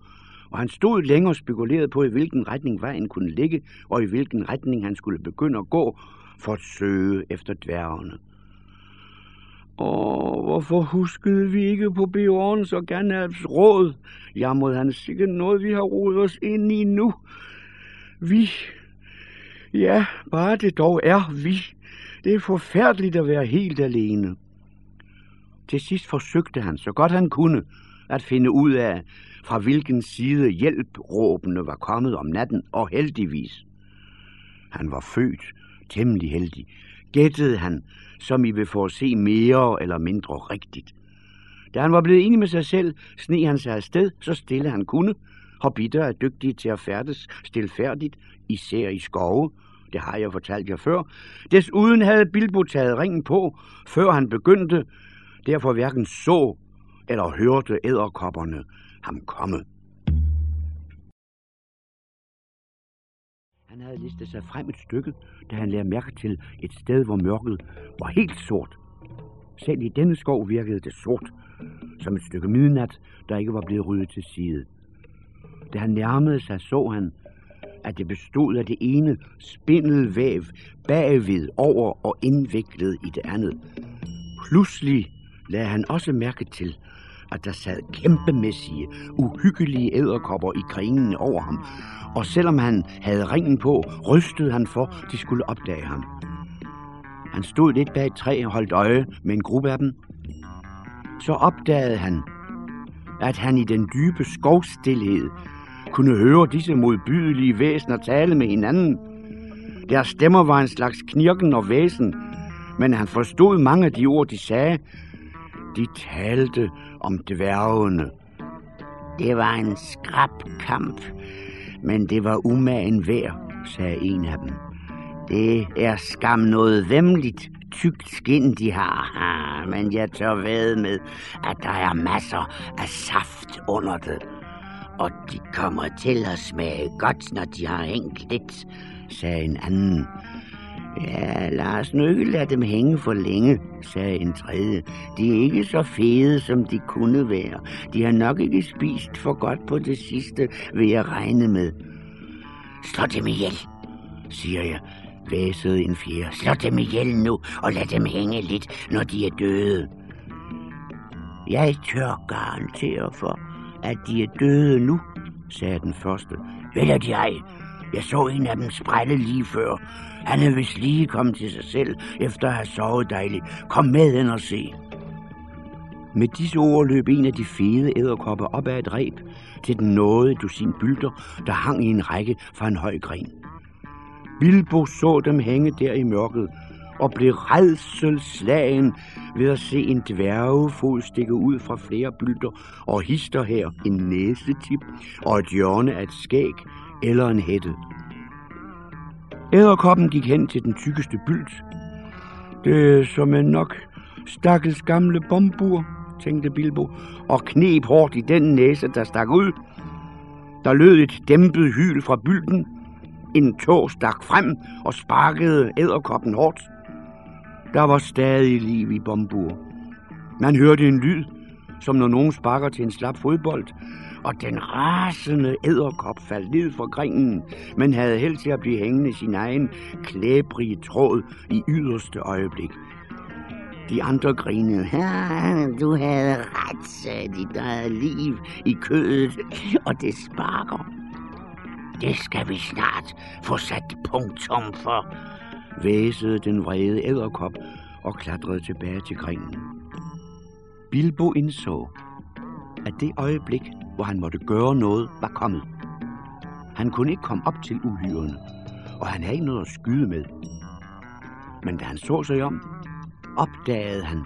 og han stod længe og spekulerede på, i hvilken retning vejen kunne ligge, og i hvilken retning han skulle begynde at gå for at søge efter dværgene. Åh, hvorfor huskede vi ikke på Bjørns og Gandalfs råd? Jamrede han sikkert noget, vi har rodet os ind i nu. Vi. Ja, bare det dog er vi. Det er forfærdeligt at være helt alene. Til sidst forsøgte han, så godt han kunne, at finde ud af, fra hvilken side hjælpråbene var kommet om natten, og heldigvis. Han var født temmelig heldig, gættede han, som I vil få se mere eller mindre rigtigt. Da han var blevet enig med sig selv, sne han sig afsted, så stille han kunne. Hobbiter er dygtige til at færdes stilfærdigt, især i skove. Det har jeg fortalt jer før. Desuden havde Bilbo taget ringen på, før han begyndte. Derfor hverken så eller hørte æderkopperne ham komme. Han havde listet sig frem et stykke, da han lagde mærke til et sted, hvor mørket var helt sort. Selv i denne skov virkede det sort, som et stykke midnat, der ikke var blevet ryddet til side. Da han nærmede sig, så han, at det bestod af det ene spindelvæv bagved, over og indviklet i det andet. Pludselig lagde han også mærke til, at der sad kæmpemæssige, uhyggelige æderkopper i grenen over ham, og selvom han havde ringen på, rystede han for, de skulle opdage ham. Han stod lidt bag et træ og holdt øje med en gruppe af dem. Så opdagede han, at han i den dybe skovstilhed kunne høre disse modbydelige væsener tale med hinanden. Deres stemmer var en slags knirken og væsen, men han forstod mange af de ord, de sagde. De talte om dværgene. Det var en skrab kamp, men det var umagen værd, sagde en af dem. Det er skam noget vemmeligt, tykt skin, de har. Men jeg tør ved med, at der er masser af saft under det. Og de kommer til at smage godt, når de har hængt lidt, sagde en anden. Ja, Lars, nu ikke lad dem hænge for længe, sagde en tredje. De er ikke så fede, som de kunne være. De har nok ikke spist for godt på det sidste, vil jeg regne med. Slå dem ihjel, siger jeg, væsede en fjerde. Slå dem ihjel nu, og lad dem hænge lidt, når de er døde. Jeg tør garantere for, at de er døde nu, sagde den første. Vel er de ej. Jeg så en af dem sprælle lige før. Han er vist lige kommet til sig selv, efter at have sovet dejligt. Kom med ind og se. Med disse ord løb en af de fede æderkopper op ad et reb til den nåede dusin bylder, der hang i en række fra en høj gren. Bilbo så dem hænge der i mørket, og blev redselslagen ved at se en dværgefod stikke ud fra flere bylder og hister her en næsetip og et hjørne af et skæg eller en hætte. Æderkoppen gik hen til den tykkeste bylt. Det er som en nok stakkels gamle bombur, tænkte Bilbo, og knep hårdt i den næse, der stak ud. Der lød et dæmpet hyl fra bylden. En tog stak frem og sparkede æderkoppen hårdt. Der var stadig liv i Bombur. Man hørte en lyd, som når nogen sparker til en slap fodbold, og den rasende æderkop faldt ned fra grenen, men havde held til at blive hængende i sin egen klæbrige tråd i yderste øjeblik. De andre grinede. Ja, du havde ret, sagde de. Der er liv i kødet, og det sparker. Det skal vi snart få sat punktum for, væsede den vrede æderkop og klatrede tilbage til grenen. Bilbo indså, at det øjeblik, hvor han måtte gøre noget, var kommet. Han kunne ikke komme op til uhyrene, og han havde ikke noget at skyde med. Men da han så sig om, opdagede han,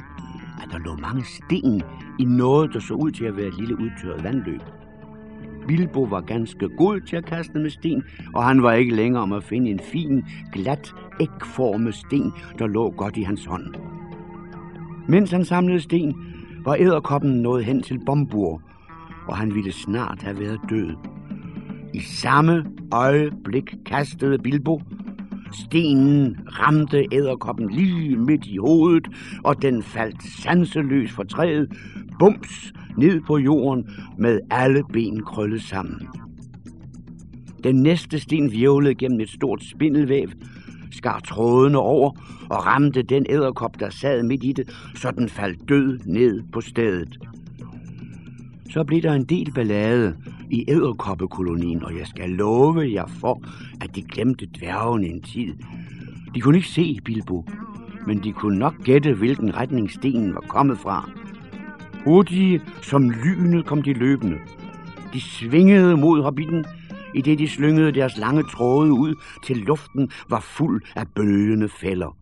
at der lå mange sten i noget, der så ud til at være et lille udtørret vandløb. Bilbo var ganske god til at kaste med sten, og han var ikke længere om at finde en fin, glat, ægformet sten, der lå godt i hans hånd. Mens han samlede sten, var æderkoppen nået hen til Bombur, og han ville snart have været død. I samme øjeblik kastede Bilbo. Stenen ramte æderkoppen lige midt i hovedet, og den faldt sanseløs for træet, bums, ned på jorden med alle ben krøllet sammen. Den næste sten virvlede gennem et stort spindelvæv, skar trådene over og ramte den æderkop, der sad midt i det, så den faldt død ned på stedet. Så blev der en del ballade i æderkoppekolonien, og jeg skal love jer for, at de glemte dværgen en tid. De kunne ikke se Bilbo, men de kunne nok gætte, hvilken retning stenen var kommet fra. Hurtige som lynet kom de løbende. De svingede mod hobbiten, i det de slyngede deres lange tråde ud, til luften var fuld af bølgende fælder.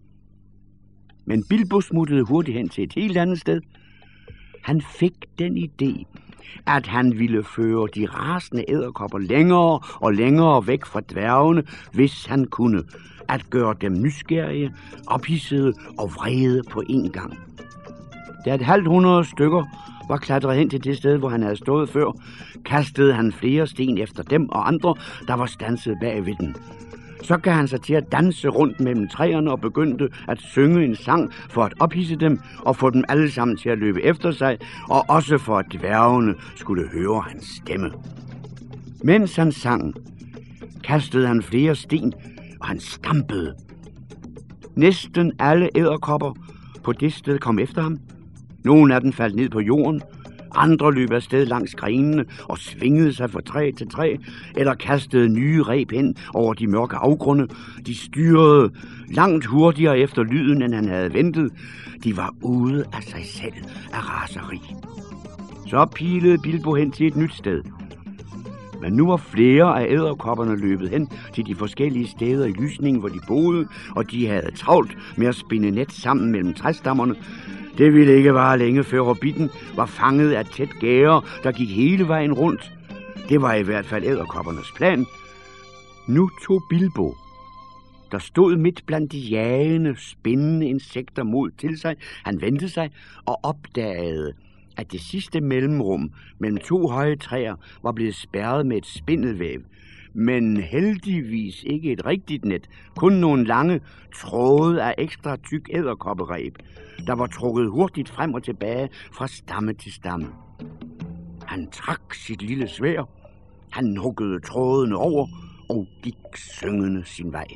Men Bilbo smuttede hurtigt hen til et helt andet sted. Han fik den idé, at han ville føre de rasende æderkopper længere og længere væk fra dværgene, hvis han kunne, at gøre dem nysgerrige, ophissede og vrede på en gang. Da et halvt hundrede stykker var klatret hen til det sted, hvor han havde stået før, kastede han flere sten efter dem og andre, der var stanset bag ved den. Så gav han sig til at danse rundt mellem træerne og begyndte at synge en sang for at ophisse dem og få dem alle sammen til at løbe efter sig, og også for at dværgene skulle høre hans stemme. Mens han sang, kastede han flere sten, og han stampede. Næsten alle æderkopper på det sted kom efter ham. Nogle af dem faldt ned på jorden, andre løb afsted langs grenene og svingede sig fra træ til træ, eller kastede nye reb hen over de mørke afgrunde. De styrede langt hurtigere efter lyden, end han havde ventet. De var ude af sig selv af raseri. Så pilede Bilbo hen til et nyt sted. Men nu var flere af æderkopperne løbet hen til de forskellige steder i lysningen, hvor de boede, og de havde travlt med at spinde net sammen mellem træstammerne, det ville ikke vare længe, før Hobbiten var fanget af tæt gære, der gik hele vejen rundt. Det var i hvert fald æderkoppernes plan. Nu tog Bilbo, der stod midt blandt de jagende, spændende insekter mod til sig. Han vendte sig og opdagede, at det sidste mellemrum mellem to høje træer var blevet spærret med et spindelvæv, men heldigvis ikke et rigtigt net, kun nogle lange tråde af ekstra tyk æderkopperæb, der var trukket hurtigt frem og tilbage fra stamme til stamme. Han trak sit lille svær, han huggede trådene over og gik syngende sin vej.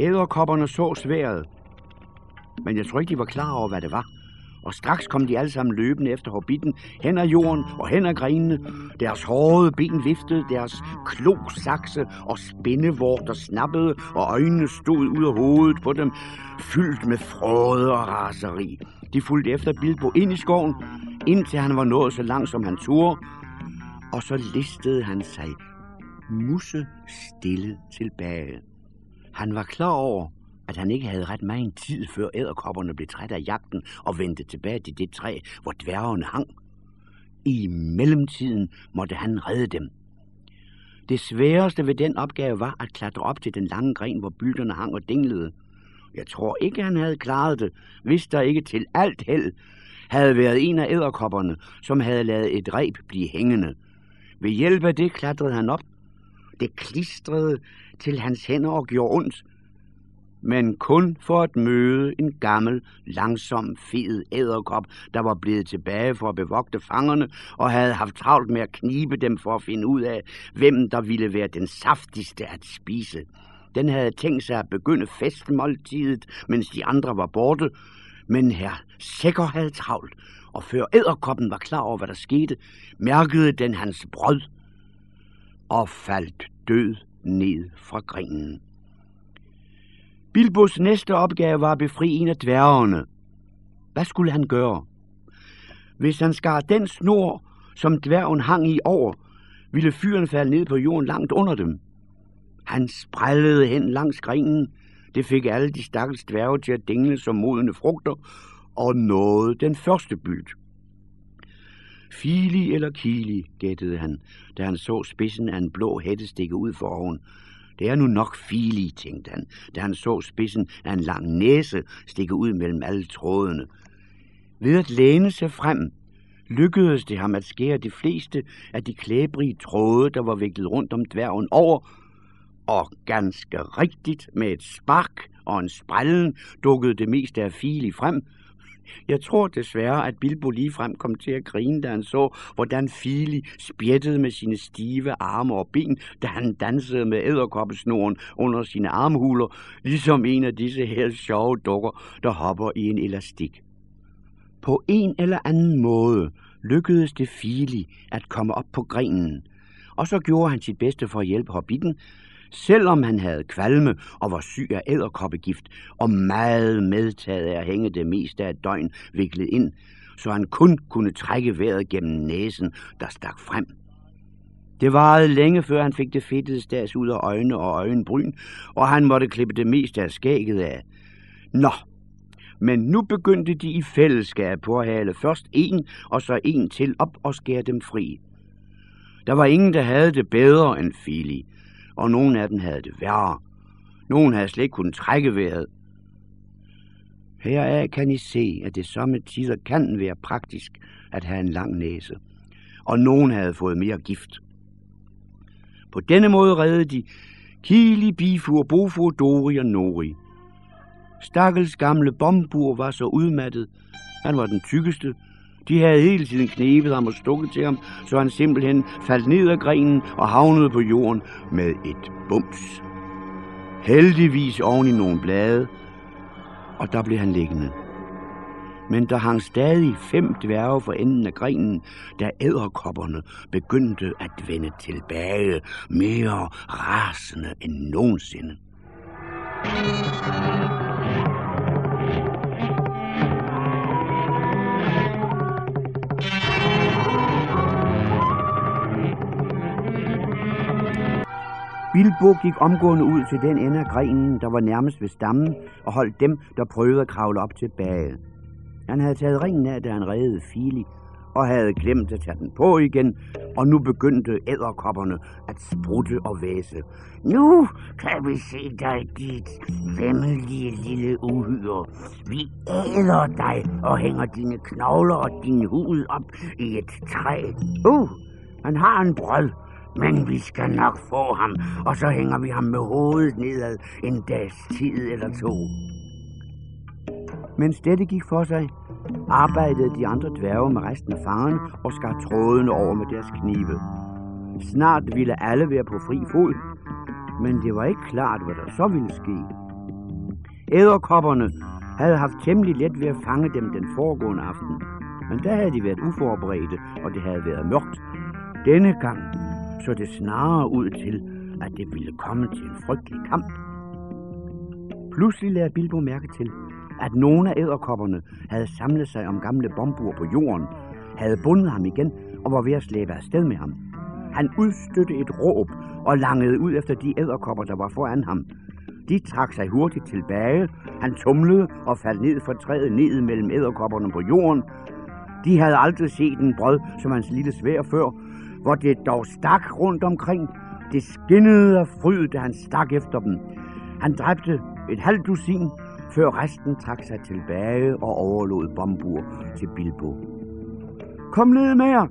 Æderkopperne så sværet, men jeg tror ikke, de var klar over, hvad det var og straks kom de alle sammen løbende efter hobitten, hen ad jorden og hen ad grenene. Deres hårde ben viftede, deres klosakse og spindevorter snappede, og øjnene stod ud af hovedet på dem, fyldt med frode og raseri. De fulgte efter Bilbo ind i skoven, indtil han var nået så langt, som han turde, og så listede han sig musse stille tilbage. Han var klar over, at han ikke havde ret meget tid, før æderkopperne blev trætte af jagten og vendte tilbage til det træ, hvor dværgene hang. I mellemtiden måtte han redde dem. Det sværeste ved den opgave var at klatre op til den lange gren, hvor bylterne hang og dinglede. Jeg tror ikke, han havde klaret det, hvis der ikke til alt held havde været en af æderkopperne, som havde lavet et reb blive hængende. Ved hjælp af det klatrede han op. Det klistrede til hans hænder og gjorde ondt, men kun for at møde en gammel, langsom, fed æderkop, der var blevet tilbage for at bevogte fangerne og havde haft travlt med at knibe dem for at finde ud af, hvem der ville være den saftigste at spise. Den havde tænkt sig at begynde festmåltidet, mens de andre var borte, men her Sækker havde travlt, og før æderkoppen var klar over, hvad der skete, mærkede den hans brød og faldt død ned fra grenen. Bilbos næste opgave var at befri en af dværgene. Hvad skulle han gøre? Hvis han skar den snor, som dværgen hang i over, ville fyren falde ned på jorden langt under dem. Han sprællede hen langs grenen. Det fik alle de stakkels dværge til at dingle som modne frugter, og nåede den første byld. Fili eller Kili, gættede han, da han så spidsen af en blå hætte stikke ud for oven. Det er nu nok filig, tænkte han, da han så spidsen af en lang næse stikke ud mellem alle trådene. Ved at læne sig frem, lykkedes det ham at skære de fleste af de klæbrige tråde, der var viklet rundt om dværgen over, og ganske rigtigt med et spark og en sprællen dukkede det meste af Fili frem, jeg tror desværre, at Bilbo ligefrem kom til at grine, da han så, hvordan Fili spjættede med sine stive arme og ben, da han dansede med æderkoppesnoren under sine armhuler, ligesom en af disse her sjove dukker, der hopper i en elastik. På en eller anden måde lykkedes det Fili at komme op på grenen, og så gjorde han sit bedste for at hjælpe hobbiten, selvom han havde kvalme og var syg af æderkoppegift og meget medtaget af at hænge det meste af døgn viklet ind, så han kun kunne trække vejret gennem næsen, der stak frem. Det varede længe før han fik det fedtede stads ud af øjne og øjenbryn, og han måtte klippe det meste af skægget af. Nå, men nu begyndte de i fællesskab på at hale først en og så en til op og skære dem fri. Der var ingen, der havde det bedre end Fili og nogle af dem havde det værre. Nogle havde slet ikke kunnet trække vejret. Heraf kan I se, at det sommetider kan være praktisk at have en lang næse, og nogen havde fået mere gift. På denne måde reddede de Kili, Bifur, Bofur, Dori og Nori. Stakkels gamle bombur var så udmattet. Han var den tykkeste. De havde hele tiden knebet ham og stukket til ham, så han simpelthen faldt ned af grenen og havnede på jorden med et bums. Heldigvis oven i nogle blade, og der blev han liggende. Men der hang stadig fem dværge for enden af grenen, da æderkopperne begyndte at vende tilbage, mere rasende end nogensinde. Bilbo gik omgående ud til den ende af grenen, der var nærmest ved stammen, og holdt dem, der prøvede at kravle op tilbage. Han havde taget ringen af, da han reddede Fili, og havde glemt at tage den på igen, og nu begyndte æderkopperne at sprutte og væse. Nu kan vi se dig, dit vemmelige lille uhyre. Vi æder dig og hænger dine knogler og din hud op i et træ. Uh, han har en brød, men vi skal nok få ham, og så hænger vi ham med hovedet nedad en dags tid eller to. Mens dette gik for sig, arbejdede de andre dværge med resten af fangerne og skar trådene over med deres knive. Snart ville alle være på fri fod, men det var ikke klart, hvad der så ville ske. Æderkopperne havde haft temmelig let ved at fange dem den foregående aften, men der havde de været uforberedte, og det havde været mørkt. Denne gang så det snarere ud til, at det ville komme til en frygtelig kamp. Pludselig lagde Bilbo mærke til, at nogle af æderkopperne havde samlet sig om gamle bombur på jorden, havde bundet ham igen og var ved at slæbe afsted med ham. Han udstødte et råb og langede ud efter de æderkopper, der var foran ham. De trak sig hurtigt tilbage. Han tumlede og faldt ned fra træet ned mellem æderkopperne på jorden. De havde aldrig set en brød som hans lille svær før, hvor det dog stak rundt omkring. Det skinnede af fryd, da han stak efter dem. Han dræbte et halvt dusin, før resten trak sig tilbage og overlod Bombur til Bilbo. Kom ned mere!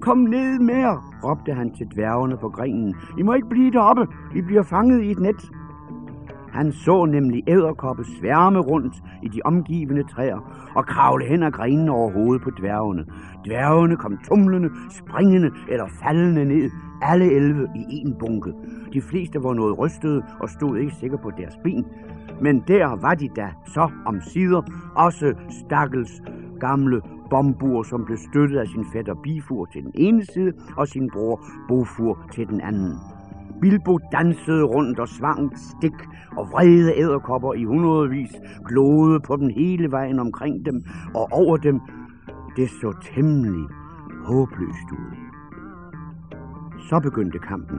Kom ned mere! råbte han til dværgene på grenen. I må ikke blive deroppe. I bliver fanget i et net. Han så nemlig æderkoppe sværme rundt i de omgivende træer og kravle hen ad grenene over hovedet på dværgene. Dværgene kom tumlende, springende eller faldende ned, alle elve i en bunke. De fleste var noget rystede og stod ikke sikre på deres ben. Men der var de da så om sider, også stakkels gamle bombur, som blev støttet af sin fætter Bifur til den ene side og sin bror Bofur til den anden. Bilbo dansede rundt og svang stik, og vrede æderkopper i hundredvis glodede på dem hele vejen omkring dem og over dem. Det så temmelig håbløst ud. Så begyndte kampen.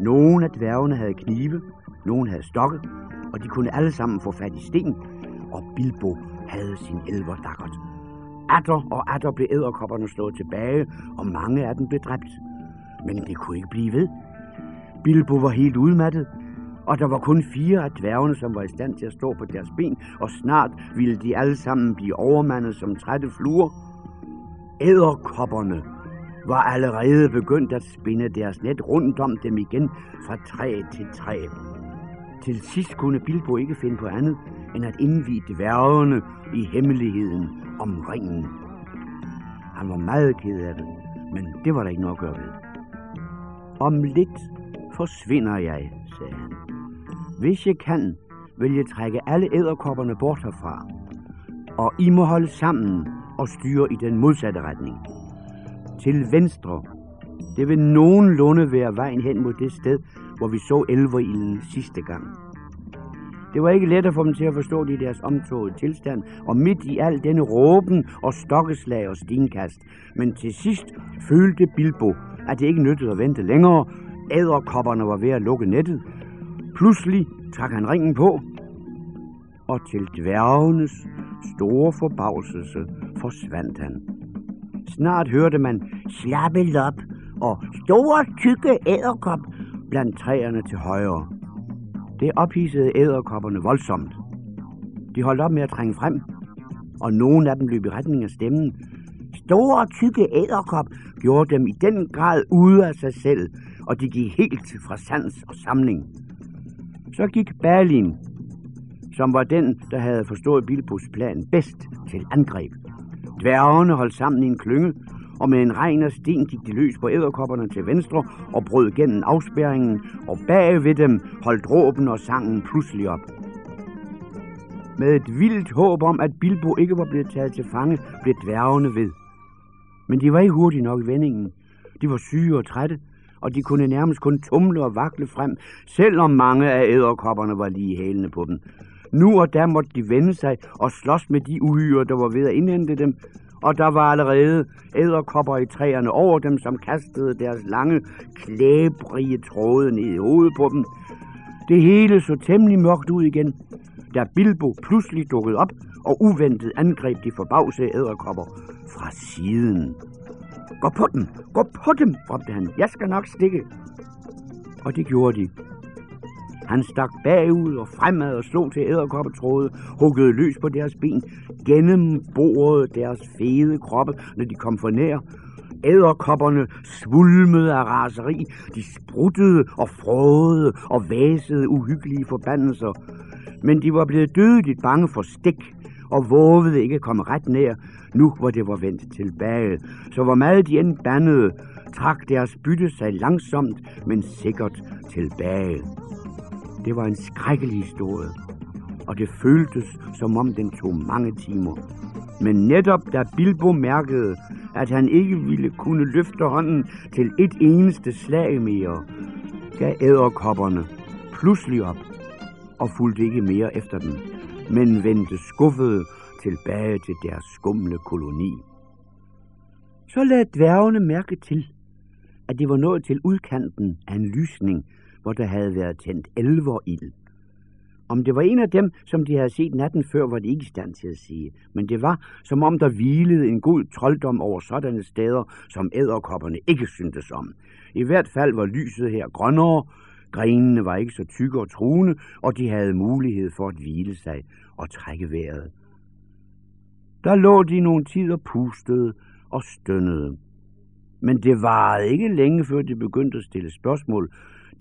Nogle af dværgene havde knive, nogle havde stokke, og de kunne alle sammen få fat i sten, og Bilbo havde sin elverdakkert. Atter og atter blev æderkopperne slået tilbage, og mange af dem blev dræbt. Men det kunne ikke blive ved. Bilbo var helt udmattet, og der var kun fire af dværgene, som var i stand til at stå på deres ben, og snart ville de alle sammen blive overmandet som trætte fluer. Æderkopperne var allerede begyndt at spinde deres net rundt om dem igen fra træ til træ. Til sidst kunne Bilbo ikke finde på andet, end at indvide dværgene i hemmeligheden om ringen. Han var meget ked af det, men det var der ikke noget at gøre ved. Om lidt forsvinder jeg, sagde han. Hvis jeg kan, vil jeg trække alle æderkopperne bort herfra. Og I må holde sammen og styre i den modsatte retning. Til venstre. Det vil nogenlunde være vejen hen mod det sted, hvor vi så elverilden sidste gang. Det var ikke let at få dem til at forstå det i deres omtåede tilstand, og midt i al denne råben og stokkeslag og stenkast. Men til sidst følte Bilbo, at det ikke nyttede at vente længere, æderkopperne var ved at lukke nettet. Pludselig trak han ringen på, og til dværgenes store forbavselse forsvandt han. Snart hørte man slappe op og store tykke æderkop blandt træerne til højre. Det ophidsede æderkopperne voldsomt. De holdt op med at trænge frem, og nogle af dem løb i retning af stemmen. Store, tykke æderkop gjorde dem i den grad ude af sig selv, og de gik helt fra sans og samling. Så gik Berlin, som var den, der havde forstået Bilbos plan bedst til angreb. Dværgene holdt sammen i en klynge, og med en regn af sten gik de løs på æderkopperne til venstre og brød gennem afspærringen, og bagved dem holdt råben og sangen pludselig op. Med et vildt håb om, at Bilbo ikke var blevet taget til fange, blev dværgene ved. Men de var ikke hurtigt nok i vendingen. De var syge og trætte, og de kunne nærmest kun tumle og vakle frem, selvom mange af æderkopperne var lige hælende på dem. Nu og der måtte de vende sig og slås med de uhyre, der var ved at indhente dem, og der var allerede æderkopper i træerne over dem, som kastede deres lange, klæbrige tråde ned i hovedet på dem. Det hele så temmelig mørkt ud igen, da Bilbo pludselig dukkede op og uventet angreb de forbavsede æderkopper fra siden. Gå på dem! Gå på dem! råbte han. Jeg skal nok stikke. Og det gjorde de. Han stak bagud og fremad og slog til æderkoppetråde, huggede løs på deres ben, gennemborede deres fede kroppe, når de kom for nær. Æderkopperne svulmede af raseri, de spruttede og frådede og vasede uhyggelige forbandelser. Men de var blevet dødeligt bange for stik, og vågede ikke komme ret nær, nu hvor det var vendt tilbage. Så hvor meget de end bandede, trak deres bytte sig langsomt, men sikkert tilbage. Det var en skrækkelig historie, og det føltes, som om den tog mange timer. Men netop da Bilbo mærkede, at han ikke ville kunne løfte hånden til et eneste slag mere, gav æderkopperne pludselig op og fulgte ikke mere efter dem, men vendte skuffede tilbage til deres skumle koloni. Så lagde dværgene mærke til, at de var nået til udkanten af en lysning, hvor der havde været tændt elverild. Om det var en af dem, som de havde set natten før, var de ikke i stand til at sige. Men det var, som om der hvilede en god trolddom over sådanne steder, som æderkopperne ikke syntes om. I hvert fald var lyset her grønnere, grenene var ikke så tykke og truende, og de havde mulighed for at hvile sig og trække vejret. Der lå de nogle tider pustede og stønnede. Men det varede ikke længe, før de begyndte at stille spørgsmål,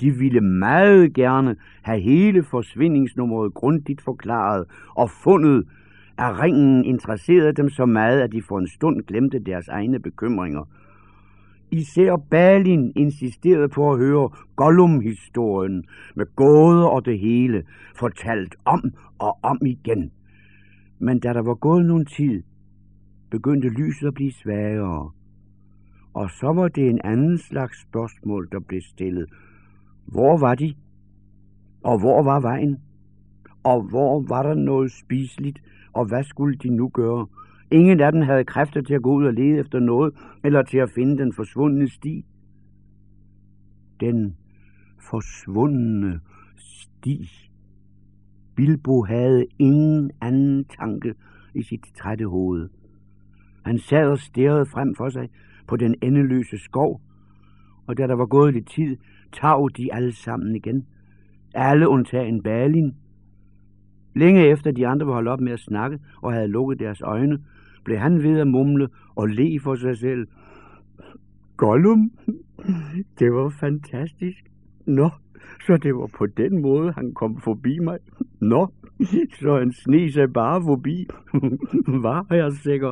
de ville meget gerne have hele forsvindingsnummeret grundigt forklaret, og fundet, at ringen interesserede dem så meget, at de for en stund glemte deres egne bekymringer. Især Balin insisterede på at høre Gollum-historien med gåder og det hele, fortalt om og om igen. Men da der var gået nogen tid, begyndte lyset at blive svagere. Og så var det en anden slags spørgsmål, der blev stillet, hvor var de? Og hvor var vejen? Og hvor var der noget spiseligt? Og hvad skulle de nu gøre? Ingen af dem havde kræfter til at gå ud og lede efter noget, eller til at finde den forsvundne sti. Den forsvundne sti. Bilbo havde ingen anden tanke i sit trætte hoved. Han sad og stirrede frem for sig på den endeløse skov, og da der var gået lidt tid, tav de alle sammen igen. Alle undtagen Balin. Længe efter de andre var holdt op med at snakke og havde lukket deres øjne, blev han ved at mumle og le for sig selv. Gollum, det var fantastisk. Nå, så det var på den måde, han kom forbi mig. Nå, så han sne sig bare forbi, [LAUGHS] var jeg sikker,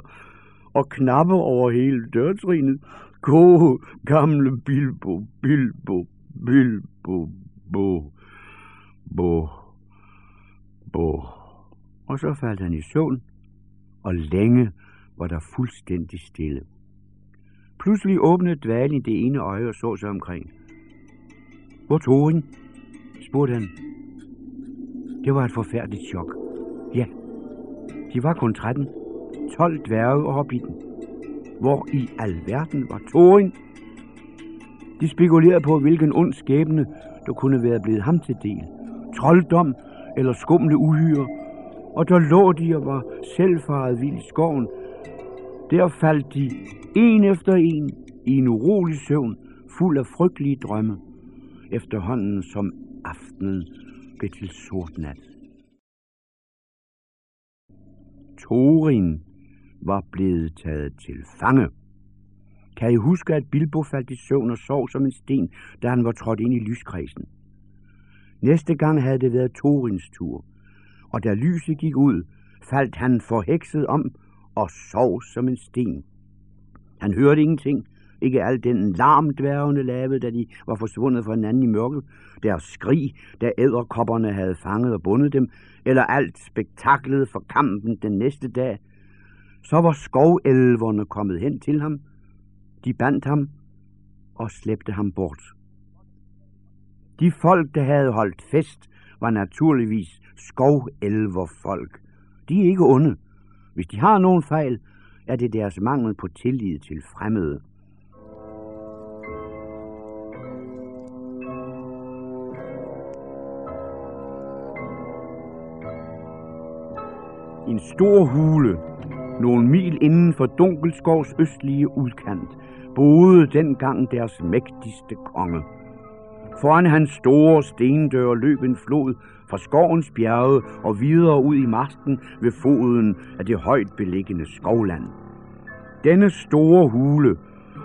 og knapper over hele dørtrinet. Gode gamle Bilbo, Bilbo, Bilbo, bo, bo, bo. Og så faldt han i søvn, og længe var der fuldstændig stille. Pludselig åbnede dvalen det ene øje og så sig omkring. Hvor tog hun? spurgte han. Det var et forfærdeligt chok. Ja, de var kun 13. 12 dværge og hobbiten. Hvor i alverden var Thorin? De spekulerede på, hvilken ond skæbne, der kunne være blevet ham til del. Trolddom eller skumle uhyre. Og der lå de og var selvfaret vild i skoven. Der faldt de en efter en i en urolig søvn, fuld af frygtelige drømme, efterhånden som aftenen blev til sort nat. Torin var blevet taget til fange. Kan I huske, at Bilbo faldt i søvn og sov som en sten, da han var trådt ind i lyskredsen? Næste gang havde det været Torins tur, og da lyset gik ud, faldt han forhekset om og sov som en sten. Han hørte ingenting, ikke al den larm dværgene lavede, da de var forsvundet fra hinanden i mørket, deres skrig, da æderkopperne havde fanget og bundet dem, eller alt spektaklet for kampen den næste dag. Så var skovelverne kommet hen til ham, de bandt ham og slæbte ham bort. De folk, der havde holdt fest, var naturligvis skovelverfolk. De er ikke onde. Hvis de har nogen fejl, er det deres mangel på tillid til fremmede. En stor hule, nogle mil inden for Dunkelskovs østlige udkant, boede dengang deres mægtigste konge. Foran hans store stendør løb en flod fra skovens bjerge og videre ud i masten ved foden af det højt beliggende skovland. Denne store hule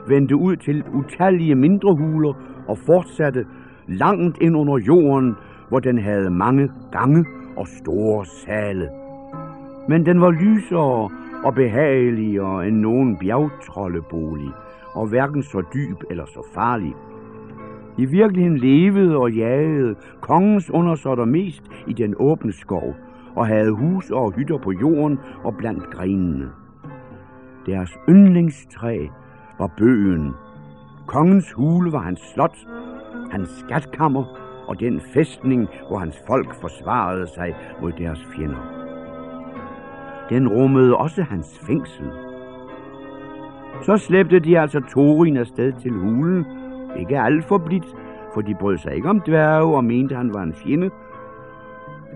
vendte ud til utallige mindre huler og fortsatte langt ind under jorden, hvor den havde mange gange og store sale. Men den var lysere og behageligere end nogen bjergtrollebolig, og hverken så dyb eller så farlig. I virkeligheden levede og jagede kongens undersåtter mest i den åbne skov, og havde hus og hytter på jorden og blandt grenene. Deres yndlingstræ var bøgen. Kongens hule var hans slot, hans skatkammer og den fæstning, hvor hans folk forsvarede sig mod deres fjender. Den rummede også hans fængsel. Så slæbte de altså Torin afsted til hulen, ikke alt for blidt, for de brød sig ikke om dværge og mente, han var en fjende.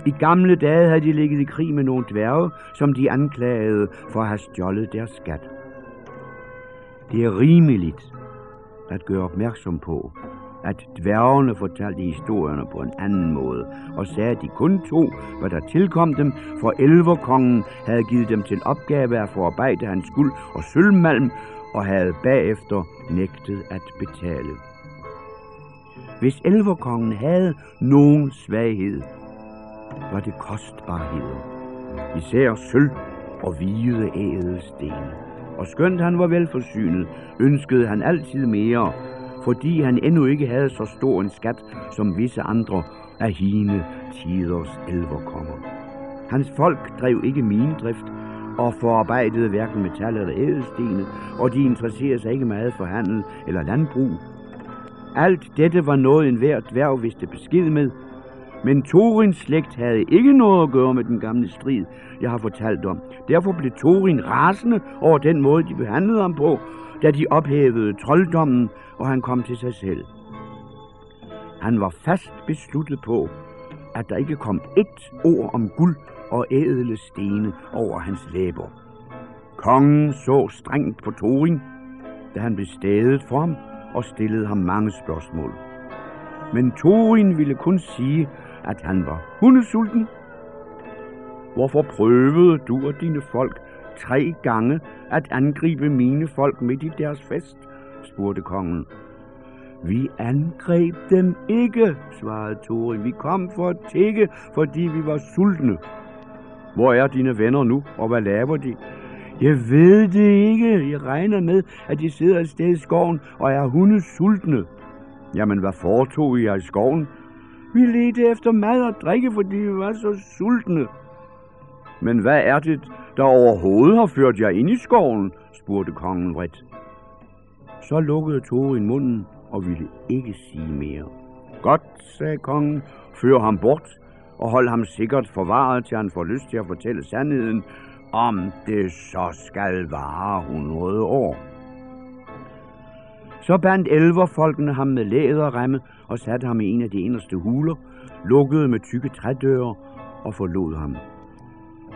I gamle dage havde de ligget i krig med nogle dværge, som de anklagede for at have stjålet deres skat. Det er rimeligt at gøre opmærksom på, at dværgene fortalte historierne på en anden måde, og sagde, at de kun tog, hvad der tilkom dem, for elverkongen havde givet dem til opgave at forarbejde hans guld og sølvmalm, og havde bagefter nægtet at betale. Hvis elverkongen havde nogen svaghed, var det kostbarheder. Især sølv og hvide ædelstene. Og skønt han var velforsynet, ønskede han altid mere, fordi han endnu ikke havde så stor en skat som visse andre af hine tiders elverkonger. Hans folk drev ikke minedrift og forarbejdede hverken metal eller ædelstene, og de interesserede sig ikke meget for handel eller landbrug. Alt dette var noget en hver dværg vidste besked med, men Torins slægt havde ikke noget at gøre med den gamle strid, jeg har fortalt om. Derfor blev Torin rasende over den måde, de behandlede ham på, da de ophævede trolddommen, og han kom til sig selv. Han var fast besluttet på, at der ikke kom ét ord om guld og ædle stene over hans læber. Kongen så strengt på Thorin, da han blev stadet for ham og stillede ham mange spørgsmål. Men Thorin ville kun sige, at han var hundesulten. Hvorfor prøvede du og dine folk tre gange at angribe mine folk midt i deres fest? Spurgte kongen. Vi angreb dem ikke, svarede Thorin. Vi kom for at tække, fordi vi var sultne. Hvor er dine venner nu, og hvad laver de? Jeg ved det ikke. Jeg regner med, at de sidder et sted i skoven og er hunde sultne. Jamen, hvad foretog I i skoven? Vi ledte efter mad og drikke, fordi vi var så sultne. Men hvad er det, der overhovedet har ført jer ind i skoven? spurgte kongen vredt. Så lukkede Thorin munden og ville ikke sige mere. Godt, sagde kongen, før ham bort og hold ham sikkert forvaret, til han får lyst til at fortælle sandheden, om det så skal vare hundrede år. Så bandt elverfolkene ham med læderremme og satte ham i en af de inderste huler, lukkede med tykke trædøre og forlod ham.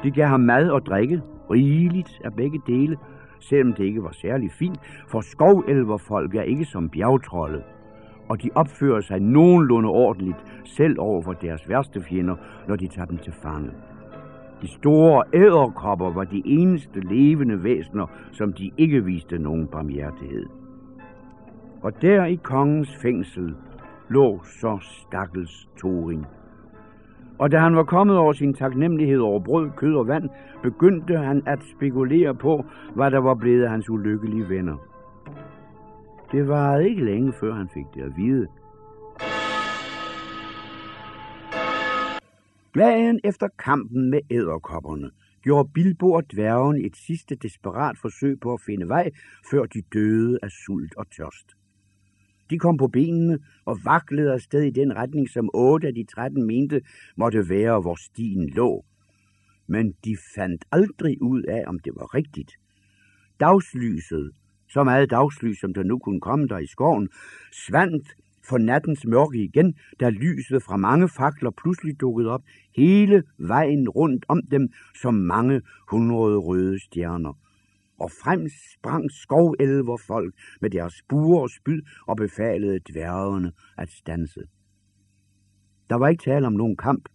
De gav ham mad og drikke, rigeligt af begge dele, selvom det ikke var særlig fint, for skovelverfolk er ikke som bjergtrolde, og de opfører sig nogenlunde ordentligt, selv over for deres værste fjender, når de tager dem til fange. De store æderkopper var de eneste levende væsener, som de ikke viste nogen barmhjertighed. Og der i kongens fængsel lå så stakkels Torin og da han var kommet over sin taknemmelighed over brød, kød og vand, begyndte han at spekulere på, hvad der var blevet af hans ulykkelige venner. Det var ikke længe før han fik det at vide. Dagen efter kampen med æderkopperne gjorde Bilbo og dværgen et sidste desperat forsøg på at finde vej, før de døde af sult og tørst. De kom på benene og vaklede afsted i den retning, som otte af de 13 mente måtte være, hvor stien lå. Men de fandt aldrig ud af, om det var rigtigt. Dagslyset, så meget dagslys, som der nu kunne komme der i skoven, svandt for nattens mørke igen, da lyset fra mange fakler pludselig dukkede op hele vejen rundt om dem som mange hundrede røde stjerner. Og frem sprang skovelverfolk med deres buer og spyd og befalede dværgene at stanse. Der var ikke tale om nogen kamp.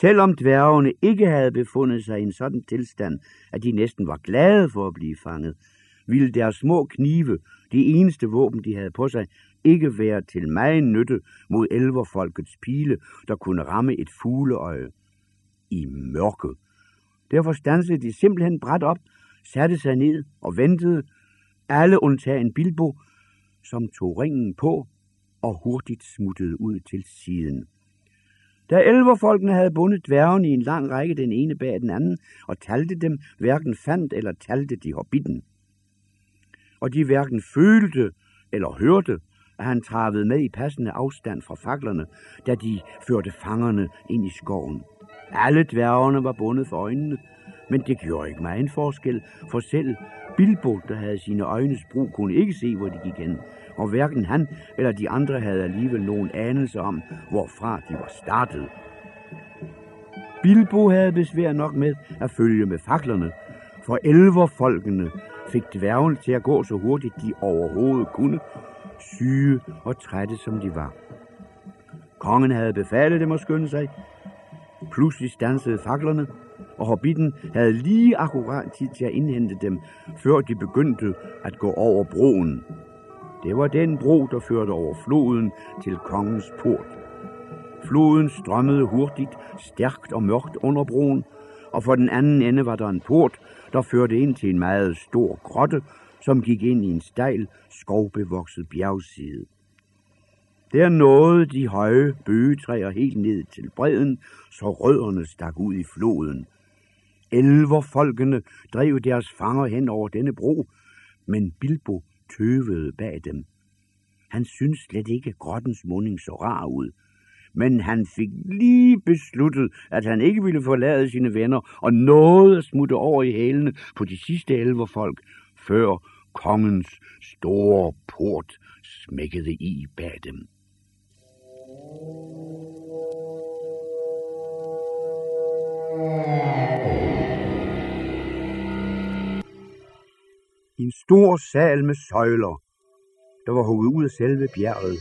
Selvom dværgene ikke havde befundet sig i en sådan tilstand, at de næsten var glade for at blive fanget, ville deres små knive, de eneste våben, de havde på sig, ikke være til meget nytte mod elverfolkets pile, der kunne ramme et fugleøje i mørke. Derfor stansede de simpelthen bræt op, satte sig ned og ventede, alle undtagen Bilbo, som tog ringen på og hurtigt smuttede ud til siden. Da elverfolkene havde bundet dværgen i en lang række den ene bag den anden, og talte dem, hverken fandt eller talte de hobbitten. Og de hverken følte eller hørte, at han travede med i passende afstand fra faklerne, da de førte fangerne ind i skoven. Alle dværgene var bundet for øjnene, men det gjorde ikke meget en forskel, for selv Bilbo, der havde sine øjnes brug, kunne ikke se, hvor de gik hen, og hverken han eller de andre havde alligevel nogen anelse om, hvorfra de var startet. Bilbo havde besvær nok med at følge med faklerne, for elverfolkene fik dværgen til at gå så hurtigt de overhovedet kunne, syge og trætte som de var. Kongen havde befalet dem at skynde sig. Pludselig stansede faklerne, og hobbiten havde lige akkurat tid til at indhente dem, før de begyndte at gå over broen. Det var den bro, der førte over floden til kongens port. Floden strømmede hurtigt, stærkt og mørkt under broen, og for den anden ende var der en port, der førte ind til en meget stor grotte, som gik ind i en stejl, skovbevokset bjergside. Der nåede de høje bøgetræer helt ned til bredden, så rødderne stak ud i floden. Elverfolkene drev deres fanger hen over denne bro, men Bilbo tøvede bag dem. Han syntes slet ikke, at grottens munding så rar ud, men han fik lige besluttet, at han ikke ville forlade sine venner og nåede at smutte over i hælene på de sidste elverfolk, før kongens store port smækkede i bag dem. I en stor sal med søjler, der var hugget ud af selve bjerget,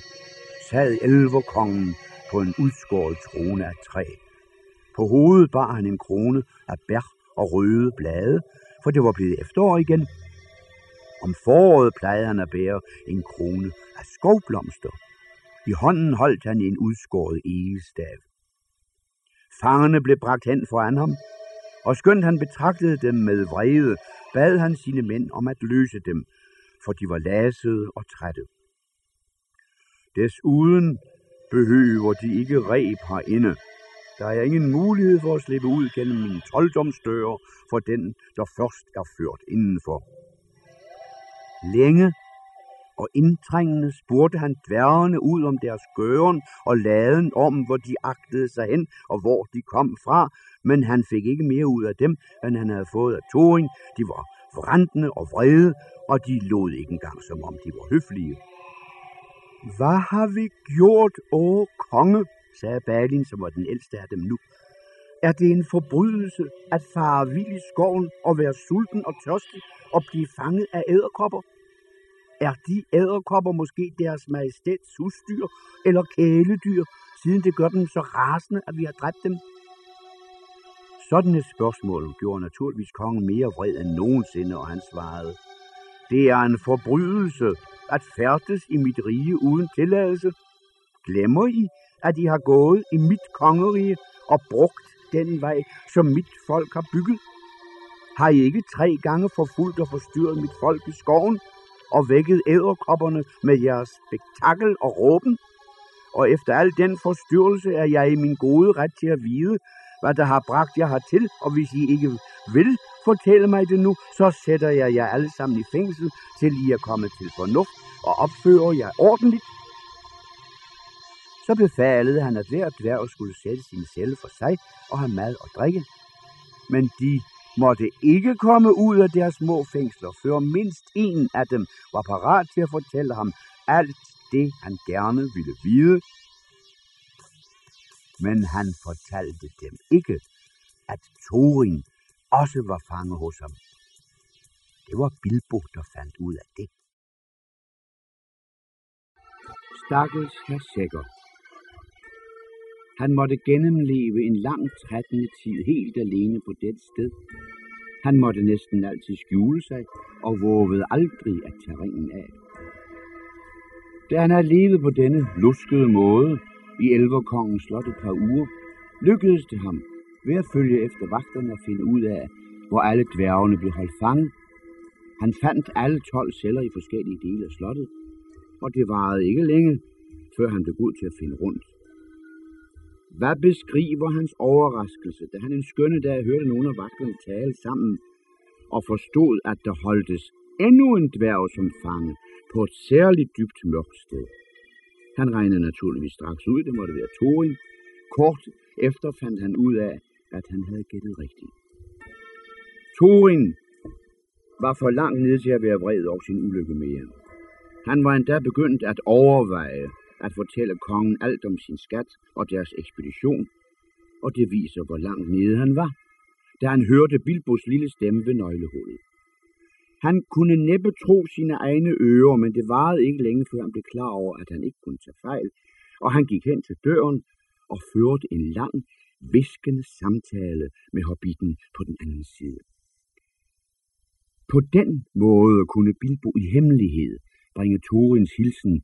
sad elverkongen på en udskåret trone af træ. På hovedet bar han en krone af bær og røde blade, for det var blevet efterår igen. Om foråret plejede han at bære en krone af skovblomster. I hånden holdt han en udskåret egestav. Fangerne blev bragt hen foran ham, og skønt han betragtede dem med vrede, bad han sine mænd om at løse dem, for de var lasede og trætte. Desuden behøver de ikke reb herinde. Der er ingen mulighed for at slippe ud gennem min trolddomsdør for den, der først er ført indenfor. Længe og indtrængende spurgte han dværgene ud om deres gøren og laden om, hvor de agtede sig hen og hvor de kom fra, men han fik ikke mere ud af dem, end han havde fået af Thorin. De var vrantende og vrede, og de lod ikke engang, som om de var høflige. Hvad har vi gjort, åh konge, sagde Balin, som var den ældste af dem nu. Er det en forbrydelse at fare vild i skoven og være sulten og tørstig og blive fanget af æderkopper? Er de æderkopper måske deres majestæts husdyr eller kæledyr, siden det gør dem så rasende, at vi har dræbt dem? Sådan et spørgsmål gjorde naturligvis kongen mere vred end nogensinde, og han svarede, det er en forbrydelse at færdes i mit rige uden tilladelse? Glemmer I, at I har gået i mit kongerige og brugt den vej, som mit folk har bygget? Har I ikke tre gange forfulgt og forstyrret mit folk i skoven og vækket æderkopperne med jeres spektakel og råben? Og efter al den forstyrrelse er jeg i min gode ret til at vide, hvad der har bragt jer hertil, og hvis I ikke vil fortælle mig det nu, så sætter jeg jer alle sammen i fængsel, til I er kommet til fornuft og opfører jer ordentligt. Så befalede han, at hver dværg skulle sætte sin celle for sig og have mad og drikke. Men de måtte ikke komme ud af deres små fængsler, før mindst en af dem var parat til at fortælle ham alt det, han gerne ville vide. Men han fortalte dem ikke, at Thorin også var fanget hos ham. Det var Bilbo, der fandt ud af det. Stakkels herr Sækker. Han måtte gennemleve en lang trættende tid helt alene på det sted. Han måtte næsten altid skjule sig og vågede aldrig at tage ringen af. Da han havde levet på denne luskede måde i Elverkongens slot et par uger, lykkedes det ham ved at følge efter vagterne og finde ud af, hvor alle dværgene blev holdt fanget. Han fandt alle 12 celler i forskellige dele af slottet, og det varede ikke længe, før han blev god til at finde rundt. Hvad beskriver hans overraskelse, da han en skønne dag hørte nogle af vagterne tale sammen og forstod, at der holdtes endnu en dværg som fange på et særligt dybt mørkt sted. Han regnede naturligvis straks ud, det måtte være Thorin. Kort efter fandt han ud af, at han havde gættet rigtigt. Thorin var for langt nede til at være vred over sin ulykke mere. Han var endda begyndt at overveje at fortælle kongen alt om sin skat og deres ekspedition, og det viser, hvor langt nede han var, da han hørte Bilbos lille stemme ved nøglehullet. Han kunne næppe tro sine egne ører, men det varede ikke længe, før han blev klar over, at han ikke kunne tage fejl, og han gik hen til døren og førte en lang, viskende samtale med hobbiten på den anden side. På den måde kunne Bilbo i hemmelighed bringe Torins hilsen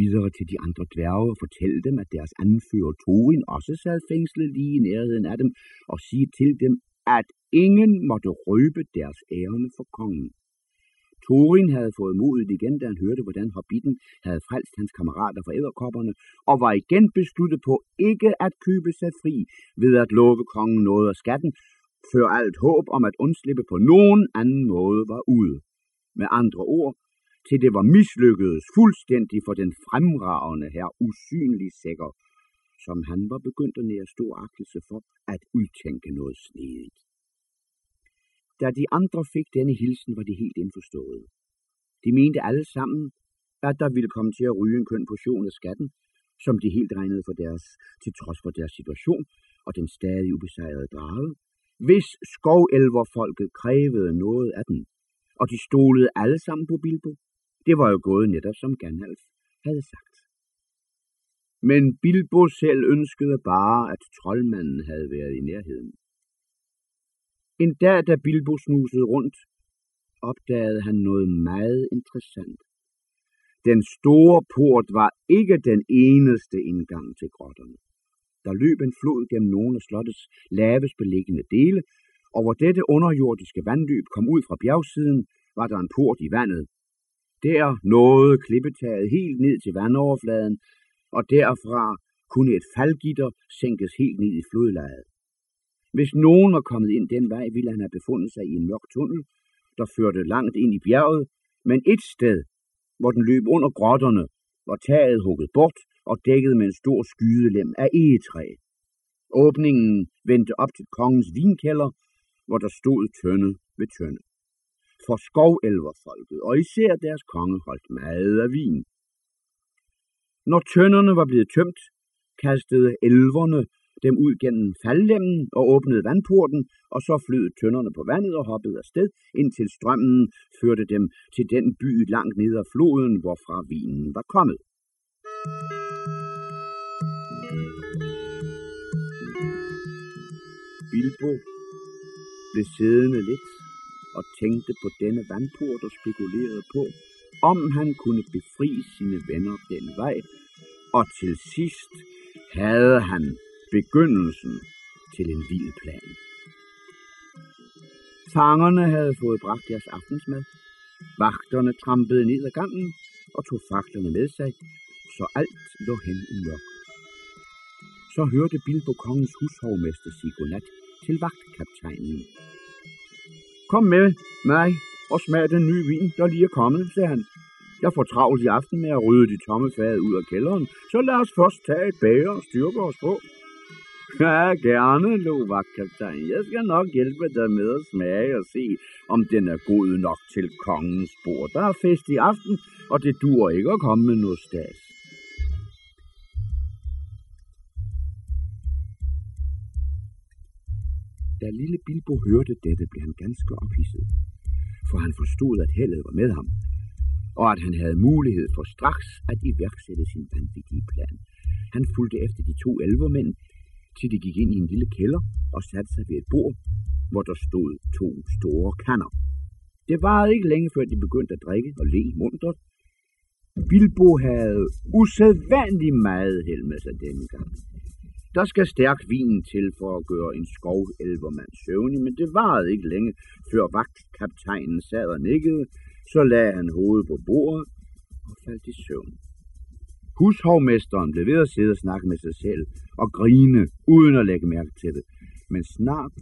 videre til de andre dværge og fortælle dem, at deres anfører Thorin også sad fængslet lige i nærheden af dem, og sige til dem, at ingen måtte røbe deres ærende for kongen. Thorin havde fået modet igen, da han hørte, hvordan hobbiten havde frelst hans kammerater fra æderkopperne, og var igen besluttet på ikke at købe sig fri ved at love kongen noget af skatten, før alt håb om at undslippe på nogen anden måde var ude. Med andre ord, til det var mislykkedes fuldstændig for den fremragende her usynlig sækker, som han var begyndt at nære stor agtelse for at udtænke noget snedigt. Da de andre fik denne hilsen, var de helt indforstået. De mente alle sammen, at der ville komme til at ryge en køn portion af skatten, som de helt regnede for deres, til trods for deres situation og den stadig ubesejrede drage, hvis skovelverfolket krævede noget af den, og de stolede alle sammen på Bilbo, det var jo gået netop som Gandalf havde sagt. Men Bilbo selv ønskede bare, at troldmanden havde været i nærheden. En dag, da Bilbo snusede rundt, opdagede han noget meget interessant. Den store port var ikke den eneste indgang til grotterne. Der løb en flod gennem nogle af slottets lavest beliggende dele, og hvor dette underjordiske vandløb kom ud fra bjergsiden, var der en port i vandet, der nåede klippetaget helt ned til vandoverfladen, og derfra kunne et faldgitter sænkes helt ned i flodlejet. Hvis nogen var kommet ind den vej, ville han have befundet sig i en mørk tunnel, der førte langt ind i bjerget, men et sted, hvor den løb under grotterne, var taget hugget bort og dækket med en stor skydelem af egetræ. Åbningen vendte op til kongens vinkælder, hvor der stod tønde ved tønde for skovelverfolket, og især deres konge holdt meget af vin. Når tønderne var blevet tømt, kastede elverne dem ud gennem faldlemmen og åbnede vandporten, og så flød tønderne på vandet og hoppede afsted, indtil strømmen førte dem til den by langt ned ad floden, hvorfra vinen var kommet. Bilbo blev siddende lidt og tænkte på denne vandport og spekulerede på, om han kunne befri sine venner den vej, og til sidst havde han begyndelsen til en vild plan. Fangerne havde fået bragt deres aftensmad. Vagterne trampede ned ad gangen og tog faklerne med sig, så alt lå hen i mørk. Så hørte Bilbo kongens hushovmester sige godnat til vagtkaptajnen. Kom med mig og smag den nye vin, der lige er kommet, sagde han. Jeg får travlt i aften med at rydde de tomme fade ud af kælderen, så lad os først tage et bager og styrke os på. Ja, gerne, lå vagtkaptajn. Jeg skal nok hjælpe dig med at smage og se, om den er god nok til kongens bord. Der er fest i aften, og det dur ikke at komme med noget stas. Da lille Bilbo hørte dette, blev han ganske ophidset, for han forstod, at heldet var med ham, og at han havde mulighed for straks at iværksætte sin vanvittige plan. Han fulgte efter de to elvermænd, til de gik ind i en lille kælder og satte sig ved et bord, hvor der stod to store kander. Det varede ikke længe, før de begyndte at drikke og le muntert. Bilbo havde usædvanlig meget held med sig denne gang. Der skal stærk vin til for at gøre en skovelvermand søvnig, men det varede ikke længe, før vagtkaptajnen sad og nikkede, så lagde han hovedet på bordet og faldt i søvn. Hushovmesteren blev ved at sidde og snakke med sig selv og grine, uden at lægge mærke til det. Men snart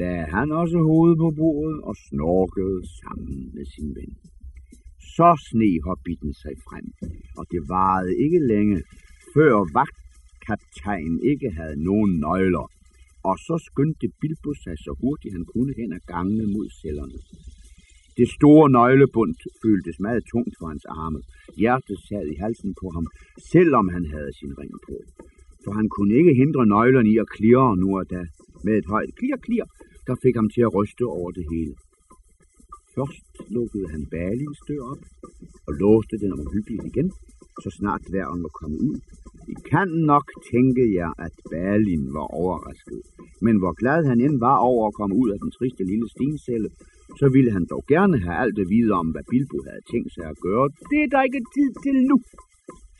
lagde han også hovedet på bordet og snorkede sammen med sin ven. Så sne hobbiten sig frem, og det varede ikke længe, før vagt kaptajn ikke havde nogen nøgler, og så skyndte Bilbo sig så hurtigt han kunne hen ad gangene mod cellerne. Det store nøglebund føltes meget tungt for hans arme. Hjertet sad i halsen på ham, selvom han havde sin ring på. For han kunne ikke hindre nøglerne i at klirre nu og da. Med et højt klir, klir, der fik ham til at ryste over det hele. Først lukkede han Balins dør op og låste den omhyggeligt igen, så snart dværgen var kommet ud. I kan nok tænke jer, at Balin var overrasket. Men hvor glad han end var over at komme ud af den triste lille stencelle, så ville han dog gerne have alt det vide om, hvad Bilbo havde tænkt sig at gøre. Det er der ikke tid til nu,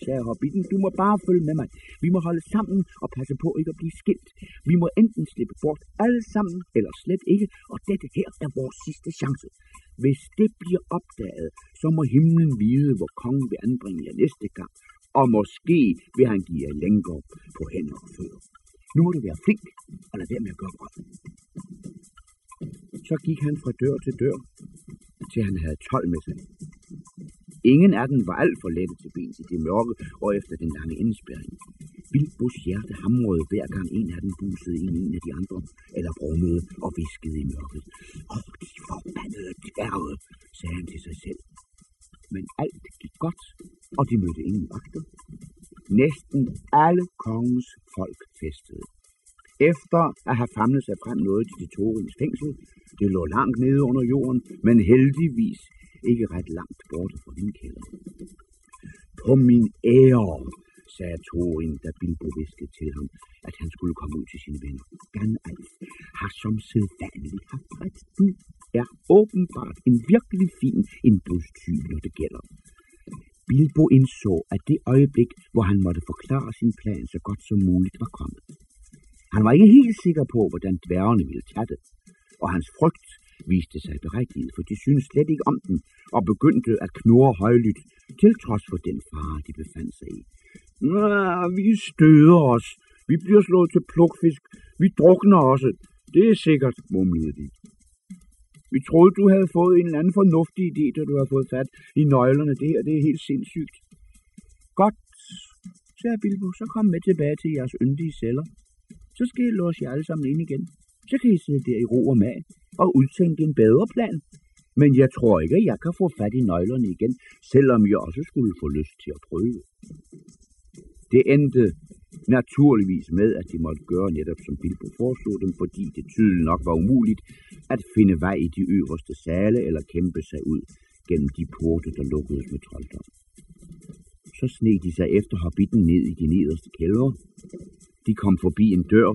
sagde Hobbiten. Du må bare følge med mig. Vi må holde sammen og passe på ikke at blive skilt. Vi må enten slippe bort alle sammen, eller slet ikke, og dette her er vores sidste chance. Hvis det bliver opdaget, så må himlen vide, hvor kongen vil anbringe jer næste gang, og måske vil han give jer længere på hænder og fødder. Nu må du være flink og lade være med at gøre godt. Så gik han fra dør til dør, til han havde 12 med sig. Ingen af dem var alt for lette til ben i det mørke og efter den lange indspærring. Bilbos hjerte hamrede hver gang en af dem busede ind i en af de andre, eller brummede og viskede i mørket. Åh, de forbandede dværge, sagde han til sig selv. Men alt gik godt, og de mødte ingen vagter. Næsten alle kongens folk festede. Efter at have famlet sig frem noget til det Torins fængsel. Det lå langt nede under jorden, men heldigvis ikke ret langt borte fra vindkælderen. På min ære, sagde Thorin, da Bilbo viskede til ham, at han skulle komme ud til sine venner. Gandalf har som sædvanligt haft ret. Du er åbenbart en virkelig fin indbrudstyv, når det gælder. Bilbo indså, at det øjeblik, hvor han måtte forklare sin plan så godt som muligt, var kommet. Han var ikke helt sikker på, hvordan dværgene ville tage det, og hans frygt viste sig berettiget, for de syntes slet ikke om den, og begyndte at knurre højlydt, til trods for den fare, de befandt sig i. Nå, vi støder os. Vi bliver slået til plukfisk. Vi drukner også. Det er sikkert, mumlede de. Vi troede, du havde fået en eller anden fornuftig idé, da du har fået fat i nøglerne. Det her, det er helt sindssygt. Godt, sagde Bilbo, så kom med tilbage til jeres yndige celler. Så skal I låse jer alle sammen ind igen. Så kan I sidde der i ro og mag og udtænke en bedre plan. Men jeg tror ikke, at jeg kan få fat i nøglerne igen, selvom jeg også skulle få lyst til at prøve. Det endte naturligvis med, at de måtte gøre netop som Bilbo foreslog dem, fordi det tydeligt nok var umuligt at finde vej i de øverste sale eller kæmpe sig ud gennem de porte, der lukkedes med trolddom. Så sneg de sig efter hobbitten ned i de nederste kældre. De kom forbi en dør,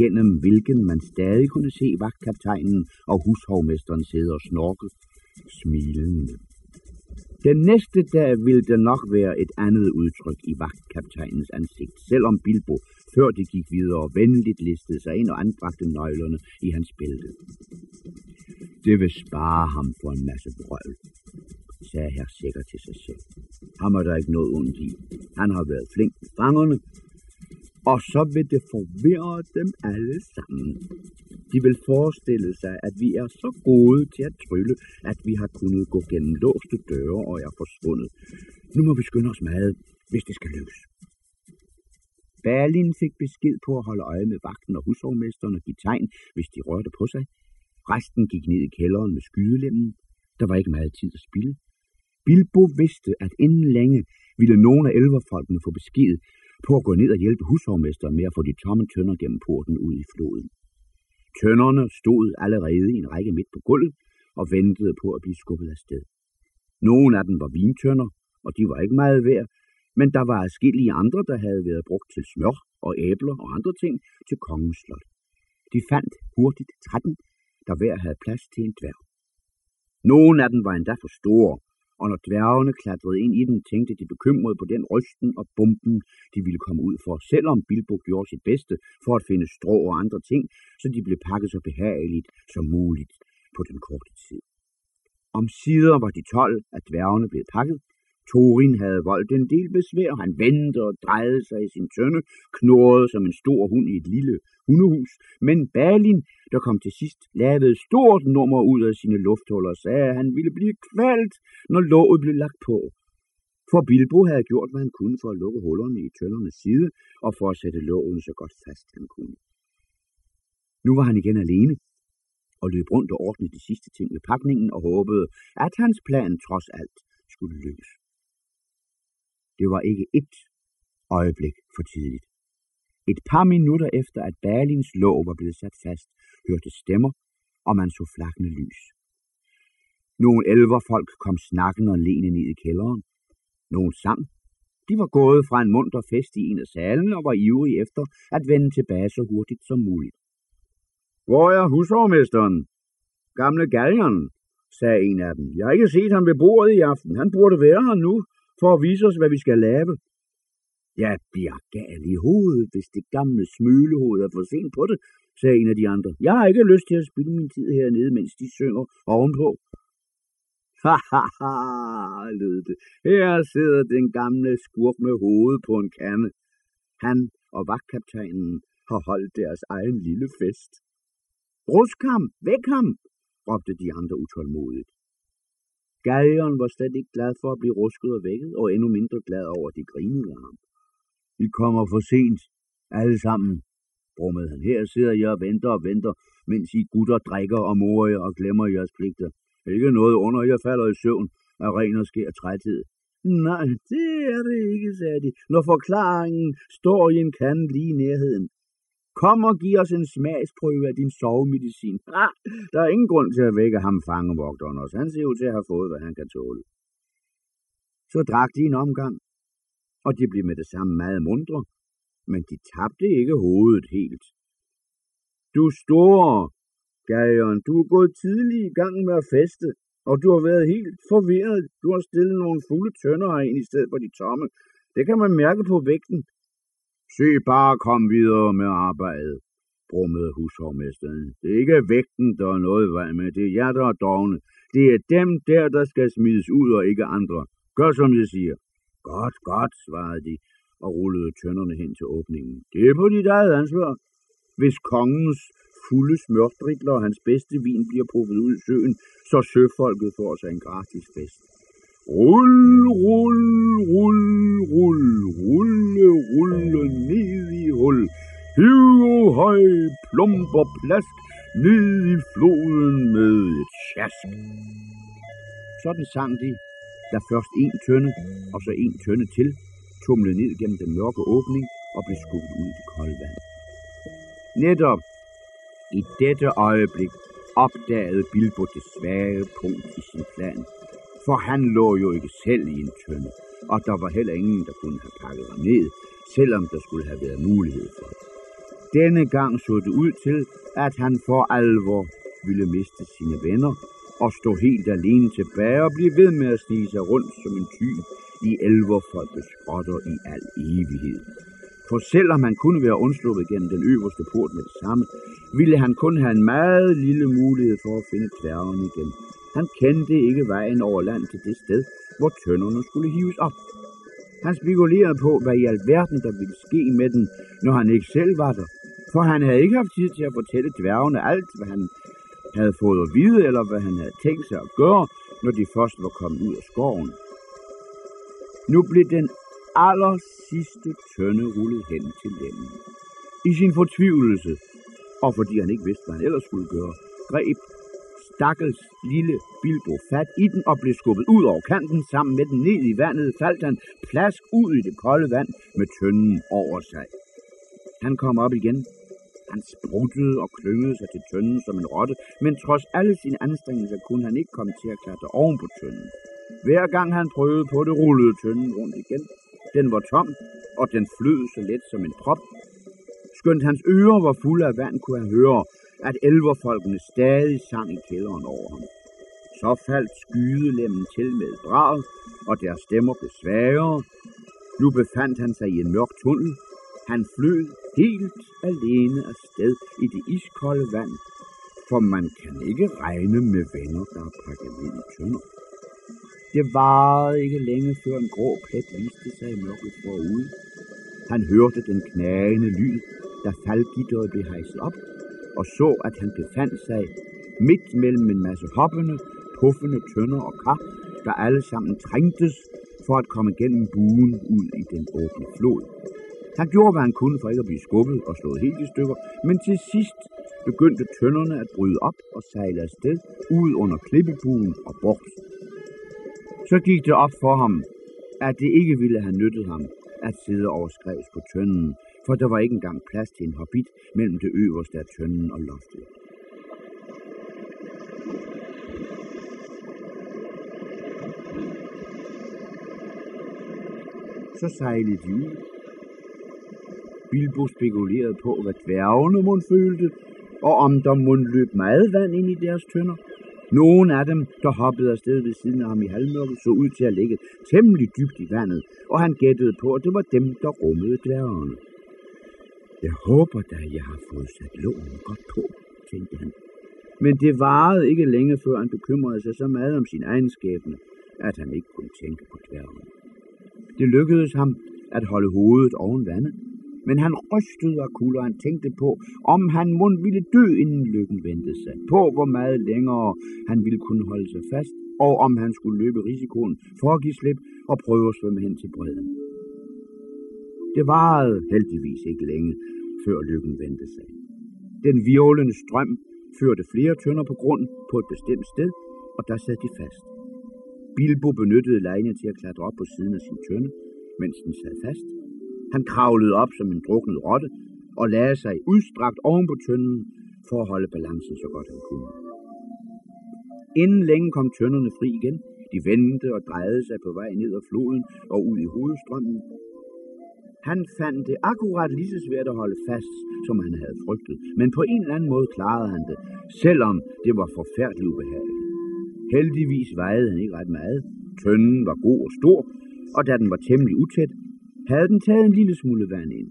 gennem hvilken man stadig kunne se vagtkaptajnen og hushovmesteren sidde og snorke, smilende. Den næste dag ville der nok være et andet udtryk i vagtkaptajnens ansigt, selvom Bilbo, før de gik videre, venligt listede sig ind og anbragte nøglerne i hans bælte. Det vil spare ham for en masse brøl, sagde herr sikker til sig selv. Ham er der ikke noget ondt i. Han har været flink med fangerne, og så vil det forvirre dem alle sammen. De vil forestille sig, at vi er så gode til at trylle, at vi har kunnet gå gennem låste døre og er forsvundet. Nu må vi skynde os meget, hvis det skal lykkes. Berlin fik besked på at holde øje med vagten og husovmesteren og give tegn, hvis de rørte på sig. Resten gik ned i kælderen med skydelemmen. Der var ikke meget tid at spille. Bilbo vidste, at inden længe ville nogle af elverfolkene få besked på at gå ned og hjælpe hushovmesteren med at få de tomme tønder gennem porten ud i floden. Tønderne stod allerede i en række midt på gulvet og ventede på at blive skubbet afsted. Nogle af dem var vintønder, og de var ikke meget værd, men der var adskillige andre, der havde været brugt til smør og æbler og andre ting til kongens slot. De fandt hurtigt 13, der hver havde plads til en dværg. Nogle af dem var endda for store, og når dværgene klatrede ind i den, tænkte de bekymret på den rysten og bomben, de ville komme ud for, selvom Bilbo gjorde sit bedste for at finde strå og andre ting, så de blev pakket så behageligt som muligt på den korte tid. Om sider var de tolv, at dværgene blev pakket, Torin havde voldt en del besvær. Han vendte og drejede sig i sin tønde, knurrede som en stor hund i et lille hundehus. Men Balin, der kom til sidst, lavede et stort nummer ud af sine lufthuller og sagde, at han ville blive kvalt, når låget blev lagt på. For Bilbo havde gjort, hvad han kunne for at lukke hullerne i tøndernes side og for at sætte lågen så godt fast, han kunne. Nu var han igen alene og løb rundt og ordnede de sidste ting ved pakningen og håbede, at hans plan trods alt skulle lykkes. Det var ikke et øjeblik for tidligt. Et par minutter efter, at Berlins låg var blevet sat fast, hørte stemmer, og man så flakkende lys. Nogle elverfolk kom snakken og lene ned i kælderen. Nogle sang. De var gået fra en munter fest i en af salen og var ivrige efter at vende tilbage så hurtigt som muligt. Hvor er husårmesteren? Gamle Gallion, sagde en af dem. Jeg har ikke set ham ved bordet i aften. Han burde være her nu, for at vise os, hvad vi skal lave. Jeg bliver gal i hovedet, hvis det gamle smølehoved er for sent på det, sagde en af de andre. Jeg har ikke lyst til at spille min tid hernede, mens de synger ovenpå. Ha, ha, ha, lød det. Her sidder den gamle skurk med hovedet på en kande. Han og vagtkaptajnen har holdt deres egen lille fest. Rusk ham! Væk ham! råbte de andre utålmodigt. Galgeren var slet ikke glad for at blive rusket og vækket, og endnu mindre glad over, at de grinede af ham. I kommer for sent, alle sammen, brummede han. Her sidder jeg og venter og venter, mens I gutter drikker og morer og glemmer jeres pligter. Ikke noget under, jeg falder i søvn af ren og skær træthed. Nej, det er det ikke, sagde de, når forklaringen står i en kande lige i nærheden. Kom og giv os en smagsprøve af din sovemedicin. Ah, der er ingen grund til at vække ham fangevogteren også. Han ser ud til at have fået, hvad han kan tåle. Så drak de en omgang, og de blev med det samme meget mundre, men de tabte ikke hovedet helt. Du store, Gaion, du er gået tidlig i gang med at feste, og du har været helt forvirret. Du har stillet nogle fulde tønder ind i stedet for de tomme. Det kan man mærke på vægten. Se bare kom videre med arbejdet, brummede hushovmesteren. Det er ikke vægten, der er noget vej med, det er jer, der er dogne. Det er dem der, der skal smides ud, og ikke andre. Gør som jeg siger. Godt, godt, svarede de og rullede tønderne hen til åbningen. Det er på dit eget ansvar. Hvis kongens fulde smørdrikler og hans bedste vin bliver provet ud i søen, så søfolket får sig en gratis fest. Rull, rull, rull, rull, rulle, rulle ned i hul. Hiv høj, plump og plask ned i floden med et sjask. Sådan sang de, da først en tønde og så en tønde til tumlede ned gennem den mørke åbning og blev skubbet ud i det kolde vand. Netop i dette øjeblik opdagede Bilbo det svage punkt i sin plan for han lå jo ikke selv i en tønde, og der var heller ingen, der kunne have pakket ham ned, selvom der skulle have været mulighed for det. Denne gang så det ud til, at han for alvor ville miste sine venner, og stå helt alene tilbage og blive ved med at stige sig rundt som en tyv i elverfolkets grotter i al evighed. For selvom han kunne være undsluppet gennem den øverste port med det samme, ville han kun have en meget lille mulighed for at finde tværgen igen. Han kendte ikke vejen over land til det sted, hvor tønderne skulle hives op. Han spekulerede på, hvad i alverden der ville ske med den, når han ikke selv var der. For han havde ikke haft tid til at fortælle dværgene alt, hvad han havde fået at vide, eller hvad han havde tænkt sig at gøre, når de først var kommet ud af skoven. Nu blev den aller sidste tønde rullet hen til lemmen. I sin fortvivlelse, og fordi han ikke vidste, hvad han ellers skulle gøre, greb stakkels lille Bilbo fat i den og blev skubbet ud over kanten. Sammen med den ned i vandet faldt han plask ud i det kolde vand med tønden over sig. Han kom op igen. Han spruttede og klyngede sig til tønden som en rotte, men trods alle sine anstrengelser kunne han ikke komme til at klatre oven på tønden. Hver gang han prøvede på det, rullede tønden rundt igen. Den var tom, og den flød så let som en prop. Skønt hans ører var fulde af vand, kunne han høre, at elverfolkene stadig sang i kælderen over ham. Så faldt skydelemmen til med brag, og deres stemmer blev svagere. Nu befandt han sig i en mørk tunnel. Han flød helt alene afsted i det iskolde vand, for man kan ikke regne med venner, der er pakket ind i tønder. Det varede ikke længe, før en grå plet viste sig i mørket forude. Han hørte den knagende lyd, da faldgitteret blev hejset op, og så, at han befandt sig midt mellem en masse hoppende, puffende tønder og kar, der alle sammen trængtes for at komme gennem buen ud i den åbne flod. Han gjorde, hvad han kunne for ikke at blive skubbet og slået helt i stykker, men til sidst begyndte tønderne at bryde op og sejle afsted ud under klippebuen og bort. Så gik det op for ham, at det ikke ville have nyttet ham at sidde overskrevs på tønden, for der var ikke engang plads til en hobbit mellem det øverste af tønden og loftet. Så sejlede de ud. Bilbo spekulerede på, hvad dværgene mund følte, og om der mund løb meget vand ind i deres tønder. Nogle af dem, der hoppede afsted ved siden af ham i halvmørket, så ud til at ligge temmelig dybt i vandet, og han gættede på, at det var dem, der rummede dværgene. Jeg håber da, jeg har fået sat lågen godt på, tænkte han. Men det varede ikke længe, før han bekymrede sig så meget om sin egen skæbne, at han ikke kunne tænke på dværgen. Det lykkedes ham at holde hovedet oven vandet, men han rystede af kulde, og han tænkte på, om han mund ville dø, inden lykken vendte sig, på hvor meget længere han ville kunne holde sig fast, og om han skulle løbe risikoen for at give slip og prøve at svømme hen til bredden. Det varede heldigvis ikke længe, før lykken vendte sig. Den violende strøm førte flere tønder på grund på et bestemt sted, og der sad de fast. Bilbo benyttede lejene til at klatre op på siden af sin tønde, mens den sad fast, han kravlede op som en druknet rotte og lagde sig udstrakt oven på tønden for at holde balancen så godt han kunne. Inden længe kom tønderne fri igen. De vendte og drejede sig på vej ned ad floden og ud i hovedstrømmen. Han fandt det akkurat lige så svært at holde fast, som han havde frygtet, men på en eller anden måde klarede han det, selvom det var forfærdeligt ubehageligt. Heldigvis vejede han ikke ret meget. Tønden var god og stor, og da den var temmelig utæt, havde den taget en lille smule vand ind.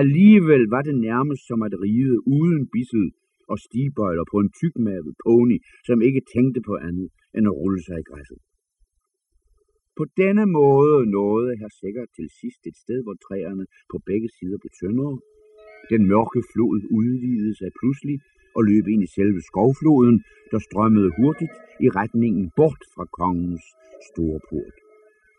Alligevel var det nærmest som at ride uden bissel og stigbøjler på en tykmavet pony, som ikke tænkte på andet end at rulle sig i græsset. På denne måde nåede her sikkert til sidst et sted, hvor træerne på begge sider blev tyndere. Den mørke flod udvidede sig pludselig og løb ind i selve skovfloden, der strømmede hurtigt i retningen bort fra kongens store port.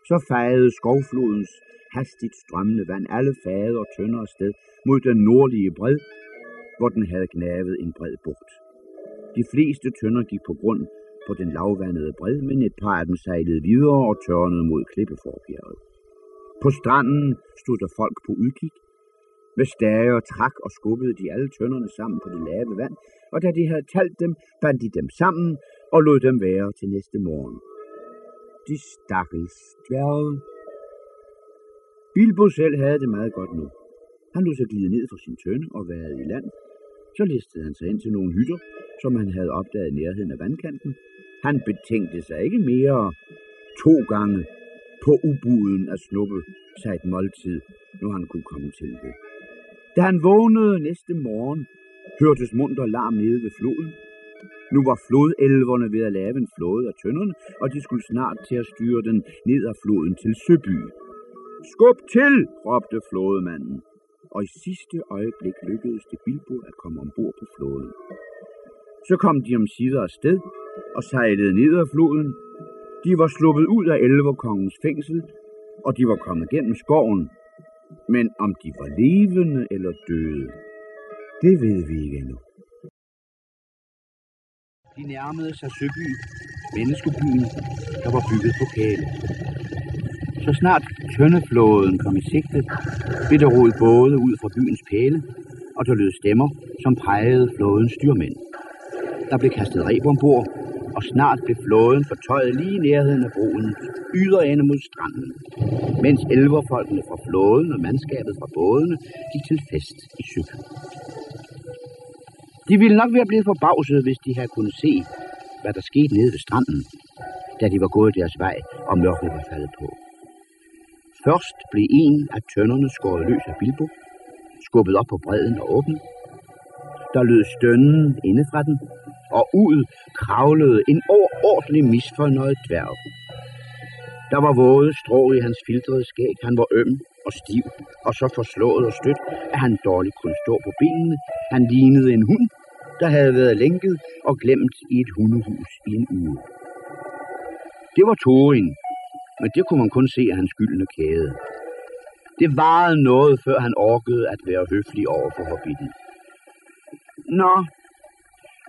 Så fejede skovflodens hastigt strømmende vand alle fade og tønder sted mod den nordlige bred, hvor den havde gnavet en bred bugt. De fleste tønder gik på grund på den lavvandede bred, men et par af dem sejlede videre og tørnede mod klippeforbjerget. På stranden stod der folk på udkig. Med stager trak og skubbede de alle tønderne sammen på det lave vand, og da de havde talt dem, bandt de dem sammen og lod dem være til næste morgen de stakkels dværge. Bilbo selv havde det meget godt nu. Han lod sig glide ned fra sin tønde og været i land. Så listede han sig ind til nogle hytter, som han havde opdaget i nærheden af vandkanten. Han betænkte sig ikke mere to gange på ubuden at snuppe sig et måltid, når han kunne komme til det. Da han vågnede næste morgen, hørtes munter larm nede ved floden. Nu var flodelverne ved at lave en flåde af tønderne, og de skulle snart til at styre den ned ad floden til Søby. Skub til, råbte flådemanden, og i sidste øjeblik lykkedes det Bilbo at komme ombord på floden. Så kom de om sider af og sejlede ned ad floden. De var sluppet ud af elverkongens fængsel, og de var kommet gennem skoven. Men om de var levende eller døde, det ved vi ikke endnu. De nærmede sig Søby, menneskebyen, der var bygget på kæle. Så snart tøndeflåden kom i sigte, blev der rodet både ud fra byens pæle, og der lød stemmer, som pegede flådens styrmænd. Der blev kastet reb ombord, og snart blev flåden fortøjet lige i nærheden af broen, yderende mod stranden, mens elverfolkene fra flåden og mandskabet fra bådene gik til fest i Søby. De ville nok være blevet forbavset, hvis de havde kunnet se, hvad der skete nede ved stranden, da de var gået deres vej, og mørket var faldet på. Først blev en af tønderne skåret løs af Bilbo, skubbet op på bredden og åbnet. Der lød stønnen inde fra den, og ud kravlede en overordentlig misfornøjet dværg. Der var våde strå i hans filtrede skæg. Han var øm og stiv, og så forslået og stødt, at han dårligt kunne stå på benene. Han lignede en hund, der havde været lænket og glemt i et hundehus i en uge. Det var Thorin, men det kunne man kun se af hans gyldne kæde. Det varede noget, før han orkede at være høflig over for hobbiten. Nå,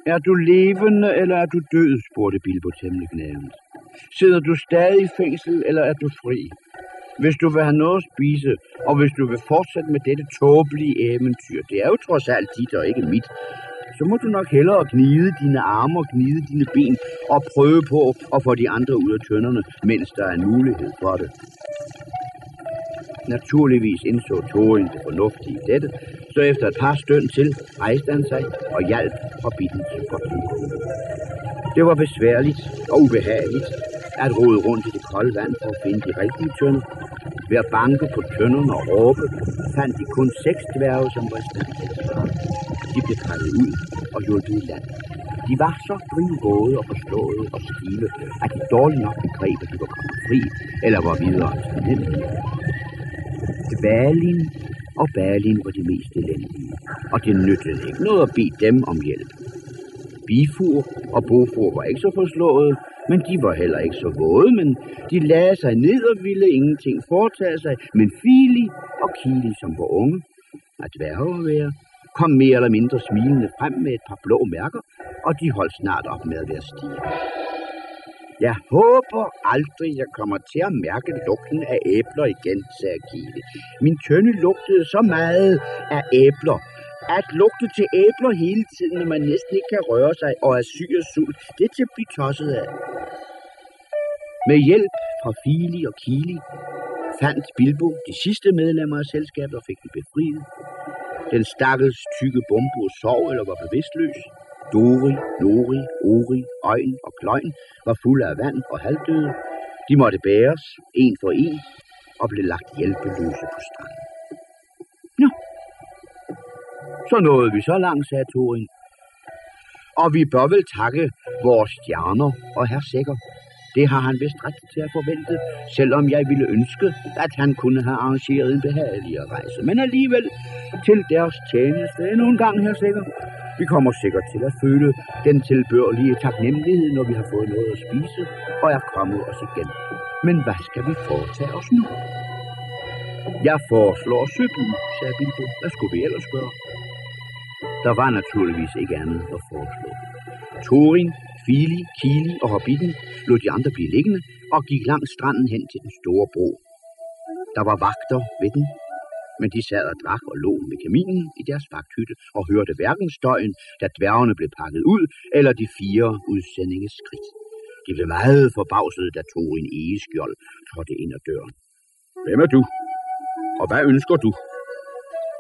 er du levende, eller er du død, spurgte Bilbo temmelig gnævnt. Sidder du stadig i fængsel, eller er du fri? Hvis du vil have noget at spise, og hvis du vil fortsætte med dette tåbelige eventyr, det er jo trods alt dit og ikke mit, så må du nok hellere gnide dine arme og gnide dine ben og prøve på at få de andre ud af tønderne, mens der er en mulighed for det. Naturligvis indså Thorin det fornuftige i dette, så efter et par stønd til rejste han sig og hjalp hobbiten så godt han kunne. Det var besværligt og ubehageligt at rode rundt i det kolde vand for at finde de rigtige tønder. Ved at banke på tønderne og råbe, fandt de kun seks dværge, som var i stand til de blev drevet ud og hjulpet i land. De var så drivvåde og forslåede og skive, at de dårligt nok begreb, at de var kommet fri, eller var videre til Balin og Balin var de mest elendige, og det nyttede ikke noget at bede dem om hjælp. Bifur og Bofur var ikke så forslået, men de var heller ikke så våde, men de lagde sig ned og ville ingenting foretage sig, men Fili og Kili, som var unge, at være være, kom mere eller mindre smilende frem med et par blå mærker, og de holdt snart op med at være stive. Jeg håber aldrig, jeg kommer til at mærke lugten af æbler igen, sagde Kile. Min tønde lugtede så meget af æbler. At lugte til æbler hele tiden, når man næsten ikke kan røre sig og er syg og sult, det er til at blive tosset af. Med hjælp fra Fili og Kili fandt Bilbo de sidste medlemmer af selskabet og fik dem befriet. Den stakkels tykke bombo sov eller var bevidstløs. Dori, Nori, Ori, Øjen og Kløjen var fulde af vand og halvdøde. De måtte bæres, en for en, og blev lagt hjælpeløse på stranden. Nå, så nåede vi så langt, sagde Torin. Og vi bør vel takke vores stjerner og herr Sækker det har han vist ret til at forvente, selvom jeg ville ønske, at han kunne have arrangeret en behageligere rejse. Men alligevel til deres tjeneste endnu en gang, her Sikker. Vi kommer sikkert til at føle den tilbørlige taknemmelighed, når vi har fået noget at spise og er kommet os igen. Men hvad skal vi foretage os nu? Jeg foreslår Søby, sagde Bilbo. Hvad skulle vi ellers gøre? Der var naturligvis ikke andet at foreslå. Turing Fili, Kili og Hobbiten lod de andre blive liggende og gik langs stranden hen til den store bro. Der var vagter ved den, men de sad og drak og lå med kaminen i deres vagthytte og hørte hverken støjen, da dværgene blev pakket ud, eller de fire udsendinges skridt. De blev meget forbavset, da en egeskjold trådte ind ad døren. Hvem er du? Og hvad ønsker du?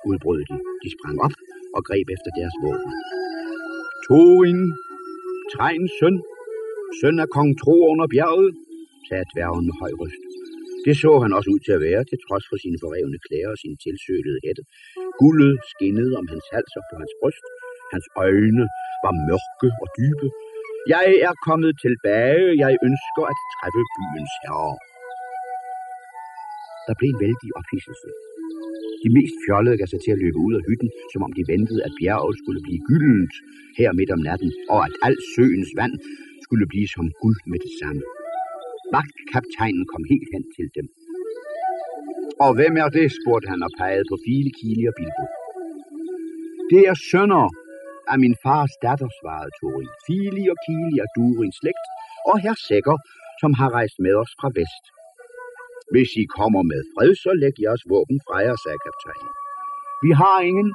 udbrød de. De sprang op og greb efter deres våben. Thorin, Trejns søn, søn af kong Tro under bjerget, sagde dværgen med høj ryst. Det så han også ud til at være, til trods for sine forrevne klæder og sin tilsølede hætte. Guldet skinnede om hans hals og på hans bryst. Hans øjne var mørke og dybe. Jeg er kommet tilbage. Jeg ønsker at træffe byens herre. Der blev en vældig ophidselse. De mest fjollede gav sig til at løbe ud af hytten, som om de ventede, at bjerget skulle blive gyldent her midt om natten, og at al søens vand skulle blive som guld med det samme. Vagtkaptajnen kom helt hen til dem. Og hvem er det, spurgte han og pegede på File, Kili og Bilbo. Det er sønner af min fars datter, svarede Tori. Fili og Kili er Durins slægt, og her Sækker, som har rejst med os fra vest. Hvis I kommer med fred, så læg jeres våben fra jer, sagde kaptajnen. Vi har ingen,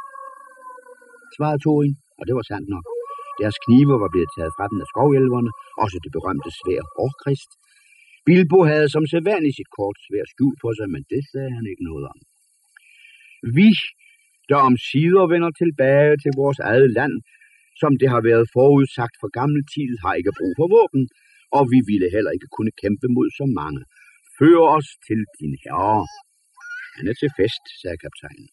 svarede Thorin, og det var sandt nok. Deres knive var blevet taget fra den af skovhjælverne, også det berømte svær Orkrist. Bilbo havde som sædvanligt sit kort svær skjul på sig, men det sagde han ikke noget om. Vi, der om sider vender tilbage til vores eget land, som det har været forudsagt for gammel tid, har ikke brug for våben, og vi ville heller ikke kunne kæmpe mod så mange. Før os til din herre. Han er til fest, sagde kaptajnen.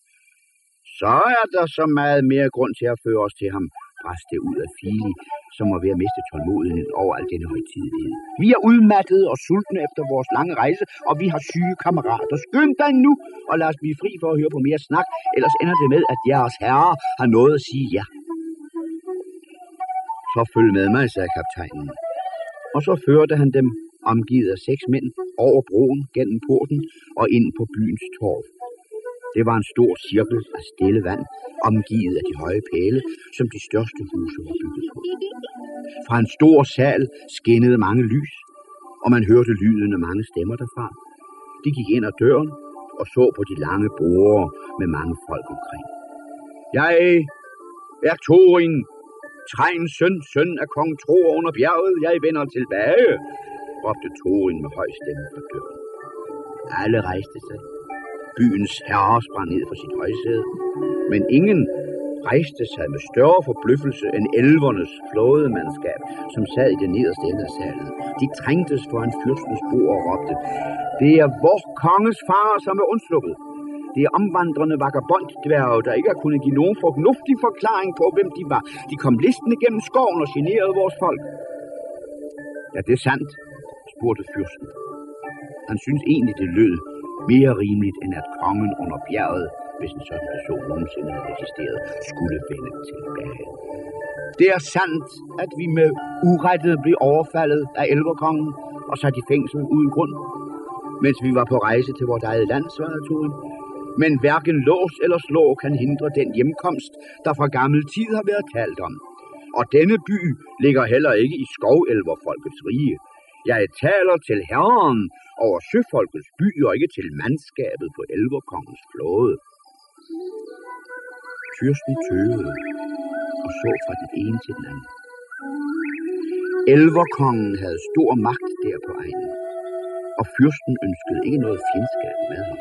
Så er der så meget mere grund til at føre os til ham, bræste ud af Fili, som var ved at miste tålmodigheden over al denne højtidighed. Vi er udmattede og sultne efter vores lange rejse, og vi har syge kammerater. Skynd dig nu, og lad os blive fri for at høre på mere snak, ellers ender det med, at jeres herre har noget at sige ja. Så følg med mig, sagde kaptajnen. Og så førte han dem, omgivet af seks mænd, over broen, gennem porten og ind på byens torv. Det var en stor cirkel af stille vand, omgivet af de høje pæle, som de største huse var bygget på. Fra en stor sal skinnede mange lys, og man hørte lyden af mange stemmer derfra. De gik ind ad døren og så på de lange borde med mange folk omkring. Jeg er Thorin, Trejns søn, søn af kong Tror under bjerget. Jeg vender tilbage, råbte Torin med høj stemme fra døren. Alle rejste sig. Byens herre sprang ned fra sit højsæde, men ingen rejste sig med større forbløffelse end elvernes flådemandskab, som sad i den nederste ende af salen. De trængtes foran fyrstens bord og råbte, det er vor konges far, som er undsluppet. Det er omvandrende vagabonddværge, der ikke har kunnet give nogen fornuftig forklaring på, hvem de var. De kom listende gennem skoven og generede vores folk. Ja, det er sandt, spurgte fyrsten. Han synes egentlig, det lød mere rimeligt, end at kongen under bjerget, hvis en sådan person nogensinde havde eksisteret, skulle vende tilbage. Det er sandt, at vi med urettet blev overfaldet af elverkongen og sat i fængsel uden grund, mens vi var på rejse til vores eget land, svarede Turen. Men hverken lås eller slå kan hindre den hjemkomst, der fra gammel tid har været talt om. Og denne by ligger heller ikke i skovelverfolkets rige. Jeg taler til herren over søfolkets by og ikke til mandskabet på elverkongens flåde. Fyrsten tøvede og så fra den ene til den anden. Elverkongen havde stor magt der på egnen, og fyrsten ønskede ikke noget fjendskab med ham.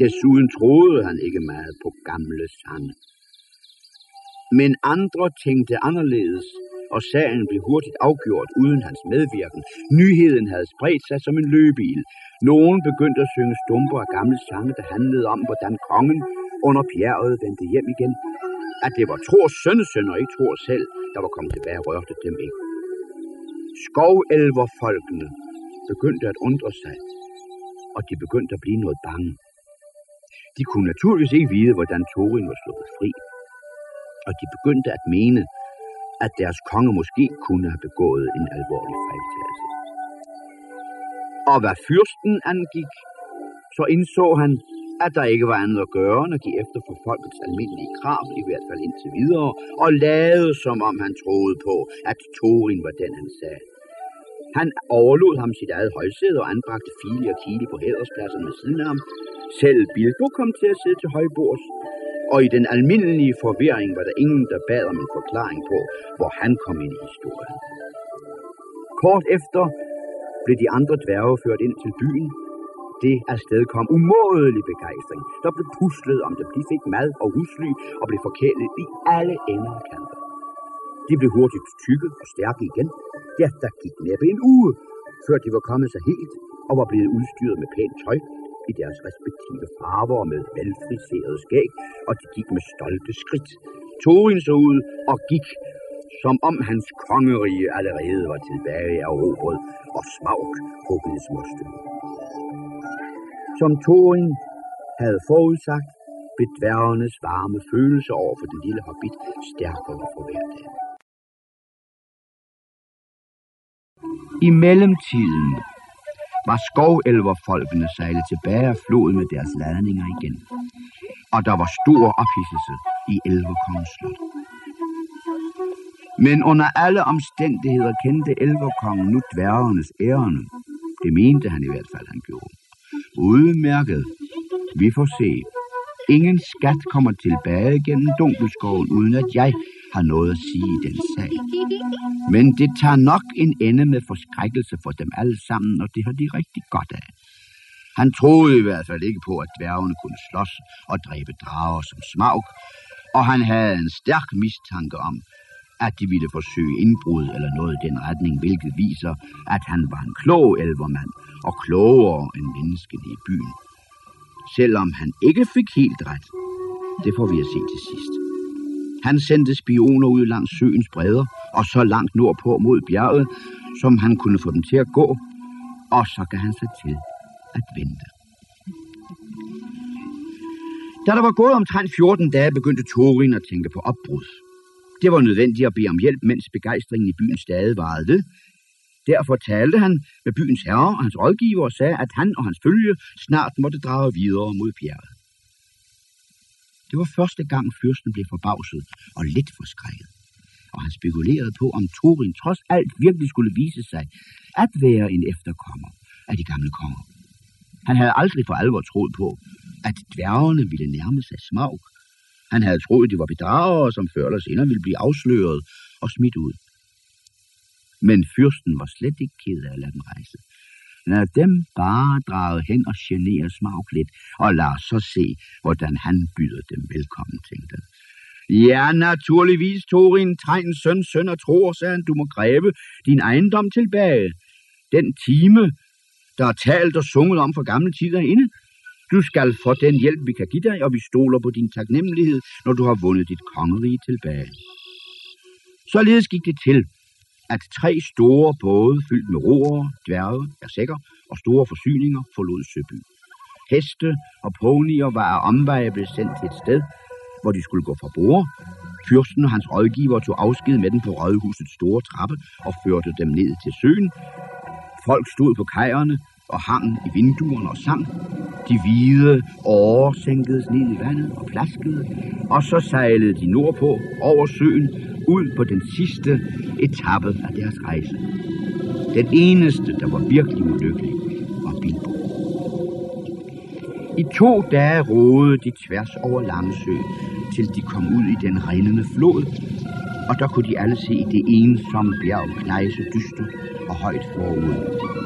Desuden troede han ikke meget på gamle sange. Men andre tænkte anderledes, og sagen blev hurtigt afgjort uden hans medvirken. Nyheden havde spredt sig som en løbeil. Nogen begyndte at synge stumper af gamle sange, der handlede om, hvordan kongen under bjerget vendte hjem igen. At det var Thors sønnesøn og ikke Thor selv, der var kommet tilbage, rørte dem ikke. Skovelverfolkene begyndte at undre sig, og de begyndte at blive noget bange. De kunne naturligvis ikke vide, hvordan Thorin var sluppet fri, og de begyndte at mene, at deres konge måske kunne have begået en alvorlig fejltagelse. Og hvad fyrsten angik, så indså han, at der ikke var andet at gøre end at give efter for folkets almindelige krav, i hvert fald indtil videre, og lade som om han troede på, at Torin var den, han sagde. Han overlod ham sit eget højsæde og anbragte Fili og Kili på hæderspladserne ved siden af ham. Selv Bilbo kom til at sidde til højbords, og i den almindelige forvirring var der ingen, der bad om en forklaring på, hvor han kom ind i historien. Kort efter blev de andre dværge ført ind til byen, Det afsted kom umådelig begejstring. Der blev puslet om dem. De fik mad og husly og blev forkælet i alle ender og kanter. De blev hurtigt tykke og stærke igen. Ja, der gik næppe en uge, før de var kommet sig helt og var blevet udstyret med pænt tøj i deres respektive farver med velfriseret skæg, og de gik med stolte skridt. Torin så ud og gik, som om hans kongerige allerede var tilbage af robret, og smag huggedes moste. Som Torin havde forudsagt, blev dværgenes varme følelse over for den lille hobbit stærkere for hver dag. I mellemtiden var skovelverfolkene sejlet tilbage af floden med deres ladninger igen. Og der var stor ophidselse i Elverkongens slot. Men under alle omstændigheder kendte Elverkongen nu dværgernes ærende. Det mente han i hvert fald, han gjorde. Udmærket. Vi får se. Ingen skat kommer tilbage gennem dunkelskoven, uden at jeg har noget at sige i den sag. Men det tager nok en ende med forskrækkelse for dem alle sammen, og det har de rigtig godt af. Han troede i hvert fald ikke på, at dværgene kunne slås og dræbe drager som smag, og han havde en stærk mistanke om, at de ville forsøge indbrud eller noget i den retning, hvilket viser, at han var en klog elvermand og klogere end menneskene i byen. Selvom han ikke fik helt ret. Det får vi at se til sidst. Han sendte spioner ud langs søens bredder og så langt nordpå mod bjerget, som han kunne få dem til at gå, og så gav han sig til at vente. Da der var gået omtrent 14 dage, begyndte Thorin at tænke på opbrud. Det var nødvendigt at bede om hjælp, mens begejstringen i byen stadig varede ved. Derfor talte han med byens herre og hans rådgiver og sagde, at han og hans følge snart måtte drage videre mod bjerget. Det var første gang, fyrsten blev forbavset og lidt forskrækket. Og han spekulerede på, om Thorin trods alt virkelig skulle vise sig at være en efterkommer af de gamle konger. Han havde aldrig for alvor troet på, at dværgene ville nærme sig smag. Han havde troet, de var bedragere, som før eller senere ville blive afsløret og smidt ud. Men fyrsten var slet ikke ked af at lade dem rejse. Lad dem bare drage hen og genere Smaug lidt, og lad os så se, hvordan han byder dem velkommen, tænkte han. Ja, naturligvis, Torin, træn søn, søn og tror, sagde han, du må kræve din ejendom tilbage. Den time, der er talt og sunget om for gamle tider inde. Du skal få den hjælp, vi kan give dig, og vi stoler på din taknemmelighed, når du har vundet dit kongerige tilbage. Således gik det til, at tre store både fyldt med roer, dværge, sikker, og store forsyninger forlod Søby. Heste og ponyer var af omveje blevet sendt til et sted, hvor de skulle gå fra bord. Fyrsten og hans rådgiver tog afsked med dem på rådhusets store trappe og førte dem ned til søen. Folk stod på kajerne og hang i vinduerne og sang. De hvide årer sænkedes ned i vandet og plaskede, og så sejlede de nordpå over søen ud på den sidste etape af deres rejse. Den eneste, der var virkelig ulykkelig, var Bilbo. I to dage rådede de tværs over Langsø, til de kom ud i den rindende flod, og der kunne de alle se det ensomme bjerg knejse dyster og højt forud.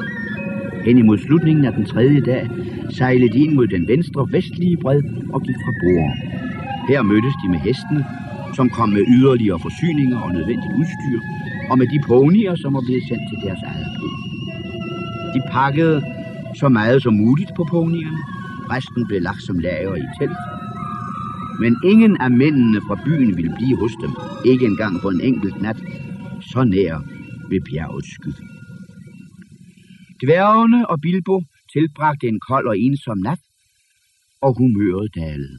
Hen imod slutningen af den tredje dag sejlede de ind mod den venstre vestlige bred og gik fra bord. Her mødtes de med hestene, som kom med yderligere forsyninger og nødvendigt udstyr, og med de ponier, som var blevet sendt til deres eget brug. De pakkede så meget som muligt på ponierne. Resten blev lagt som lager i telt. Men ingen af mændene fra byen ville blive hos dem, ikke engang for en enkelt nat, så nær ved bjergets skygge. Dværgene og Bilbo tilbragte en kold og ensom nat, og humøret dalede.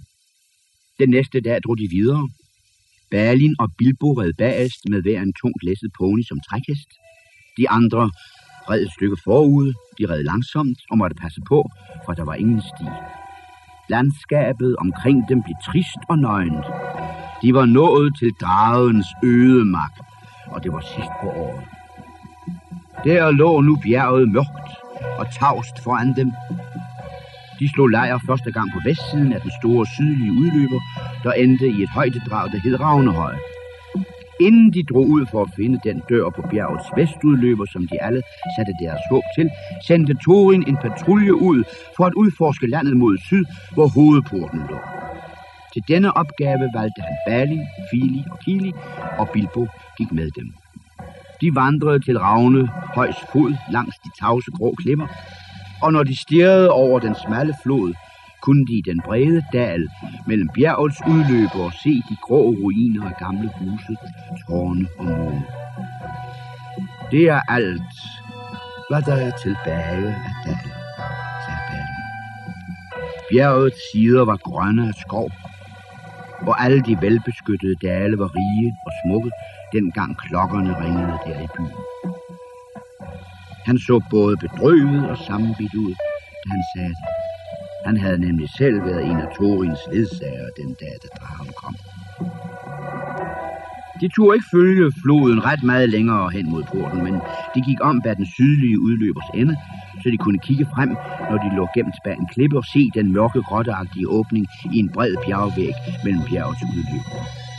Den næste dag drog de videre. Balin og Bilbo red bagest med hver en tungt læsset pony som trækhest. De andre red et stykke forud, de red langsomt og måtte passe på, for der var ingen sti. Landskabet omkring dem blev trist og nøgent. De var nået til dragens ødemark, og det var sidst på året. Der lå nu bjerget mørkt og tavst foran dem. De slog lejr første gang på vestsiden af den store sydlige udløber, der endte i et højdedrag, der hed Ravnehøj. Inden de drog ud for at finde den dør på bjergets vestudløber, som de alle satte deres håb til, sendte Thorin en patrulje ud for at udforske landet mod syd, hvor hovedporten lå. Til denne opgave valgte han Bali, Fili og Kili, og Bilbo gik med dem. De vandrede til Ravne højs fod langs de tavse grå klipper, og når de stirrede over den smalle flod, kunne de i den brede dal mellem bjergets udløber se de grå ruiner af gamle huse, tårne og mure. Det er alt, hvad der er tilbage af dalen, sagde Balin. Bjergets sider var grønne af skov, hvor alle de velbeskyttede dale var rige og smukke, dengang klokkerne ringede der i byen. Han så både bedrøvet og sammenbidt ud, da han sagde det. Han havde nemlig selv været en af Torins ledsager den dag, da dragen kom. De turde ikke følge floden ret meget længere hen mod porten, men de gik om bag den sydlige udløbers ende, så de kunne kigge frem, når de lå gemt bag en klippe og se den mørke grotteagtige åbning i en bred bjergvæg mellem bjergets udløber.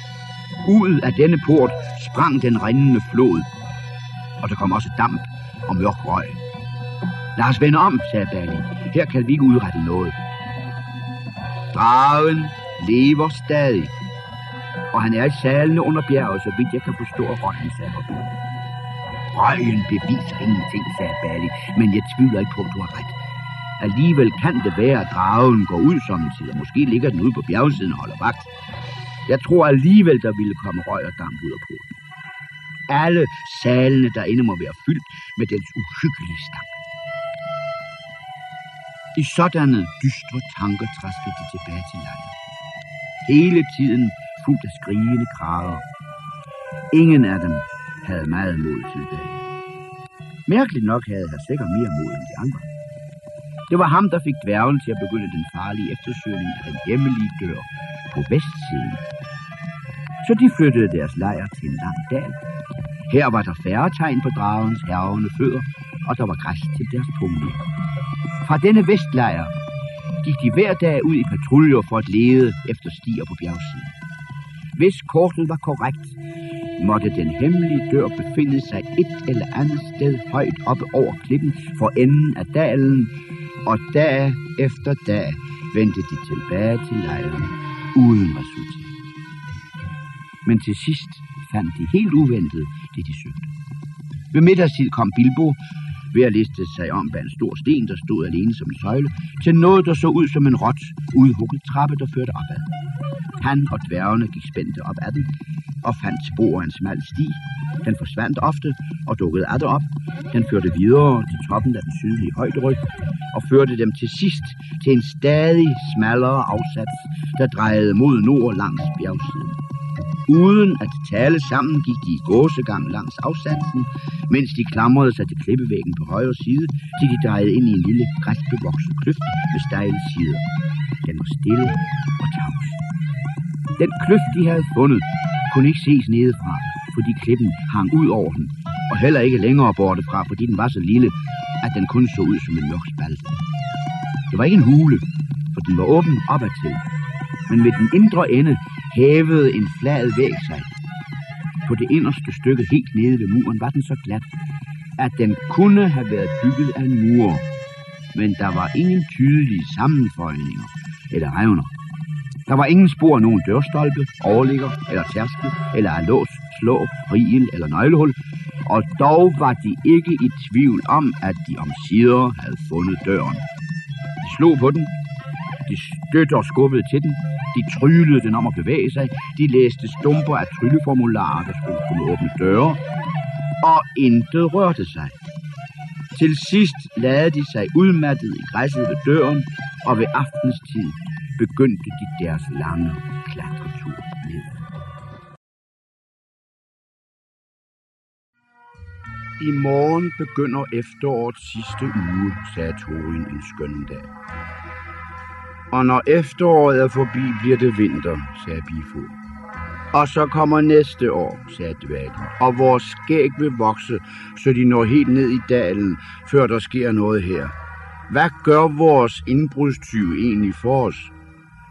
Ud af denne port sprang den rindende flod, og der kom også damp og mørk røg. Lad os vende om, sagde Bali. Her kan vi ikke udrette noget. Dragen lever stadig, og han er i salene under bjerget, så vidt jeg kan forstå røgen, sagde Hobbit. Røgen beviser ingenting, sagde Bali, men jeg tvivler ikke på, at du har ret. Alligevel kan det være, at dragen går ud som tid, og måske ligger den ude på bjergsiden og holder vagt. Jeg tror alligevel, der ville komme røg og damp ud af porten. Alle salene derinde må være fyldt med dens uhyggelige stank. I sådanne dystre tanker træskede de tilbage til lejren. Hele tiden fuldt af skrigende krager. Ingen af dem havde meget mod tilbage. Mærkeligt nok havde han sikkert mere mod end de andre. Det var ham, der fik dværgen til at begynde den farlige eftersøgning af den hemmelige dør på vestsiden. Så de flyttede deres lejr til en lang dal. Her var der færre tegn på dragens hervende fødder, og der var græs til deres tunge. Fra denne vestlejr gik de hver dag ud i patruljer for at lede efter stier på bjergsiden. Hvis kortet var korrekt, måtte den hemmelige dør befinde sig et eller andet sted højt oppe over klippen for enden af dalen, og dag efter dag vendte de tilbage til lejren uden resultat. Men til sidst fandt de helt uventet det, de søgte. Ved middagstid kom Bilbo ved at liste sig om bag en stor sten, der stod alene som en søjle, til noget, der så ud som en råt, udhugget trappe, der førte opad. Han og dværgene gik spændte op ad den, og fandt spor af en smal sti. Den forsvandt ofte og dukkede ad op. Den førte videre til toppen af den sydlige højderyg, og førte dem til sidst til en stadig smallere afsats, der drejede mod nord langs bjergsiden. Uden at tale sammen gik de i gåsegang langs afsatsen, mens de klamrede sig til klippevæggen på højre side, til de drejede ind i en lille græsbevokset kløft med stejle sider. Den var stille og tavs. Den kløft, de havde fundet, kunne ikke ses nedefra, fordi klippen hang ud over den, og heller ikke længere borte fra, fordi den var så lille, at den kun så ud som en mørk spalte. Det var ikke en hule, for den var åben opad til, men ved den indre ende hævede en flad væg sig. På det inderste stykke helt nede ved muren var den så glat, at den kunne have været bygget af en mur, men der var ingen tydelige sammenføjninger eller revner. Der var ingen spor af nogen dørstolpe, overligger eller tærskel, eller af lås, slå, rigel eller nøglehul, og dog var de ikke i tvivl om, at de omsider havde fundet døren. De slog på den, de støtte og skubbede til den, de tryllede den om at bevæge sig, de læste stumper af trylleformularer, der skulle kunne åbne døre, og intet rørte sig. Til sidst lagde de sig udmattet i græsset ved døren, og ved aftenstid begyndte de deres lange klatretur ned. I morgen begynder efterårets sidste uge, sagde Torin en skøn dag. Og når efteråret er forbi, bliver det vinter, sagde Bifo. Og så kommer næste år, sagde dværgen, og vores skæg vil vokse, så de når helt ned i dalen, før der sker noget her. Hvad gør vores indbrudstyv egentlig for os?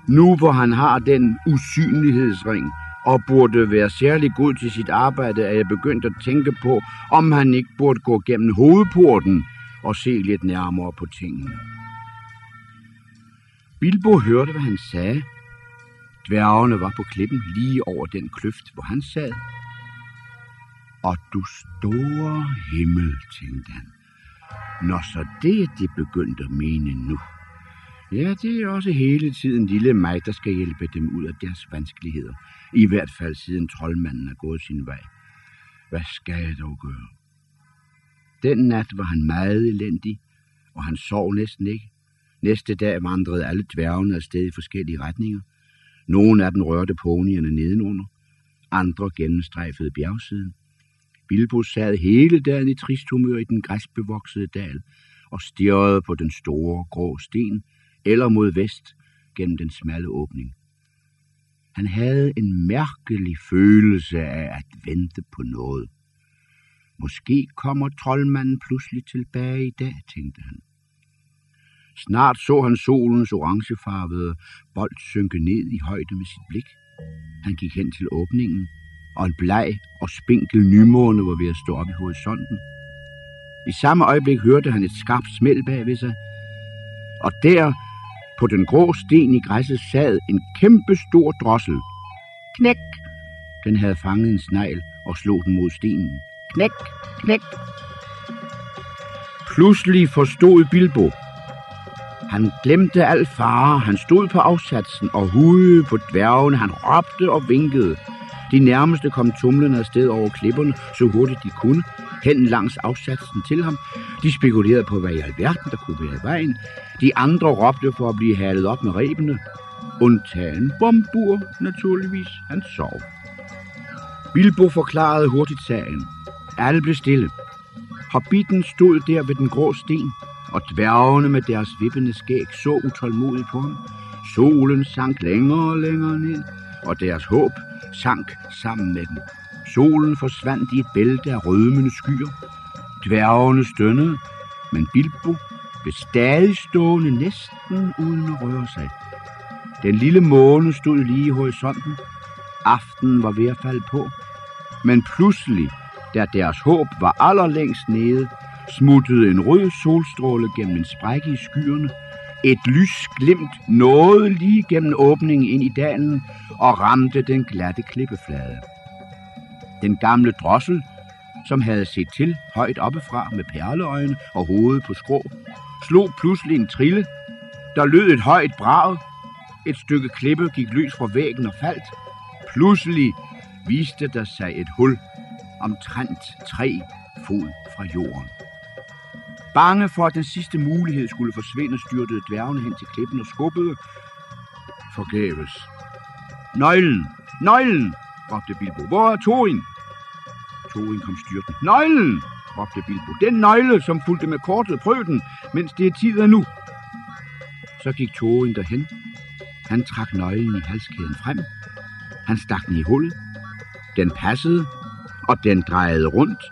Nu hvor han har den usynlighedsring, og burde være særlig god til sit arbejde, er jeg begyndt at tænke på, om han ikke burde gå gennem hovedporten og se lidt nærmere på tingene. Bilbo hørte, hvad han sagde. Dværgene var på klippen lige over den kløft, hvor han sad. Og du store himmel, tænkte han. Nå, så det er de begyndt at mene nu. Ja, det er også hele tiden lille mig, der skal hjælpe dem ud af deres vanskeligheder. I hvert fald siden troldmanden er gået sin vej. Hvad skal jeg dog gøre? Den nat var han meget elendig, og han sov næsten ikke. Næste dag vandrede alle dværgene afsted i forskellige retninger. Nogle af dem rørte ponierne nedenunder, andre gennemstrejfede bjergsiden. Bilbo sad hele dagen i trist humør i den græsbevoksede dal og stirrede på den store grå sten, eller mod vest gennem den smalle åbning. Han havde en mærkelig følelse af at vente på noget. Måske kommer troldmanden pludselig tilbage i dag, tænkte han. Snart så han solens orangefarvede bold synke ned i højde med sit blik. Han gik hen til åbningen, og en bleg og spinkel nymåne var ved at stå op i horisonten. I samme øjeblik hørte han et skarpt smæld bag ved sig, og der på den grå sten i græsset sad en kæmpe stor drossel. Knæk! Den havde fanget en snegl og slog den mod stenen. Knæk! Knæk! Pludselig forstod Bilbo. Han glemte al fare. Han stod på afsatsen og hudede på dværgene. Han råbte og vinkede. De nærmeste kom tumlende afsted over klipperne, så hurtigt de kunne, hen langs afsatsen til ham. De spekulerede på, hvad i alverden der kunne være i vejen. De andre råbte for at blive halet op med rebene. Undtagen Bombur, naturligvis. Han sov. Bilbo forklarede hurtigt sagen. Alle blev stille. Hobbiten stod der ved den grå sten, og dværgene med deres vippende skæg så utålmodigt på ham. Solen sank længere og længere ned, og deres håb sank sammen med den. Solen forsvandt i et bælte af rødmende skyer. Dværgene stønnede, men Bilbo blev stadig stående næsten uden at røre sig. Den lille måne stod lige i horisonten. Aftenen var ved at falde på. Men pludselig, da deres håb var allerlængst nede, smuttede en rød solstråle gennem en sprække i skyerne. Et lys glimt nåede lige gennem åbningen ind i dalen og ramte den glatte klippeflade. Den gamle drossel, som havde set til højt oppefra med perleøjne og hovedet på skrå, slog pludselig en trille. Der lød et højt brag. Et stykke klippe gik løs fra væggen og faldt. Pludselig viste der sig et hul omtrent tre fod fra jorden. Bange for, at den sidste mulighed skulle forsvinde, styrtede dværgene hen til klippen og skubbede. Forgæves. Nøglen! Nøglen! råbte Bilbo. Hvor er Thorin? Thorin kom styrten. Nøglen! råbte Bilbo. Den nøgle, som fulgte med kortet, prøv den, mens det er tid af nu. Så gik Thorin derhen. Han trak nøglen i halskæden frem. Han stak den i hullet. Den passede, og den drejede rundt.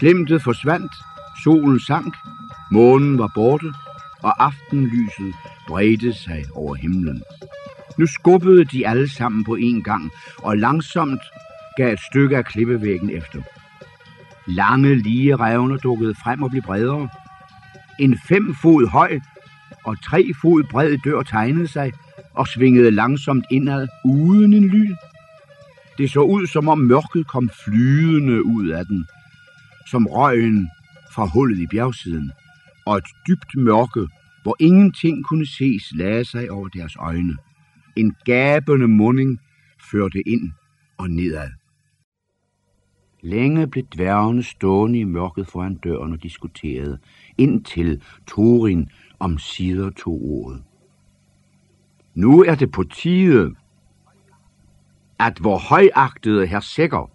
Glimtet forsvandt, solen sank, månen var borte, og aftenlyset bredte sig over himlen. Nu skubbede de alle sammen på en gang, og langsomt gav et stykke af klippevæggen efter. Lange, lige revner dukkede frem og blev bredere. En fem fod høj og tre fod bred dør tegnede sig og svingede langsomt indad uden en lyd. Det så ud, som om mørket kom flydende ud af den, som røgen fra hullet i bjergsiden, og et dybt mørke, hvor ingenting kunne ses, lagde sig over deres øjne. En gabende munding førte ind og nedad. Længe blev dværgene stående i mørket foran døren og diskuterede, indtil Thorin om sider tog ordet. Nu er det på tide, at vor højagtede herr Sækker,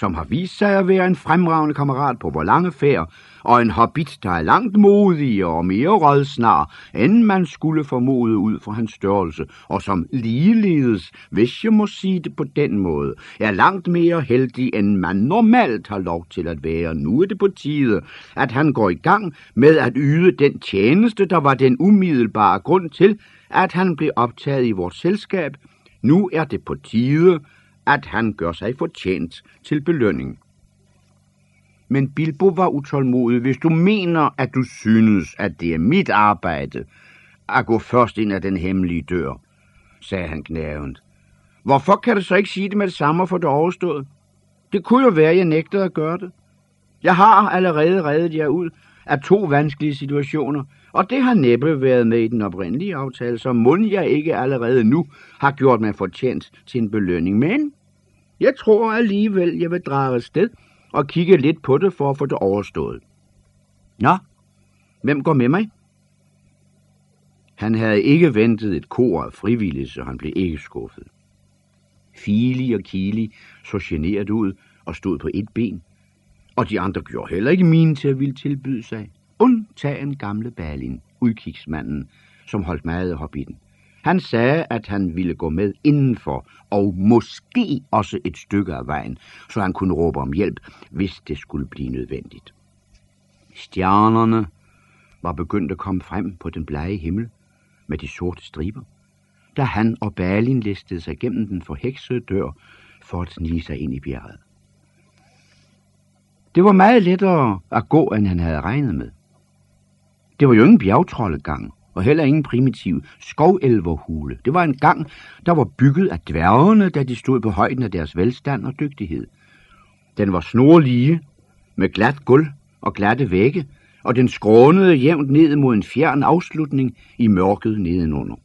som har vist sig at være en fremragende kammerat på vor lange færd, og en hobbit, der er langt modigere og mere rådsnar, end man skulle formode ud fra hans størrelse, og som ligeledes, hvis jeg må sige det på den måde, er langt mere heldig, end man normalt har lov til at være. Nu er det på tide, at han går i gang med at yde den tjeneste, der var den umiddelbare grund til, at han blev optaget i vores selskab, Nu er det på tide, at han gør sig fortjent til belønning. Men Bilbo var utålmodig. Hvis du mener, at du synes, at det er mit arbejde at gå først ind ad den hemmelige dør, sagde han knævent. Hvorfor kan du så ikke sige det med det samme for det overstået? Det kunne jo være, at jeg nægtede at gøre det. Jeg har allerede reddet jer ud af to vanskelige situationer, og det har næppe været med i den oprindelige aftale, så mund jeg ikke allerede nu har gjort mig fortjent til en belønning. Men jeg tror alligevel, jeg vil drage afsted og kigge lidt på det for at få det overstået. Nå, hvem går med mig? Han havde ikke ventet et kor af frivillige, så han blev ikke skuffet. Fili og Kili så generet ud og stod på et ben, og de andre gjorde heller ikke min til at ville tilbyde sig, undtagen gamle Balin, udkigsmanden, som holdt meget af hobbiten. Han sagde, at han ville gå med indenfor, og måske også et stykke af vejen, så han kunne råbe om hjælp, hvis det skulle blive nødvendigt. Stjernerne var begyndt at komme frem på den blege himmel med de sorte striber, da han og Balin listede sig gennem den forheksede dør for at snige sig ind i bjerget. Det var meget lettere at gå, end han havde regnet med. Det var jo ingen bjergtroldegang, og heller ingen primitiv skovelverhule. Det var en gang, der var bygget af dværgene, da de stod på højden af deres velstand og dygtighed. Den var snorlige, med glat gulv og glatte vægge, og den skrånede jævnt ned mod en fjern afslutning i mørket nedenunder.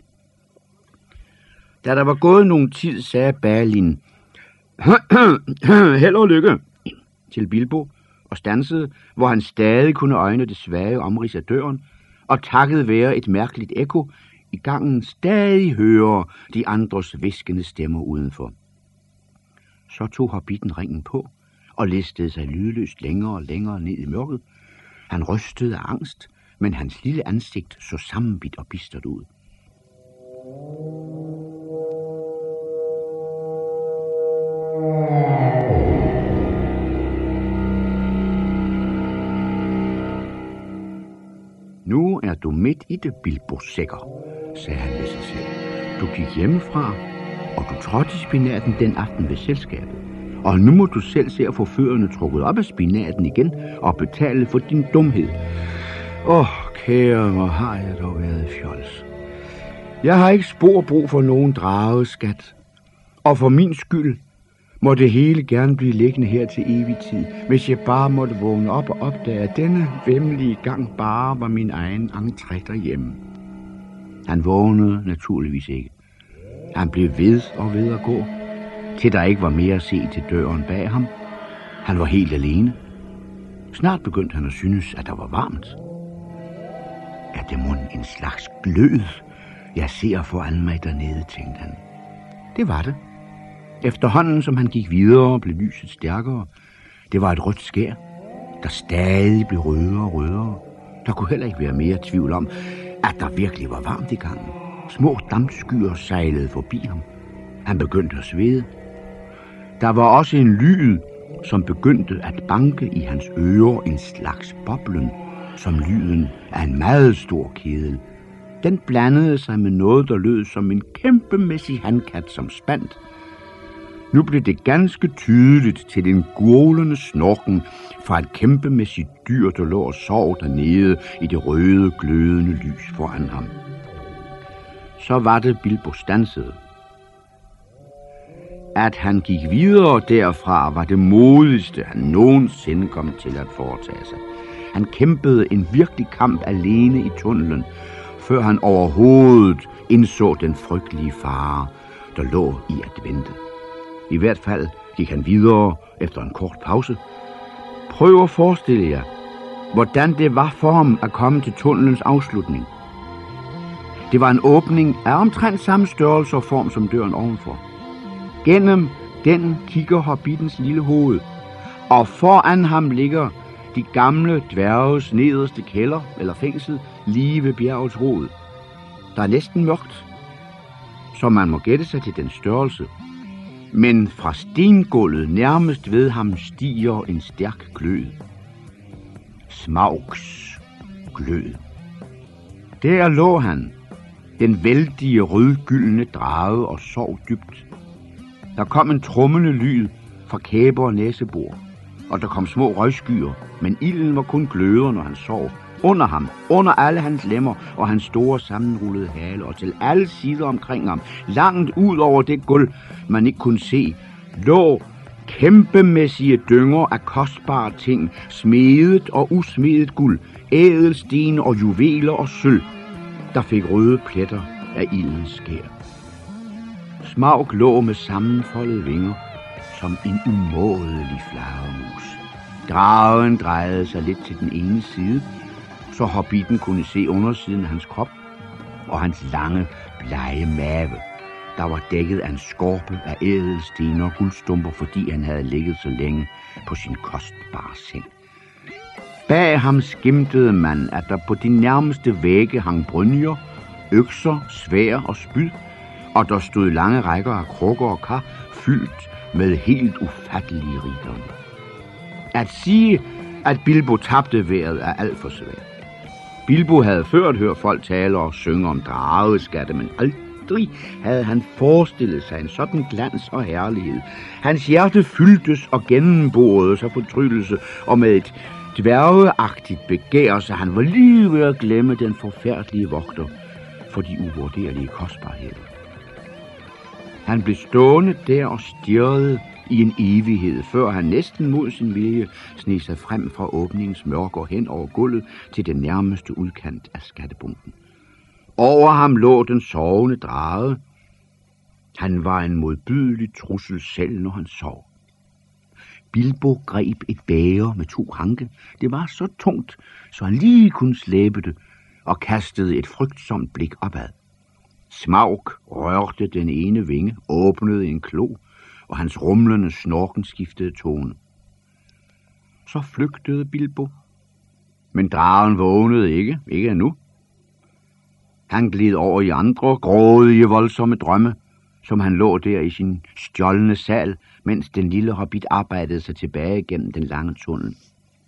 Da der var gået nogen tid, sagde Balin, [CLEARS THROAT] Held og lykke til Bilbo, og stansede, hvor han stadig kunne øjne det svage omrids af døren, og takket være et mærkeligt ekko, i gangen stadig hører de andres viskende stemmer udenfor. Så tog hobbiten ringen på og listede sig lydløst længere og længere ned i mørket. Han rystede af angst, men hans lille ansigt så sammenbidt og bistert ud. Nu er du midt i det, Bilbo Sækker, sagde han ved sig selv. Du gik hjemmefra, og du trådte i spinaten den aften ved selskabet. Og nu må du selv se at få fødderne trukket op af spinaten igen og betale for din dumhed. Åh, oh, kære, hvor har jeg dog været fjols. Jeg har ikke spor brug for nogen drageskat. Og for min skyld må det hele gerne blive liggende her til evig tid, hvis jeg bare måtte vågne op og opdage, at denne vemmelige gang bare var min egen entré derhjemme. Han vågnede naturligvis ikke. Han blev ved og ved at gå, til der ikke var mere at se til døren bag ham. Han var helt alene. Snart begyndte han at synes, at der var varmt. Er det mund en slags glød, jeg ser foran mig dernede, tænkte han. Det var det. Efterhånden som han gik videre, blev lyset stærkere. Det var et rødt skær, der stadig blev rødere og rødere. Der kunne heller ikke være mere tvivl om, at der virkelig var varmt i gangen. Små dampskyer sejlede forbi ham. Han begyndte at svede. Der var også en lyd, som begyndte at banke i hans ører en slags boblen, som lyden af en meget stor kedel. Den blandede sig med noget, der lød som en kæmpemæssig handkat, som spandt. Nu blev det ganske tydeligt til den gurlende snorken fra et kæmpemæssigt dyr, der lå og sov dernede i det røde, glødende lys foran ham. Så var det Bilbo stansede. At han gik videre derfra, var det modigste, han nogensinde kom til at foretage sig. Han kæmpede en virkelig kamp alene i tunnelen, før han overhovedet indså den frygtelige fare, der lå i at vente. I hvert fald gik han videre efter en kort pause. Prøv at forestille jer, hvordan det var for ham at komme til tunnelens afslutning. Det var en åbning af omtrent samme størrelse og form som døren ovenfor. Gennem den kigger hobbitens lille hoved, og foran ham ligger de gamle dværges nederste kælder eller fængsel lige ved bjergets rod. Der er næsten mørkt, så man må gætte sig til den størrelse. Men fra stengulvet nærmest ved ham stiger en stærk glød. Smaugs glød. Der lå han, den vældige rødgyldne drage og sov dybt. Der kom en trummende lyd fra kæber og næsebor, og der kom små røgskyer, men ilden var kun gløder, når han sov. Under ham, under alle hans lemmer og hans store sammenrullede hale, og til alle sider omkring ham, langt ud over det gulv, man ikke kunne se, lå kæmpemæssige dynger af kostbare ting, smedet og usmedet guld, ædelsten og juveler og sølv, der fik røde pletter af ildens skær. Smaug lå med sammenfoldede vinger, som en umådelig flagermus. Dragen drejede sig lidt til den ene side, så hobbiten kunne se undersiden af hans krop og hans lange, blege mave, der var dækket af en skorpe af ædelsten og guldstumper, fordi han havde ligget så længe på sin kostbare seng. Bag ham skimtede man, at der på de nærmeste vægge hang brynjer, økser, svær og spyd, og der stod lange rækker af krukker og kar, fyldt med helt ufattelige rigdom. At sige, at Bilbo tabte vejret er alt for svært. Bilbo havde ført hørt folk tale og synge om drageskatte, men aldrig havde han forestillet sig en sådan glans og herlighed. Hans hjerte fyldtes og gennemborede sig fortryllelse, og med et dværgeagtigt begær, så han var lige ved at glemme den forfærdelige vogter for de uvurderlige kostbarheder. Han blev stående der og stirrede i en evighed, før han næsten mod sin vilje sneg sig frem fra åbningens mørker hen over gulvet til den nærmeste udkant af skattebunken. Over ham lå den sovende drage. Han var en modbydelig trussel selv, når han sov. Bilbo greb et bæger med to hanke. Det var så tungt, så han lige kunne slæbe det, og kastede et frygtsomt blik opad. Smaug rørte den ene vinge, åbnede en klo, og hans rumlende snorken skiftede tone. Så flygtede Bilbo. Men dragen vågnede ikke, ikke endnu. Han gled over i andre grådige, voldsomme drømme, som han lå der i sin stjålne sal, mens den lille hobbit arbejdede sig tilbage gennem den lange tunnel.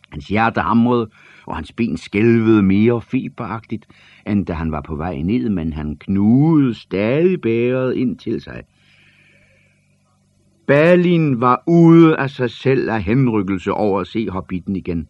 Hans hjerte hamrede, og hans ben skælvede mere fiberagtigt, end da han var på vej ned, men han knugede stadig bæret ind til sig. Balin var ude af sig selv af henrykkelse over at se hobbiten igen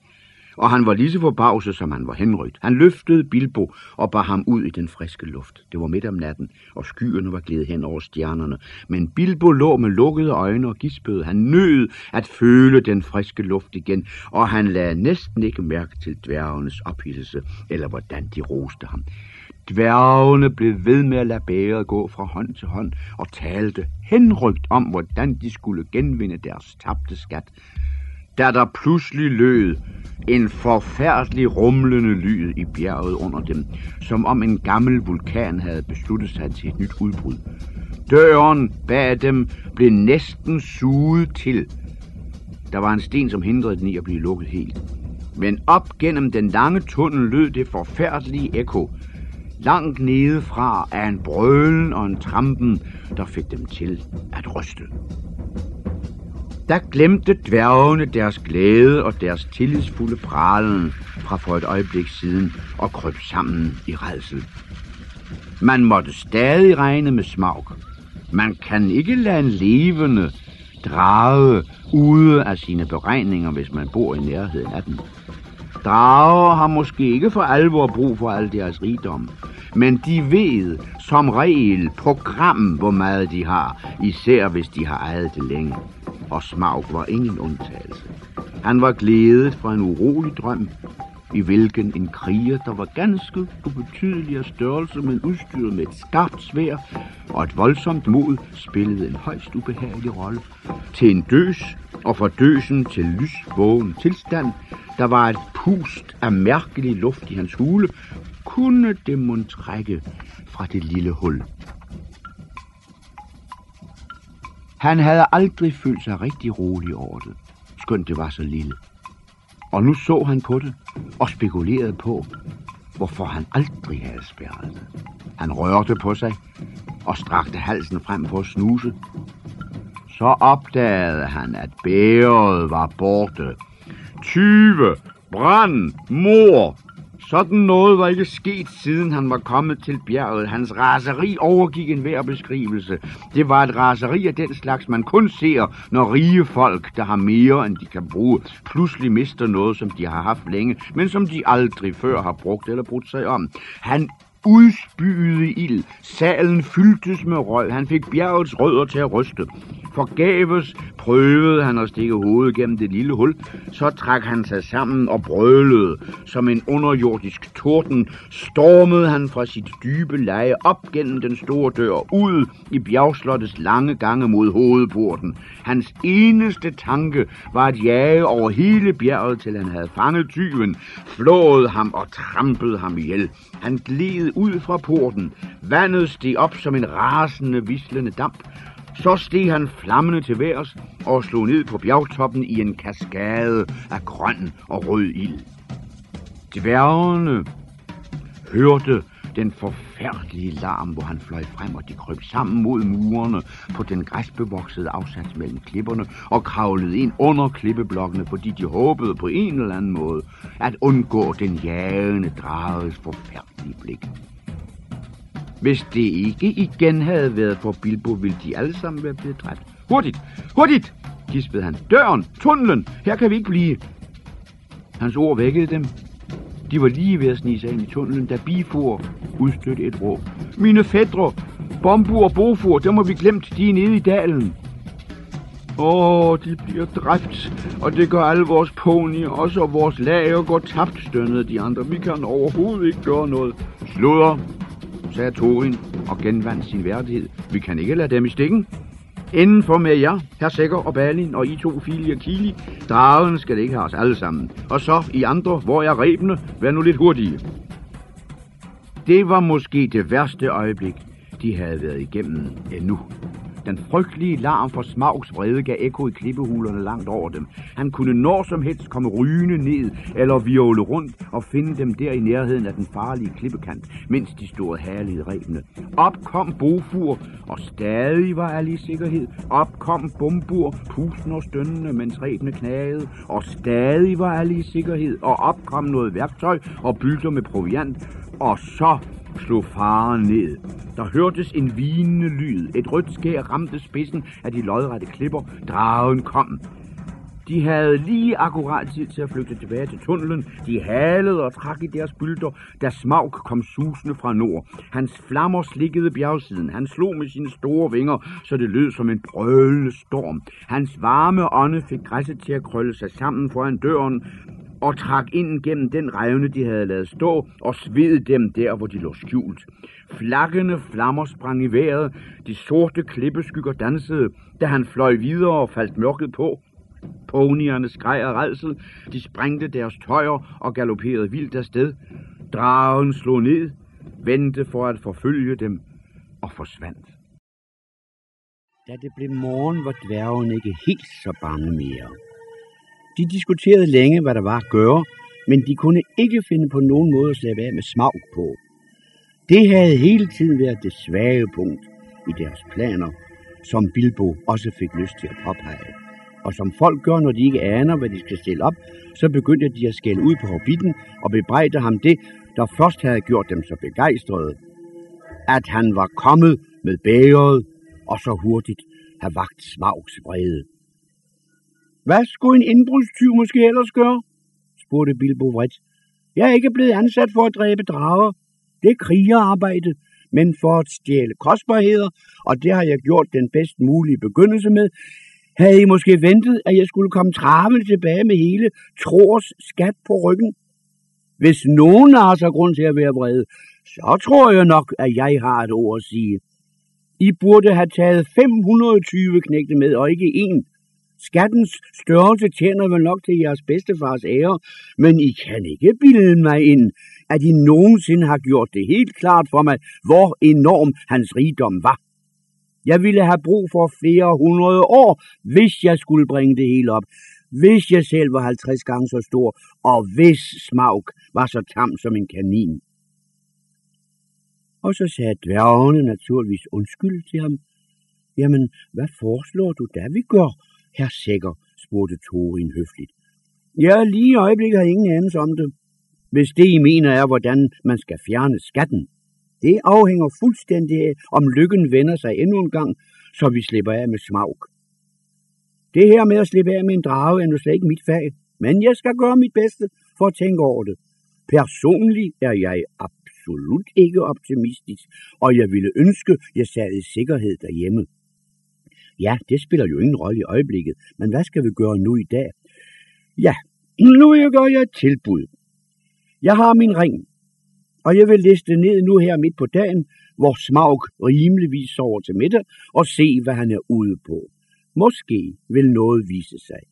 og han var lige så forbavset, som han var henrygt. Han løftede Bilbo og bar ham ud i den friske luft. Det var midt om natten, og skyerne var glædet hen over stjernerne. Men Bilbo lå med lukkede øjne og gispede. Han nød at føle den friske luft igen, og han lagde næsten ikke mærke til dværgenes ophidselse, eller hvordan de roste ham. Dværgene blev ved med at lade bæret gå fra hånd til hånd og talte henrygt om, hvordan de skulle genvinde deres tabte skat da der pludselig lød en forfærdelig rumlende lyd i bjerget under dem, som om en gammel vulkan havde besluttet sig til et nyt udbrud. Døren bag dem blev næsten suget til. Der var en sten, som hindrede den i at blive lukket helt. Men op gennem den lange tunnel lød det forfærdelige ekko. Langt nede fra af en brølen og en trampen, der fik dem til at ryste. Der glemte dværgene deres glæde og deres tillidsfulde pralen fra for et øjeblik siden og krøb sammen i redsel. Man måtte stadig regne med smag. Man kan ikke lade en levende drage ude af sine beregninger, hvis man bor i nærheden af den. Drager har måske ikke for alvor brug for al deres rigdom, men de ved som regel program, hvor meget de har, især hvis de har ejet det længe og Smaug var ingen undtagelse. Han var glædet fra en urolig drøm, i hvilken en kriger, der var ganske ubetydelig af størrelse, men udstyret med et skarpt svær og et voldsomt mod, spillede en højst ubehagelig rolle. Til en døs, og fra døsen til lysvågen tilstand, der var et pust af mærkelig luft i hans hule, kunne det trække fra det lille hul. Han havde aldrig følt sig rigtig rolig over det, skønt det var så lille. Og nu så han på det og spekulerede på, hvorfor han aldrig havde spærret det. Han rørte på sig og strakte halsen frem for at snuse. Så opdagede han, at bæret var borte. 20, brand, mor, sådan noget var ikke sket, siden han var kommet til bjerget. Hans raseri overgik enhver beskrivelse. Det var et raseri af den slags, man kun ser, når rige folk, der har mere, end de kan bruge, pludselig mister noget, som de har haft længe, men som de aldrig før har brugt eller brudt sig om. Han udspyede ild. Salen fyldtes med røg. Han fik bjergets rødder til at ryste. Forgæves prøvede han at stikke hovedet gennem det lille hul. Så trak han sig sammen og brølede. Som en underjordisk torden stormede han fra sit dybe leje op gennem den store dør, ud i bjergslottets lange gange mod hovedporten. Hans eneste tanke var at jage over hele bjerget, til han havde fanget tyven, flået ham og trampet ham ihjel. Han gled ud fra porten. Vandet steg op som en rasende, vislende damp. Så steg han flammende til værs og slog ned på bjergtoppen i en kaskade af grøn og rød ild. Dværgene hørte den forfærdelige larm, hvor han fløj frem, og de kryb sammen mod murene på den græsbevoksede afsats mellem klipperne og kravlede ind under klippeblokkene, fordi de håbede på en eller anden måde at undgå den jagende drages forfærdelige blik. Hvis det ikke igen havde været for Bilbo, ville de alle sammen være blevet dræbt. Hurtigt! Hurtigt! gispede han. Døren! Tunnelen! Her kan vi ikke blive! Hans ord vækkede dem. De var lige ved at snige sig ind i tunnelen, da Bifor udstødte et råb. Mine fædre! Bombu og Bofur, dem må vi glemt, de er nede i dalen. Åh, oh, de bliver dræbt, og det gør alle vores pony, også vores lager går tabt, stønnede de andre. Vi kan overhovedet ikke gøre noget. Sludder, sagde Torin og genvandt sin værdighed. Vi kan ikke lade dem i stikken. Indenfor med jer, herr Sækker og Balin og I to Fili og Kili. Dragen skal ikke have os alle sammen. Og så I andre, hvor jeg rebene, vær nu lidt hurtige. Det var måske det værste øjeblik, de havde været igennem endnu. Den frygtelige larm fra Smaugs vrede gav ekko i klippehulerne langt over dem. Han kunne når som helst komme rygende ned eller viole rundt og finde dem der i nærheden af den farlige klippekant, mens de stod herlige rebene. Op kom Bofur, og stadig var alle i sikkerhed. Op kom Bombur, pusten og stønnende, mens rebene knagede, og stadig var alle i sikkerhed. Og op kom noget værktøj og bylder med proviant, og så slog faren ned. Der hørtes en vinende lyd. Et rødt skær ramte spidsen af de lodrette klipper. Dragen kom. De havde lige akkurat tid til at flygte tilbage til tunnelen. De halede og trak i deres bylder, da Smaug kom susende fra nord. Hans flammer slikkede bjergsiden. Han slog med sine store vinger, så det lød som en brølende storm. Hans varme ånde fik græsset til at krølle sig sammen foran døren, og trak ind gennem den revne, de havde lavet stå, og svedede dem der, hvor de lå skjult. Flakkende flammer sprang i vejret, de sorte klippeskygger dansede, da han fløj videre og faldt mørket på. Ponyerne skreg af redsel, de sprængte deres tøjer og galopperede vildt afsted. Dragen slog ned, vendte for at forfølge dem og forsvandt. Da det blev morgen, var dværgen ikke helt så bange mere. De diskuterede længe, hvad der var at gøre, men de kunne ikke finde på nogen måde at slappe af med smag på. Det havde hele tiden været det svage punkt i deres planer, som Bilbo også fik lyst til at påpege. Og som folk gør, når de ikke aner, hvad de skal stille op, så begyndte de at skælde ud på hobbiten og bebrejde ham det, der først havde gjort dem så begejstrede. At han var kommet med bæret og så hurtigt have vagt smags vrede. Hvad skulle en indbrudstyv måske ellers gøre? spurgte Bilbo vredt. Jeg er ikke blevet ansat for at dræbe drager. Det er krigerarbejde, men for at stjæle kostbarheder, og det har jeg gjort den bedst mulige begyndelse med. Havde I måske ventet, at jeg skulle komme travende tilbage med hele Trors skat på ryggen? Hvis nogen har så grund til at være vrede, så tror jeg nok, at jeg har et ord at sige. I burde have taget 520 knægte med, og ikke en, Skattens størrelse tjener vel nok til jeres bedstefars ære, men I kan ikke bilde mig ind, at I nogensinde har gjort det helt klart for mig, hvor enorm hans rigdom var. Jeg ville have brug for flere hundrede år, hvis jeg skulle bringe det hele op. Hvis jeg selv var 50 gange så stor, og hvis Smaug var så tam som en kanin. Og så sagde dværgene naturligvis undskyld til ham. Jamen, hvad foreslår du da, vi gør? Herr Sækker, spurgte Torin høfligt. Ja, lige i øjeblikket har ingen anelse om det. hvis det I mener er, hvordan man skal fjerne skatten. Det afhænger fuldstændig af, om lykken vender sig endnu en gang, så vi slipper af med smag. Det her med at slippe af med en drage er nu slet ikke mit fag, men jeg skal gøre mit bedste for at tænke over det. Personligt er jeg absolut ikke optimistisk, og jeg ville ønske, jeg sad i sikkerhed derhjemme. Ja, det spiller jo ingen rolle i øjeblikket, men hvad skal vi gøre nu i dag? Ja, nu gør jeg et tilbud. Jeg har min ring, og jeg vil liste ned nu her midt på dagen, hvor Smaug rimeligvis sover til middag, og se, hvad han er ude på. Måske vil noget vise sig.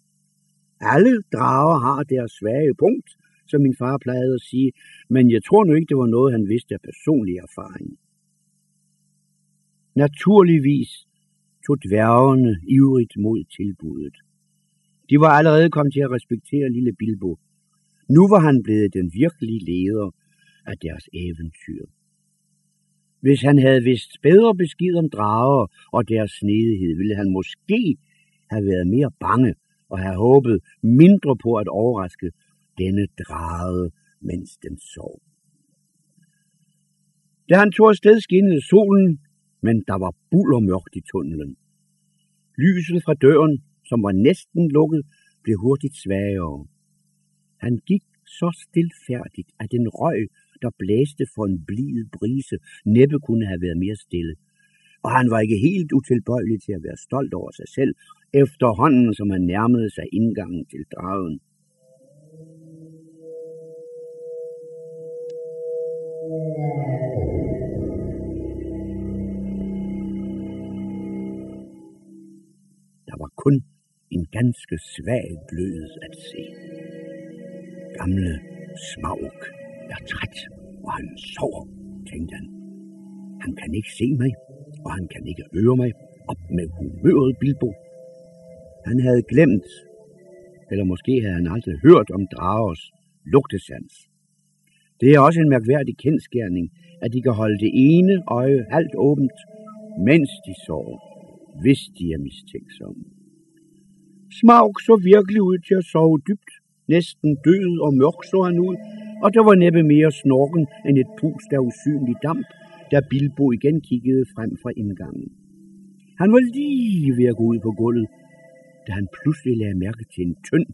Alle drager har deres svage punkt, som min far plejede at sige, men jeg tror nu ikke, det var noget, han vidste af personlig erfaring. Naturligvis tog dværgene ivrigt mod tilbuddet. De var allerede kommet til at respektere lille Bilbo. Nu var han blevet den virkelige leder af deres eventyr. Hvis han havde vidst bedre besked om drager og deres snedighed, ville han måske have været mere bange og have håbet mindre på at overraske denne drage, mens den sov. Da han tog afsted skinnede solen, men der var bullermørkt i tunnelen. Lyset fra døren, som var næsten lukket, blev hurtigt svagere. Han gik så stilfærdigt, at den røg, der blæste for en blid brise, næppe kunne have været mere stille. Og han var ikke helt utilbøjelig til at være stolt over sig selv, efterhånden som han nærmede sig indgangen til dragen. Der var kun en ganske svag glød at se. Gamle Smaug er træt, og han sover, tænkte han. Han kan ikke se mig, og han kan ikke høre mig. Op med humøret, Bilbo. Han havde glemt, eller måske havde han aldrig hørt om dragers lugtesans. Det er også en mærkværdig kendskærning, at de kan holde det ene øje halvt åbent, mens de sover, hvis de er mistænksomme. Smaug så virkelig ud til at sove dybt. Næsten død og mørk så han ud, og der var næppe mere snorken end et pust af usynlig damp, da Bilbo igen kiggede frem fra indgangen. Han var lige ved at gå ud på gulvet, da han pludselig lagde mærke til en tynd,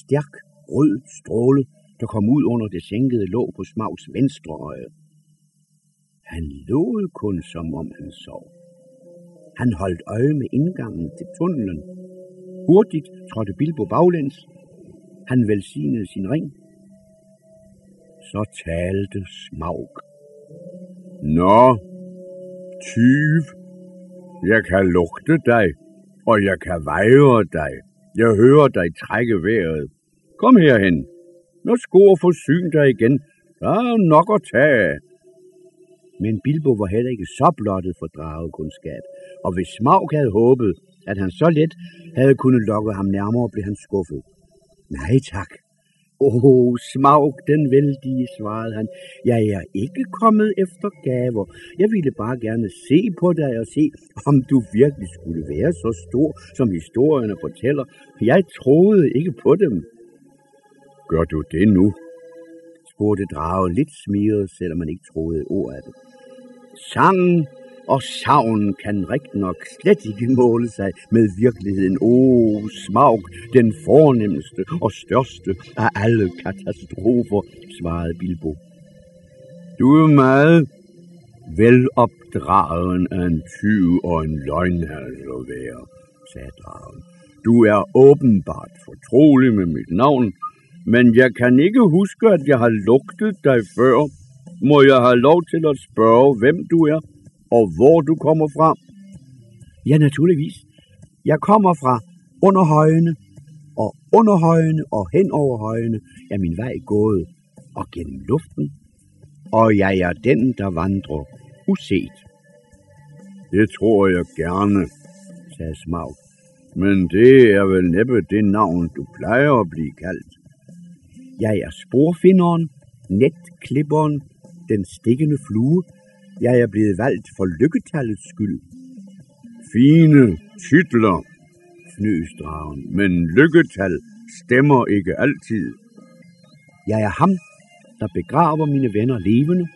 stærk, rød stråle, der kom ud under det sænkede låg på Smaugs venstre øje. Han låd kun, som om han sov. Han holdt øje med indgangen til tunnelen. Hurtigt trådte Bilbo baglæns. Han velsignede sin ring. Så talte Smaug. Nå, tyv, jeg kan lugte dig, og jeg kan vejre dig. Jeg hører dig trække vejret. Kom herhen. Nå sko og forsyn dig igen. Der er nok at tage. Men Bilbo var heller ikke så blottet for dragekundskab, og hvis Smaug havde håbet, at han så let havde kunnet lokke ham nærmere, blev han skuffet. Nej tak. Åh, oh, Smaug den vældige, svarede han. Jeg er ikke kommet efter gaver. Jeg ville bare gerne se på dig og se, om du virkelig skulle være så stor, som historierne fortæller. Jeg troede ikke på dem. Gør du det nu? spurgte dragen lidt smiret, selvom man ikke troede ord af det. Sangen og savn kan rigtig nok slet ikke måle sig med virkeligheden. Åh, oh, smag, den fornemmeste og største af alle katastrofer, svarede Bilbo. Du er meget velopdragen af en tyv og en løgnhals at være, sagde dragen. Du er åbenbart fortrolig med mit navn, men jeg kan ikke huske, at jeg har lugtet dig før. Må jeg have lov til at spørge, hvem du er, og hvor du kommer fra? Ja, naturligvis. Jeg kommer fra under højene, og under højene og hen over højene er min vej gået, og gennem luften, og jeg er den, der vandrer uset. Det tror jeg gerne, sagde Smaug. Men det er vel næppe det navn, du plejer at blive kaldt. Jeg er sporfinderen, netklipperen, den stikkende flue. Jeg er blevet valgt for lykketallets skyld. Fine titler, fnøs dragen, men lykketal stemmer ikke altid. Jeg er ham, der begraver mine venner levende,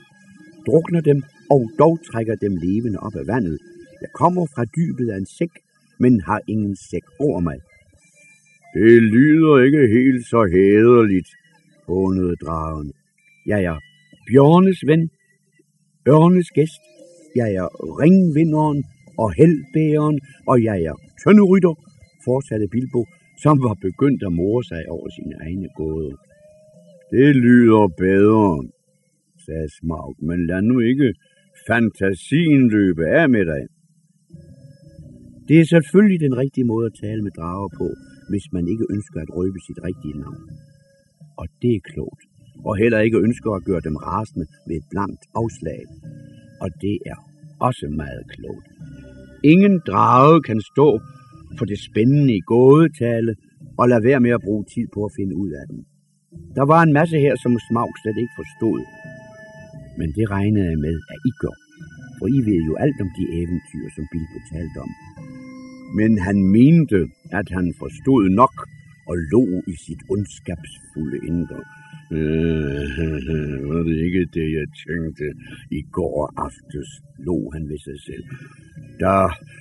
drukner dem og dog trækker dem levende op af vandet. Jeg kommer fra dybet af en sæk, men har ingen sæk over mig. Det lyder ikke helt så hæderligt, hånede dragen. Jeg er Bjørnes ven, Ørnes gæst, jeg er ringvinderen og heldbæreren, og jeg er tønderytter, fortsatte Bilbo, som var begyndt at more sig over sine egne gåder. Det lyder bedre, sagde Smaug, men lad nu ikke fantasien løbe af med dig. Det er selvfølgelig den rigtige måde at tale med drager på, hvis man ikke ønsker at røbe sit rigtige navn. Og det er klogt. Og heller ikke ønsker at gøre dem rasende ved et blankt afslag. Og det er også meget klogt. Ingen drage kan stå for det spændende i gådetale og lade være med at bruge tid på at finde ud af den. Der var en masse her, som Smaug slet ikke forstod. Men det regnede jeg med, at I gør. For I ved jo alt om de eventyr, som Bilbo talte om. Men han mente, at han forstod nok og lå i sit ondskabsfulde indre. Øh, var det ikke det, jeg tænkte i går aftes, lå han ved sig selv. Der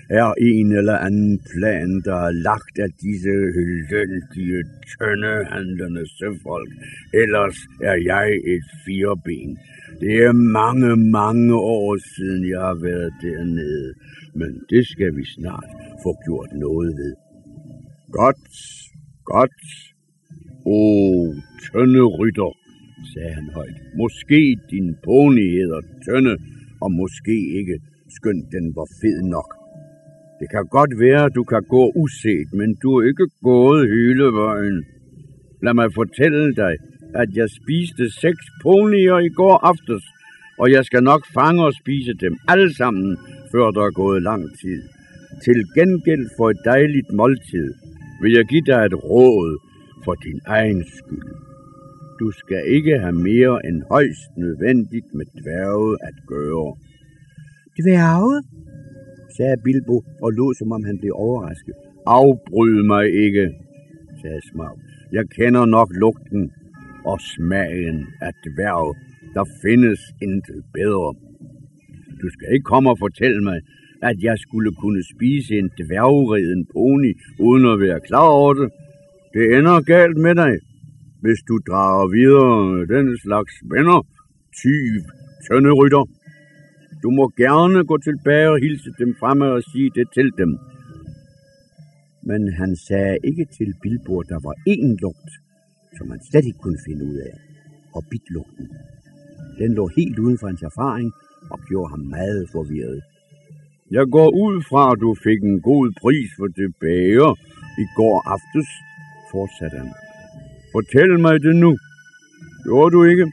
er en eller anden plan, der er lagt af disse elendige tøndehandlende søfolk. Ellers er jeg et fireben. Det er mange, mange år siden, jeg har været dernede. Men det skal vi snart få gjort noget ved. Godt, godt. O, tønde rytter, sagde han højt. Måske din pony hedder tønde, og måske ikke, skønt den var fed nok. Det kan godt være, at du kan gå uset, men du er ikke gået hele vejen. Lad mig fortælle dig, at jeg spiste seks ponyer i går aftes, og jeg skal nok fange og spise dem alle sammen, før der er gået lang tid. Til gengæld for et dejligt måltid vil jeg give dig et råd for din egen skyld. Du skal ikke have mere end højst nødvendigt med dværge at gøre. Dværge? sagde Bilbo og lå, som om han blev overrasket. Afbryd mig ikke, sagde Smaug. Jeg kender nok lugten og smagen af dværg. Der findes intet bedre. Du skal ikke komme og fortælle mig, at jeg skulle kunne spise en dværgreden pony, uden at være klar over det. Det ender galt med dig, hvis du drager videre den slags venner, tyv, tønderytter. Du må gerne gå tilbage og hilse dem fremme og sige det til dem. Men han sagde ikke til Bilbo, at der var én lugt, som han slet ikke kunne finde ud af. Og bitlugten. Den lå helt uden for hans erfaring og gjorde ham meget forvirret. Jeg går ud fra, at du fik en god pris for det bager i går aftes, fortsatte han. Fortæl mig det nu. Gjorde du ikke?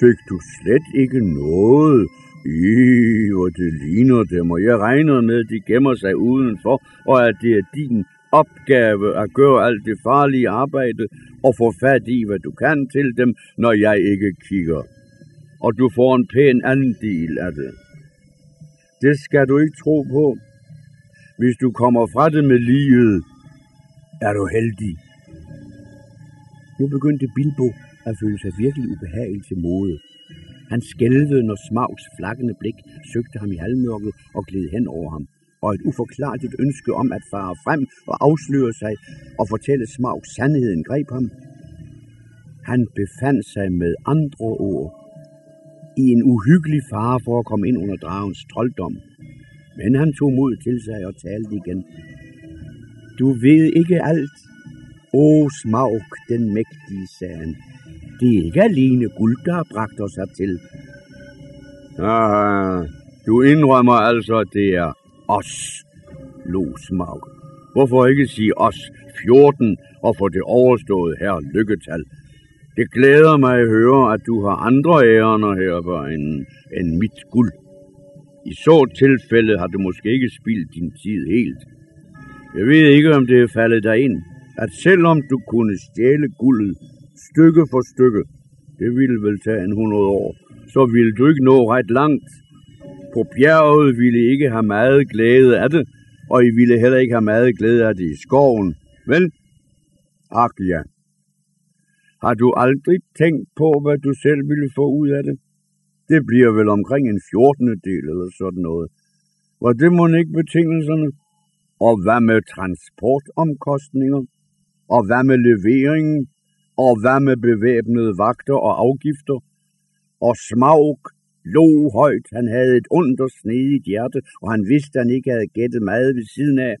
Fik du slet ikke noget? I, hvor det ligner dem, og jeg regner med, at de gemmer sig udenfor, og at det er din opgave at gøre alt det farlige arbejde og få fat i, hvad du kan til dem, når jeg ikke kigger. Og du får en pæn andel af det. Det skal du ikke tro på. Hvis du kommer fra det med livet, er du heldig. Nu begyndte Bilbo at føle sig virkelig ubehagelig til mode. Han skælvede, når Smaugs flakkende blik søgte ham i halvmørket og gled hen over ham, og et uforklarligt ønske om at fare frem og afsløre sig og fortælle Smaug sandheden greb ham. Han befandt sig med andre ord i en uhyggelig fare for at komme ind under dragens trolddom. Men han tog mod til sig og talte igen. Du ved ikke alt. O Smaug, den mægtige, sagde han. Det er ikke alene guld, der har bragt os hertil. Aha, du indrømmer altså, at det er os, lå Smaug. Hvorfor ikke sige os 14 og få det overstået her lykketal? Det glæder mig at høre, at du har andre ærender her på en, end mit guld. I så tilfælde har du måske ikke spildt din tid helt. Jeg ved ikke, om det er faldet dig ind, at selvom du kunne stjæle guldet stykke for stykke, det ville vel tage en 100 år, så ville du ikke nå ret langt. På bjerget ville I ikke have meget glæde af det, og I ville heller ikke have meget glæde af det i skoven, vel? Ak ja. Har du aldrig tænkt på, hvad du selv ville få ud af det? Det bliver vel omkring en 14. del eller sådan noget. Var det må ikke betingelserne? Og hvad med transportomkostninger? Og hvad med leveringen? Og hvad med bevæbnede vagter og afgifter? Og Smaug lå højt. Han havde et under snedigt hjerte, og han vidste, at han ikke havde gættet meget ved siden af,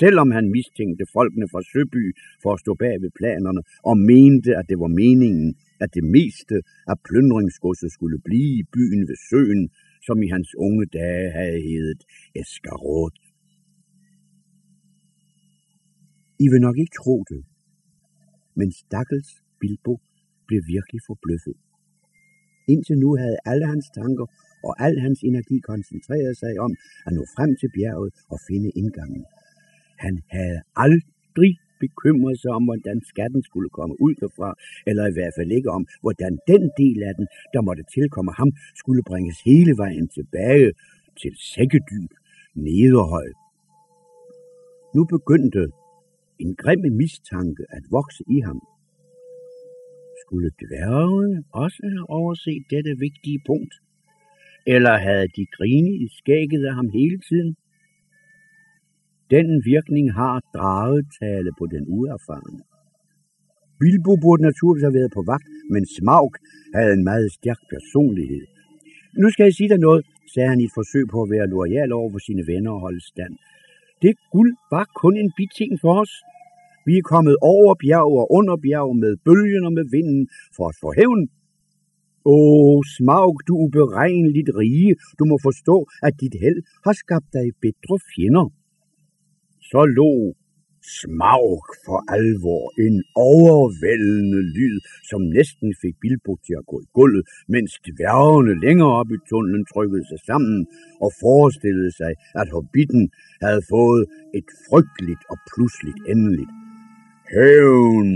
selvom han mistænkte folkene fra Søby for at stå bag ved planerne og mente, at det var meningen, at det meste af plyndringsgodset skulle blive i byen ved søen, som i hans unge dage havde heddet Eskarot. I vil nok ikke tro det, men stakkels Bilbo blev virkelig forbløffet. Indtil nu havde alle hans tanker og al hans energi koncentreret sig om at nå frem til bjerget og finde indgangen. Han havde aldrig bekymret sig om, hvordan skatten skulle komme ud derfra, eller i hvert fald ikke om, hvordan den del af den, der måtte tilkomme ham, skulle bringes hele vejen tilbage til sækkedyb, nederhøj. Nu begyndte en grimme mistanke at vokse i ham. Skulle dværgene også have overset dette vigtige punkt? Eller havde de grinet i skægget af ham hele tiden? Den virkning har dragetale på den uerfarne. Bilbo burde naturligvis have været på vagt, men Smaug havde en meget stærk personlighed. Nu skal jeg sige dig noget, sagde han i et forsøg på at være lojal over for sine venner og holde stand. Det guld var kun en biting for os. Vi er kommet over bjerg og under bjerg med bølgen og med vinden for at få hævn. Åh, Smaug, du uberegneligt rige, du må forstå, at dit held har skabt dig bedre fjender. Så lå smag for alvor en overvældende lyd, som næsten fik Bilbo til at gå i gulvet, mens dværgene længere op i tunnelen trykkede sig sammen og forestillede sig, at hobbiten havde fået et frygteligt og pludseligt endeligt. Hævn,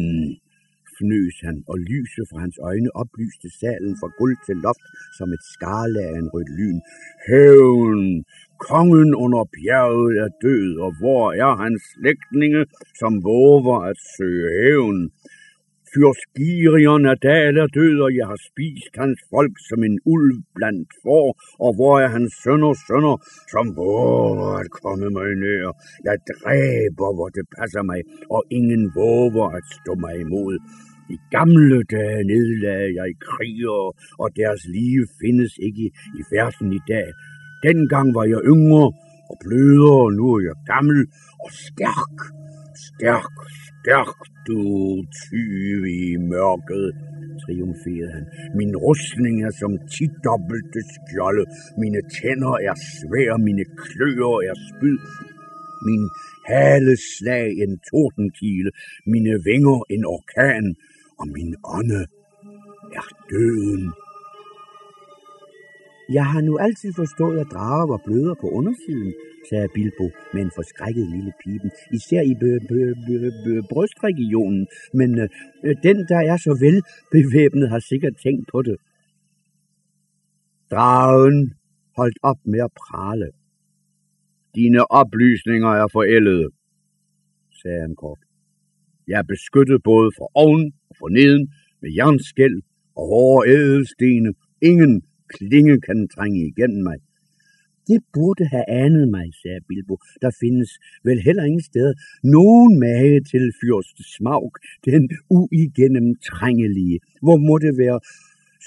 fnøs han, og lyset fra hans øjne oplyste salen fra gulv til loft som et skarle af en rødt lyn. Hævn, kongen under bjerget er død, og hvor er hans slægtninge, som våger at søge hævn? Fyrskirion af dal er død, og jeg har spist hans folk som en ulv blandt for, og hvor er hans sønner sønner, som våger at komme mig nær. Jeg dræber, hvor det passer mig, og ingen våger at stå mig imod. I gamle dage nedlagde jeg kriger, og deres liv findes ikke i verden i dag. Dengang var jeg yngre og blødere, og nu er jeg gammel og stærk. Stærk, stærk, du tyve i mørket, triumferede han. Min rustning er som tidobbelte skjolde. Mine tænder er svære, mine kløer er spyd. Min haleslag en tordenkile, mine vinger en orkan, og min ånde er døden. Jeg har nu altid forstået, at drager var blødere på undersiden, sagde Bilbo med en forskrækket lille pipen, især i brystregionen, men øh, øh, den, der er så vel bevæbnet, har sikkert tænkt på det. Dragen holdt op med at prale. Dine oplysninger er forældede, sagde han kort. Jeg er beskyttet både for oven og for neden med jernskæld og hårde ædelstene. Ingen klinge kan trænge igennem mig. Det burde have anet mig, sagde Bilbo. Der findes vel heller ingen steder nogen mage til fyrste smag, den uigennemtrængelige. Hvor må det være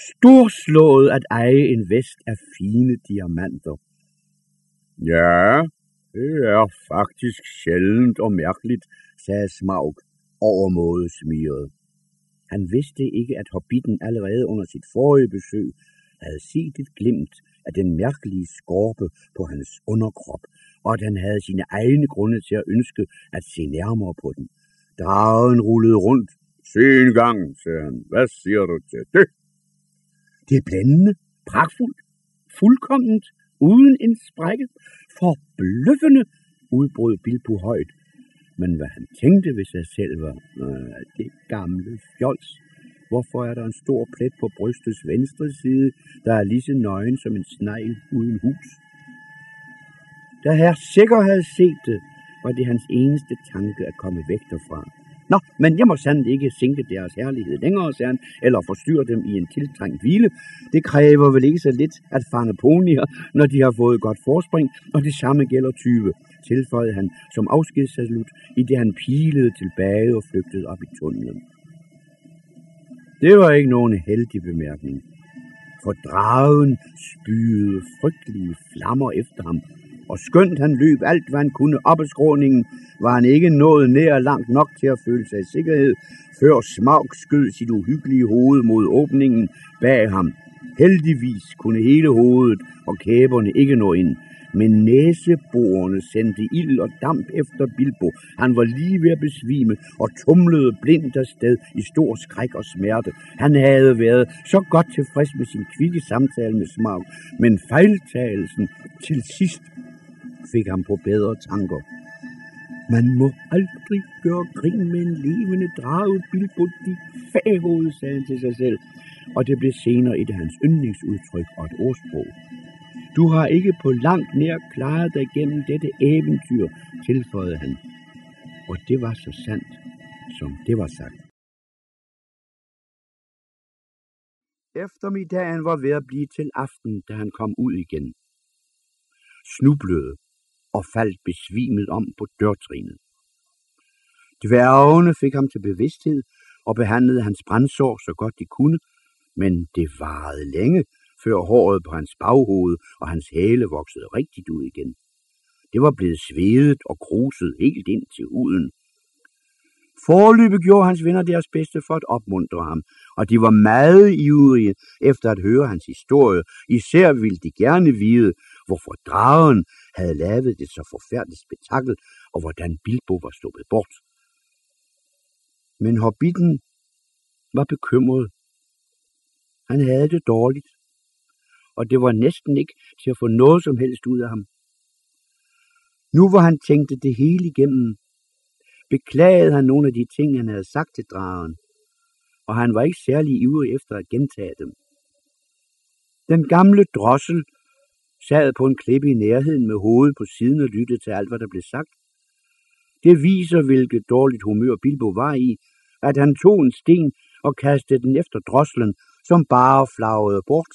storslået at eje en vest af fine diamanter? Ja, det er faktisk sjældent og mærkeligt, sagde Smaug overmåde smiret. Han vidste ikke, at hobbiten allerede under sit forrige besøg havde set et glimt af den mærkelige skorpe på hans underkrop, og at han havde sine egne grunde til at ønske at se nærmere på den. Dragen rullede rundt. Se en gang, sagde han. Hvad siger du til det? Det er blændende, pragtfuldt, fuldkomment, uden en sprække, forbløffende, udbrød Bilbo højt. Men hvad han tænkte ved sig selv var, øh, det gamle fjols, Hvorfor er der en stor plet på brystets venstre side, der er lige så nøgen som en snegl uden hus? Da herr sikker havde set det, var det hans eneste tanke at komme væk derfra. Nå, men jeg må sandt ikke sænke deres herlighed længere, sagde han, eller forstyrre dem i en tiltrængt hvile. Det kræver vel ikke så lidt at fange ponier, når de har fået godt forspring, og det samme gælder 20, tilføjede han som afskedssalut, i det han pilede tilbage og flygtede op i tunnelen. Det var ikke nogen heldig bemærkning, for dragen spyede frygtelige flammer efter ham, og skønt han løb alt, hvad han kunne op ad skråningen, var han ikke nået nær langt nok til at føle sig i sikkerhed, før Smaug skød sit uhyggelige hoved mod åbningen bag ham. Heldigvis kunne hele hovedet og kæberne ikke nå ind, men næseborene sendte ild og damp efter Bilbo. Han var lige ved at besvime og tumlede blindt afsted i stor skræk og smerte. Han havde været så godt tilfreds med sin kvikke samtale med Smaug, men fejltagelsen til sidst fik ham på bedre tanker. Man må aldrig gøre grin med en levende drage, Bilbo, de faghoved, sagde han til sig selv, og det blev senere et af hans yndlingsudtryk og et ordsprog. Du har ikke på langt nær klaret dig gennem dette eventyr, tilføjede han. Og det var så sandt, som det var sagt. Eftermiddagen var ved at blive til aften, da han kom ud igen. Snublede og faldt besvimet om på dørtrinet. Dværgene fik ham til bevidsthed og behandlede hans brændsår så godt de kunne, men det varede længe, før håret på hans baghoved og hans hale voksede rigtigt ud igen. Det var blevet svedet og kruset helt ind til huden. Forløbet gjorde hans venner deres bedste for at opmuntre ham, og de var meget ivrige efter at høre hans historie. Især ville de gerne vide, hvorfor dragen havde lavet det så forfærdeligt spektakel, og hvordan Bilbo var sluppet bort. Men hobbiten var bekymret. Han havde det dårligt, og det var næsten ikke til at få noget som helst ud af ham. Nu hvor han tænkte det hele igennem, beklagede han nogle af de ting, han havde sagt til dragen, og han var ikke særlig ivrig efter at gentage dem. Den gamle drossel sad på en klippe i nærheden med hovedet på siden og lyttede til alt, hvad der blev sagt. Det viser, hvilket dårligt humør Bilbo var i, at han tog en sten og kastede den efter drosslen, som bare flagede bort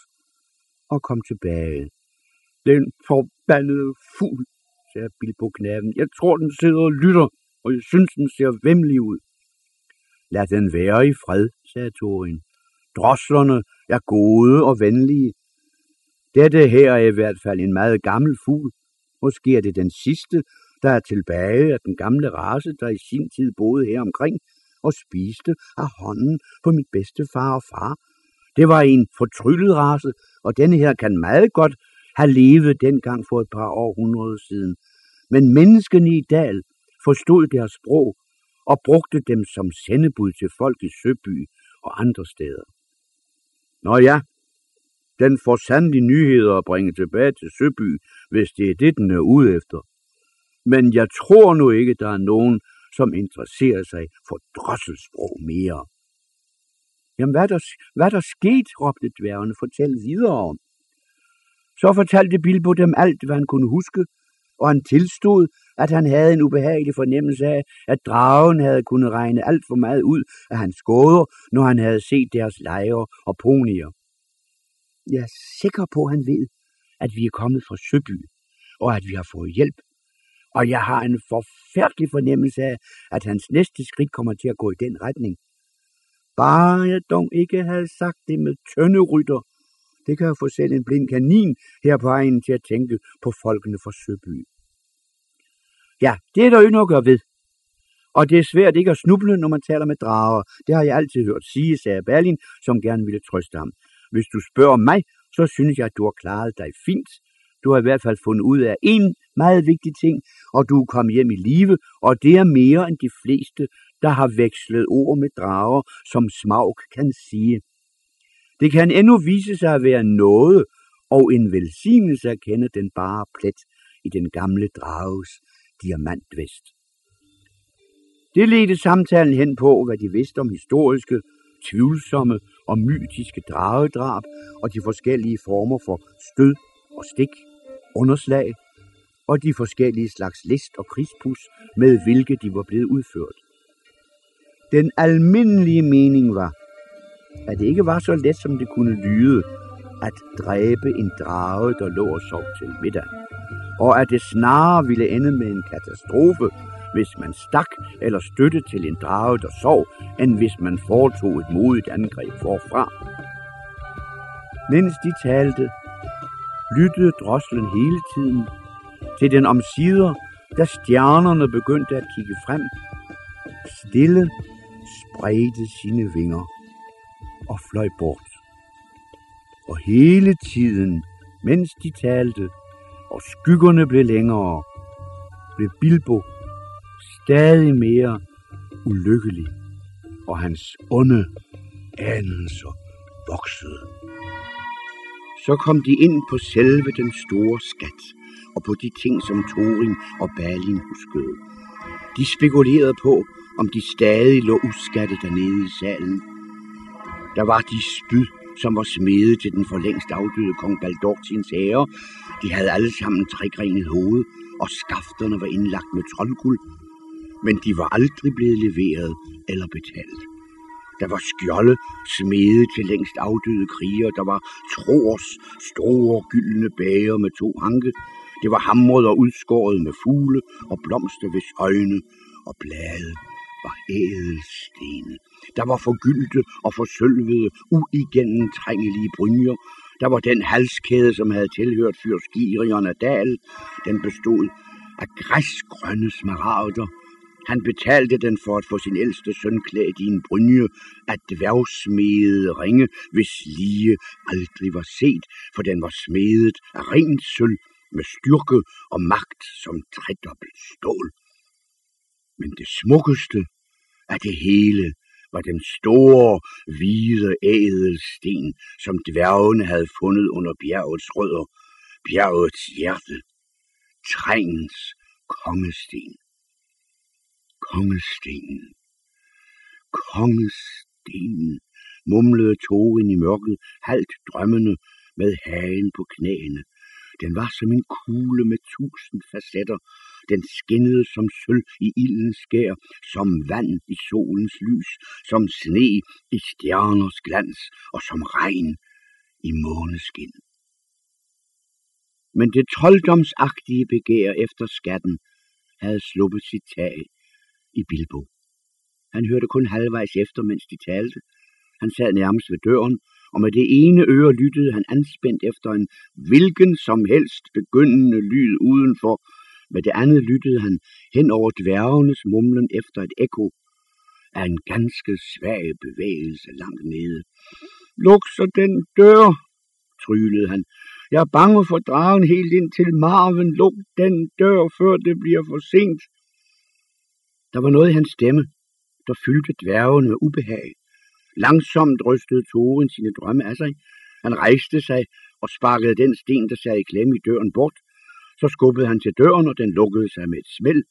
og kom tilbage. Den forbandede fugl, sagde Bilbo knaven. Jeg tror, den sidder og lytter, og jeg synes, den ser vemmelig ud. Lad den være i fred, sagde Thorin. Droslerne er gode og venlige. Dette her er i hvert fald en meget gammel fugl. Måske er det den sidste, der er tilbage af den gamle race, der i sin tid boede her omkring og spiste af hånden på mit bedste far og far. Det var en fortryllet race, og denne her kan meget godt have levet dengang for et par århundreder siden. Men menneskene i Dal forstod deres sprog og brugte dem som sendebud til folk i Søby og andre steder. Nå ja, den får sandelig nyheder at bringe tilbage til Søby, hvis det er det, den er ude efter. Men jeg tror nu ikke, der er nogen, som interesserer sig for drosselsprog mere. Jamen, hvad der, hvad der sket, råbte dværgene, fortæl videre. Så fortalte Bilbo dem alt, hvad han kunne huske, og han tilstod, at han havde en ubehagelig fornemmelse af, at dragen havde kunnet regne alt for meget ud af hans gåder, når han havde set deres lejre og ponier. Jeg er sikker på, at han ved, at vi er kommet fra Søby, og at vi har fået hjælp. Og jeg har en forfærdelig fornemmelse af, at hans næste skridt kommer til at gå i den retning. Bare jeg dog ikke havde sagt det med tønderytter. Det kan jo få selv en blind kanin her på egen til at tænke på folkene fra Søby. Ja, det er der jo noget at gøre ved. Og det er svært ikke at snuble, når man taler med drager. Det har jeg altid hørt sige, sagde Berlin, som gerne ville trøste ham. Hvis du spørger mig, så synes jeg, at du har klaret dig fint. Du har i hvert fald fundet ud af en meget vigtig ting, og du er kommet hjem i live, og det er mere end de fleste, der har vekslet ord med drager, som Smaug kan sige. Det kan endnu vise sig at være noget, og en velsignelse at kende den bare plet i den gamle drages diamantvest. Det ledte samtalen hen på, hvad de vidste om historiske, tvivlsomme og mytiske dragedrab og de forskellige former for stød og stik, underslag og de forskellige slags list og krigspus, med hvilke de var blevet udført. Den almindelige mening var, at det ikke var så let, som det kunne lyde, at dræbe en drage, der lå og sov til middag, og at det snarere ville ende med en katastrofe, hvis man stak eller støtte til en drage, der sov, end hvis man foretog et modigt angreb forfra. Mens de talte, lyttede droslen hele tiden til den omsider, da stjernerne begyndte at kigge frem, stille spredte sine vinger og fløj bort. Og hele tiden, mens de talte, og skyggerne blev længere, blev Bilbo stadig mere ulykkelig, og hans onde anelser voksede. Så kom de ind på selve den store skat, og på de ting, som Thorin og Balin huskede. De spekulerede på, om de stadig lå uskattet dernede i salen. Der var de spyd, som var smedet til den for længst afdøde kong Baldortins ære. De havde alle sammen trækringet hoved, og skafterne var indlagt med troldguld, men de var aldrig blevet leveret eller betalt. Der var skjolde smedet til længst afdøde kriger. Der var Troers store gyldne bager med to hanke. Det var hamret og udskåret med fugle og blomster, hvis øjne og blade var ædelstene. Der var forgyldte og forsølvede, uigennemtrængelige brynjer. Der var den halskæde, som havde tilhørt fyrskirierne Dal. Den bestod af græsgrønne smaragder, han betalte den for at få sin ældste søn klædt i en brynje af dværgsmedede ringe, hvis lige aldrig var set, for den var smedet af rent sølv med styrke og magt som tredobbelt stål. Men det smukkeste af det hele var den store, hvide ædelsten, som dværgene havde fundet under bjergets rødder, bjergets hjerte, trængens kongesten. Kongestenen. Kongestenen, mumlede Torin i mørket, halvt drømmende med hagen på knæene. Den var som en kugle med tusind facetter. Den skinnede som sølv i ildens skær, som vand i solens lys, som sne i stjerners glans og som regn i måneskin. Men det trolddomsagtige begær efter skatten havde sluppet sit tag i Bilbo. Han hørte kun halvvejs efter, mens de talte. Han sad nærmest ved døren, og med det ene øre lyttede han anspændt efter en hvilken som helst begyndende lyd udenfor. Med det andet lyttede han hen over dværgenes mumlen efter et ekko af en ganske svag bevægelse langt nede. Luk så den dør, trylede han. Jeg er bange for dragen helt ind til marven. Luk den dør, før det bliver for sent. Der var noget i hans stemme, der fyldte dværgen med ubehag. Langsomt rystede Toren sine drømme af sig. Han rejste sig og sparkede den sten, der sad i klemme i døren bort. Så skubbede han til døren, og den lukkede sig med et smæld.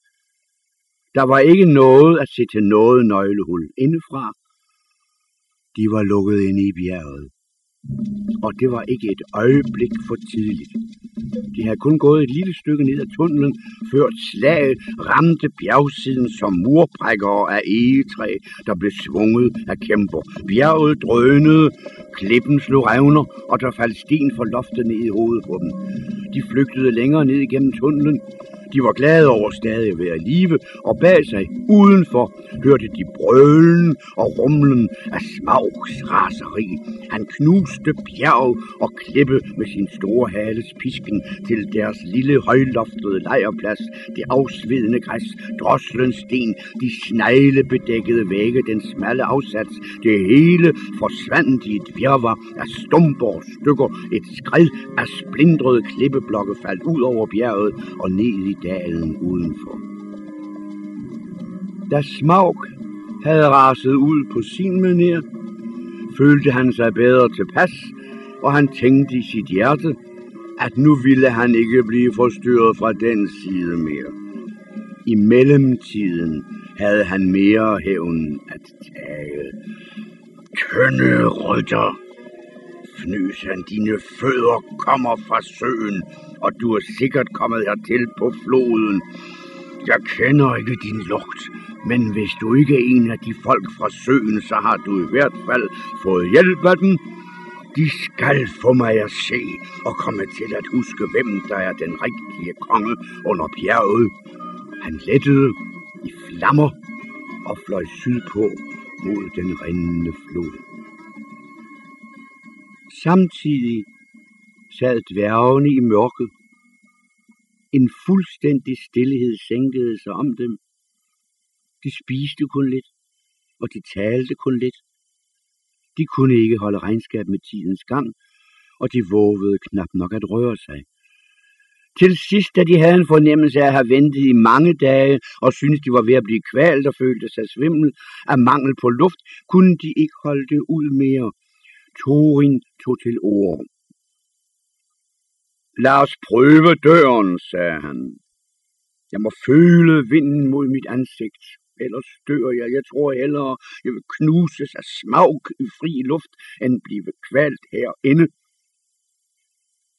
Der var ikke noget at se til noget nøglehul indefra. De var lukket inde i bjerget og det var ikke et øjeblik for tidligt. De havde kun gået et lille stykke ned ad tunnelen, før slaget ramte bjergsiden som murbrækkere af egetræ, der blev svunget af kæmper. Bjerget drønede, klippen slog revner, og der faldt sten for loftet ned i hovedet på dem. De flygtede længere ned igennem tunnelen, de var glade over stadig at være i live, og bag sig udenfor hørte de brølen og rumlen af Smaugs raseri. Han knuste bjerg og klippe med sin store hales pisken til deres lille højloftede lejrplads, det afsvedende græs, droslens sten, de sneglebedækkede vægge, den smalle afsats, det hele forsvandt i et virvar af stumper og stykker, et skred af splindrede klippeblokke faldt ud over bjerget og ned i dalen udenfor. Da Smaug havde raset ud på sin manier, følte han sig bedre tilpas, og han tænkte i sit hjerte, at nu ville han ikke blive forstyrret fra den side mere. I mellemtiden havde han mere hævn at tage. Tønne rytter, fnys han, dine fødder kommer fra søen, og du er sikkert kommet hertil på floden. Jeg kender ikke din lugt, men hvis du ikke er en af de folk fra søen, så har du i hvert fald fået hjælp af den. De skal få mig at se og komme til at huske, hvem der er den rigtige konge under bjerget. Han lettede i flammer og fløj sydpå mod den rindende flod. Samtidig sad dværgene i mørket. En fuldstændig stillhed sænkede sig om dem. De spiste kun lidt, og de talte kun lidt. De kunne ikke holde regnskab med tidens gang, og de vågede knap nok at røre sig. Til sidst, da de havde en fornemmelse af at have ventet i mange dage og syntes, de var ved at blive kvalt og følte sig svimmel af mangel på luft, kunne de ikke holde det ud mere. Torin tog til ord. Lad os prøve døren, sagde han. Jeg må føle vinden mod mit ansigt, ellers dør jeg. Jeg tror hellere, jeg vil knuses af smag i fri luft, end blive kvalt herinde.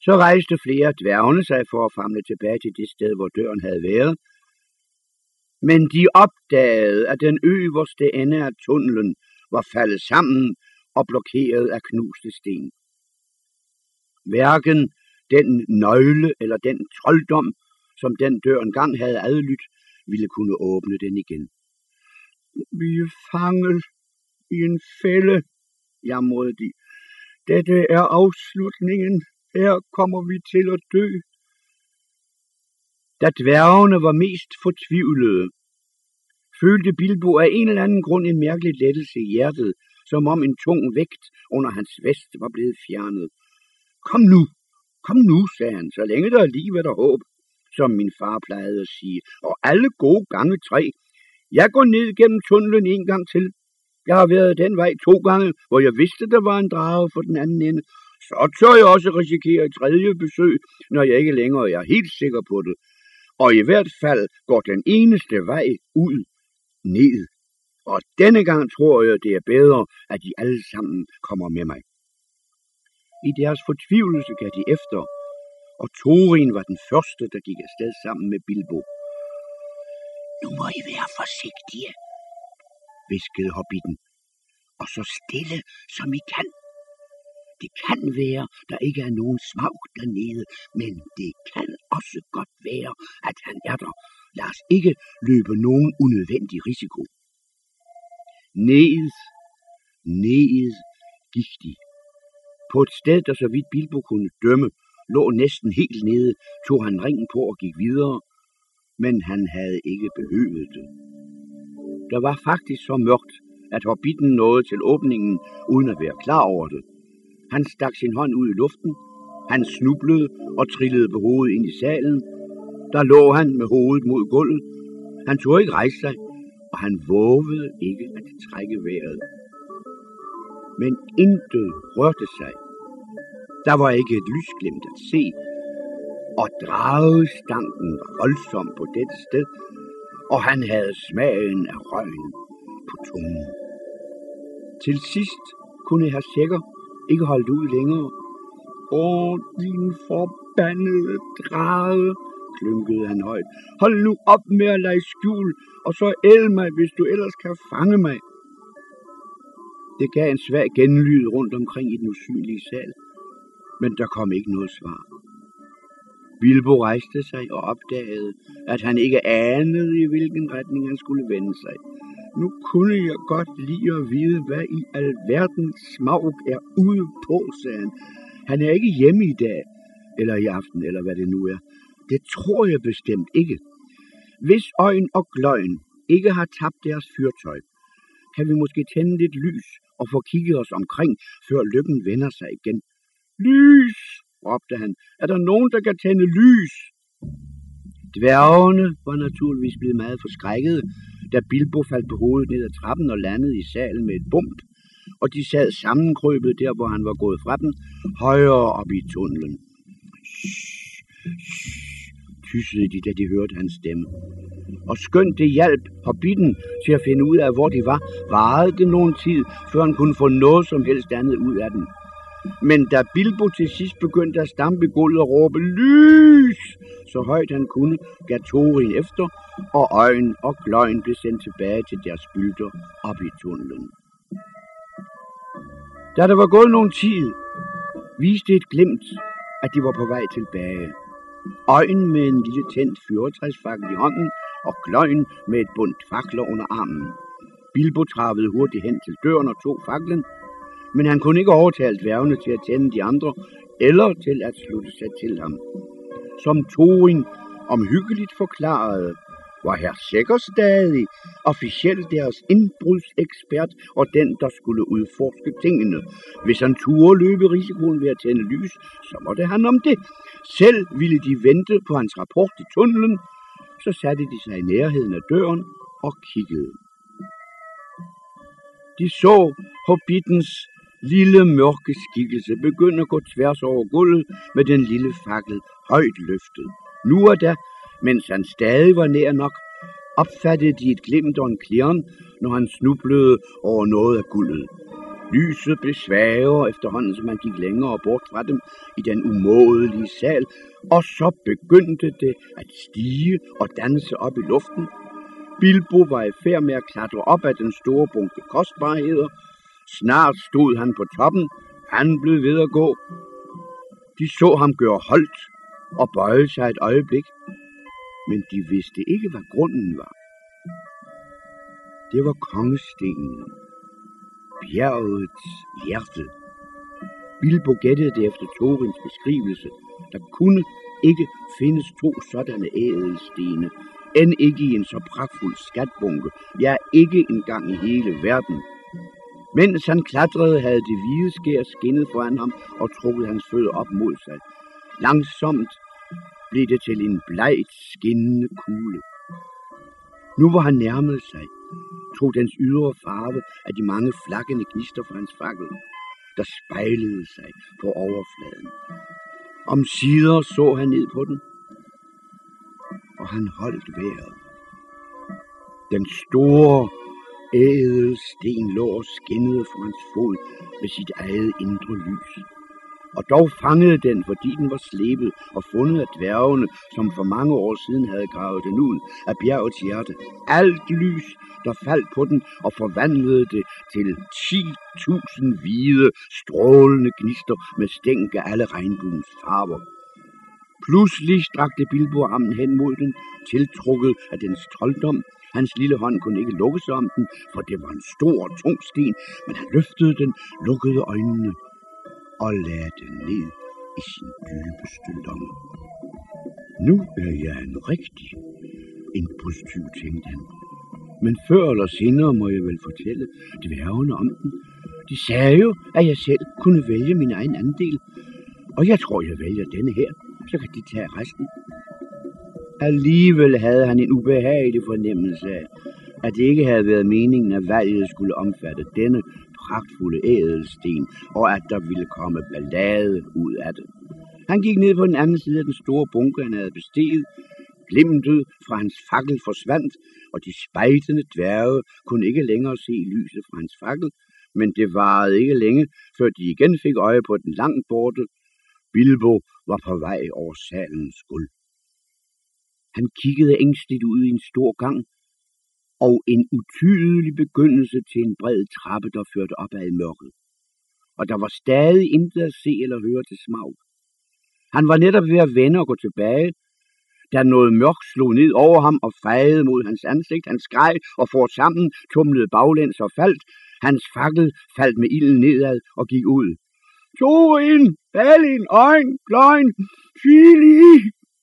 Så rejste flere dværgene sig for at famle tilbage til det sted, hvor døren havde været. Men de opdagede, at den øverste ende af tunnelen var faldet sammen og blokeret af knuste sten. Hverken den nøgle eller den trolddom, som den dør engang havde adlydt, ville kunne åbne den igen. Vi er fanget i en fælde, jamrede de. Dette er afslutningen. Her kommer vi til at dø. Da dværgene var mest fortvivlede, følte Bilbo af en eller anden grund en mærkelig lettelse i hjertet, som om en tung vægt under hans vest var blevet fjernet. Kom nu, kom nu, sagde han, så længe der er liv er der håb, som min far plejede at sige, og alle gode gange tre. Jeg går ned gennem tunnelen en gang til. Jeg har været den vej to gange, hvor jeg vidste, der var en drage for den anden ende. Så tør jeg også risikere et tredje besøg, når jeg ikke længere er helt sikker på det. Og i hvert fald går den eneste vej ud ned. Og denne gang tror jeg, det er bedre, at de alle sammen kommer med mig. I deres fortvivlelse gav de efter, og Thorin var den første, der gik afsted sammen med Bilbo. Nu må I være forsigtige, viskede hobbiten, og så stille som I kan. Det kan være, der ikke er nogen smag dernede, men det kan også godt være, at han er der. Lad os ikke løbe nogen unødvendig risiko. Ned, ned gik de. På et sted, der så vidt Bilbo kunne dømme, lå næsten helt nede, tog han ringen på og gik videre, men han havde ikke behøvet det. Der var faktisk så mørkt, at hobbitten nåede til åbningen, uden at være klar over det. Han stak sin hånd ud i luften, han snublede og trillede på hovedet ind i salen. Der lå han med hovedet mod gulvet. Han turde ikke rejse sig, og han vågede ikke at trække vejret. Men intet rørte sig. Der var ikke et lysglimt at se, og dragestanken var voldsom på dette sted, og han havde smagen af røgen på tungen. Til sidst kunne herr Sækker ikke holde ud længere. Åh, din forbandede drage, klynkede han højt. Hold nu op med at lege skjul, og så æd mig, hvis du ellers kan fange mig. Det gav en svag genlyd rundt omkring i den usynlige sal, men der kom ikke noget svar. Bilbo rejste sig og opdagede, at han ikke anede, i hvilken retning han skulle vende sig. Nu kunne jeg godt lide at vide, hvad i alverden smag er ude på, sagde han. Han er ikke hjemme i dag, eller i aften, eller hvad det nu er. Det tror jeg bestemt ikke. Hvis øjen og gløjen ikke har tabt deres fyrtøj, kan vi måske tænde lidt lys og få kigget os omkring, før lykken vender sig igen. Lys, råbte han. Er der nogen, der kan tænde lys? Dværgene var naturligvis blevet meget forskrækkede, da Bilbo faldt på hovedet ned ad trappen og landede i salen med et bump, og de sad sammenkrøbet der, hvor han var gået fra dem, højere op i tunnelen. Shh, shh, tyssede de, da de hørte hans stemme. Og skønt det hjalp hobbiten til at finde ud af, hvor de var, varede det nogen tid, før han kunne få noget som helst andet ud af dem. Men da Bilbo til sidst begyndte at stampe gulvet og råbe lys, så højt han kunne, gav Thorin efter, og øjen og gløjen blev sendt tilbage til deres bylder op i tunnelen. Da der var gået nogen tid, viste et glimt, at de var på vej tilbage. Øjen med en lille tændt fyrretræsfakkel i hånden, og kløjen med et bundt fakler under armen. Bilbo travede hurtigt hen til døren og tog faklen, men han kunne ikke overtale dværgene til at tænde de andre, eller til at slutte sig til ham. Som Thorin omhyggeligt forklarede, var herr Sækker stadig officielt deres indbrudsekspert og den, der skulle udforske tingene. Hvis han turde løbe risikoen ved at tænde lys, så måtte han om det. Selv ville de vente på hans rapport i tunnelen, så satte de sig i nærheden af døren og kiggede. De så hobbitens lille mørke skikkelse begynde at gå tværs over gulvet med den lille fakkel højt løftet. Nu og da, mens han stadig var nær nok, opfattede de et glimt og en klirren, når han snublede over noget af guldet. Lyset blev svagere efterhånden, som han gik længere bort fra dem i den umådelige sal, og så begyndte det at stige og danse op i luften. Bilbo var i færd med at klatre op af den store bunke kostbarheder. Snart stod han på toppen. Han blev ved at gå. De så ham gøre holdt og bøje sig et øjeblik, men de vidste ikke, hvad grunden var. Det var kongestenen, bjergets hjerte. Bilbo gættede det efter Torins beskrivelse. Der kunne ikke findes to sådanne ædelstene, end ikke i en så pragtfuld skatbunke, ja, ikke engang i hele verden. Mens han klatrede, havde det hvide skær skinnet foran ham og trukket hans fødder op mod sig. Langsomt blev det til en blegt, skinnende kugle. Nu hvor han nærmede sig, tog dens ydre farve af de mange flakkende gnister fra hans fakkel, der spejlede sig på overfladen. Om sider så han ned på den, og han holdt vejret. Den store, ædelsten lå og skinnede for hans fod med sit eget indre lys og dog fangede den, fordi den var slebet og fundet af dværgene, som for mange år siden havde gravet den ud af bjergets hjerte. Alt lys, der faldt på den og forvandlede det til 10.000 hvide, strålende gnister med stænk af alle regnbuens farver. Pludselig strakte Bilbo armen hen mod den, tiltrukket af dens trolddom. Hans lille hånd kunne ikke lukke sig om den, for det var en stor og tung sten, men han løftede den, lukkede øjnene og lagde den ned i sin dybeste lomme. Nu er jeg en rigtig indbrudstyv, tænkte han. Men før eller senere må jeg vel fortælle dværgene om den. De sagde jo, at jeg selv kunne vælge min egen andel. Og jeg tror, jeg vælger denne her, så kan de tage resten. Alligevel havde han en ubehagelig fornemmelse af, at det ikke havde været meningen, at valget skulle omfatte denne pragtfulde ædelsten, og at der ville komme ballade ud af det. Han gik ned på den anden side af den store bunke, han havde besteget. Glimtet fra hans fakkel forsvandt, og de spejtende dværge kunne ikke længere se lyset fra hans fakkel, men det varede ikke længe, før de igen fik øje på den langt borte. Bilbo var på vej over salens gulv. Han kiggede ængsteligt ud i en stor gang, og en utydelig begyndelse til en bred trappe, der førte op ad mørket. Og der var stadig intet at se eller høre til smag. Han var netop ved at vende og gå tilbage, da noget mørk slog ned over ham og fejede mod hans ansigt. Han skreg og for sammen, tumlede baglæns og faldt. Hans fakkel faldt med ilden nedad og gik ud. Torin, Balin, Øjn, Gløjn, Fili,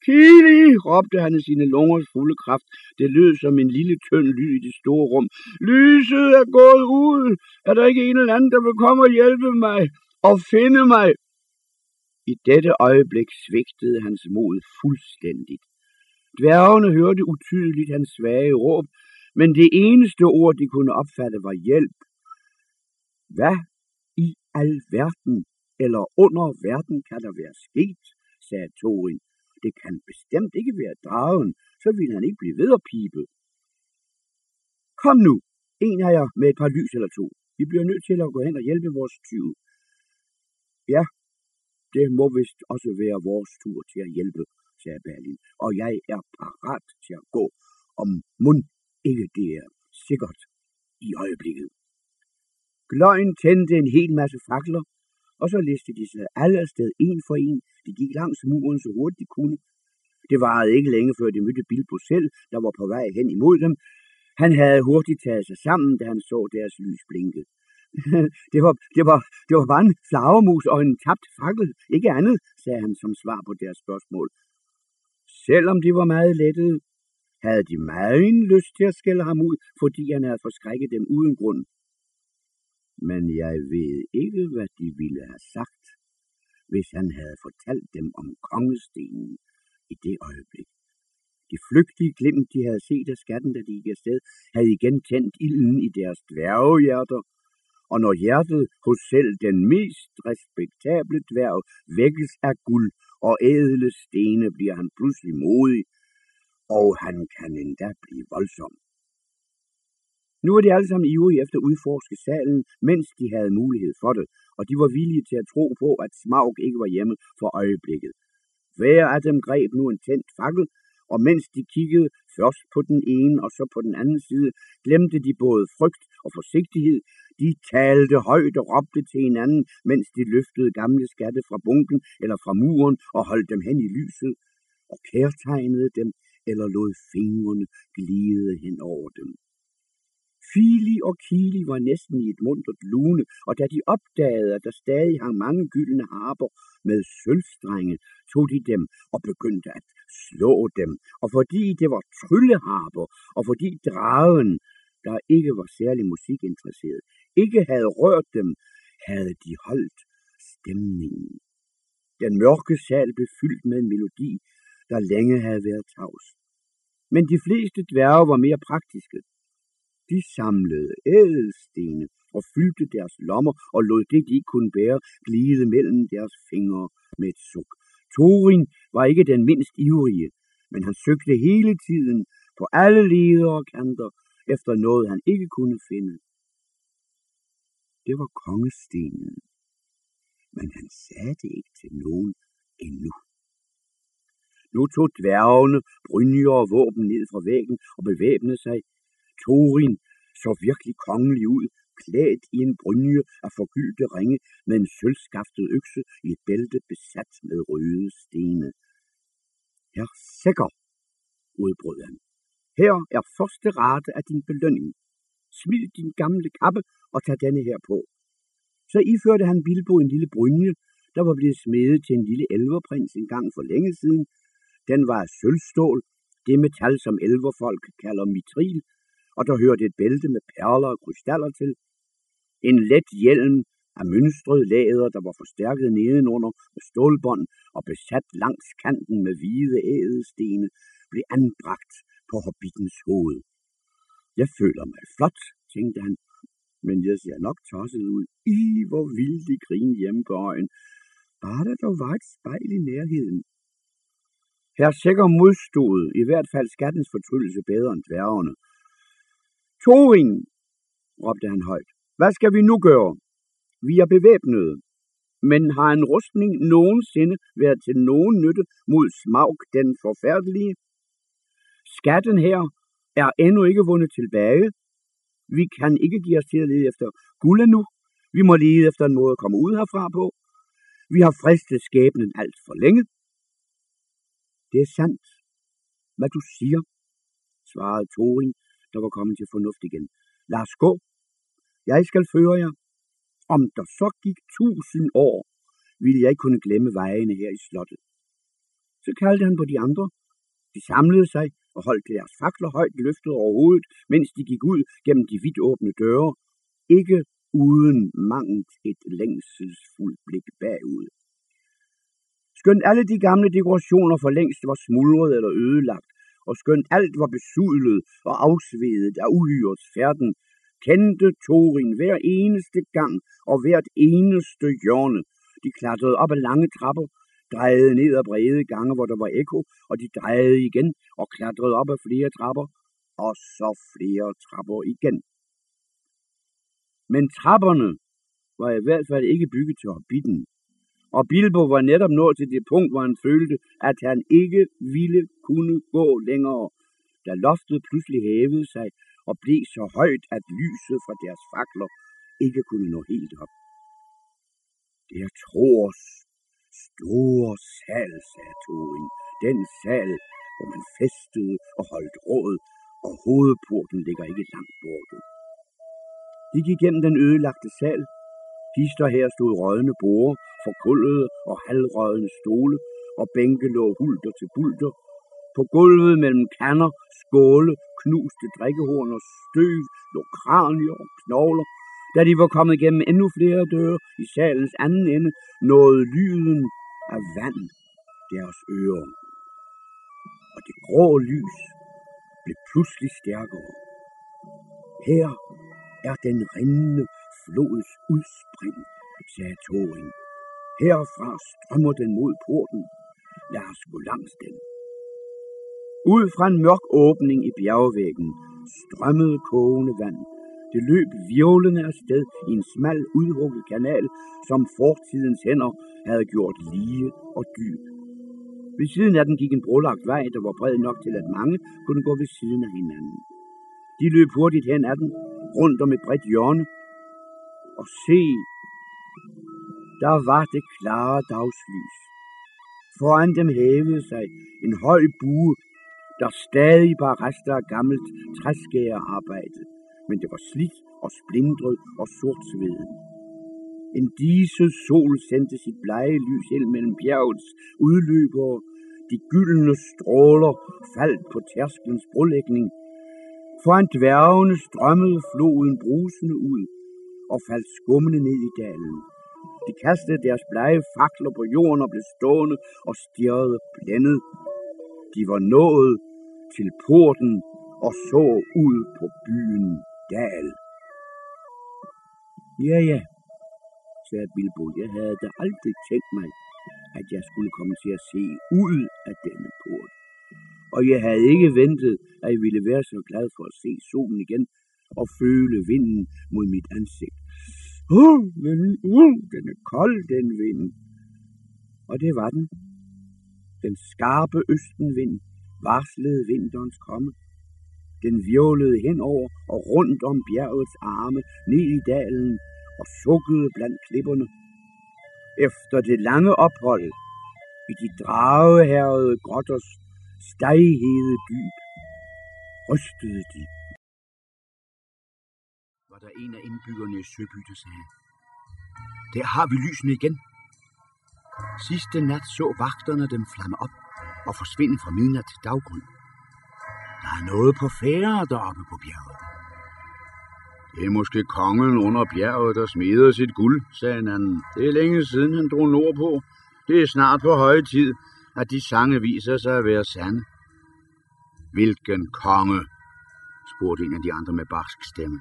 Kili, råbte han i sine lungers fulde kraft. Det lød som en lille tynd lyd i det store rum. Lyset er gået ud. Er der ikke en eller anden, der vil komme og hjælpe mig og finde mig? I dette øjeblik svigtede hans mod fuldstændigt. Dværgene hørte utydeligt hans svage råb, men det eneste ord, de kunne opfatte, var hjælp. Hvad i alverden eller under verden kan der være sket, sagde Torin. Det kan bestemt ikke være dragen, så ville han ikke blive ved at pibe. Kom nu, en af jer med et par lys eller to. Vi bliver nødt til at gå hen og hjælpe vores tyv. Ja, det må vist også være vores tur til at hjælpe, sagde Berlin, og jeg er parat til at gå, om mund ikke det er sikkert i øjeblikket. Gløjen tændte en hel masse fakler, og så liste de sig alle afsted en for en. De gik langs muren så hurtigt de kunne. Det varede ikke længe før de mødte Bilbo selv, der var på vej hen imod dem. Han havde hurtigt taget sig sammen, da han så deres lys blinke. [LAUGHS] det, var, det, var, det var bare en flagermus og en tabt fakkel, ikke andet, sagde han som svar på deres spørgsmål. Selvom de var meget lettede, havde de meget lyst til at skælde ham ud, fordi han havde forskrækket dem uden grund. Men jeg ved ikke, hvad de ville have sagt, hvis han havde fortalt dem om kongestenen i det øjeblik. De flygtige glimt, de havde set af skatten, da de gik afsted, havde igen tændt ilden i deres dværgehjerter, og når hjertet hos selv den mest respektable dværg vækkes af guld og ædle stene, bliver han pludselig modig, og han kan endda blive voldsom. Nu var de alle sammen ivrige efter at udforske salen, mens de havde mulighed for det, og de var villige til at tro på, at Smaug ikke var hjemme for øjeblikket. Hver af dem greb nu en tændt fakkel, og mens de kiggede først på den ene og så på den anden side, glemte de både frygt og forsigtighed. De talte højt og råbte til hinanden, mens de løftede gamle skatte fra bunken eller fra muren og holdt dem hen i lyset, og kærtegnede dem eller lod fingrene glide hen over dem. Fili og Kili var næsten i et mundret lune, og da de opdagede, at der stadig hang mange gyldne harper med sølvstrenge, tog de dem og begyndte at slå dem. Og fordi det var trylleharper, og fordi dragen, der ikke var særlig musikinteresseret, ikke havde rørt dem, havde de holdt stemningen. Den mørke sal blev fyldt med en melodi, der længe havde været tavs. Men de fleste dværge var mere praktiske. De samlede ædelstene og fyldte deres lommer og lod det, de ikke kunne bære, glide mellem deres fingre med et suk. Thorin var ikke den mindst ivrige, men han søgte hele tiden på alle leder og kanter efter noget, han ikke kunne finde. Det var kongestenen, men han sagde det ikke til nogen endnu. Nu tog dværgene brynjer og våben ned fra væggen og bevæbnede sig. Thorin så virkelig kongelig ud, klædt i en brynje af forgyldte ringe med en sølvskaftet økse i et bælte besat med røde stene. Her sikker, udbrød han. Her er første rate af din belønning. Smid din gamle kappe og tag denne her på. Så iførte han Bilbo en lille brynje, der var blevet smedet til en lille elverprins en gang for længe siden. Den var af sølvstål, det metal, som elverfolk kalder mitril, og der hørte et bælte med perler og krystaller til. En let hjelm af mønstret læder, der var forstærket nedenunder med stålbånd og besat langs kanten med hvide ædelstene, blev anbragt på hobbitens hoved. Jeg føler mig flot, tænkte han, men jeg ser nok tosset ud. I, hvor vildt de grin hjemme på øjen. Bare der dog var et spejl i nærheden. Her sikker modstod i hvert fald skattens fortryllelse bedre end dværgerne. Thorin, råbte han højt, hvad skal vi nu gøre? Vi er bevæbnede. Men har en rustning nogensinde været til nogen nytte mod Smaug den forfærdelige? Skatten her er endnu ikke vundet tilbage. Vi kan ikke give os til at lede efter guld nu. Vi må lede efter en måde at komme ud herfra på. Vi har fristet skæbnen alt for længe. Det er sandt, hvad du siger, svarede Thorin, der var kommet til fornuft igen. Lad os gå. Jeg skal føre jer. Om der så gik tusind år, ville jeg ikke kunne glemme vejene her i slottet. Så kaldte han på de andre. De samlede sig og holdt deres fakler højt løftet over hovedet, mens de gik ud gennem de vidt åbne døre, ikke uden mangt et længselsfuldt blik bagud. Skønt alle de gamle dekorationer for længst var smuldret eller ødelagt, og skønt alt var besudlet og afsvedet af uhyrets færden, kendte Torin hver eneste gang og hvert eneste hjørne. De klatrede op ad lange trapper, drejede ned ad brede gange, hvor der var ekko, og de drejede igen og klatrede op ad flere trapper, og så flere trapper igen. Men trapperne var i hvert fald ikke bygget til hobbiten. Og Bilbo var netop nået til det punkt, hvor han følte, at han ikke ville kunne gå længere, da loftet pludselig hævede sig og blev så højt, at lyset fra deres fakler ikke kunne nå helt op. Det er Troers store sal, sagde Thorin. Den sal, hvor man festede og holdt råd, og hovedporten ligger ikke langt borte. De gik gennem den ødelagte sal. Hister her stod rådne borer, forkullede og halvrådne stole, og bænke lå hulter til bulter. På gulvet mellem kanner, skåle, knuste drikkehorn og støv lå kranier og knogler. Da de var kommet gennem endnu flere døre i salens anden ende, nåede lyden af vand deres ører. Og det grå lys blev pludselig stærkere. Her er den rindende flods udspring, sagde Thorin. Herfra strømmer den mod porten. Lad os gå langs den. Ud fra en mørk åbning i bjergvæggen strømmede kogende vand. Det løb virvlende afsted i en smal, udhugget kanal, som fortidens hænder havde gjort lige og dyb. Ved siden af den gik en brolagt vej, der var bred nok til, at mange kunne gå ved siden af hinanden. De løb hurtigt hen ad den, rundt om et bredt hjørne, og se, der var det klare dagslys. Foran dem hævede sig en høj bue, der stadig bare rester af gammelt træskærearbejde, men det var slidt og splindret og sortsveden. En disse sol sendte sit blege lys ind mellem bjergets udløbere. De gyldne stråler faldt på tærskens brolægning. Foran dværgene strømmede floden brusende ud og faldt skummende ned i dalen. De kastede deres blege fakler på jorden og blev stående og stirrede blændet. De var nået til porten og så ud på byen Dal. Ja, ja, sagde Bilbo. Jeg havde da aldrig tænkt mig, at jeg skulle komme til at se ud af denne port. Og jeg havde ikke ventet, at jeg ville være så glad for at se solen igen og føle vinden mod mit ansigt. Uh, men, uh, den er kold, den vind. Og det var den. Den skarpe østenvind varslede vinterens komme. Den virvlede henover og rundt om bjergets arme, ned i dalen og sukkede blandt klipperne. Efter det lange ophold i de dragehærede grotters steghede dyb, rystede de. Var der en af indbyggerne i Søby, der sagde, der har vi lysene igen. Sidste nat så vagterne dem flamme op og forsvinde fra midnat til daggry. Der er noget på færre deroppe på bjerget. Det er måske kongen under bjerget, der smider sit guld, sagde en anden. Det er længe siden, han drog nordpå. Det er snart på høje tid, at de sange viser sig at være sande. Hvilken konge? spurgte en af de andre med barsk stemme.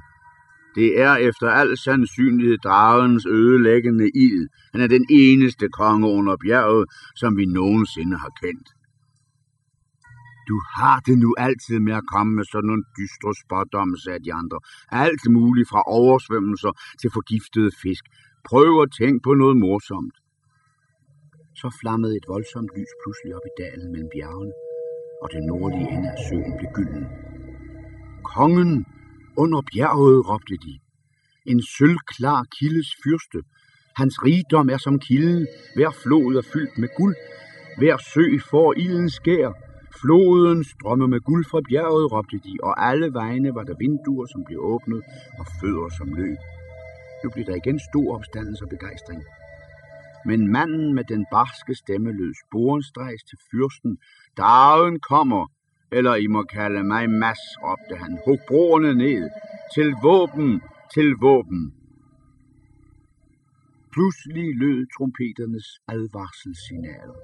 Det er efter al sandsynlighed dragens ødelæggende ild. Han er den eneste konge under bjerget, som vi nogensinde har kendt. Du har det nu altid med at komme med sådan nogle dystre spådomme, sagde de andre. Alt muligt fra oversvømmelser til forgiftede fisk. Prøv at tænke på noget morsomt. Så flammede et voldsomt lys pludselig op i dalen mellem bjergene, og det nordlige ende af søen blev gylden. Kongen under bjerget, råbte de. En sølvklar kildes fyrste. Hans rigdom er som kilden. Hver flod er fyldt med guld. Hver sø får ilden skær. Floden strømmer med guld fra bjerget, råbte de, og alle vegne var der vinduer, som blev åbnet, og fødder, som løb. Nu blev der igen stor opstandelse og begejstring. Men manden med den barske stemme lød sporenstrejs til fyrsten. Dagen kommer, eller I må kalde mig Mads, råbte han. Hug broerne ned. Til våben, til våben. Pludselig lød trompeternes advarselssignaler.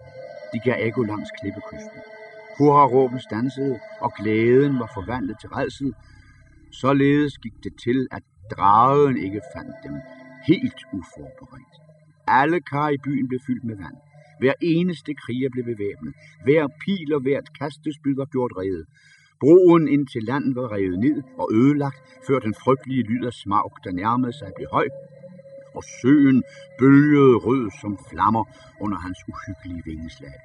De gav ekko langs klippekysten. Hurra-råben stansede, og glæden var forvandlet til redsel. Således gik det til, at dragen ikke fandt dem helt uforberedt. Alle kar i byen blev fyldt med vand. Hver eneste kriger blev bevæbnet. Hver pil og hvert kastespyd var gjort rede. Broen ind til landet var revet ned og ødelagt, før den frygtelige lyd af smag, der nærmede sig, blev høj. og søen bølgede rød som flammer under hans uhyggelige vingeslag.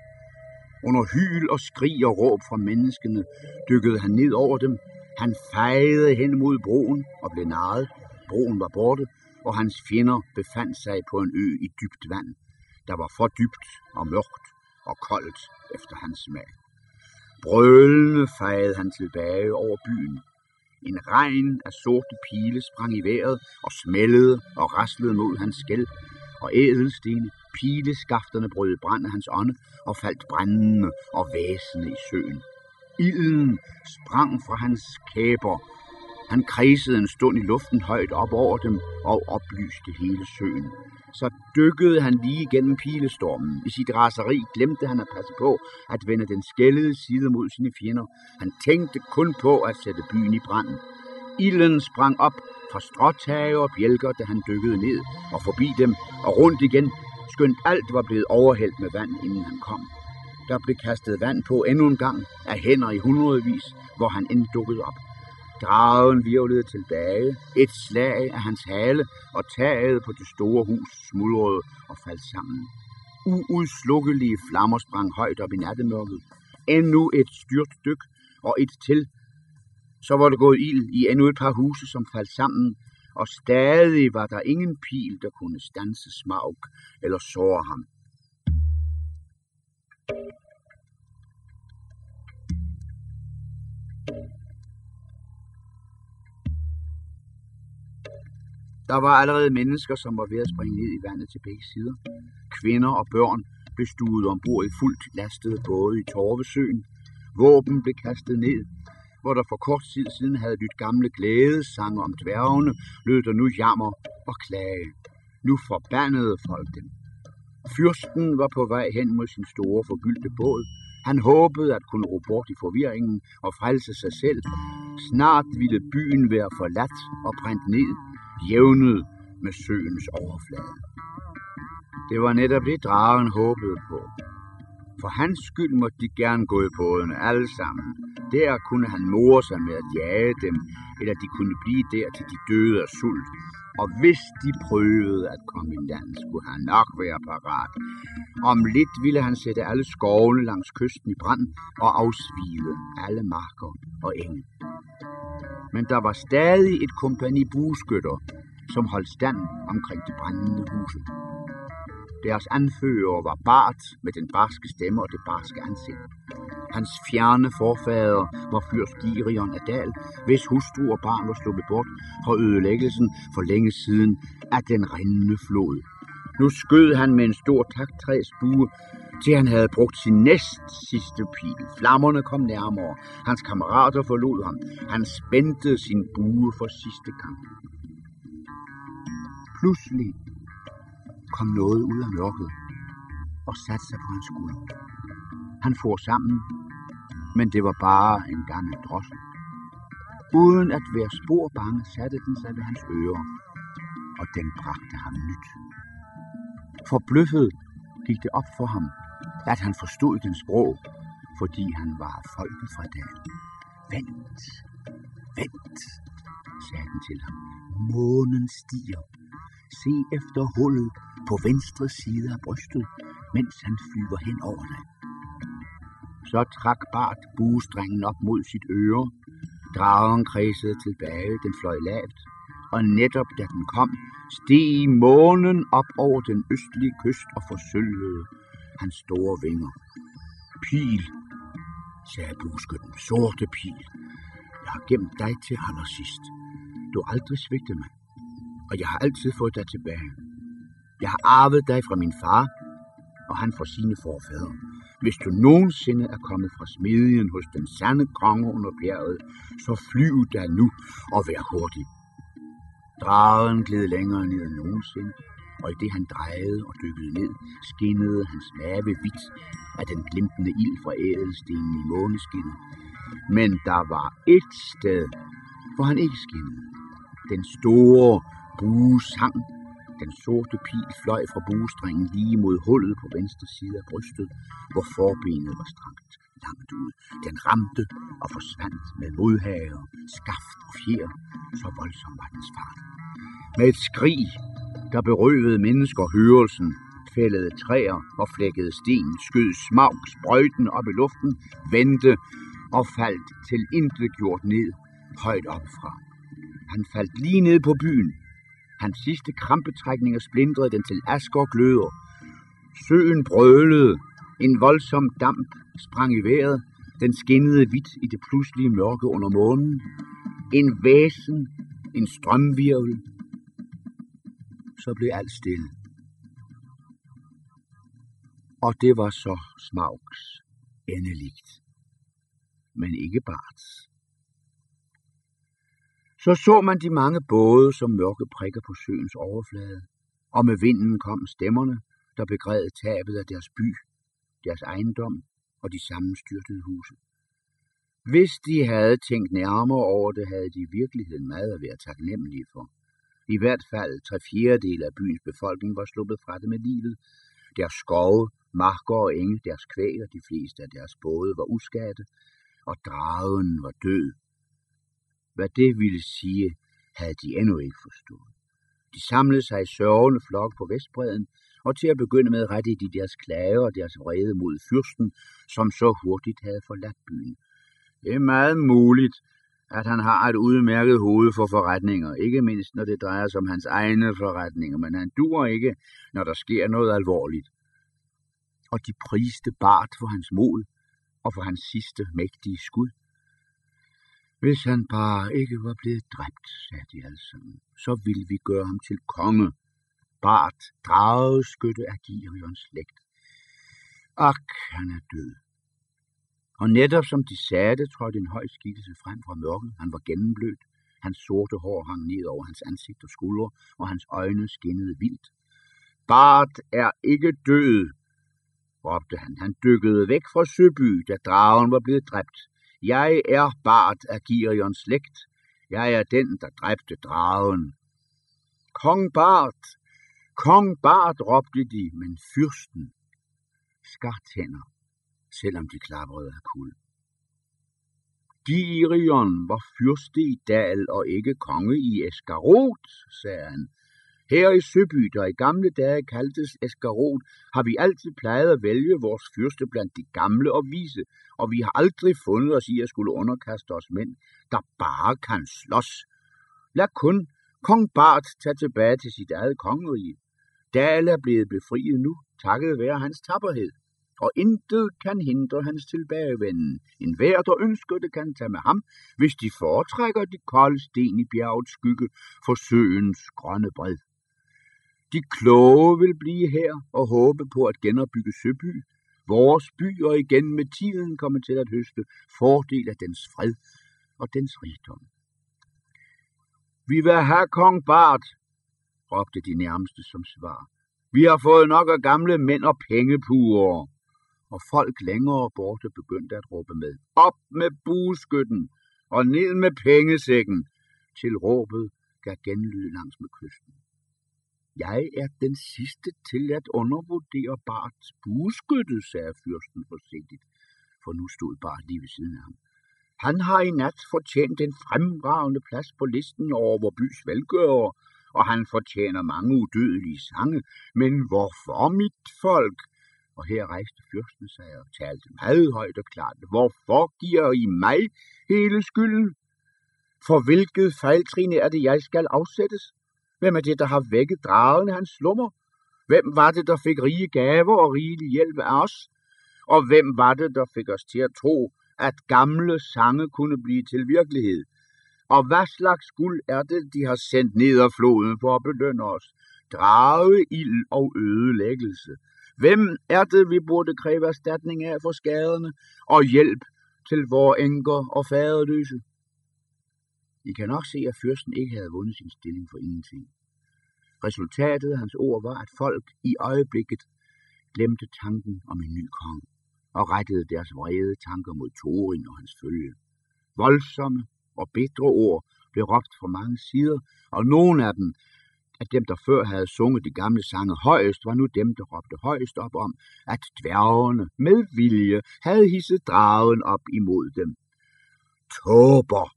Under hyl og skrig og råb fra menneskene dykkede han ned over dem. Han fejede hen mod broen og blev narret. Broen var borte, og hans fjender befandt sig på en ø i dybt vand, der var for dybt og mørkt og koldt efter hans smag. Brølende fejede han tilbage over byen. En regn af sorte pile sprang i vejret og smældede og raslede mod hans skæld, og ædelstene, pileskafterne brød brand af hans ånde og faldt brændende og væsende i søen. Ilden sprang fra hans kæber. Han kredsede en stund i luften højt op over dem og oplyste hele søen. Så dykkede han lige gennem pilestormen. I sit raseri glemte han at passe på at vende den skældede side mod sine fjender. Han tænkte kun på at sætte byen i brand. Ilden sprang op fra stråtage og bjælker, da han dykkede ned og forbi dem og rundt igen, skønt alt var blevet overhældt med vand, inden han kom. Der blev kastet vand på endnu en gang af hænder i hundredvis, hvor han end dukkede op. Dragen virvlede tilbage, et slag af hans hale, og taget på det store hus smuldrede og faldt sammen. Uudslukkelige flammer sprang højt op i nattemørket. Endnu et styrt dyk, og et til. Så var der gået ild i endnu et par huse, som faldt sammen, og stadig var der ingen pil, der kunne stanse Smaug eller såre ham. Der var allerede mennesker, som var ved at springe ned i vandet til begge sider. Kvinder og børn blev stuet ombord i fuldt lastede både i Torvesøen. Våben blev kastet ned, hvor der for kort tid siden havde lyttet gamle glædesange om dværgene, lød der nu jammer og klage. Nu forbandede folk dem. Fyrsten var på vej hen mod sin store forgyldte båd. Han håbede at kunne ro bort i forvirringen og frelse sig selv. Snart ville byen være forladt og brændt ned, jævnet med søens overflade. Det var netop det, dragen håbede på. For hans skyld måtte de gerne gå i bådene, alle sammen. Der kunne han more sig med at jage dem, eller de kunne blive der til de døde af sult. Og hvis de prøvede at komme i land, skulle han nok være parat. Om lidt ville han sætte alle skovene langs kysten i brand og afsvide alle marker og enge. Men der var stadig et kompani bueskytter, som holdt stand omkring de brændende huse. Deres anfører var Bart med den barske stemme og det barske ansigt. Hans fjerne forfader var fyrst Girion af Dal, hvis hustru og barn var sluppet bort fra ødelæggelsen for længe siden af den rindende flod. Nu skød han med en stor taktræsbue, til han havde brugt sin næst sidste pil. Flammerne kom nærmere. Hans kammerater forlod ham. Han spændte sin bue for sidste kamp. Pludselig kom noget ud af mørket og satte sig på hans skulder. Han for sammen, men det var bare en gammel drossel. Uden at være spor bange, satte den sig ved hans ører, og den bragte ham nyt. Forbløffet gik det op for ham, at han forstod den sprog, fordi han var folket fra dalen. Vent, vent, sagde den til ham. Månen stiger. Se efter hullet på venstre side af brystet, mens han flyver hen over dig. Så trak Bart buestrengen op mod sit øre. Dragen kredsede tilbage, den fløj lavt, og netop da den kom, steg månen op over den østlige kyst og forsølvede hans store vinger. Pil, sagde bueskytten, sorte pil. Jeg har gemt dig til allersidst. Du har aldrig svigtet mig, og jeg har altid fået dig tilbage. Jeg har arvet dig fra min far, og han fra sine forfædre. Hvis du nogensinde er kommet fra smedjen hos den sande konge under bjerget, så flyv der nu og vær hurtig. Dragen gled længere ned end nogensinde, og i det han drejede og dykkede ned, skinnede hans lave hvidt af den glimtende ild fra ædelstenen i måneskinnet. Men der var et sted, hvor han ikke skinnede. Den store bue sang. Den sorte pil fløj fra buestrengen lige mod hullet på venstre side af brystet, hvor forbenet var strakt langt ud. Den ramte og forsvandt med modhager, skaft og fjer, så voldsom var dens fart. Med et skrig der berøvede mennesker hørelsen, fældede træer og flækkede sten, skød smag sprøjten op i luften, vendte og faldt til intet gjort ned, højt opfra. Han faldt lige ned på byen. Hans sidste krampetrækninger splindrede den til asker og gløder. Søen brølede. En voldsom damp sprang i vejret. Den skinnede hvidt i det pludselige mørke under månen. En væsen, en strømvirvel. Så blev alt stille. Og det var så Smaugs endeligt. Men ikke Barts. Så så man de mange både som mørke prikker på søens overflade, og med vinden kom stemmerne, der begræd tabet af deres by, deres ejendom og de sammenstyrtede huse. Hvis de havde tænkt nærmere over det, havde de i virkeligheden meget at være taknemmelige for. I hvert fald tre fjerdedele af byens befolkning var sluppet fra det med livet. Deres skove, marker og enge, deres kvæg og de fleste af deres både var uskadte, og dragen var død. Hvad det ville sige, havde de endnu ikke forstået. De samlede sig i sørgende flok på Vestbreden, og til at begynde med rette de deres klager og deres vrede mod fyrsten, som så hurtigt havde forladt byen. Det er meget muligt, at han har et udmærket hoved for forretninger, ikke mindst når det drejer sig om hans egne forretninger, men han duer ikke, når der sker noget alvorligt. Og de priste Bart for hans mod og for hans sidste mægtige skud. Hvis han bare ikke var blevet dræbt, sagde de alle sammen, så ville vi gøre ham til konge. Bart, drageskytte af Girions slægt. Ak, han er død. Og netop som de sagde det, trådte en høj skikkelse frem fra mørket. Han var gennemblødt. Hans sorte hår hang ned over hans ansigt og skuldre, og hans øjne skinnede vildt. Bart er ikke død, råbte han. Han dykkede væk fra Søby, da dragen var blevet dræbt. Jeg er Bart af Girions slægt. Jeg er den, der dræbte dragen. Kong Bart! Kong Bart, råbte de, men fyrsten skar tænder selvom de klaprede af kul. Girion var fyrste i Dal og ikke konge i Eskarot, sagde han. Her i Søby, der i gamle dage kaldtes Eskarot, har vi altid plejet at vælge vores fyrste blandt de gamle og vise, og vi har aldrig fundet os i at skulle underkaste os mænd, der bare kan slås. Lad kun kong Bart tage tilbage til sit eget kongerige. Dal er blevet befriet nu, takket være hans tapperhed og intet kan hindre hans tilbagevenden. En hver, der ønsker det, kan tage med ham, hvis de foretrækker de kolde sten i bjergets skygge for søens grønne bred. De kloge vil blive her og håbe på at genopbygge Søby, vores by, og igen med tiden komme til at høste fordel af dens fred og dens rigdom. Vi vil have kong Bart, råbte de nærmeste som svar. Vi har fået nok af gamle mænd og pengepuger og folk længere borte begyndte at råbe med. Op med bueskytten og ned med pengesækken, til råbet gav genlyd langs med kysten. Jeg er den sidste til at undervurdere Barts bueskytte, sagde fyrsten forsigtigt, for nu stod Bart lige ved siden af ham. Han har i nat fortjent en fremragende plads på listen over vor bys velgører, og han fortjener mange udødelige sange. Men hvorfor, mit folk, og her rejste fyrsten sig og talte meget højt og klart. Hvorfor giver I mig hele skylden? For hvilket fejltrin er det, jeg skal afsættes? Hvem er det, der har vækket dragen hans slummer? Hvem var det, der fik rige gaver og rigelig hjælp af os? Og hvem var det, der fik os til at tro, at gamle sange kunne blive til virkelighed? Og hvad slags guld er det, de har sendt ned af floden for at belønne os? Drage, ild og ødelæggelse. Hvem er det, vi burde kræve erstatning af for skaderne og hjælp til vores enker og faderløse? I kan nok se, at fyrsten ikke havde vundet sin stilling for ingenting. Resultatet af hans ord var, at folk i øjeblikket glemte tanken om en ny konge og rettede deres vrede tanker mod Thorin og hans følge. Voldsomme og bedre ord blev råbt fra mange sider, og nogle af dem at dem, der før havde sunget de gamle sange højest, var nu dem, der råbte højest op om, at dværgene med vilje havde hisset dragen op imod dem. Tåber,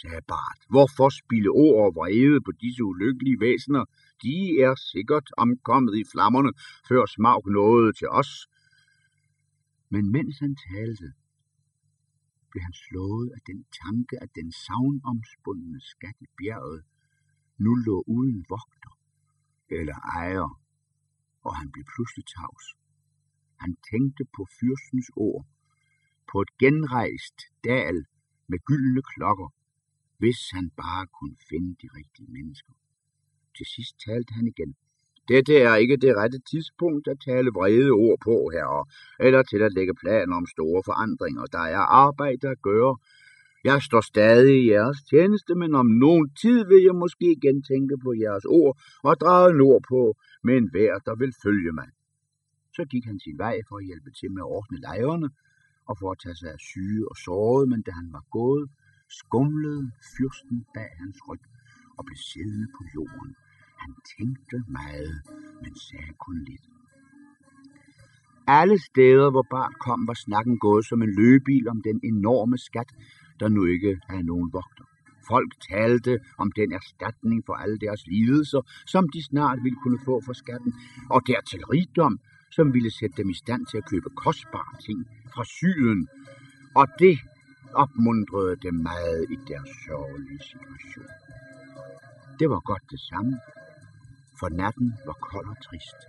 sagde Bart. Hvorfor spille ord og vrede på disse ulykkelige væsener? de er sikkert omkommet i flammerne, før smag nåede til os. Men mens han talte, blev han slået af den tanke, at den savnomspundne skat i bjerget nu lå uden vogter eller ejer, og han blev pludselig tavs. Han tænkte på fyrstens ord, på et genrejst dal med gyldne klokker, hvis han bare kunne finde de rigtige mennesker. Til sidst talte han igen. Dette er ikke det rette tidspunkt at tale vrede ord på, herre, eller til at lægge planer om store forandringer. Der er arbejde at gøre. Jeg står stadig i jeres tjeneste, men om nogen tid vil jeg måske igen tænke på jeres ord og drage nord på med en vær, der vil følge mig. Så gik han sin vej for at hjælpe til med at ordne lejrene og for at tage sig af syge og sårede, men da han var gået, skumlede fyrsten bag hans ryg og blev siddende på jorden. Han tænkte meget, men sagde kun lidt. Alle steder, hvor Bart kom, var snakken gået som en løbebil om den enorme skat, der nu ikke havde nogen vogter. Folk talte om den erstatning for alle deres lidelser, som de snart ville kunne få for skatten, og dertil rigdom, som ville sætte dem i stand til at købe kostbare ting fra syden. Og det opmuntrede dem meget i deres sørgelige situation. Det var godt det samme, for natten var kold og trist.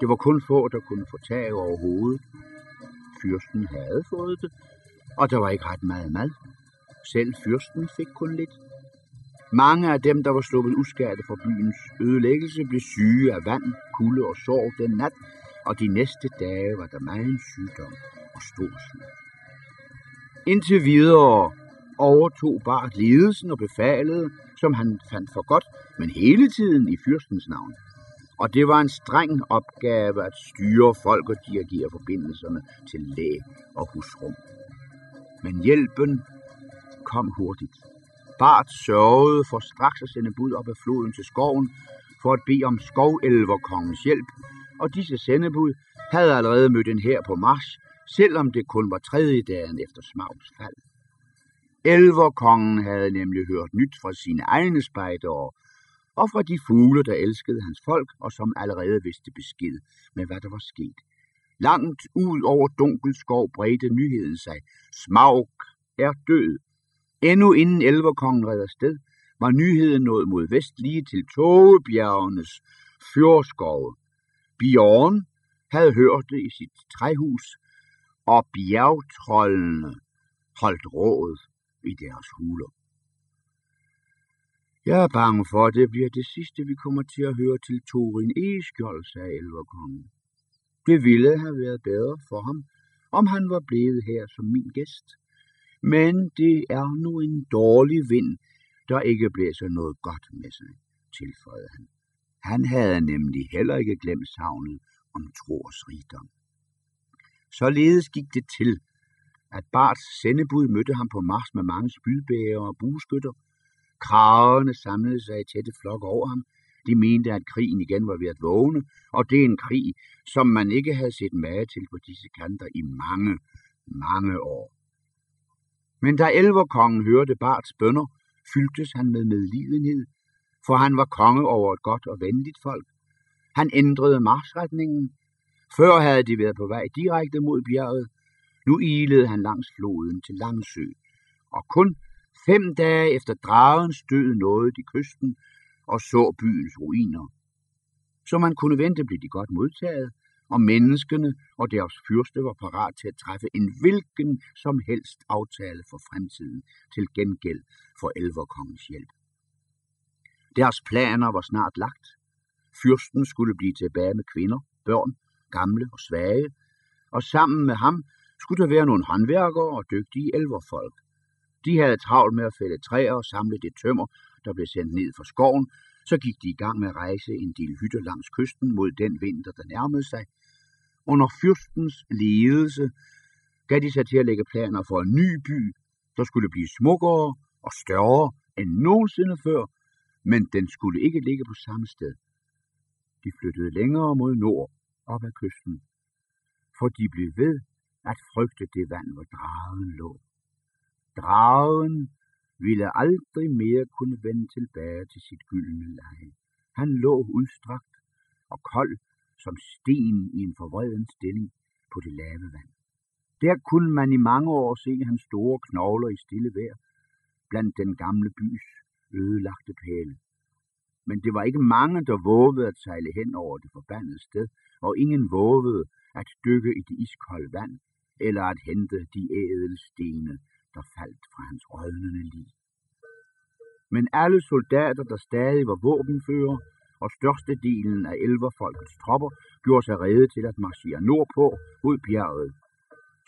Det var kun få, der kunne få tag over hovedet. Fyrsten havde fået det, og der var ikke ret meget mad. Selv fyrsten fik kun lidt. Mange af dem, der var sluppet uskærte fra byens ødelæggelse, blev syge af vand, kulde og sorg den nat, og de næste dage var der meget sygdom og stor sygdom. Indtil videre overtog Bart ledelsen og befalede, som han fandt for godt, men hele tiden i fyrstens navn. Og det var en streng opgave at styre folk og dirigere forbindelserne til læg og husrum. Men hjælpen kom hurtigt. Bart sørgede for straks at sende bud op ad floden til skoven for at bede om skovelverkongens hjælp, og disse sendebud havde allerede mødt en her på march, selvom det kun var tredje dagen efter Smaugs fald. Elverkongen havde nemlig hørt nyt fra sine egne spejdere, og fra de fugle, der elskede hans folk, og som allerede vidste besked med, hvad der var sket. Langt ud over Dunkelskov bredte nyheden sig. Smaug er død. Endnu inden elverkongen redder sted, var nyheden nået mod vest lige til Togebjergenes fjordskove. Bjørn havde hørt det i sit træhus, og bjergtrollene holdt råd i deres huler. Jeg er bange for, at det bliver det sidste, vi kommer til at høre til Torin Eskjold, sagde elverkongen. Det ville have været bedre for ham, om han var blevet her som min gæst. Men det er nu en dårlig vind, der ikke blæser noget godt med sig, tilføjede han. Han havde nemlig heller ikke glemt savnet om Troers rigdom. Således gik det til, at Barts sendebud mødte ham på Mars med mange spydbæger og bueskytter. Kravene samlede sig i tætte flok over ham. De mente, at krigen igen var ved at vågne, og det er en krig, som man ikke havde set mage til på disse kanter i mange, mange år. Men da elverkongen hørte Barts bønder, fyldtes han med medlidenhed, for han var konge over et godt og venligt folk. Han ændrede marsretningen. Før havde de været på vej direkte mod bjerget. Nu ilede han langs floden til Langsø, og kun fem dage efter dragens død nåede de kysten og så byens ruiner. Som man kunne vente, blev de godt modtaget, og menneskene og deres fyrste var parat til at træffe en hvilken som helst aftale for fremtiden til gengæld for elverkongens hjælp. Deres planer var snart lagt. Fyrsten skulle blive tilbage med kvinder, børn, gamle og svage, og sammen med ham skulle der være nogle håndværkere og dygtige elverfolk. De havde travlt med at fælde træer og samle det tømmer, der blev sendt ned fra skoven, så gik de i gang med at rejse en del hytter langs kysten mod den vinter, der nærmede sig. Under fyrstens ledelse gav de sig til at lægge planer for en ny by, der skulle blive smukkere og større end nogensinde før, men den skulle ikke ligge på samme sted. De flyttede længere mod nord op ad kysten, for de blev ved at frygte det vand, hvor dragen lå. Dragen ville aldrig mere kunne vende tilbage til sit gyldne leje. Han lå udstrakt og kold som sten i en forvreden stilling på det lave vand. Der kunne man i mange år se hans store knogler i stille vejr blandt den gamle bys ødelagte pæle. Men det var ikke mange, der vågede at sejle hen over det forbandede sted, og ingen vågede at dykke i det iskolde vand, eller at hente de ædle stene, der faldt fra hans rådnende liv. Men alle soldater, der stadig var våbenfører, og størstedelen af elverfolkets tropper gjorde sig rede til at marchere nordpå mod bjerget.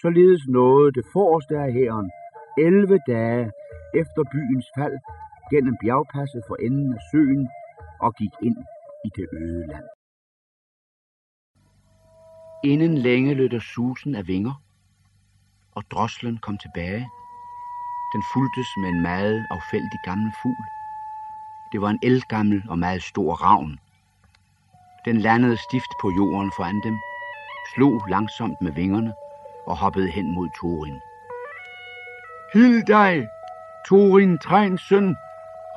Således nåede det forreste af hæren 11 dage efter byens fald gennem bjergpasset for enden af søen og gik ind i det øde land. Inden længe lød der susen af vinger, og droslen kom tilbage. Den fuldtes med en meget affældig gammel fugl. Det var en elgammel og meget stor ravn. Den landede stift på jorden foran dem, slog langsomt med vingerne og hoppede hen mod Torin. Hild dig, Torin Trejns søn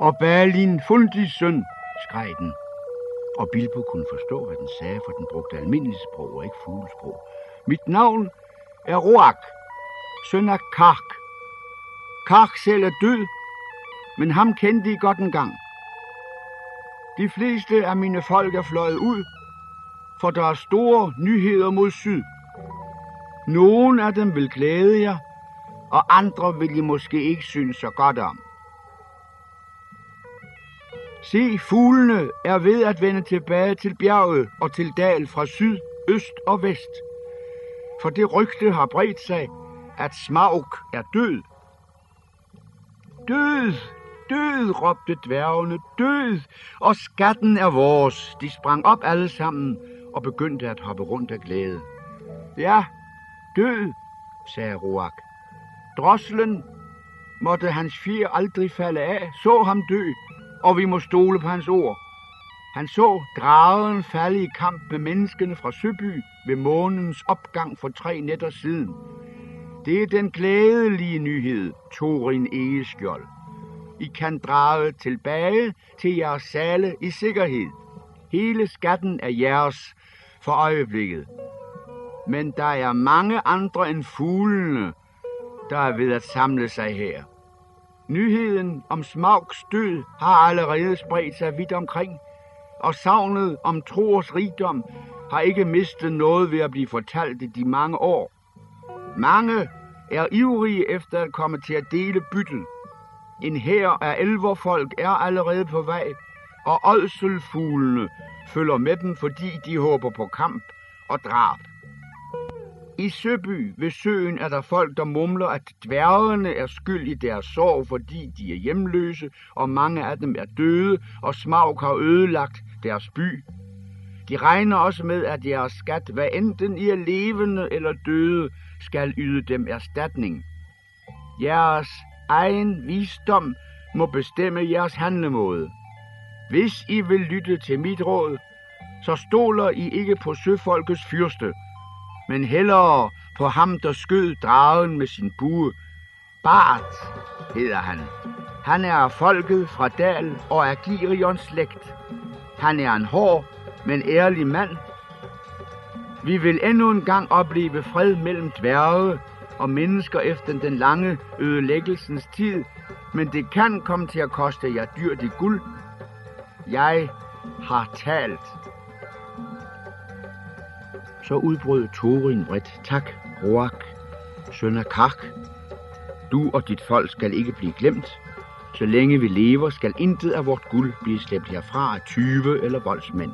og Balin Fundis søn, skreg den. Og Bilbo kunne forstå, hvad den sagde, for den brugte almindelig sprog og ikke fuglesprog. Mit navn er Roak, søn af Kark. Kark selv er død, men ham kendte I godt en gang. De fleste af mine folk er fløjet ud, for der er store nyheder mod syd. Nogle af dem vil glæde jer, og andre vil I måske ikke synes så godt om. Se, fuglene er ved at vende tilbage til bjerget og til dal fra syd, øst og vest. For det rygte har bredt sig, at Smaug er død. Død, død, råbte dværgene, død, og skatten er vores. De sprang op alle sammen og begyndte at hoppe rundt af glæde. Ja, død, sagde Roak. Droslen måtte hans fire aldrig falde af, så ham dø, og vi må stole på hans ord. Han så dragen falde i kamp med menneskene fra Søby ved månens opgang for tre nætter siden. Det er den glædelige nyhed, Torin Egeskjold. I kan drage tilbage til jeres sale i sikkerhed. Hele skatten er jeres for øjeblikket. Men der er mange andre end fuglene, der er ved at samle sig her. Nyheden om Smaugs død har allerede spredt sig vidt omkring, og savnet om Troers rigdom har ikke mistet noget ved at blive fortalt i de mange år. Mange er ivrige efter at komme til at dele byttet. En hær af elverfolk er allerede på vej, og ådselfuglene følger med dem, fordi de håber på kamp og drab. I Søby ved søen er der folk, der mumler, at dværgene er skyld i deres sorg, fordi de er hjemløse, og mange af dem er døde, og smag har ødelagt deres by. De regner også med, at jeres skat, hvad enten I er levende eller døde, skal yde dem erstatning. Jeres egen visdom må bestemme jeres handlemåde. Hvis I vil lytte til mit råd, så stoler I ikke på søfolkets fyrste, men hellere på ham, der skød dragen med sin bue. Bart hedder han. Han er folket fra Dal og er Girions slægt. Han er en hård, men ærlig mand. Vi vil endnu en gang opleve fred mellem dværge og mennesker efter den lange ødelæggelsens tid, men det kan komme til at koste jer dyrt i guld. Jeg har talt. Så udbrød Thorin vredt, tak, Roak, søn af Kark. Du og dit folk skal ikke blive glemt. Så længe vi lever, skal intet af vort guld blive slæbt herfra af tyve eller voldsmænd.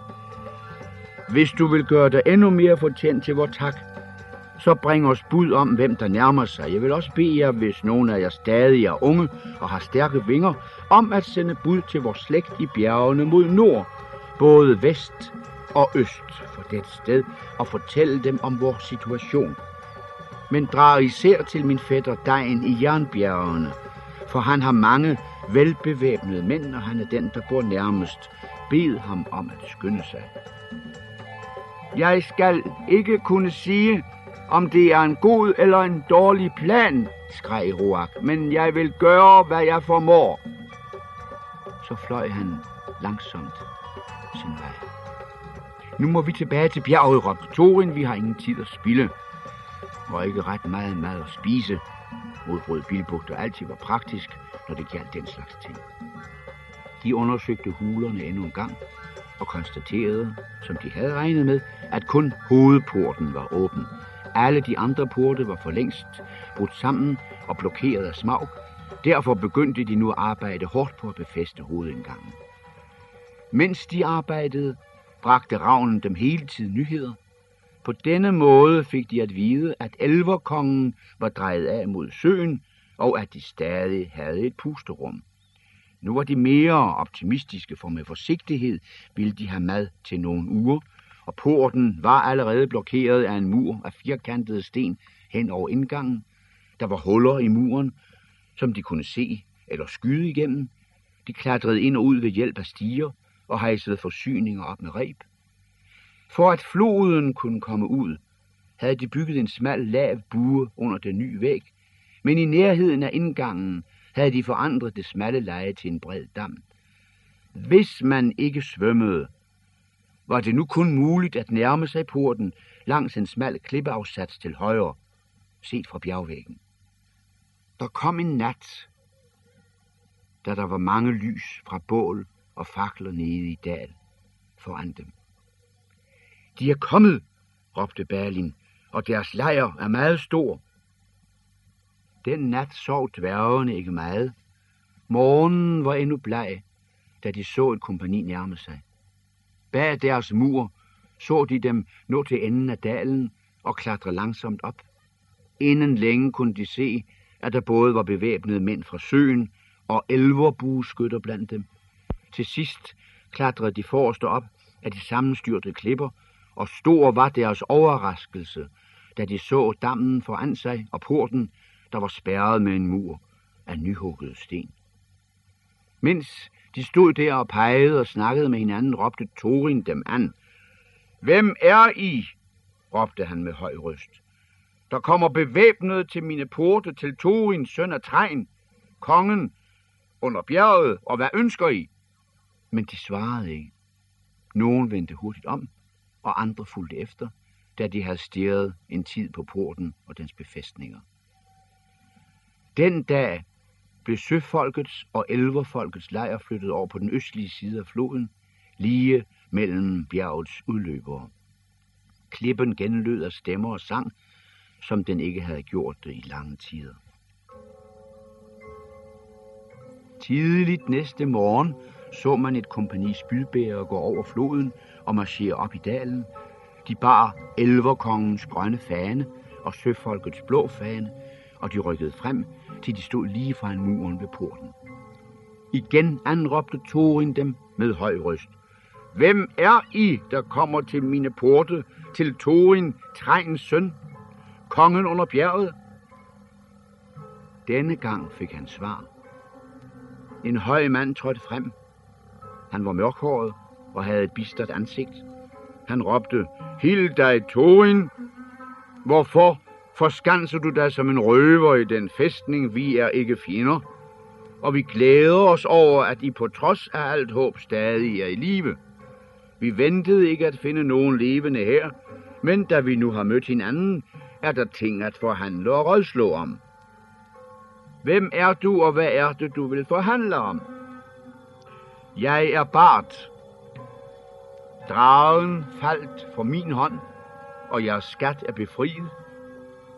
Hvis du vil gøre dig endnu mere fortjent til vor tak, så bring os bud om, hvem der nærmer sig. Jeg vil også bede jer, hvis nogen af jer stadig er unge og har stærke vinger, om at sende bud til vores slægt i bjergene mod nord, både vest og øst for det sted, og fortælle dem om vores situation. Men drag især til min fætter Dejen i Jernbjergene, for han har mange velbevæbnede mænd, og han er den, der bor nærmest. Bed ham om at skynde sig. Jeg skal ikke kunne sige, om det er en god eller en dårlig plan, skreg Roak, men jeg vil gøre, hvad jeg formår. Så fløj han langsomt, sin vej. Nu må vi tilbage til bjerget, råbte Torin. Vi har ingen tid at spille. Og ikke ret meget mad at spise, modbrød Bilbo, der altid var praktisk, når det galt den slags ting. De undersøgte hulerne endnu en gang, og konstaterede, som de havde regnet med, at kun hovedporten var åben. Alle de andre porte var for længst brudt sammen og blokeret af smag. Derfor begyndte de nu at arbejde hårdt på at befeste hovedindgangen. Mens de arbejdede, bragte ravnen dem hele tiden nyheder. På denne måde fik de at vide, at elverkongen var drejet af mod søen, og at de stadig havde et pusterum. Nu var de mere optimistiske, for med forsigtighed ville de have mad til nogle uger, og porten var allerede blokeret af en mur af firkantede sten hen over indgangen. Der var huller i muren, som de kunne se eller skyde igennem. De klatrede ind og ud ved hjælp af stiger og hejsede forsyninger op med reb. For at floden kunne komme ud, havde de bygget en smal lav bue under den nye væg, men i nærheden af indgangen havde de forandret det smalle leje til en bred dam. Hvis man ikke svømmede, var det nu kun muligt at nærme sig porten langs en smal klippeafsats til højre, set fra bjergvæggen. Der kom en nat, da der var mange lys fra bål og fakler nede i dal foran dem. De er kommet, råbte Berlin, og deres lejr er meget stor. Den nat sov dværgene ikke meget. Morgenen var endnu bleg, da de så et kompani nærme sig. Bag deres mur så de dem nå til enden af dalen og klatre langsomt op. Inden længe kunne de se, at der både var bevæbnede mænd fra søen og elverbueskytter blandt dem. Til sidst klatrede de forreste op af de sammenstyrte klipper, og stor var deres overraskelse, da de så dammen foran sig og porten, der var spærret med en mur af nyhuggede sten. Mens de stod der og pegede og snakkede med hinanden, råbte Torin dem an. Hvem er I? råbte han med høj røst. Der kommer bevæbnet til mine porte til Torin, søn af Træn, kongen, under bjerget, og hvad ønsker I? Men de svarede ikke. Nogen vendte hurtigt om, og andre fulgte efter, da de havde stirret en tid på porten og dens befæstninger. Den dag blev søfolkets og elverfolkets lejr flyttet over på den østlige side af floden, lige mellem bjergets udløbere. Klippen genlød af stemmer og sang, som den ikke havde gjort det i lange tider. Tidligt næste morgen så man et kompani spydbærer gå over floden og marchere op i dalen. De bar elverkongens grønne fane og søfolkets blå fane, og de rykkede frem, til de stod lige fra muren ved porten. Igen anråbte Thorin dem med høj røst. Hvem er I, der kommer til mine porte, til Thorin, Trængens søn, kongen under bjerget? Denne gang fik han svar. En høj mand trådte frem. Han var mørkhåret og havde et bistert ansigt. Han råbte, Hild dig, Thorin! Hvorfor forskanser du dig som en røver i den fæstning, vi er ikke fjender? Og vi glæder os over, at I på trods af alt håb stadig er i live. Vi ventede ikke at finde nogen levende her, men da vi nu har mødt hinanden, er der ting at forhandle og rådslå om. Hvem er du, og hvad er det, du vil forhandle om? Jeg er Bart. Dragen faldt for min hånd, og jeres skat er befriet.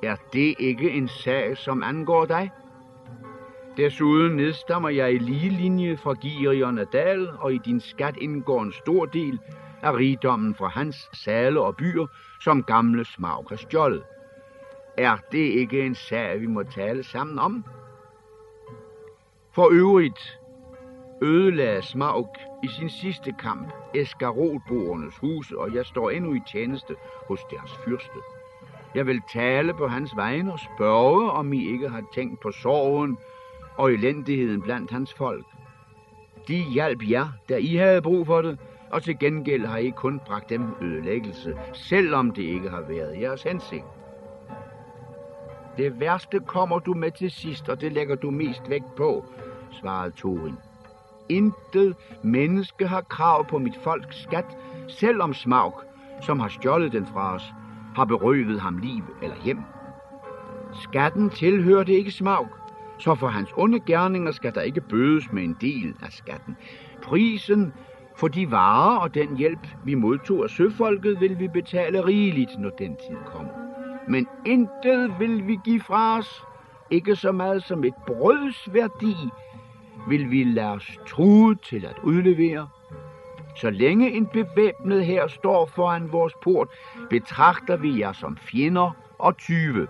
Er det ikke en sag, som angår dig? Desuden nedstammer jeg i lige linje fra Girion Dal, og i din skat indgår en stor del af rigdommen fra hans sale og byer, som gamle Smaug har stjålet. Er det ikke en sag, vi må tale sammen om? For øvrigt ødelagde Smaug i sin sidste kamp eskarotboernes huse, og jeg står endnu i tjeneste hos deres fyrste. Jeg vil tale på hans vegne og spørge, om I ikke har tænkt på sorgen og elendigheden blandt hans folk. De hjalp jer, da I havde brug for det, og til gengæld har I kun bragt dem ødelæggelse, selvom det ikke har været jeres hensigt. Det værste kommer du med til sidst, og det lægger du mest vægt på, svarede Torin. Intet menneske har krav på mit folks skat, selvom Smaug som har stjålet den fra os, har berøvet ham liv eller hjem. Skatten tilhører ikke smag, så for hans onde gerninger skal der ikke bødes med en del af skatten. Prisen for de varer og den hjælp, vi modtog af søfolket, vil vi betale rigeligt, når den tid kommer. Men intet vil vi give fra os, ikke så meget som et brøds værdi, vil vi lade os true til at udlevere. Så længe en bevæbnet her står foran vores port, betragter vi jer som fjender og tyve.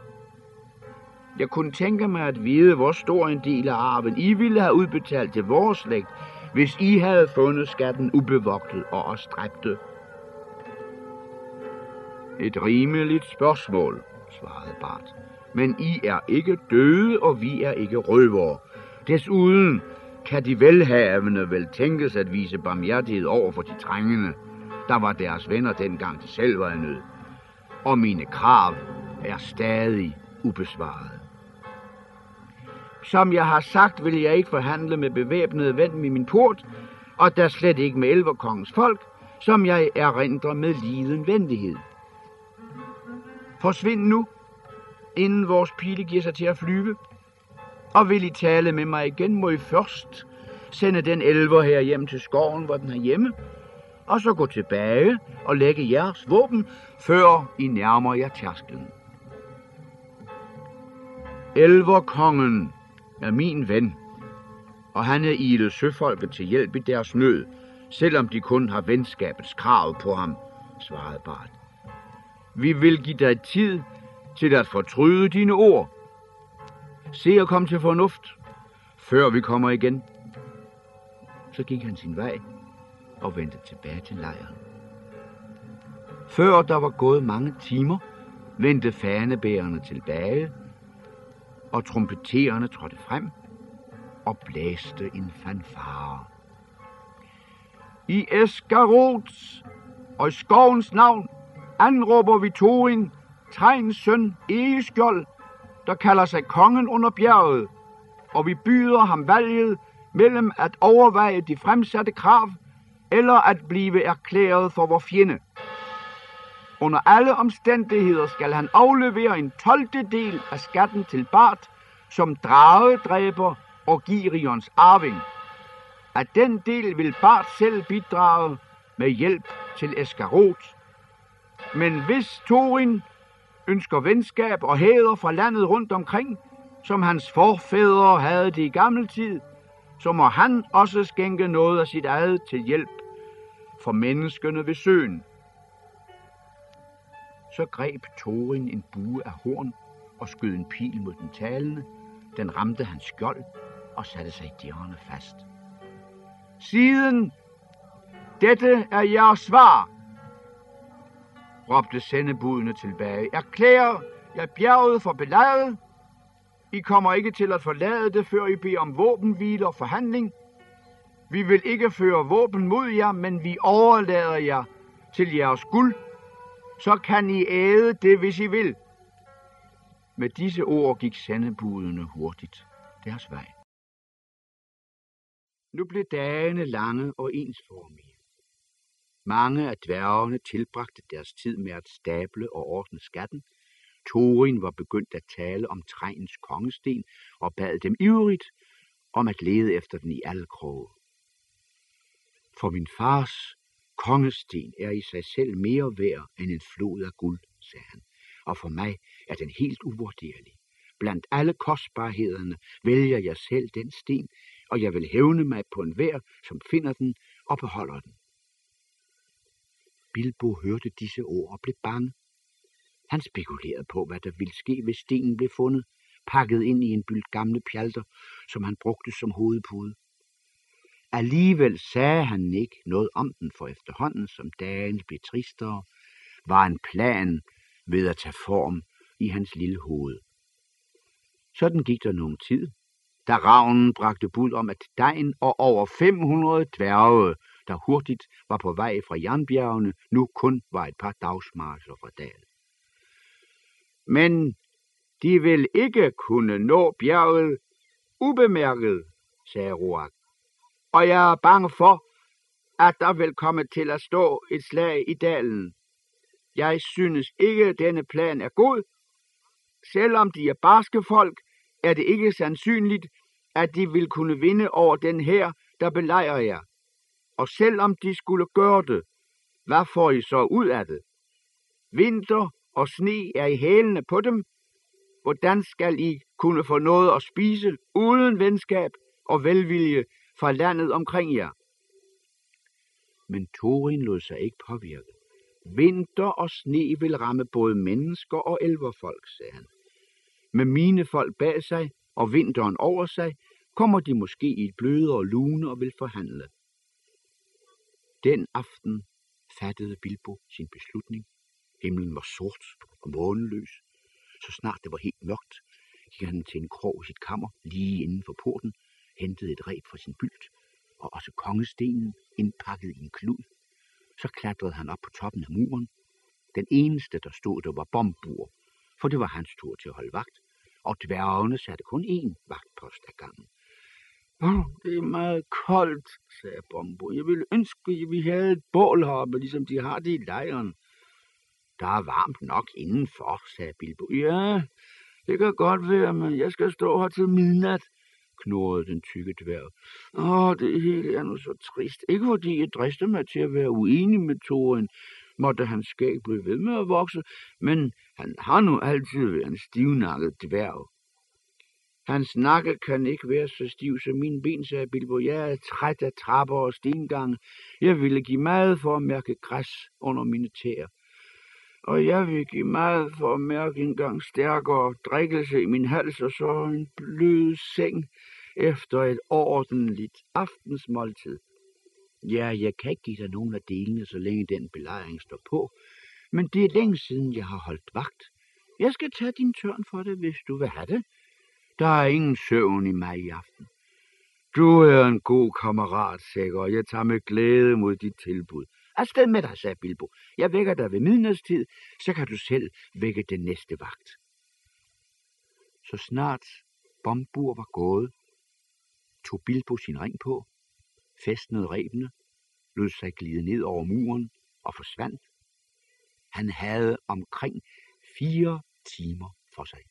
Jeg kunne tænke mig at vide, hvor stor en del af arven I ville have udbetalt til vores slægt, hvis I havde fundet skatten ubevogtet og os dræbte. Et rimeligt spørgsmål, svarede Bart. Men I er ikke døde, og vi er ikke røvere. Desuden kan de velhavende vel tænkes at vise barmhjertighed over for de trængende, der var deres venner dengang de selv var i nød. Og mine krav er stadig ubesvaret. Som jeg har sagt, vil jeg ikke forhandle med bevæbnede ven i min port, og der slet ikke med elverkongens folk, som jeg erindrer med liden venlighed. Forsvind nu, inden vores pile giver sig til at flyve. Og vil I tale med mig igen, må I først sende den elver her hjem til skoven, hvor den er hjemme, og så gå tilbage og lægge jeres våben, før I nærmer jer tærsklen. Elverkongen er min ven, og han er ilet søfolket til hjælp i deres nød, selvom de kun har venskabets krav på ham, svarede Bart. Vi vil give dig tid til at fortryde dine ord. Se og kom til fornuft, før vi kommer igen. Så gik han sin vej og vendte tilbage til lejren. Før der var gået mange timer, vendte fanebærerne tilbage, og trompetererne trådte frem og blæste en fanfare. I Eskarots og i skovens navn anråber vi Torin, Trejens søn Egeskjold, der kalder sig kongen under bjerget, og vi byder ham valget mellem at overveje de fremsatte krav, eller at blive erklæret for vor fjende. Under alle omstændigheder skal han aflevere en 12. del af skatten til Bart, som dragedræber og Girions arving. At den del vil Bart selv bidrage med hjælp til Eskarot. Men hvis Thorin ønsker venskab og hæder fra landet rundt omkring, som hans forfædre havde det i gammel tid, så må han også skænke noget af sit eget til hjælp for menneskene ved søen. Så greb Thorin en bue af horn og skød en pil mod den talende. Den ramte hans skjold og satte sig i djerne fast. Siden, dette er jeres svar, råbte sendebudene tilbage. Erklærer jeg bjerget for belejret. I kommer ikke til at forlade det, før I beder om våbenhvile og forhandling. Vi vil ikke føre våben mod jer, men vi overlader jer til jeres guld. Så kan I æde det, hvis I vil. Med disse ord gik sendebudene hurtigt deres vej. Nu blev dagene lange og ensformige. Mange af dværgene tilbragte deres tid med at stable og ordne skatten. Torin var begyndt at tale om træens kongesten og bad dem ivrigt om at lede efter den i alle kroge. For min fars kongesten er i sig selv mere værd end en flod af guld, sagde han, og for mig er den helt uvurderlig. Blandt alle kostbarhederne vælger jeg selv den sten, og jeg vil hævne mig på en vær, som finder den og beholder den. Bilbo hørte disse ord og blev bange. Han spekulerede på, hvad der ville ske, hvis stenen blev fundet, pakket ind i en bylt gamle pjalter, som han brugte som hovedpude. Alligevel sagde han ikke noget om den, for efterhånden, som dagen blev tristere, var en plan ved at tage form i hans lille hoved. Sådan gik der nogen tid, da ravnen bragte bud om, at dejen og over 500 dværge der hurtigt var på vej fra jernbjergene, nu kun var et par dagsmarcher fra dalen. Men de vil ikke kunne nå bjerget ubemærket, sagde Roak. Og jeg er bange for, at der vil komme til at stå et slag i dalen. Jeg synes ikke, at denne plan er god. Selvom de er barske folk, er det ikke sandsynligt, at de vil kunne vinde over den her, der belejrer jer. Og selvom de skulle gøre det, hvad får I så ud af det? Vinter og sne er i hælene på dem. Hvordan skal I kunne få noget at spise uden venskab og velvilje fra landet omkring jer? Men Torin lod sig ikke påvirke. Vinter og sne vil ramme både mennesker og elverfolk, sagde han. Med mine folk bag sig og vinteren over sig, kommer de måske i et blødere lune og vil forhandle. Den aften fattede Bilbo sin beslutning. Himlen var sort og måneløs. Så snart det var helt mørkt, gik han til en krog i sit kammer lige inden for porten, hentede et reb fra sin bylt og også kongestenen indpakket i en klud. Så klatrede han op på toppen af muren. Den eneste, der stod der, var Bombur, for det var hans tur til at holde vagt, og dværgene satte kun én vagtpost ad gangen. Det er meget koldt, sagde Bombo. Jeg ville ønske, at vi havde et bål heroppe, ligesom de har det i lejren. Der er varmt nok indenfor, sagde Bilbo. Ja, det kan godt være, men jeg skal stå her til midnat, knurrede den tykke dværg. Åh, det hele er nu så trist. Ikke fordi jeg drister mig til at være uenig med Toren, måtte hans skæg blive ved med at vokse, men han har nu altid været en stivnakket dværg. Hans nakke kan ikke være så stiv som mine ben, sagde Bilbo. Jeg er træt af trapper og stengange. Jeg ville give meget for at mærke græs under mine tæer. Og jeg vil give meget for at mærke en gang stærkere drikkelse i min hals og så en blød seng efter et ordentligt aftensmåltid. Ja, jeg kan ikke give dig nogen af delene, så længe den belejring står på, men det er længe siden, jeg har holdt vagt. Jeg skal tage din tørn for det, hvis du vil have det. Der er ingen søvn i mig i aften. Du er en god kammerat, Sækker, og jeg tager med glæde mod dit tilbud. Afsted med dig, sagde Bilbo. Jeg vækker dig ved midnadstid, så kan du selv vække den næste vagt. Så snart Bombur var gået, tog Bilbo sin ring på, festnede rebene, lod sig glide ned over muren og forsvandt. Han havde omkring fire timer for sig.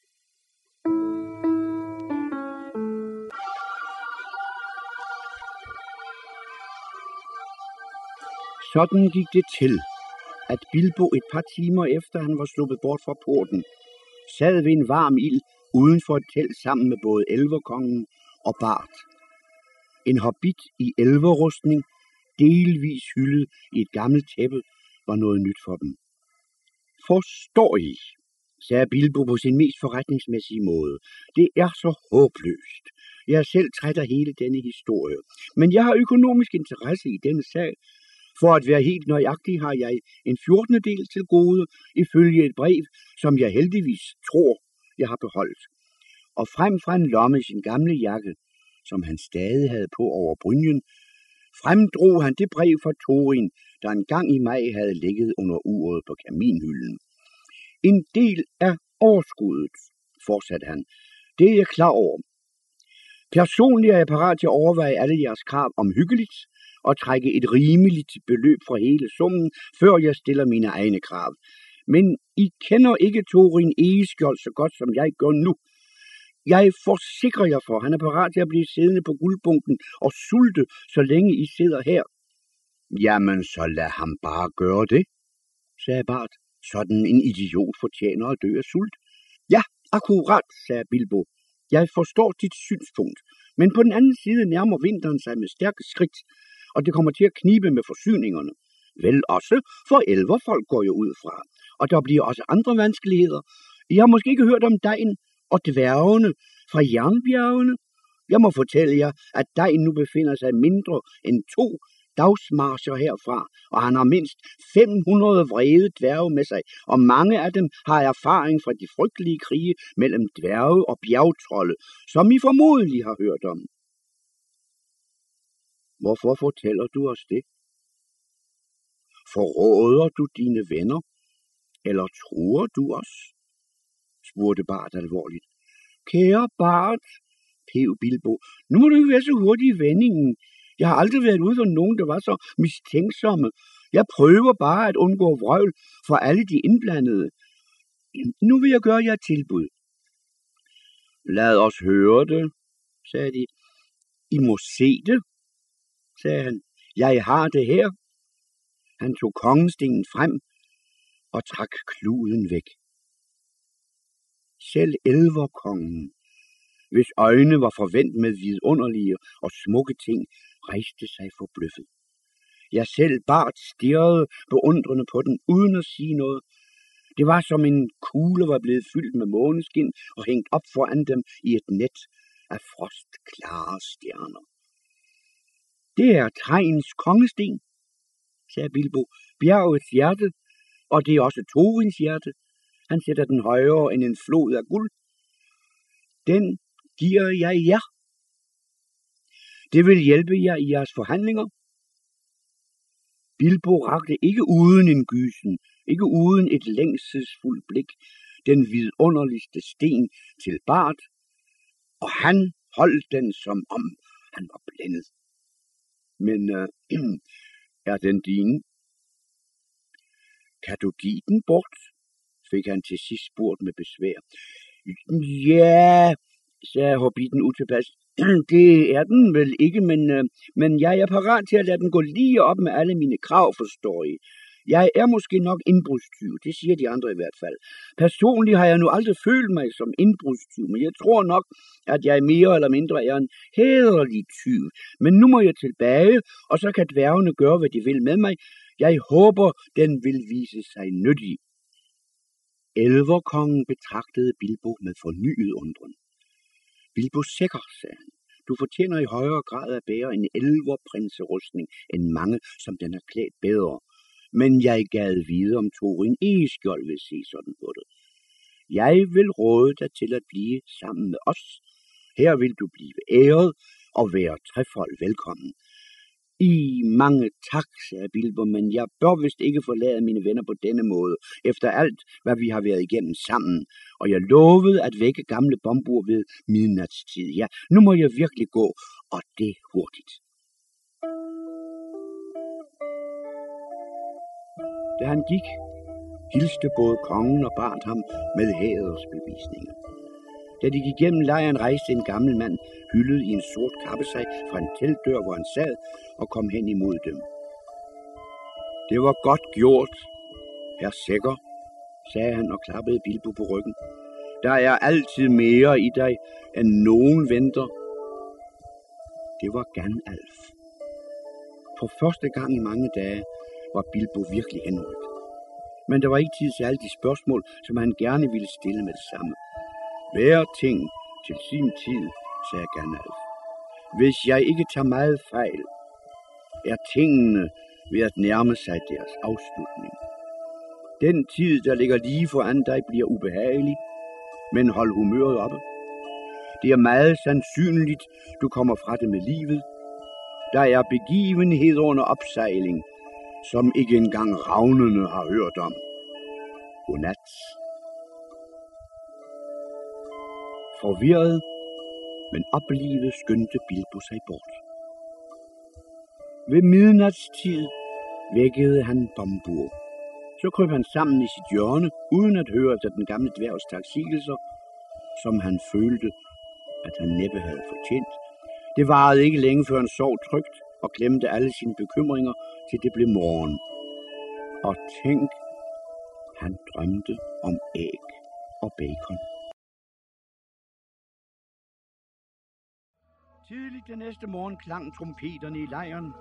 Sådan gik det til, at Bilbo et par timer efter han var sluppet bort fra porten, sad ved en varm ild uden for et telt sammen med både elverkongen og Bart. En hobbit i elverrustning, delvis hyldet i et gammelt tæppe, var noget nyt for dem. Forstår I, sagde Bilbo på sin mest forretningsmæssige måde. Det er så håbløst. Jeg er selv træt af hele denne historie. Men jeg har økonomisk interesse i denne sag, for at være helt nøjagtig har jeg en 14. del til gode, ifølge et brev, som jeg heldigvis tror, jeg har beholdt. Og frem fra en lomme i sin gamle jakke, som han stadig havde på over brynjen, fremdrog han det brev fra Torin, der en gang i maj havde ligget under uret på kaminhylden. En del af overskuddet, fortsatte han, det er jeg klar over. Personligt er jeg parat til at overveje alle jeres krav om hyggeligt, og trække et rimeligt beløb fra hele summen, før jeg stiller mine egne krav. Men I kender ikke Torin Egeskjold så godt, som jeg gør nu. Jeg forsikrer jer for, han er parat til at blive siddende på guldbunken og sulte, så længe I sidder her. Jamen, så lad ham bare gøre det, sagde Bart. Sådan en idiot fortjener at dø af sult. Ja, akkurat, sagde Bilbo. Jeg forstår dit synspunkt, men på den anden side nærmer vinteren sig med stærke skridt, og det kommer til at knibe med forsyningerne. Vel også, for elverfolk går jo ud fra, og der bliver også andre vanskeligheder. I har måske ikke hørt om dejen og dværgene fra jernbjergene. Jeg må fortælle jer, at dejen nu befinder sig mindre end to dagsmarscher herfra, og han har mindst 500 vrede dværge med sig, og mange af dem har erfaring fra de frygtelige krige mellem dværge og bjergtrolde, som I formodentlig har hørt om. Hvorfor fortæller du os det? Forråder du dine venner? Eller truer du os? spurgte Bart alvorligt. Kære Bart, pev Bilbo, nu må du ikke være så hurtig i vendingen. Jeg har aldrig været ude for nogen, der var så mistænksomme. Jeg prøver bare at undgå vrøvl for alle de indblandede. Nu vil jeg gøre jer et tilbud. Lad os høre det, sagde de. I må se det, sagde han. Jeg har det her. Han tog kongestenen frem og trak kluden væk. Selv elverkongen, hvis øjne var forvent med vidunderlige og smukke ting, rejste sig forbløffet. Jeg selv Bart stirrede beundrende på den, uden at sige noget. Det var som en kugle var blevet fyldt med måneskin og hængt op foran dem i et net af frostklare stjerner. Det er Trejens kongesten, sagde Bilbo, bjergets hjerte, og det er også Torins hjerte. Han sætter den højere end en flod af guld. Den giver jeg jer. Det vil hjælpe jer i jeres forhandlinger. Bilbo rakte ikke uden en gysen, ikke uden et længselsfuldt blik, den vidunderligste sten til Bart, og han holdt den som om han var blændet. Men øh, [CLEARS THROAT] er den din? Kan du give den bort? fik han til sidst spurgt med besvær. Ja, sagde hobbiten utilpas. [CLEARS THROAT] Det er den vel ikke, men, øh, men jeg er parat til at lade den gå lige op med alle mine krav, forstår I. Jeg er måske nok indbrudstyv, det siger de andre i hvert fald. Personligt har jeg nu aldrig følt mig som indbrudstyv, men jeg tror nok, at jeg mere eller mindre er en hederlig tyv. Men nu må jeg tilbage, og så kan dværgene gøre, hvad de vil med mig. Jeg håber, den vil vise sig nyttig. Elverkongen betragtede Bilbo med fornyet undren. Bilbo Sækker, sagde han. Du fortjener i højere grad at bære en elverprinserustning end mange, som den er klædt bedre. Men jeg gad vide, om Torin Egeskjold vil se sådan på det. Jeg vil råde dig til at blive sammen med os. Her vil du blive æret og være trefold velkommen. I mange tak, sagde Bilbo, men jeg bør vist ikke forlade mine venner på denne måde, efter alt, hvad vi har været igennem sammen. Og jeg lovede at vække gamle bombur ved midnatstid. Ja, nu må jeg virkelig gå, og det hurtigt. Da han gik, hilste både kongen og barnet ham med hædersbevisninger. Da de gik gennem lejren, rejste en gammel mand, hyldet i en sort kappe sig fra en teltdør, hvor han sad, og kom hen imod dem. Det var godt gjort, herr Sækker, sagde han og klappede Bilbo på ryggen. Der er altid mere i dig, end nogen venter. Det var Ganalf. For første gang i mange dage var Bilbo virkelig henrykt. Men der var ikke tid til alle de spørgsmål, som han gerne ville stille med det samme. Hver ting til sin tid, sagde Gandalf. Hvis jeg ikke tager meget fejl, er tingene ved at nærme sig deres afslutning. Den tid, der ligger lige foran dig, bliver ubehagelig, men hold humøret oppe. Det er meget sandsynligt, du kommer fra det med livet. Der er begivenheder under opsejling, som ikke engang ravnene har hørt om. Godnat. Forvirret, men oplivet skyndte Bilbo sig bort. Ved midnatstid vækkede han Bombur. Så kryb han sammen i sit hjørne, uden at høre efter den gamle dværgs taksigelser, som han følte, at han næppe havde fortjent. Det varede ikke længe, før han sov trygt og glemte alle sine bekymringer, til det blev morgen. Og tænk, han drømte om æg og bacon. Tidligt den næste morgen klang trompeterne i lejren.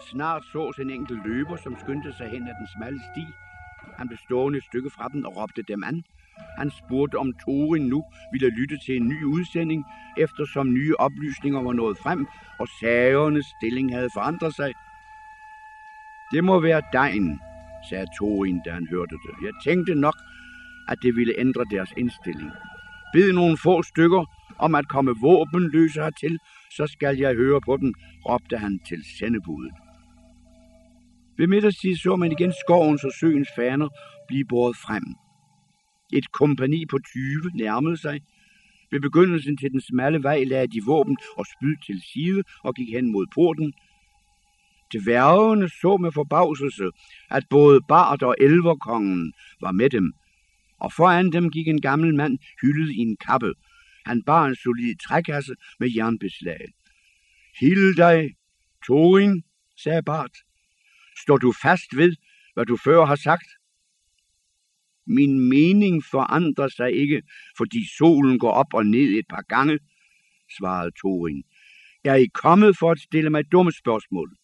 Snart sås en enkelt løber, som skyndte sig hen ad den smalle sti. Han blev stående et stykke fra dem og råbte dem an. Han spurgte, om Torin nu ville lytte til en ny udsending, eftersom nye oplysninger var nået frem, og sagernes stilling havde forandret sig. Det må være dejen, sagde Torin, da han hørte det. Jeg tænkte nok, at det ville ændre deres indstilling. Bid nogle få stykker om at komme våbenløse hertil, så skal jeg høre på dem, råbte han til sendebuddet. Ved middagstid så man igen skovens og søens faner blive båret frem. Et kompani på 20 nærmede sig. Ved begyndelsen til den smalle vej lagde de våben og spyd til side og gik hen mod porten. Dværgene så med forbavselse, at både Bart og Elverkongen var med dem, og foran dem gik en gammel mand hyldet i en kappe. Han bar en solid trækasse med jernbeslag. Hilde dig, Torin, sagde Bart. Står du fast ved, hvad du før har sagt? Min mening forandrer sig ikke, fordi solen går op og ned et par gange, svarede Thorin. Jeg er I kommet for at stille mig dumme spørgsmål.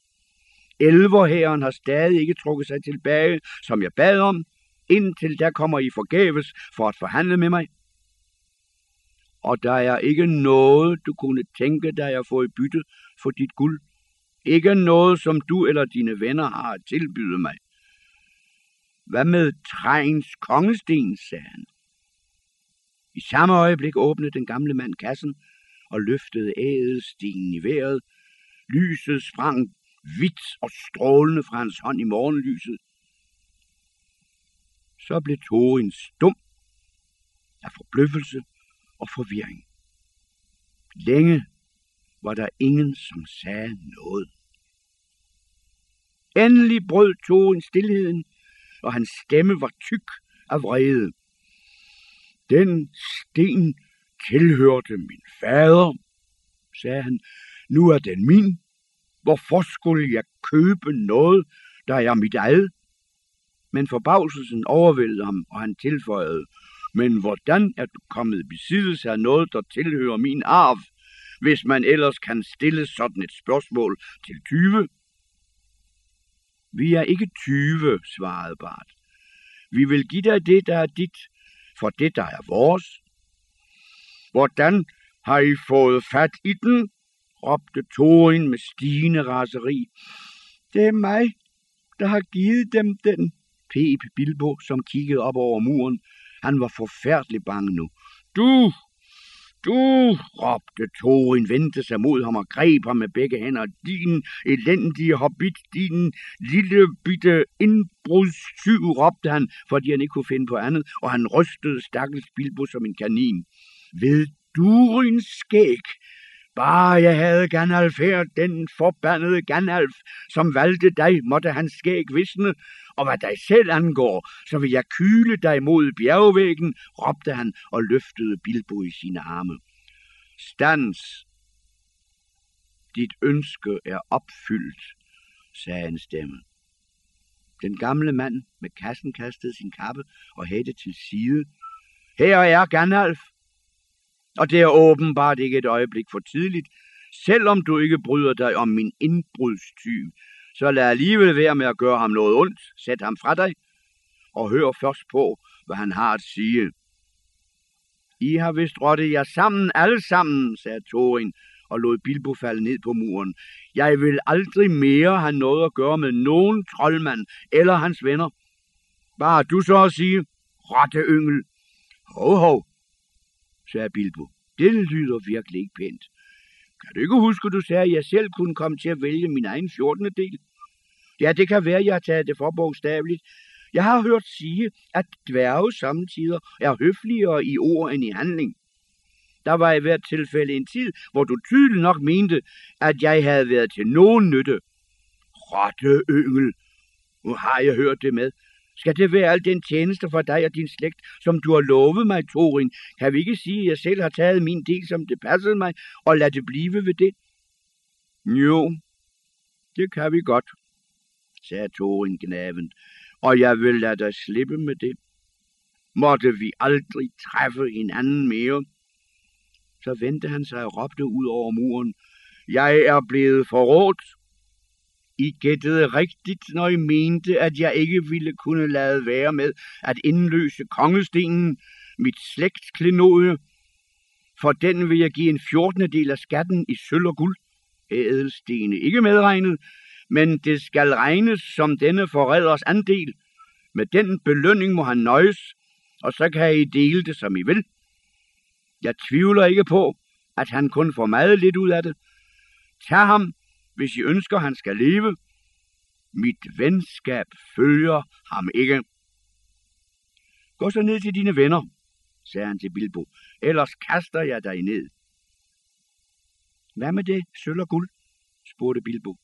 Elverhæren har stadig ikke trukket sig tilbage, som jeg bad om, indtil der kommer I forgæves for at forhandle med mig. Og der er ikke noget, du kunne tænke dig at få i bytte for dit guld. Ikke noget, som du eller dine venner har at tilbyde mig. Hvad med træens kongesten, sagde han. I samme øjeblik åbnede den gamle mand kassen og løftede ædelstenen i vejret. Lyset sprang hvidt og strålende fra hans hånd i morgenlyset. Så blev Torin stum af forbløffelse og forvirring. Længe var der ingen, som sagde noget. Endelig brød Torin stillheden, og hans stemme var tyk af vrede. Den sten tilhørte min fader, sagde han. Nu er den min. Hvorfor skulle jeg købe noget, der er mit eget? Men forbavselsen overvældede ham, og han tilføjede, men hvordan er du kommet i besiddelse af noget, der tilhører min arv, hvis man ellers kan stille sådan et spørgsmål til 20? Vi er ikke 20, svarede Bart. Vi vil give dig det, der er dit, for det, der er vores. Hvordan har I fået fat i den? råbte Torin med stigende raseri. Det er mig, der har givet dem den, pep Bilbo, som kiggede op over muren. Han var forfærdelig bange nu. Du, du, råbte Thorin, vendte sig mod ham og greb ham med begge hænder. Din elendige hobbit, din lille bitte indbrudstyv, råbte han, fordi han ikke kunne finde på andet, og han rystede stakkels Bilbo som en kanin. Ved Durins skæg, Bare jeg havde Gandalf her, den forbandede Gandalf, som valgte dig, måtte hans skæg visne, og hvad dig selv angår, så vil jeg kyle dig mod bjergvæggen, råbte han og løftede Bilbo i sine arme. Stans! Dit ønske er opfyldt, sagde en stemme. Den gamle mand med kassen kastede sin kappe og hætte til side. Her er Gandalf, og det er åbenbart ikke et øjeblik for tidligt, selvom du ikke bryder dig om min indbrudstyv. Så lad alligevel være med at gøre ham noget ondt. Sæt ham fra dig, og hør først på, hvad han har at sige. I har vist rottet jer sammen, alle sammen, sagde Thorin, og lod Bilbo falde ned på muren. Jeg vil aldrig mere have noget at gøre med nogen troldmand eller hans venner. Bare du så at sige, rotte yngel. Hov, hov, sagde Bilbo. Det lyder virkelig ikke pænt. Kan du ikke huske, du sagde, at jeg selv kunne komme til at vælge min egen 14. del? Ja, det kan være, at jeg har taget det for bogstaveligt. Jeg har hørt sige, at dværge samtidig er høfligere i ord end i handling. Der var i hvert tilfælde en tid, hvor du tydeligt nok mente, at jeg havde været til nogen nytte. Rotte yngel, nu har jeg hørt det med. Skal det være al den tjeneste for dig og din slægt, som du har lovet mig, Torin? Kan vi ikke sige, at jeg selv har taget min del, som det passede mig, og lade det blive ved det? Jo, det kan vi godt, sagde Torin gnavent, og jeg vil lade dig slippe med det. Måtte vi aldrig træffe hinanden mere? Så vendte han sig og råbte ud over muren. Jeg er blevet forrådt. I gættede rigtigt, når I mente, at jeg ikke ville kunne lade være med at indløse kongestenen, mit slægtsklenode. For den vil jeg give en fjortende del af skatten i sølv og guld, ædelstene ikke medregnet, men det skal regnes som denne forræders andel. Med den belønning må han nøjes, og så kan I dele det, som I vil. Jeg tvivler ikke på, at han kun får meget lidt ud af det. Tag ham hvis I ønsker, han skal leve. Mit venskab følger ham ikke. Gå så ned til dine venner, sagde han til Bilbo, ellers kaster jeg dig ned. Hvad med det, sølv og guld? spurgte Bilbo.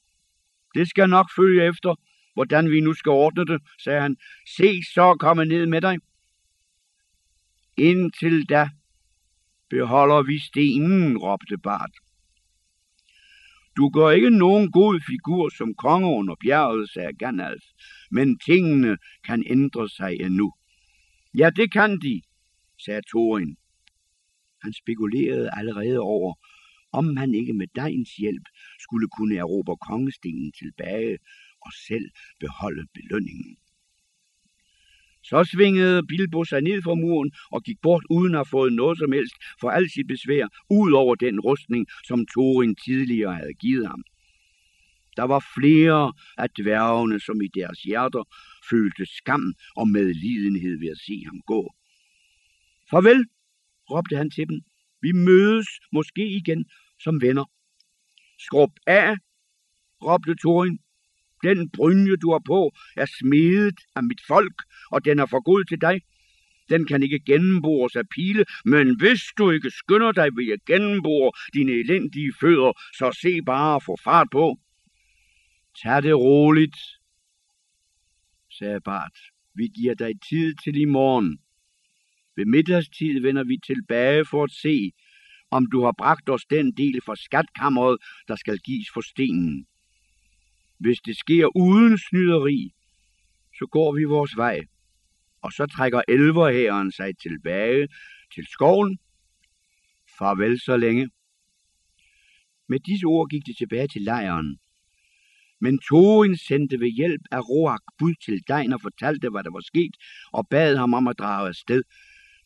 Det skal nok følge efter, hvordan vi nu skal ordne det, sagde han. Se så komme ned med dig. Indtil da beholder vi stenen, råbte Bart. Du gør ikke nogen god figur som konge under bjerget, sagde Gandalf, men tingene kan ændre sig endnu. Ja, det kan de, sagde Thorin. Han spekulerede allerede over, om han ikke med Dejens hjælp skulle kunne erobre kongestenen tilbage og selv beholde belønningen. Så svingede Bilbo sig ned fra muren og gik bort uden at have fået noget som helst for al sit besvær, ud over den rustning, som Thorin tidligere havde givet ham. Der var flere af dværgene, som i deres hjerter følte skam og medlidenhed ved at se ham gå. Farvel, råbte han til dem. Vi mødes måske igen som venner. Skrub af, råbte Thorin. Den brynje, du har på, er smedet af mit folk, og den er for god til dig. Den kan ikke gennembores af pile, men hvis du ikke skynder dig, vil jeg gennembore dine elendige fødder, så se bare at få fart på. Tag det roligt, sagde Bart. Vi giver dig tid til i morgen. Ved middagstid vender vi tilbage for at se, om du har bragt os den del fra skatkammeret, der skal gives for stenen. Hvis det sker uden snyderi, så går vi vores vej, og så trækker elverhæren sig tilbage til skoven. Farvel så længe. Med disse ord gik de tilbage til lejren. Men Thorin sendte ved hjælp af Roak bud til Dein og fortalte, hvad der var sket, og bad ham om at drage afsted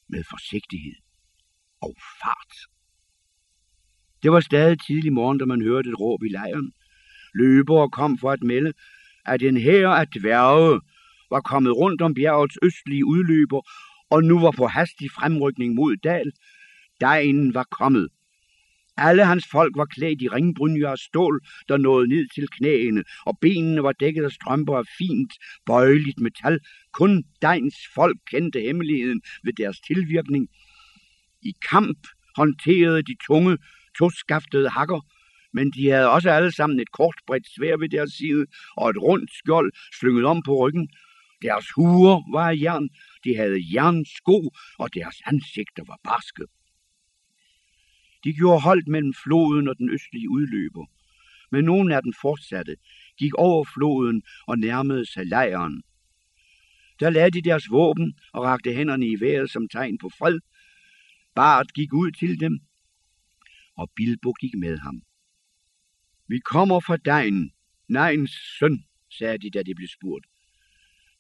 med forsigtighed og fart. Det var stadig tidlig morgen, da man hørte et råb i lejren. Løbere kom for at melde, at en hær af dværge var kommet rundt om bjergets østlige udløber, og nu var på hastig fremrykning mod dal. Dejen var kommet. Alle hans folk var klædt i ringbrynjer af stål, der nåede ned til knæene, og benene var dækket af strømper af fint, bøjeligt metal. Kun Deins folk kendte hemmeligheden ved deres tilvirkning. I kamp håndterede de tunge, toskaftede hakker, men de havde også alle sammen et kort bredt svær ved deres side og et rundt skjold slynget om på ryggen. Deres huer var af jern, de havde jernsko, og deres ansigter var barske. De gjorde holdt mellem floden og den østlige udløber, men nogle af dem fortsatte, gik over floden og nærmede sig lejren. Der lagde de deres våben og rakte hænderne i vejret som tegn på fred. Bart gik ud til dem, og Bilbo gik med ham. Vi kommer fra dejen, Nejens søn, sagde de, da de blev spurgt.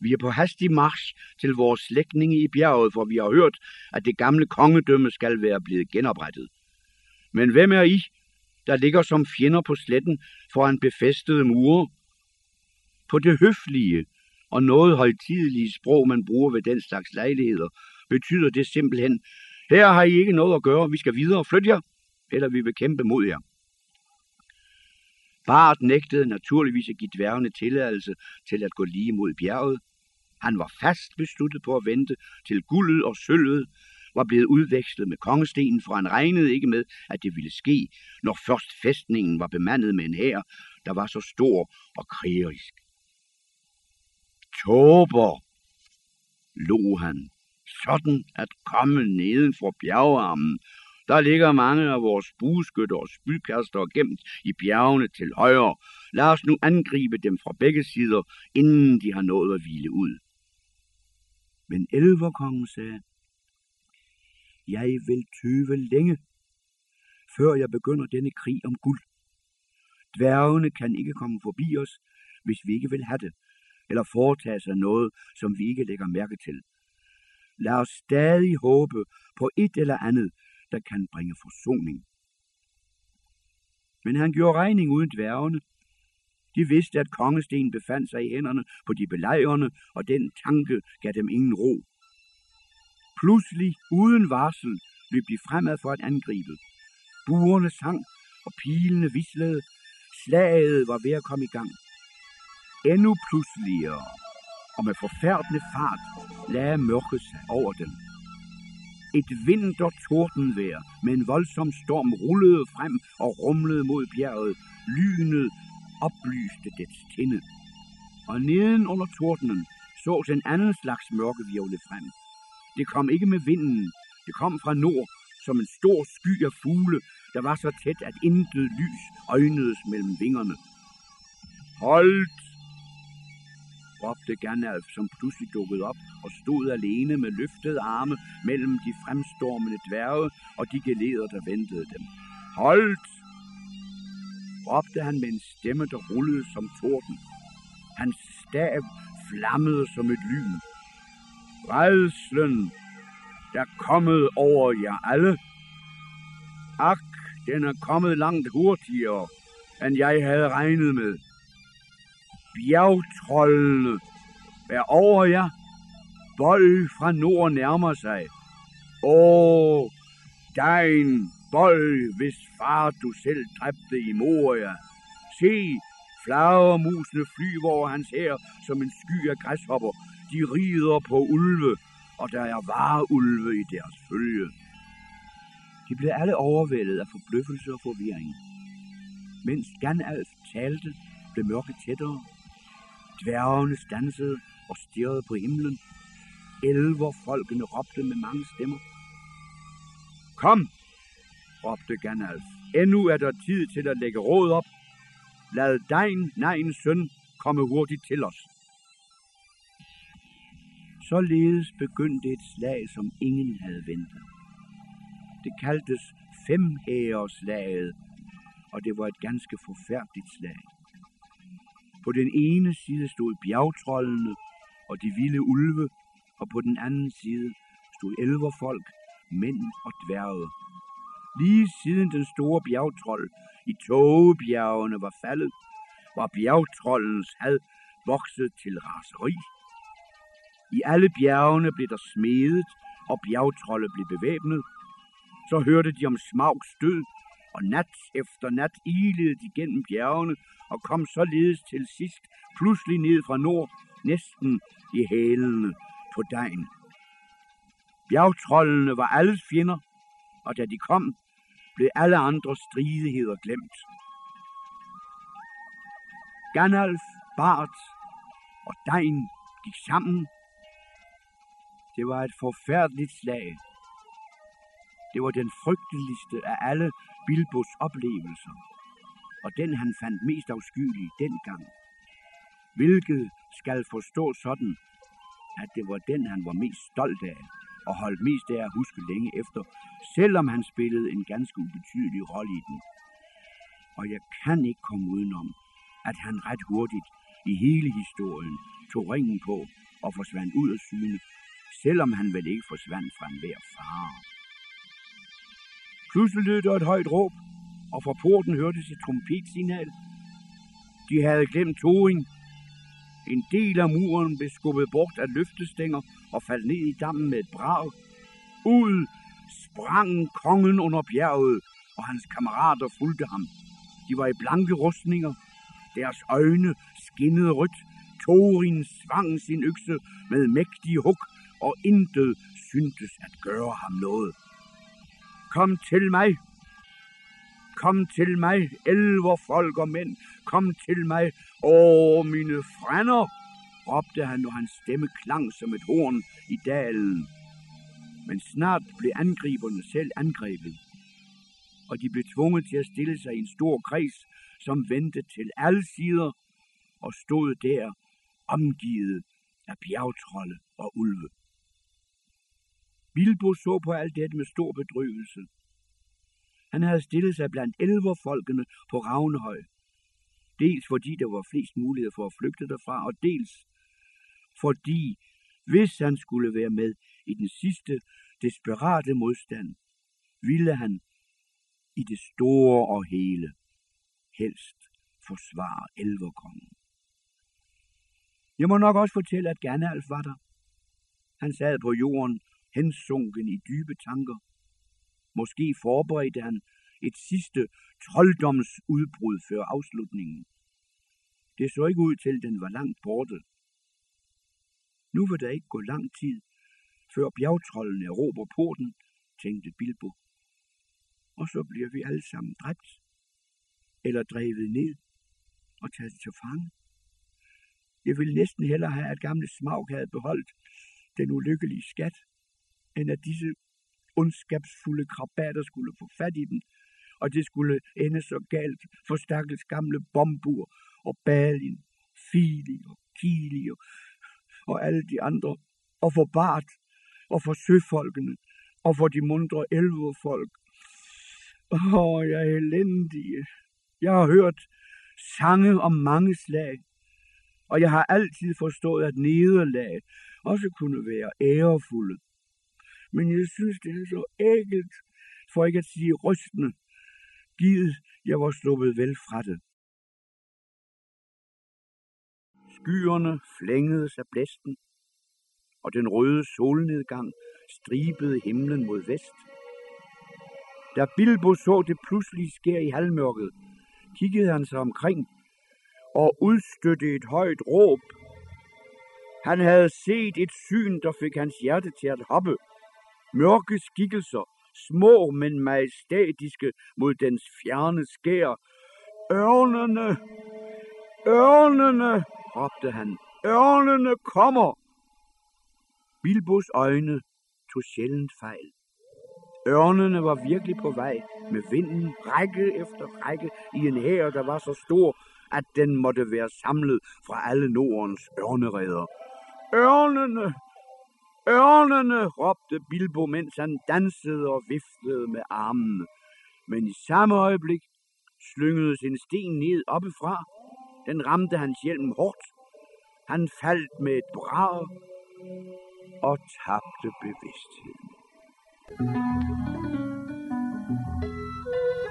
Vi er på hastig march til vores slægtninge i bjerget, for vi har hørt, at det gamle kongedømme skal være blevet genoprettet. Men hvem er I, der ligger som fjender på sletten foran befæstede mure? På det høflige og noget højtidelige sprog, man bruger ved den slags lejligheder, betyder det simpelthen, her har I ikke noget at gøre, vi skal videre, flyt jer, eller vi vil kæmpe mod jer. Bart nægtede naturligvis at give dværgene tilladelse til at gå lige mod bjerget. Han var fast besluttet på at vente til guldet og sølvet var blevet udvekslet med kongestenen, for han regnede ikke med, at det ville ske, når først fæstningen var bemandet med en hær, der var så stor og krigerisk. Tober, lå han, sådan at komme neden for. Der ligger mange af vores bueskytter og spydkaster gemt i bjergene til højre. Lad os nu angribe dem fra begge sider, inden de har nået at hvile ud. Men elverkongen sagde, jeg vil tøve længe, før jeg begynder denne krig om guld. Dværgene kan ikke komme forbi os, hvis vi ikke vil have det, eller foretage sig noget, som vi ikke lægger mærke til. Lad os stadig håbe på et eller andet, der kan bringe forsoning. Men han gjorde regning uden dværgene. De vidste, at kongesten befandt sig i hænderne på de belejrende, og den tanke gav dem ingen ro. Pludselig, uden varsel, løb de fremad for at angribe. Buerne sang, og pilene vislede. Slaget var ved at komme i gang. Endnu pludseligere, og med forfærdende fart, lagde mørket sig over dem. Et vinter tordenvejr med en voldsom storm rullede frem og rumlede mod bjerget. Lynet oplyste dets tinde. Og neden under tordenen sås en anden slags mørkevirvle frem. Det kom ikke med vinden, det kom fra nord, som en stor sky af fugle, der var så tæt, at intet lys øjnedes mellem vingerne. Hold råbte Gandalf, som pludselig dukkede op og stod alene med løftede arme mellem de fremstormende dværge og de geleder, der ventede dem. Holdt! råbte han med en stemme, der rullede som torden. Hans stav flammede som et lyn. Redslen der kommet over jer alle. Ak, den er kommet langt hurtigere, end jeg havde regnet med. Bjergtrollene vær over jer. Bold fra nord nærmer sig. Åh, dein bold, hvis far du selv dræbte i Moria. Se, flagermusene flyver over hans her som en sky af græshopper. De rider på ulve, og der er vareulve i deres følge. De blev alle overvældet af forbløffelse og forvirring. Mens Ganalf talte, blev mørket tættere. Dværgene stansede og stirrede på himlen. folkene råbte med mange stemmer. Kom, råbte Gandalf. Endnu er der tid til at lægge råd op. Lad dein, nejens søn, komme hurtigt til os. Således begyndte et slag, som ingen havde ventet. Det kaldtes femhæreslaget, og det var et ganske forfærdeligt slag. På den ene side stod bjergtrollene og de vilde ulve, og på den anden side stod elverfolk, mænd og dværge. Lige siden den store bjergtrold i togebjergene var faldet, var bjergtrollens had vokset til raseri. I alle bjergene blev der smedet, og bjergtrolde blev bevæbnet. Så hørte de om Smaugs død, og nat efter nat ilede de gennem bjergene og kom således til sidst pludselig ned fra nord, næsten i hælene på dagen. Bjergtrollene var alles fjender, og da de kom, blev alle andre stridigheder glemt. Ganalf, Bart og Dein gik sammen det var et forfærdeligt slag. Det var den frygteligste af alle Bilbos oplevelser, og den han fandt mest afskyelig dengang. Hvilket skal forstå sådan, at det var den, han var mest stolt af og holdt mest af at huske længe efter, selvom han spillede en ganske ubetydelig rolle i den. Og jeg kan ikke komme udenom, at han ret hurtigt i hele historien tog ringen på og forsvandt ud af syne selvom han vel ikke forsvandt fra enhver fare. Pludselig lød der et højt råb, og fra porten hørtes et trompetsignal. De havde glemt Toring. En del af muren blev skubbet bort af løftestænger og faldt ned i dammen med et brag. Ud sprang kongen under bjerget, og hans kammerater fulgte ham. De var i blanke rustninger. Deres øjne skinnede rødt. Thorin svang sin økse med mægtige hug og intet syntes at gøre ham noget. Kom til mig, kom til mig, elver folk og mænd, kom til mig, åh mine frænder, råbte han, og hans stemme klang som et horn i dalen. Men snart blev angriberne selv angrebet, og de blev tvunget til at stille sig i en stor kreds, som vendte til alle sider og stod der omgivet af bjergtrolde og ulve. Bilbo så på alt dette med stor bedrøvelse. Han havde stillet sig blandt elverfolkene på Ravnehøj. Dels fordi der var flest muligheder for at flygte derfra, og dels fordi, hvis han skulle være med i den sidste desperate modstand, ville han i det store og hele helst forsvare elverkongen. Jeg må nok også fortælle, at Gandalf var der. Han sad på jorden hensunken i dybe tanker. Måske forberedte han et sidste trolddomsudbrud før afslutningen. Det så ikke ud til, at den var langt borte. Nu vil der ikke gå lang tid, før bjergtrollene råber porten, tænkte Bilbo. Og så bliver vi alle sammen dræbt eller drevet ned. og taget til fange. Jeg ville næsten hellere have, at gamle Smaug havde beholdt den ulykkelige skat, end at disse ondskabsfulde krabater skulle få fat i den, og det skulle ende så galt for stakkels gamle bombur og Balin, Fili og Kili og, og alle de andre, og for Bart og for søfolkene og for de mundre elverfolk. Åh, oh, jeg er elendige. Jeg har hørt sange om mange slag, og jeg har altid forstået, at nederlag også kunne være ærefulde. Men jeg synes, det er så ægelt, for ikke at sige rystende, givet jeg var sluppet vel fra det. Skyerne flængede sig blæsten, og den røde solnedgang stribede himlen mod vest. Da Bilbo så det pludselig skær i halvmørket, kiggede han sig omkring og udstødte et højt råb. Han havde set et syn, der fik hans hjerte til at hoppe. Mørke skikkelser, små men majestatiske mod dens fjerne skær. Ørnene! Ørnene! råbte han. Ørnene kommer! Bilbos øjne tog sjældent fejl. Ørnene var virkelig på vej med vinden række efter række i en hær, der var så stor, at den måtte være samlet fra alle Nordens ørnereder. Ørnene! Ørnene! råbte Bilbo, mens han dansede og viftede med armene. Men i samme øjeblik slyngede sin sten ned oppefra. Den ramte hans hjelm hårdt. Han faldt med et brag og tabte bevidstheden.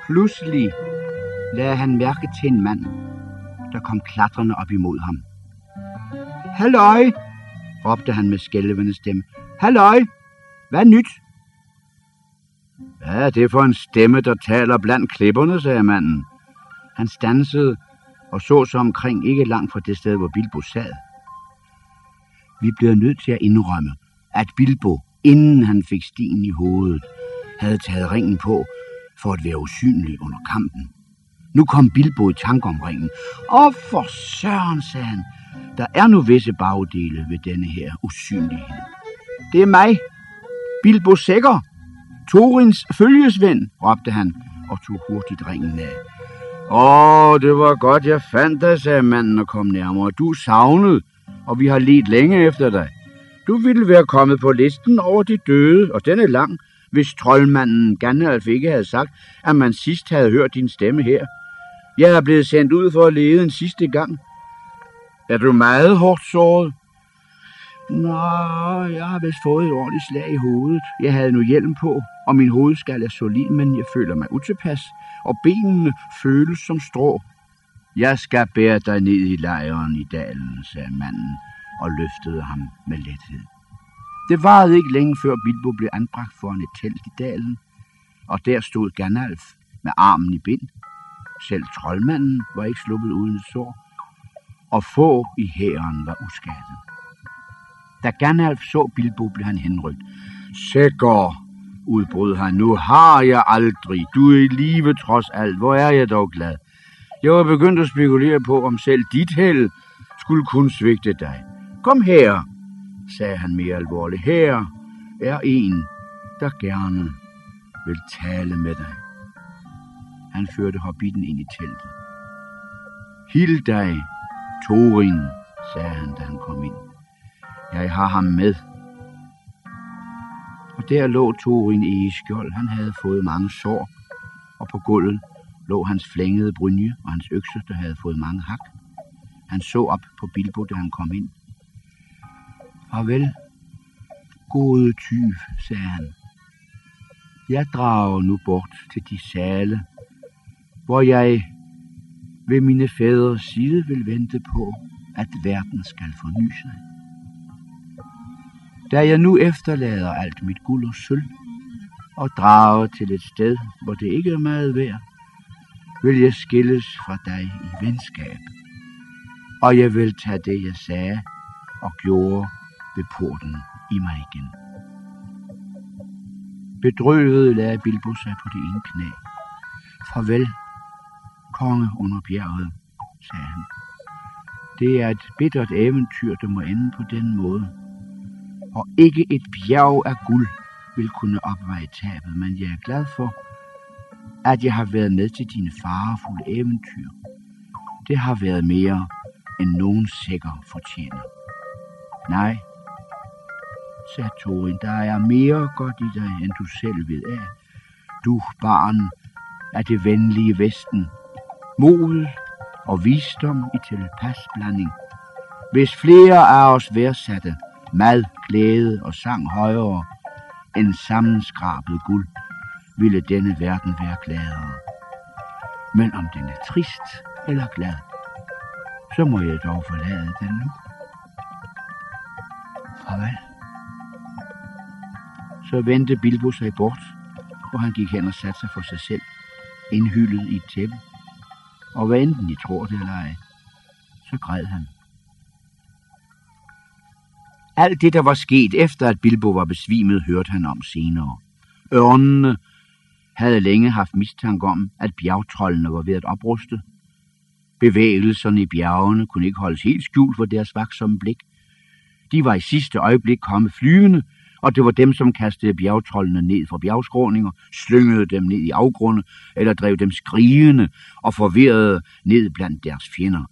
Pludselig lagde han mærke til en mand, der kom klatrende op imod ham. Halløj, råbte han med skælvende stemme. Halløj, hvad nyt? Hvad er det for en stemme, der taler blandt klipperne, sagde manden. Han stansede og så sig omkring ikke langt fra det sted, hvor Bilbo sad. Vi bliver nødt til at indrømme, at Bilbo, inden han fik stien i hovedet, havde taget ringen på for at være usynlig under kampen. Nu kom Bilbo i tanke om ringen. Åh, for søren, sagde han, der er nu visse bagdele ved denne her usynlighed. Det er mig, Bilbo Sækker, Torins følgesvend, råbte han og tog hurtigt ringen af. Åh, det var godt, jeg fandt dig, sagde manden og kom nærmere. Du savnede, og vi har let længe efter dig. Du ville være kommet på listen over de døde, og den er lang, hvis troldmanden Gandalf ikke havde sagt, at man sidst havde hørt din stemme her. Jeg er blevet sendt ud for at lede en sidste gang. Er du meget hårdt såret? Nå, jeg har vist fået et ordentligt slag i hovedet. Jeg havde nu hjelm på, og min hovedskal er solid, men jeg føler mig utilpas, og benene føles som strå. Jeg skal bære dig ned i lejren i dalen, sagde manden og løftede ham med lethed. Det varede ikke længe før Bilbo blev anbragt foran et telt i dalen, og der stod Gandalf med armen i bind. Selv troldmanden var ikke sluppet uden et sår, og få i hæren var uskadet. Da Gandalf så Bilbo, blev han henrygt. Sikker, udbrød han, nu har jeg aldrig. Du er i live trods alt. Hvor er jeg dog glad. Jeg var begyndt at spekulere på, om selv dit held skulle kun svigte dig. Kom her, sagde han mere alvorligt. Her er en, der gerne vil tale med dig. Han førte hobbiten ind i teltet. Hild dig, Torin, sagde han, da han kom ind. Jeg har ham med. Og der lå Torin i skjold. Han havde fået mange sår, og på gulvet lå hans flængede brynje og hans økse, der havde fået mange hak. Han så op på Bilbo, da han kom ind. Farvel, gode tyv, sagde han. Jeg drager nu bort til de sale, hvor jeg ved mine fædres side vil vente på, at verden skal forny sig. Da jeg nu efterlader alt mit guld og sølv, og drager til et sted, hvor det ikke er meget værd, vil jeg skilles fra dig i venskab. Og jeg vil tage det, jeg sagde og gjorde ved porten i mig igen. Bedrøvet lagde Bilbo sig på det ene knæ. Farvel, konge under bjerget. sagde han. Det er et bittert eventyr, der må ende på den måde. Og ikke et bjerg af guld vil kunne opveje tabet, men jeg er glad for, at jeg har været med til dine farefulde eventyr. Det har været mere, end nogen sikker fortjener. Nej, sagde Torin, der er mere godt i dig, end du selv ved af. Du, barn, af det venlige Vesten, mod og visdom i tilpasblanding. Hvis flere af os værdsatte mad, glæde og sang højere end sammenskrabet guld, ville denne verden være gladere. Men om den er trist eller glad, så må jeg dog forlade den nu. Farvel. Så vendte Bilbo sig bort, og han gik hen og satte sig for sig selv, indhyllet i et tæppe. Og hvad enten I tror det eller ej, så græd han. Alt det, der var sket efter, at Bilbo var besvimet, hørte han om senere. Ørnene havde længe haft mistanke om, at bjergtrollene var ved at opruste. Bevægelserne i bjergene kunne ikke holdes helt skjult for deres vaksomme blik. De var i sidste øjeblik kommet flyvende, og det var dem, som kastede bjergtrollene ned fra bjergskråninger, slyngede dem ned i afgrunde, eller drev dem skrigende og forvirrede ned blandt deres fjender.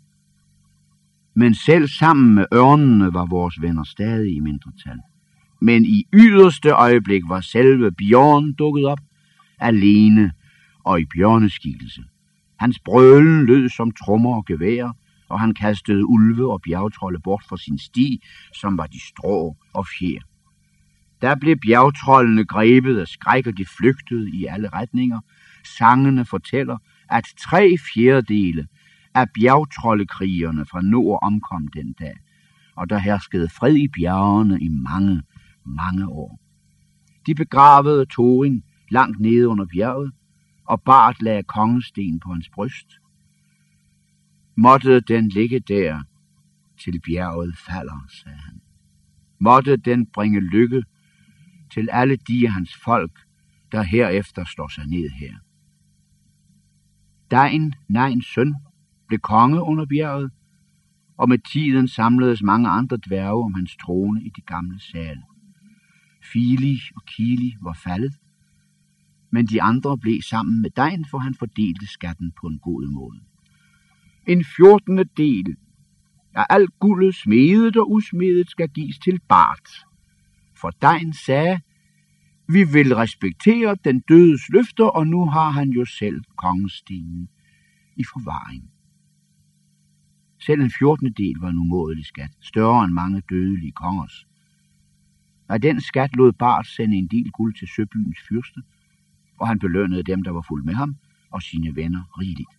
Men selv sammen med ørnene var vores venner stadig i mindretal. Men i yderste øjeblik var selve Bjørn dukket op, alene og i bjørneskikkelse. Hans brølen lød som trommer og gevær, og han kastede ulve og bjergtrolde bort fra sin sti, som var de strå og fjer. Der blev bjergtrollene grebet af skræk, og de flygtede i alle retninger. Sangene fortæller, at tre fjerdedele af bjergtrollekrigerne fra nord omkom den dag, og der herskede fred i bjergene i mange, mange år. De begravede Thorin langt nede under bjerget, og Bart lagde kongesten på hans bryst. Måtte den ligge der, til bjerget falder, sagde han. Måtte den bringe lykke til alle de af hans folk, der herefter står sig ned her. Dein, Neins søn, blev konge under bjerget, og med tiden samledes mange andre dværge om hans trone i de gamle sale. Fili og Kili var faldet, men de andre blev sammen med Dein, for han fordelte skatten på en god måde. En fjortende del af alt guldet smedet og usmedet skal gives til Bart. For Dein sagde, vi vil respektere den dødes løfter, og nu har han jo selv kongestigen i forvaring. Selv en fjortende del var en umådelig skat, større end mange dødelige kongers. Af den skat lod Bart sende en del guld til Søbyens fyrste, og han belønnede dem, der var fuld med ham, og sine venner rigeligt.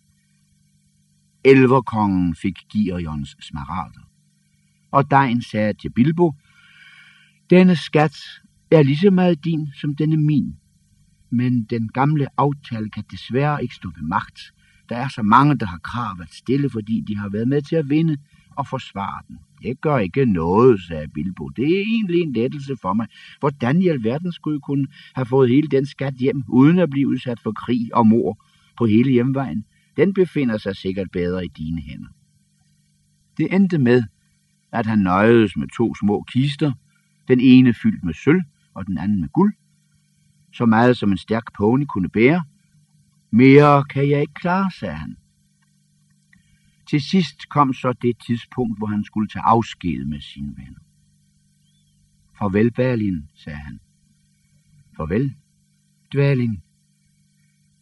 Elverkongen fik Girions smaragder, og Dein sagde til Bilbo, denne skat er lige så meget din, som den er min. Men den gamle aftale kan desværre ikke stå ved magt. Der er så mange, der har krav at stille, fordi de har været med til at vinde og forsvare den. Det gør ikke noget, sagde Bilbo. Det er egentlig en lettelse for mig. Hvordan i alverden skulle jeg kunne have fået hele den skat hjem, uden at blive udsat for krig og mor på hele hjemvejen? Den befinder sig sikkert bedre i dine hænder. Det endte med, at han nøjedes med to små kister, den ene fyldt med sølv, og den anden med guld, så meget som en stærk pony kunne bære. Mere kan jeg ikke klare, sagde han. Til sidst kom så det tidspunkt, hvor han skulle tage afsked med sine venner. Farvel, Berlin, sagde han. Farvel, Dvalin.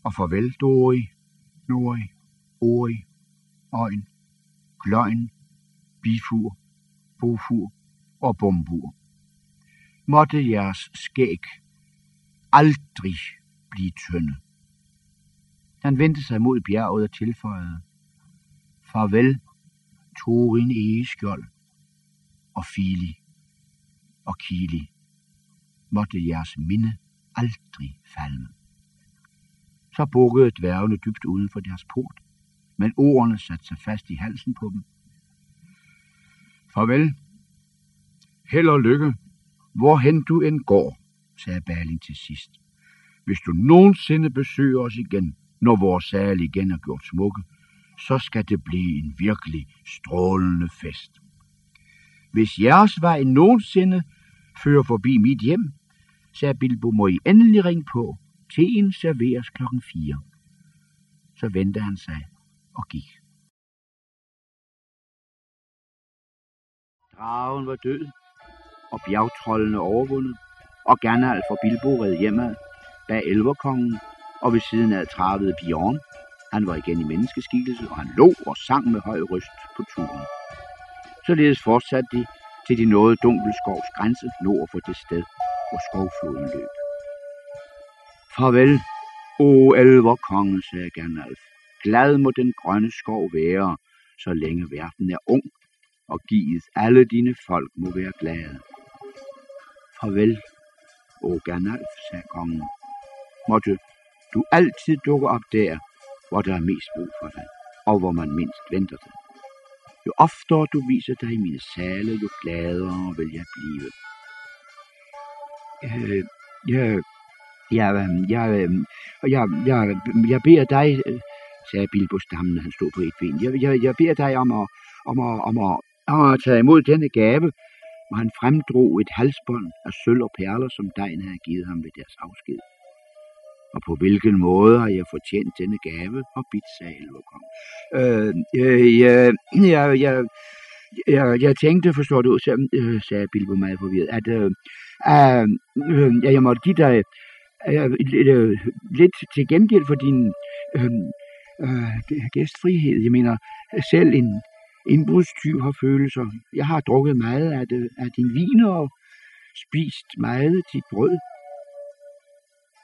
Og farvel, Dori, Nori, Ori, Øjen, Gløgn, Bifur, Bofur og Bombur måtte jeres skæg aldrig blive tynde. Han vendte sig mod bjerget og tilføjede, farvel, Torin Egeskjold og Fili og Kili, måtte jeres minde aldrig falme. Så bukkede dværgene dybt uden for deres port, men ordene satte sig fast i halsen på dem. Farvel, held og lykke, Hvorhen du end går, sagde Balin til sidst. Hvis du nogensinde besøger os igen, når vores sal igen er gjort smukke, så skal det blive en virkelig strålende fest. Hvis jeres vej nogensinde fører forbi mit hjem, sagde Bilbo, må I endelig ringe på. Teen serveres klokken 4. Så vendte han sig og gik. Dragen var død, og bjergtrollene overvundet, og Gandalf og Bilbo red hjemme bag elverkongen, og ved siden af travede Bjørn. Han var igen i menneskeskikkelse, og han lå og sang med høj røst på turen. Således fortsatte de, til de nåede Dunkelskovs grænse nord for det sted, hvor skovfloden løb. Farvel, o elverkonge, sagde Gernalf. Glad må den grønne skov være, så længe verden er ung, og givet alle dine folk må være glade. Farvel, o Gandalf, sagde kongen. Måtte du altid dukke op der, hvor der er mest brug for dig, og hvor man mindst venter dig. Jo oftere du viser dig i mine sale, jo gladere vil jeg blive. Øh, jeg, jeg, jeg, jeg, jeg, jeg beder dig, sagde Bilbo stammende, han stod på et ben. Jeg, jeg, jeg beder dig om at, om, at, om, at, om at tage imod denne gave, og han fremdrog et halsbånd af sølv og perler, som dejen havde givet ham ved deres afsked. Og på hvilken måde har jeg fortjent denne gave, og bidt sagde Elverkong. Øh, øh, jeg, jeg, jeg, jeg, jeg tænkte, forstår du, øh, sagde Bilbo meget forvirret, at øh, øh, øh, jeg måtte give dig øh, øh, lidt til gengæld for din øh, øh, gæstfrihed. Jeg mener, selv en indbrudstyv har følelser. Jeg har drukket meget af, det, af din vin og spist meget af dit brød.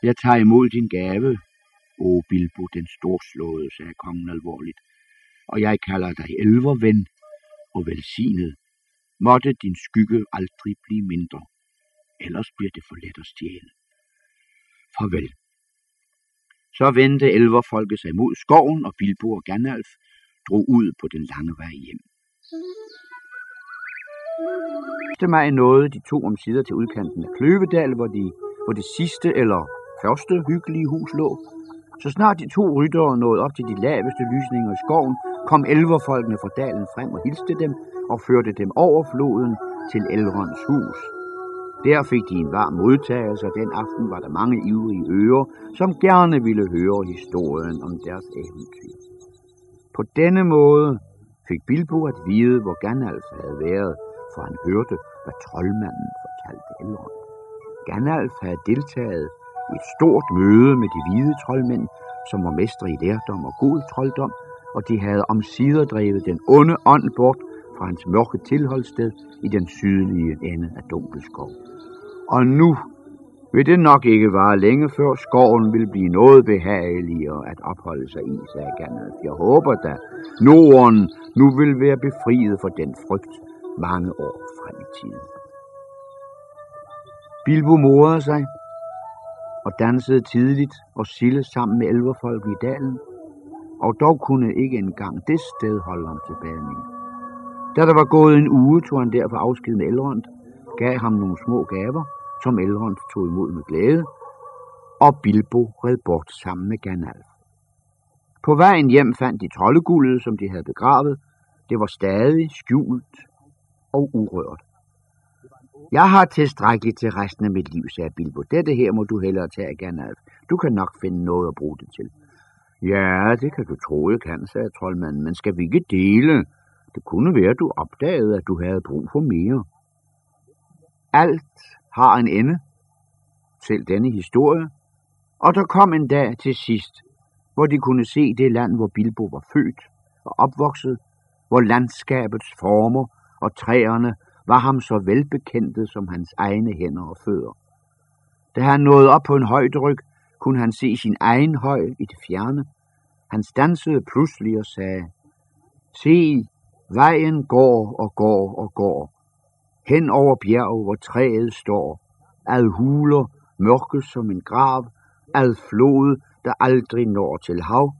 Jeg tager imod din gave, o Bilbo den storslåede, sagde kongen alvorligt, og jeg kalder dig elverven og velsignet. Måtte din skygge aldrig blive mindre, ellers bliver det for let at stjæle. Farvel. Så vendte elverfolket sig mod skoven, og Bilbo og Gandalf drog ud på den lange vej hjem. Efter mig nåede de to omsider til udkanten af Kløvedal, hvor, de, hvor det sidste eller første hyggelige hus lå. Så snart de to ryttere nåede op til de laveste lysninger i skoven, kom elverfolkene fra dalen frem og hilste dem og førte dem over floden til Elrons hus. Der fik de en varm modtagelse, og den aften var der mange ivrige ører, som gerne ville høre historien om deres eventyr. På denne måde fik Bilbo at vide, hvor Gandalf havde været, for han hørte, hvad troldmanden fortalte Elrond. Gandalf havde deltaget i et stort møde med de hvide troldmænd, som var mestre i lærdom og god trolddom, og de havde omsider drevet den onde ånd bort fra hans mørke tilholdssted i den sydlige ende af Dunkelskov. Og nu vil det nok ikke vare længe før skoven vil blive noget behageligere at opholde sig i, sagde Gandalf. Jeg håber da, Norden nu vil være befriet for den frygt mange år frem i tiden. Bilbo morede sig og dansede tidligt og sille sammen med elverfolk i dalen, og dog kunne ikke engang det sted holde ham tilbage med. Da der var gået en uge, tog han derfor afsked med Elrond, gav ham nogle små gaver, som Elrond tog imod med glæde, og Bilbo red bort sammen med Gandalf. På vejen hjem fandt de troldeguldet, som de havde begravet. Det var stadig skjult og urørt. Jeg har tilstrækkeligt til resten af mit liv, sagde Bilbo. Dette her må du hellere tage, Gandalf. Du kan nok finde noget at bruge det til. Ja, det kan du tro, jeg kan, sagde troldmanden, men skal vi ikke dele? Det kunne være, at du opdagede, at du havde brug for mere. Alt har en ende, selv denne historie, og der kom en dag til sidst, hvor de kunne se det land, hvor Bilbo var født og opvokset, hvor landskabets former og træerne var ham så velbekendte som hans egne hænder og fødder. Da han nåede op på en højderyg, kunne han se sin egen høj i det fjerne. Han stansede pludselig og sagde, Se, vejen går og går og går, hen over bjerg, hvor træet står, ad huler, mørke som en grav, ad flod, der aldrig når til hav,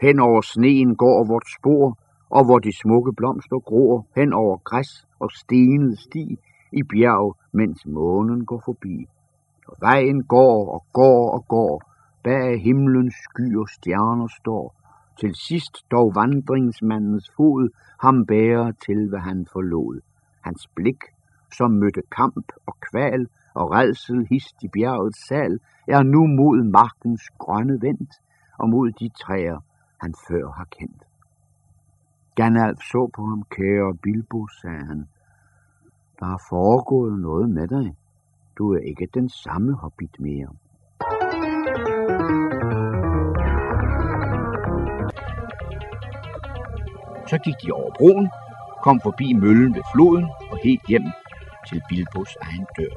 hen over sneen går vort spor, og hvor de smukke blomster gror. Hen over græs og stenet sti i bjerg, mens månen går forbi. Og vejen går og går og går, bag himlens sky og stjerner står, Til sidst dog vandringsmandens fod. Ham bærer til, hvad han forlod. Hans blik, som mødte kamp og kval og redsel hist i bjergets sal, er nu mod markens grønne vendt og mod de træer, han før har kendt. Ganalf så på ham, kære Bilbo, sagde han. Der er foregået noget med dig. Du er ikke den samme hobbit mere. Så gik de over broen, kom forbi møllen ved floden og helt hjem til Bilbos egen dør.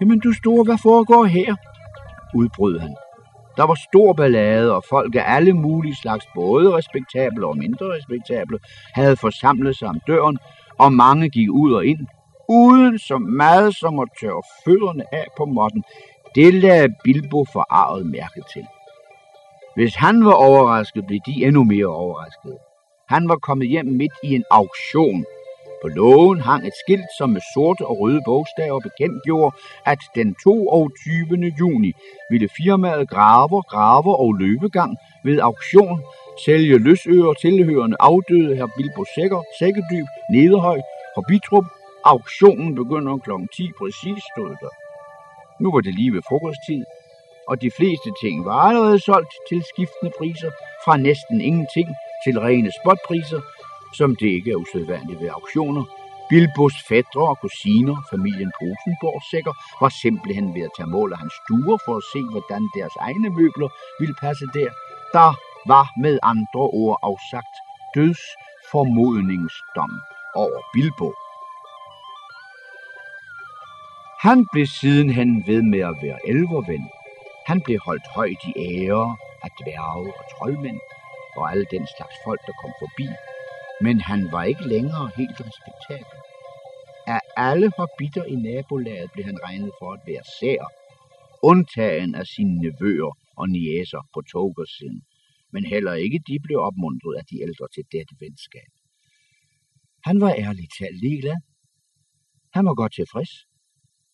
Jamen du store, hvad foregår her? udbrød han. Der var stor ballade, og folk af alle mulige slags, både respektable og mindre respektable, havde forsamlet sig om døren, og mange gik ud og ind, uden så meget som at tørre fødderne af på måtten. Det lagde Bilbo forarvet mærke til. Hvis han var overrasket, blev de endnu mere overraskede. Han var kommet hjem midt i en auktion. På lågen hang et skilt, som med sorte og røde bogstaver bekendtgjorde, at den 22. juni ville firmaet Graver, Graver og Løbegang ved auktion sælge løsører tilhørende afdøde her Bilbo Sækker, Sækkedyb, Nederhøj og Bitrup. Auktionen begynder kl. 10 præcis, stod der. Nu var det lige ved frokosttid, og de fleste ting var allerede solgt til skiftende priser, fra næsten ingenting til rene spotpriser, som det ikke er usædvanligt ved auktioner. Bilbos fædre og kusiner, familien Rosenborg sikker, var simpelthen ved at tage mål af hans stuer for at se, hvordan deres egne møbler ville passe der. Der var med andre ord afsagt dødsformodningsdom over Bilbo. Han blev sidenhen ved med at være elverven. Han blev holdt højt i ære af dværge og troldmænd og alle den slags folk, der kom forbi, men han var ikke længere helt respektabel. Af alle hobbitter i nabolaget blev han regnet for at være sær, undtagen af sine nevøer og niæser på togersiden, men heller ikke de blev opmuntret af de ældre til dette venskab. Han var ærligt talt ligeglad. Han var godt tilfreds,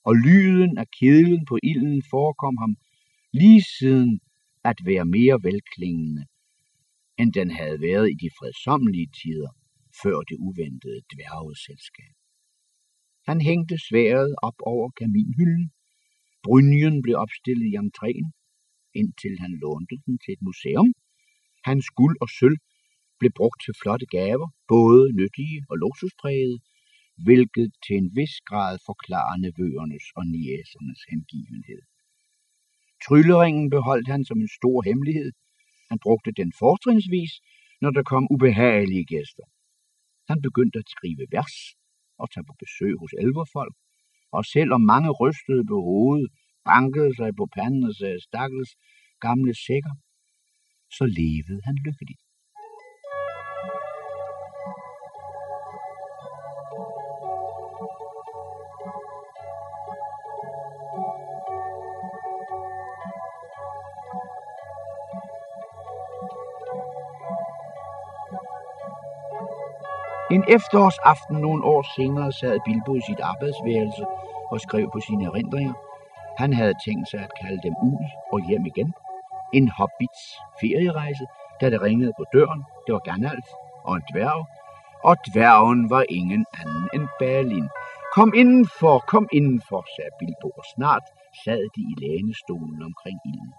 og lyden af kedlen på ilden forekom ham lige siden at være mere velklingende end den havde været i de fredsommelige tider før det uventede dværgeselskab. Han hængte sværet op over kaminhylden. Brynjen blev opstillet i entréen, indtil han lånte den til et museum. Hans guld og sølv blev brugt til flotte gaver, både nyttige og luksusprægede, hvilket til en vis grad forklarer nevøernes og niæsernes hengivenhed. Trylleringen beholdt han som en stor hemmelighed, han brugte den fortrinsvis, når der kom ubehagelige gæster. Han begyndte at skrive vers og tage på besøg hos elverfolk, og selvom mange rystede på hovedet, bankede sig på panden og sagde stakkels gamle sækker, så levede han lykkeligt. En efterårsaften nogle år senere sad Bilbo i sit arbejdsværelse og skrev på sine erindringer. Han havde tænkt sig at kalde dem ud og hjem igen. En hobbits ferierejse, da det ringede på døren. Det var Gandalf og en dværg. Og dværgen var ingen anden end Balin. Kom indenfor, kom indenfor, sagde Bilbo, og snart sad de i lænestolen omkring ilden.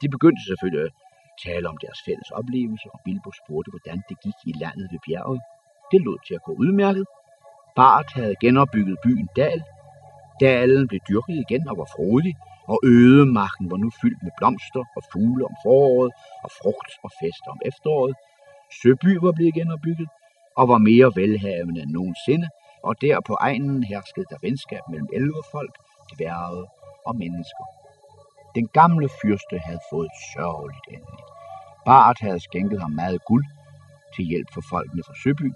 De begyndte selvfølgelig tale om deres fælles oplevelse, og Bilbo spurgte, hvordan det gik i landet ved bjerget. Det lod til at gå udmærket. Bart havde genopbygget byen Dal. Dalen blev dyrket igen og var frodig, og ødemarken var nu fyldt med blomster og fugle om foråret og frugt og fest om efteråret. Søby var blevet genopbygget og var mere velhavende end nogensinde, og der på egnen herskede der venskab mellem elverfolk, dværge og mennesker. Den gamle fyrste havde fået et sørgeligt endeligt. Bart havde skænket ham meget guld til hjælp for folkene fra Søby,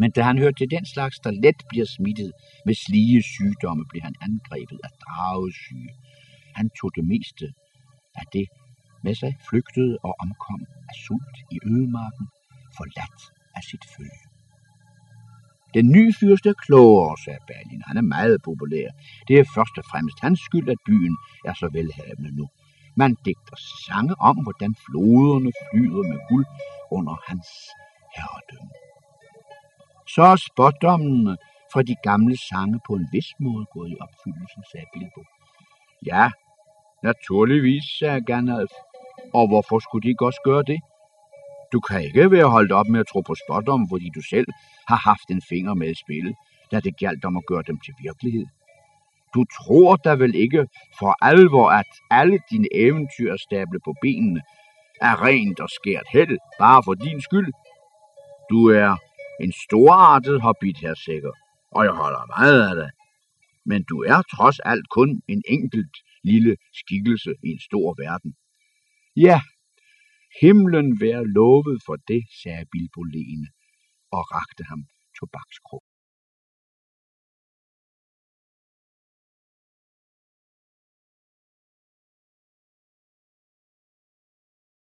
men da han hørte til den slags, der let bliver smittet med slige sygdomme, blev han angrebet af dragesyge. Han tog det meste af det med sig, flygtede og omkom af sult i ødemarken, forladt af sit følge. Den nye fyrste er klogere, sagde Balin. Han er meget populær. Det er først og fremmest hans skyld, at byen er så velhavende nu. Man digter sange om, hvordan floderne flyder med guld under hans herredømme. Så er spådommene fra de gamle sange på en vis måde gået i opfyldelse, sagde Bilbo. Ja, naturligvis, sagde Gandalf. Og hvorfor skulle de ikke også gøre det? Du kan ikke være holdt op med at tro på spådom, fordi du selv har haft en finger med i spillet, da det galt om at gøre dem til virkelighed. Du tror da vel ikke for alvor, at alle dine eventyr stable på benene er rent og skært held, bare for din skyld. Du er en storartet hobbit, her sikker, og jeg holder meget af dig. Men du er trods alt kun en enkelt lille skikkelse i en stor verden. Ja, himlen være lovet for det, sagde Bilbo Lene og rakte ham tobakskrog.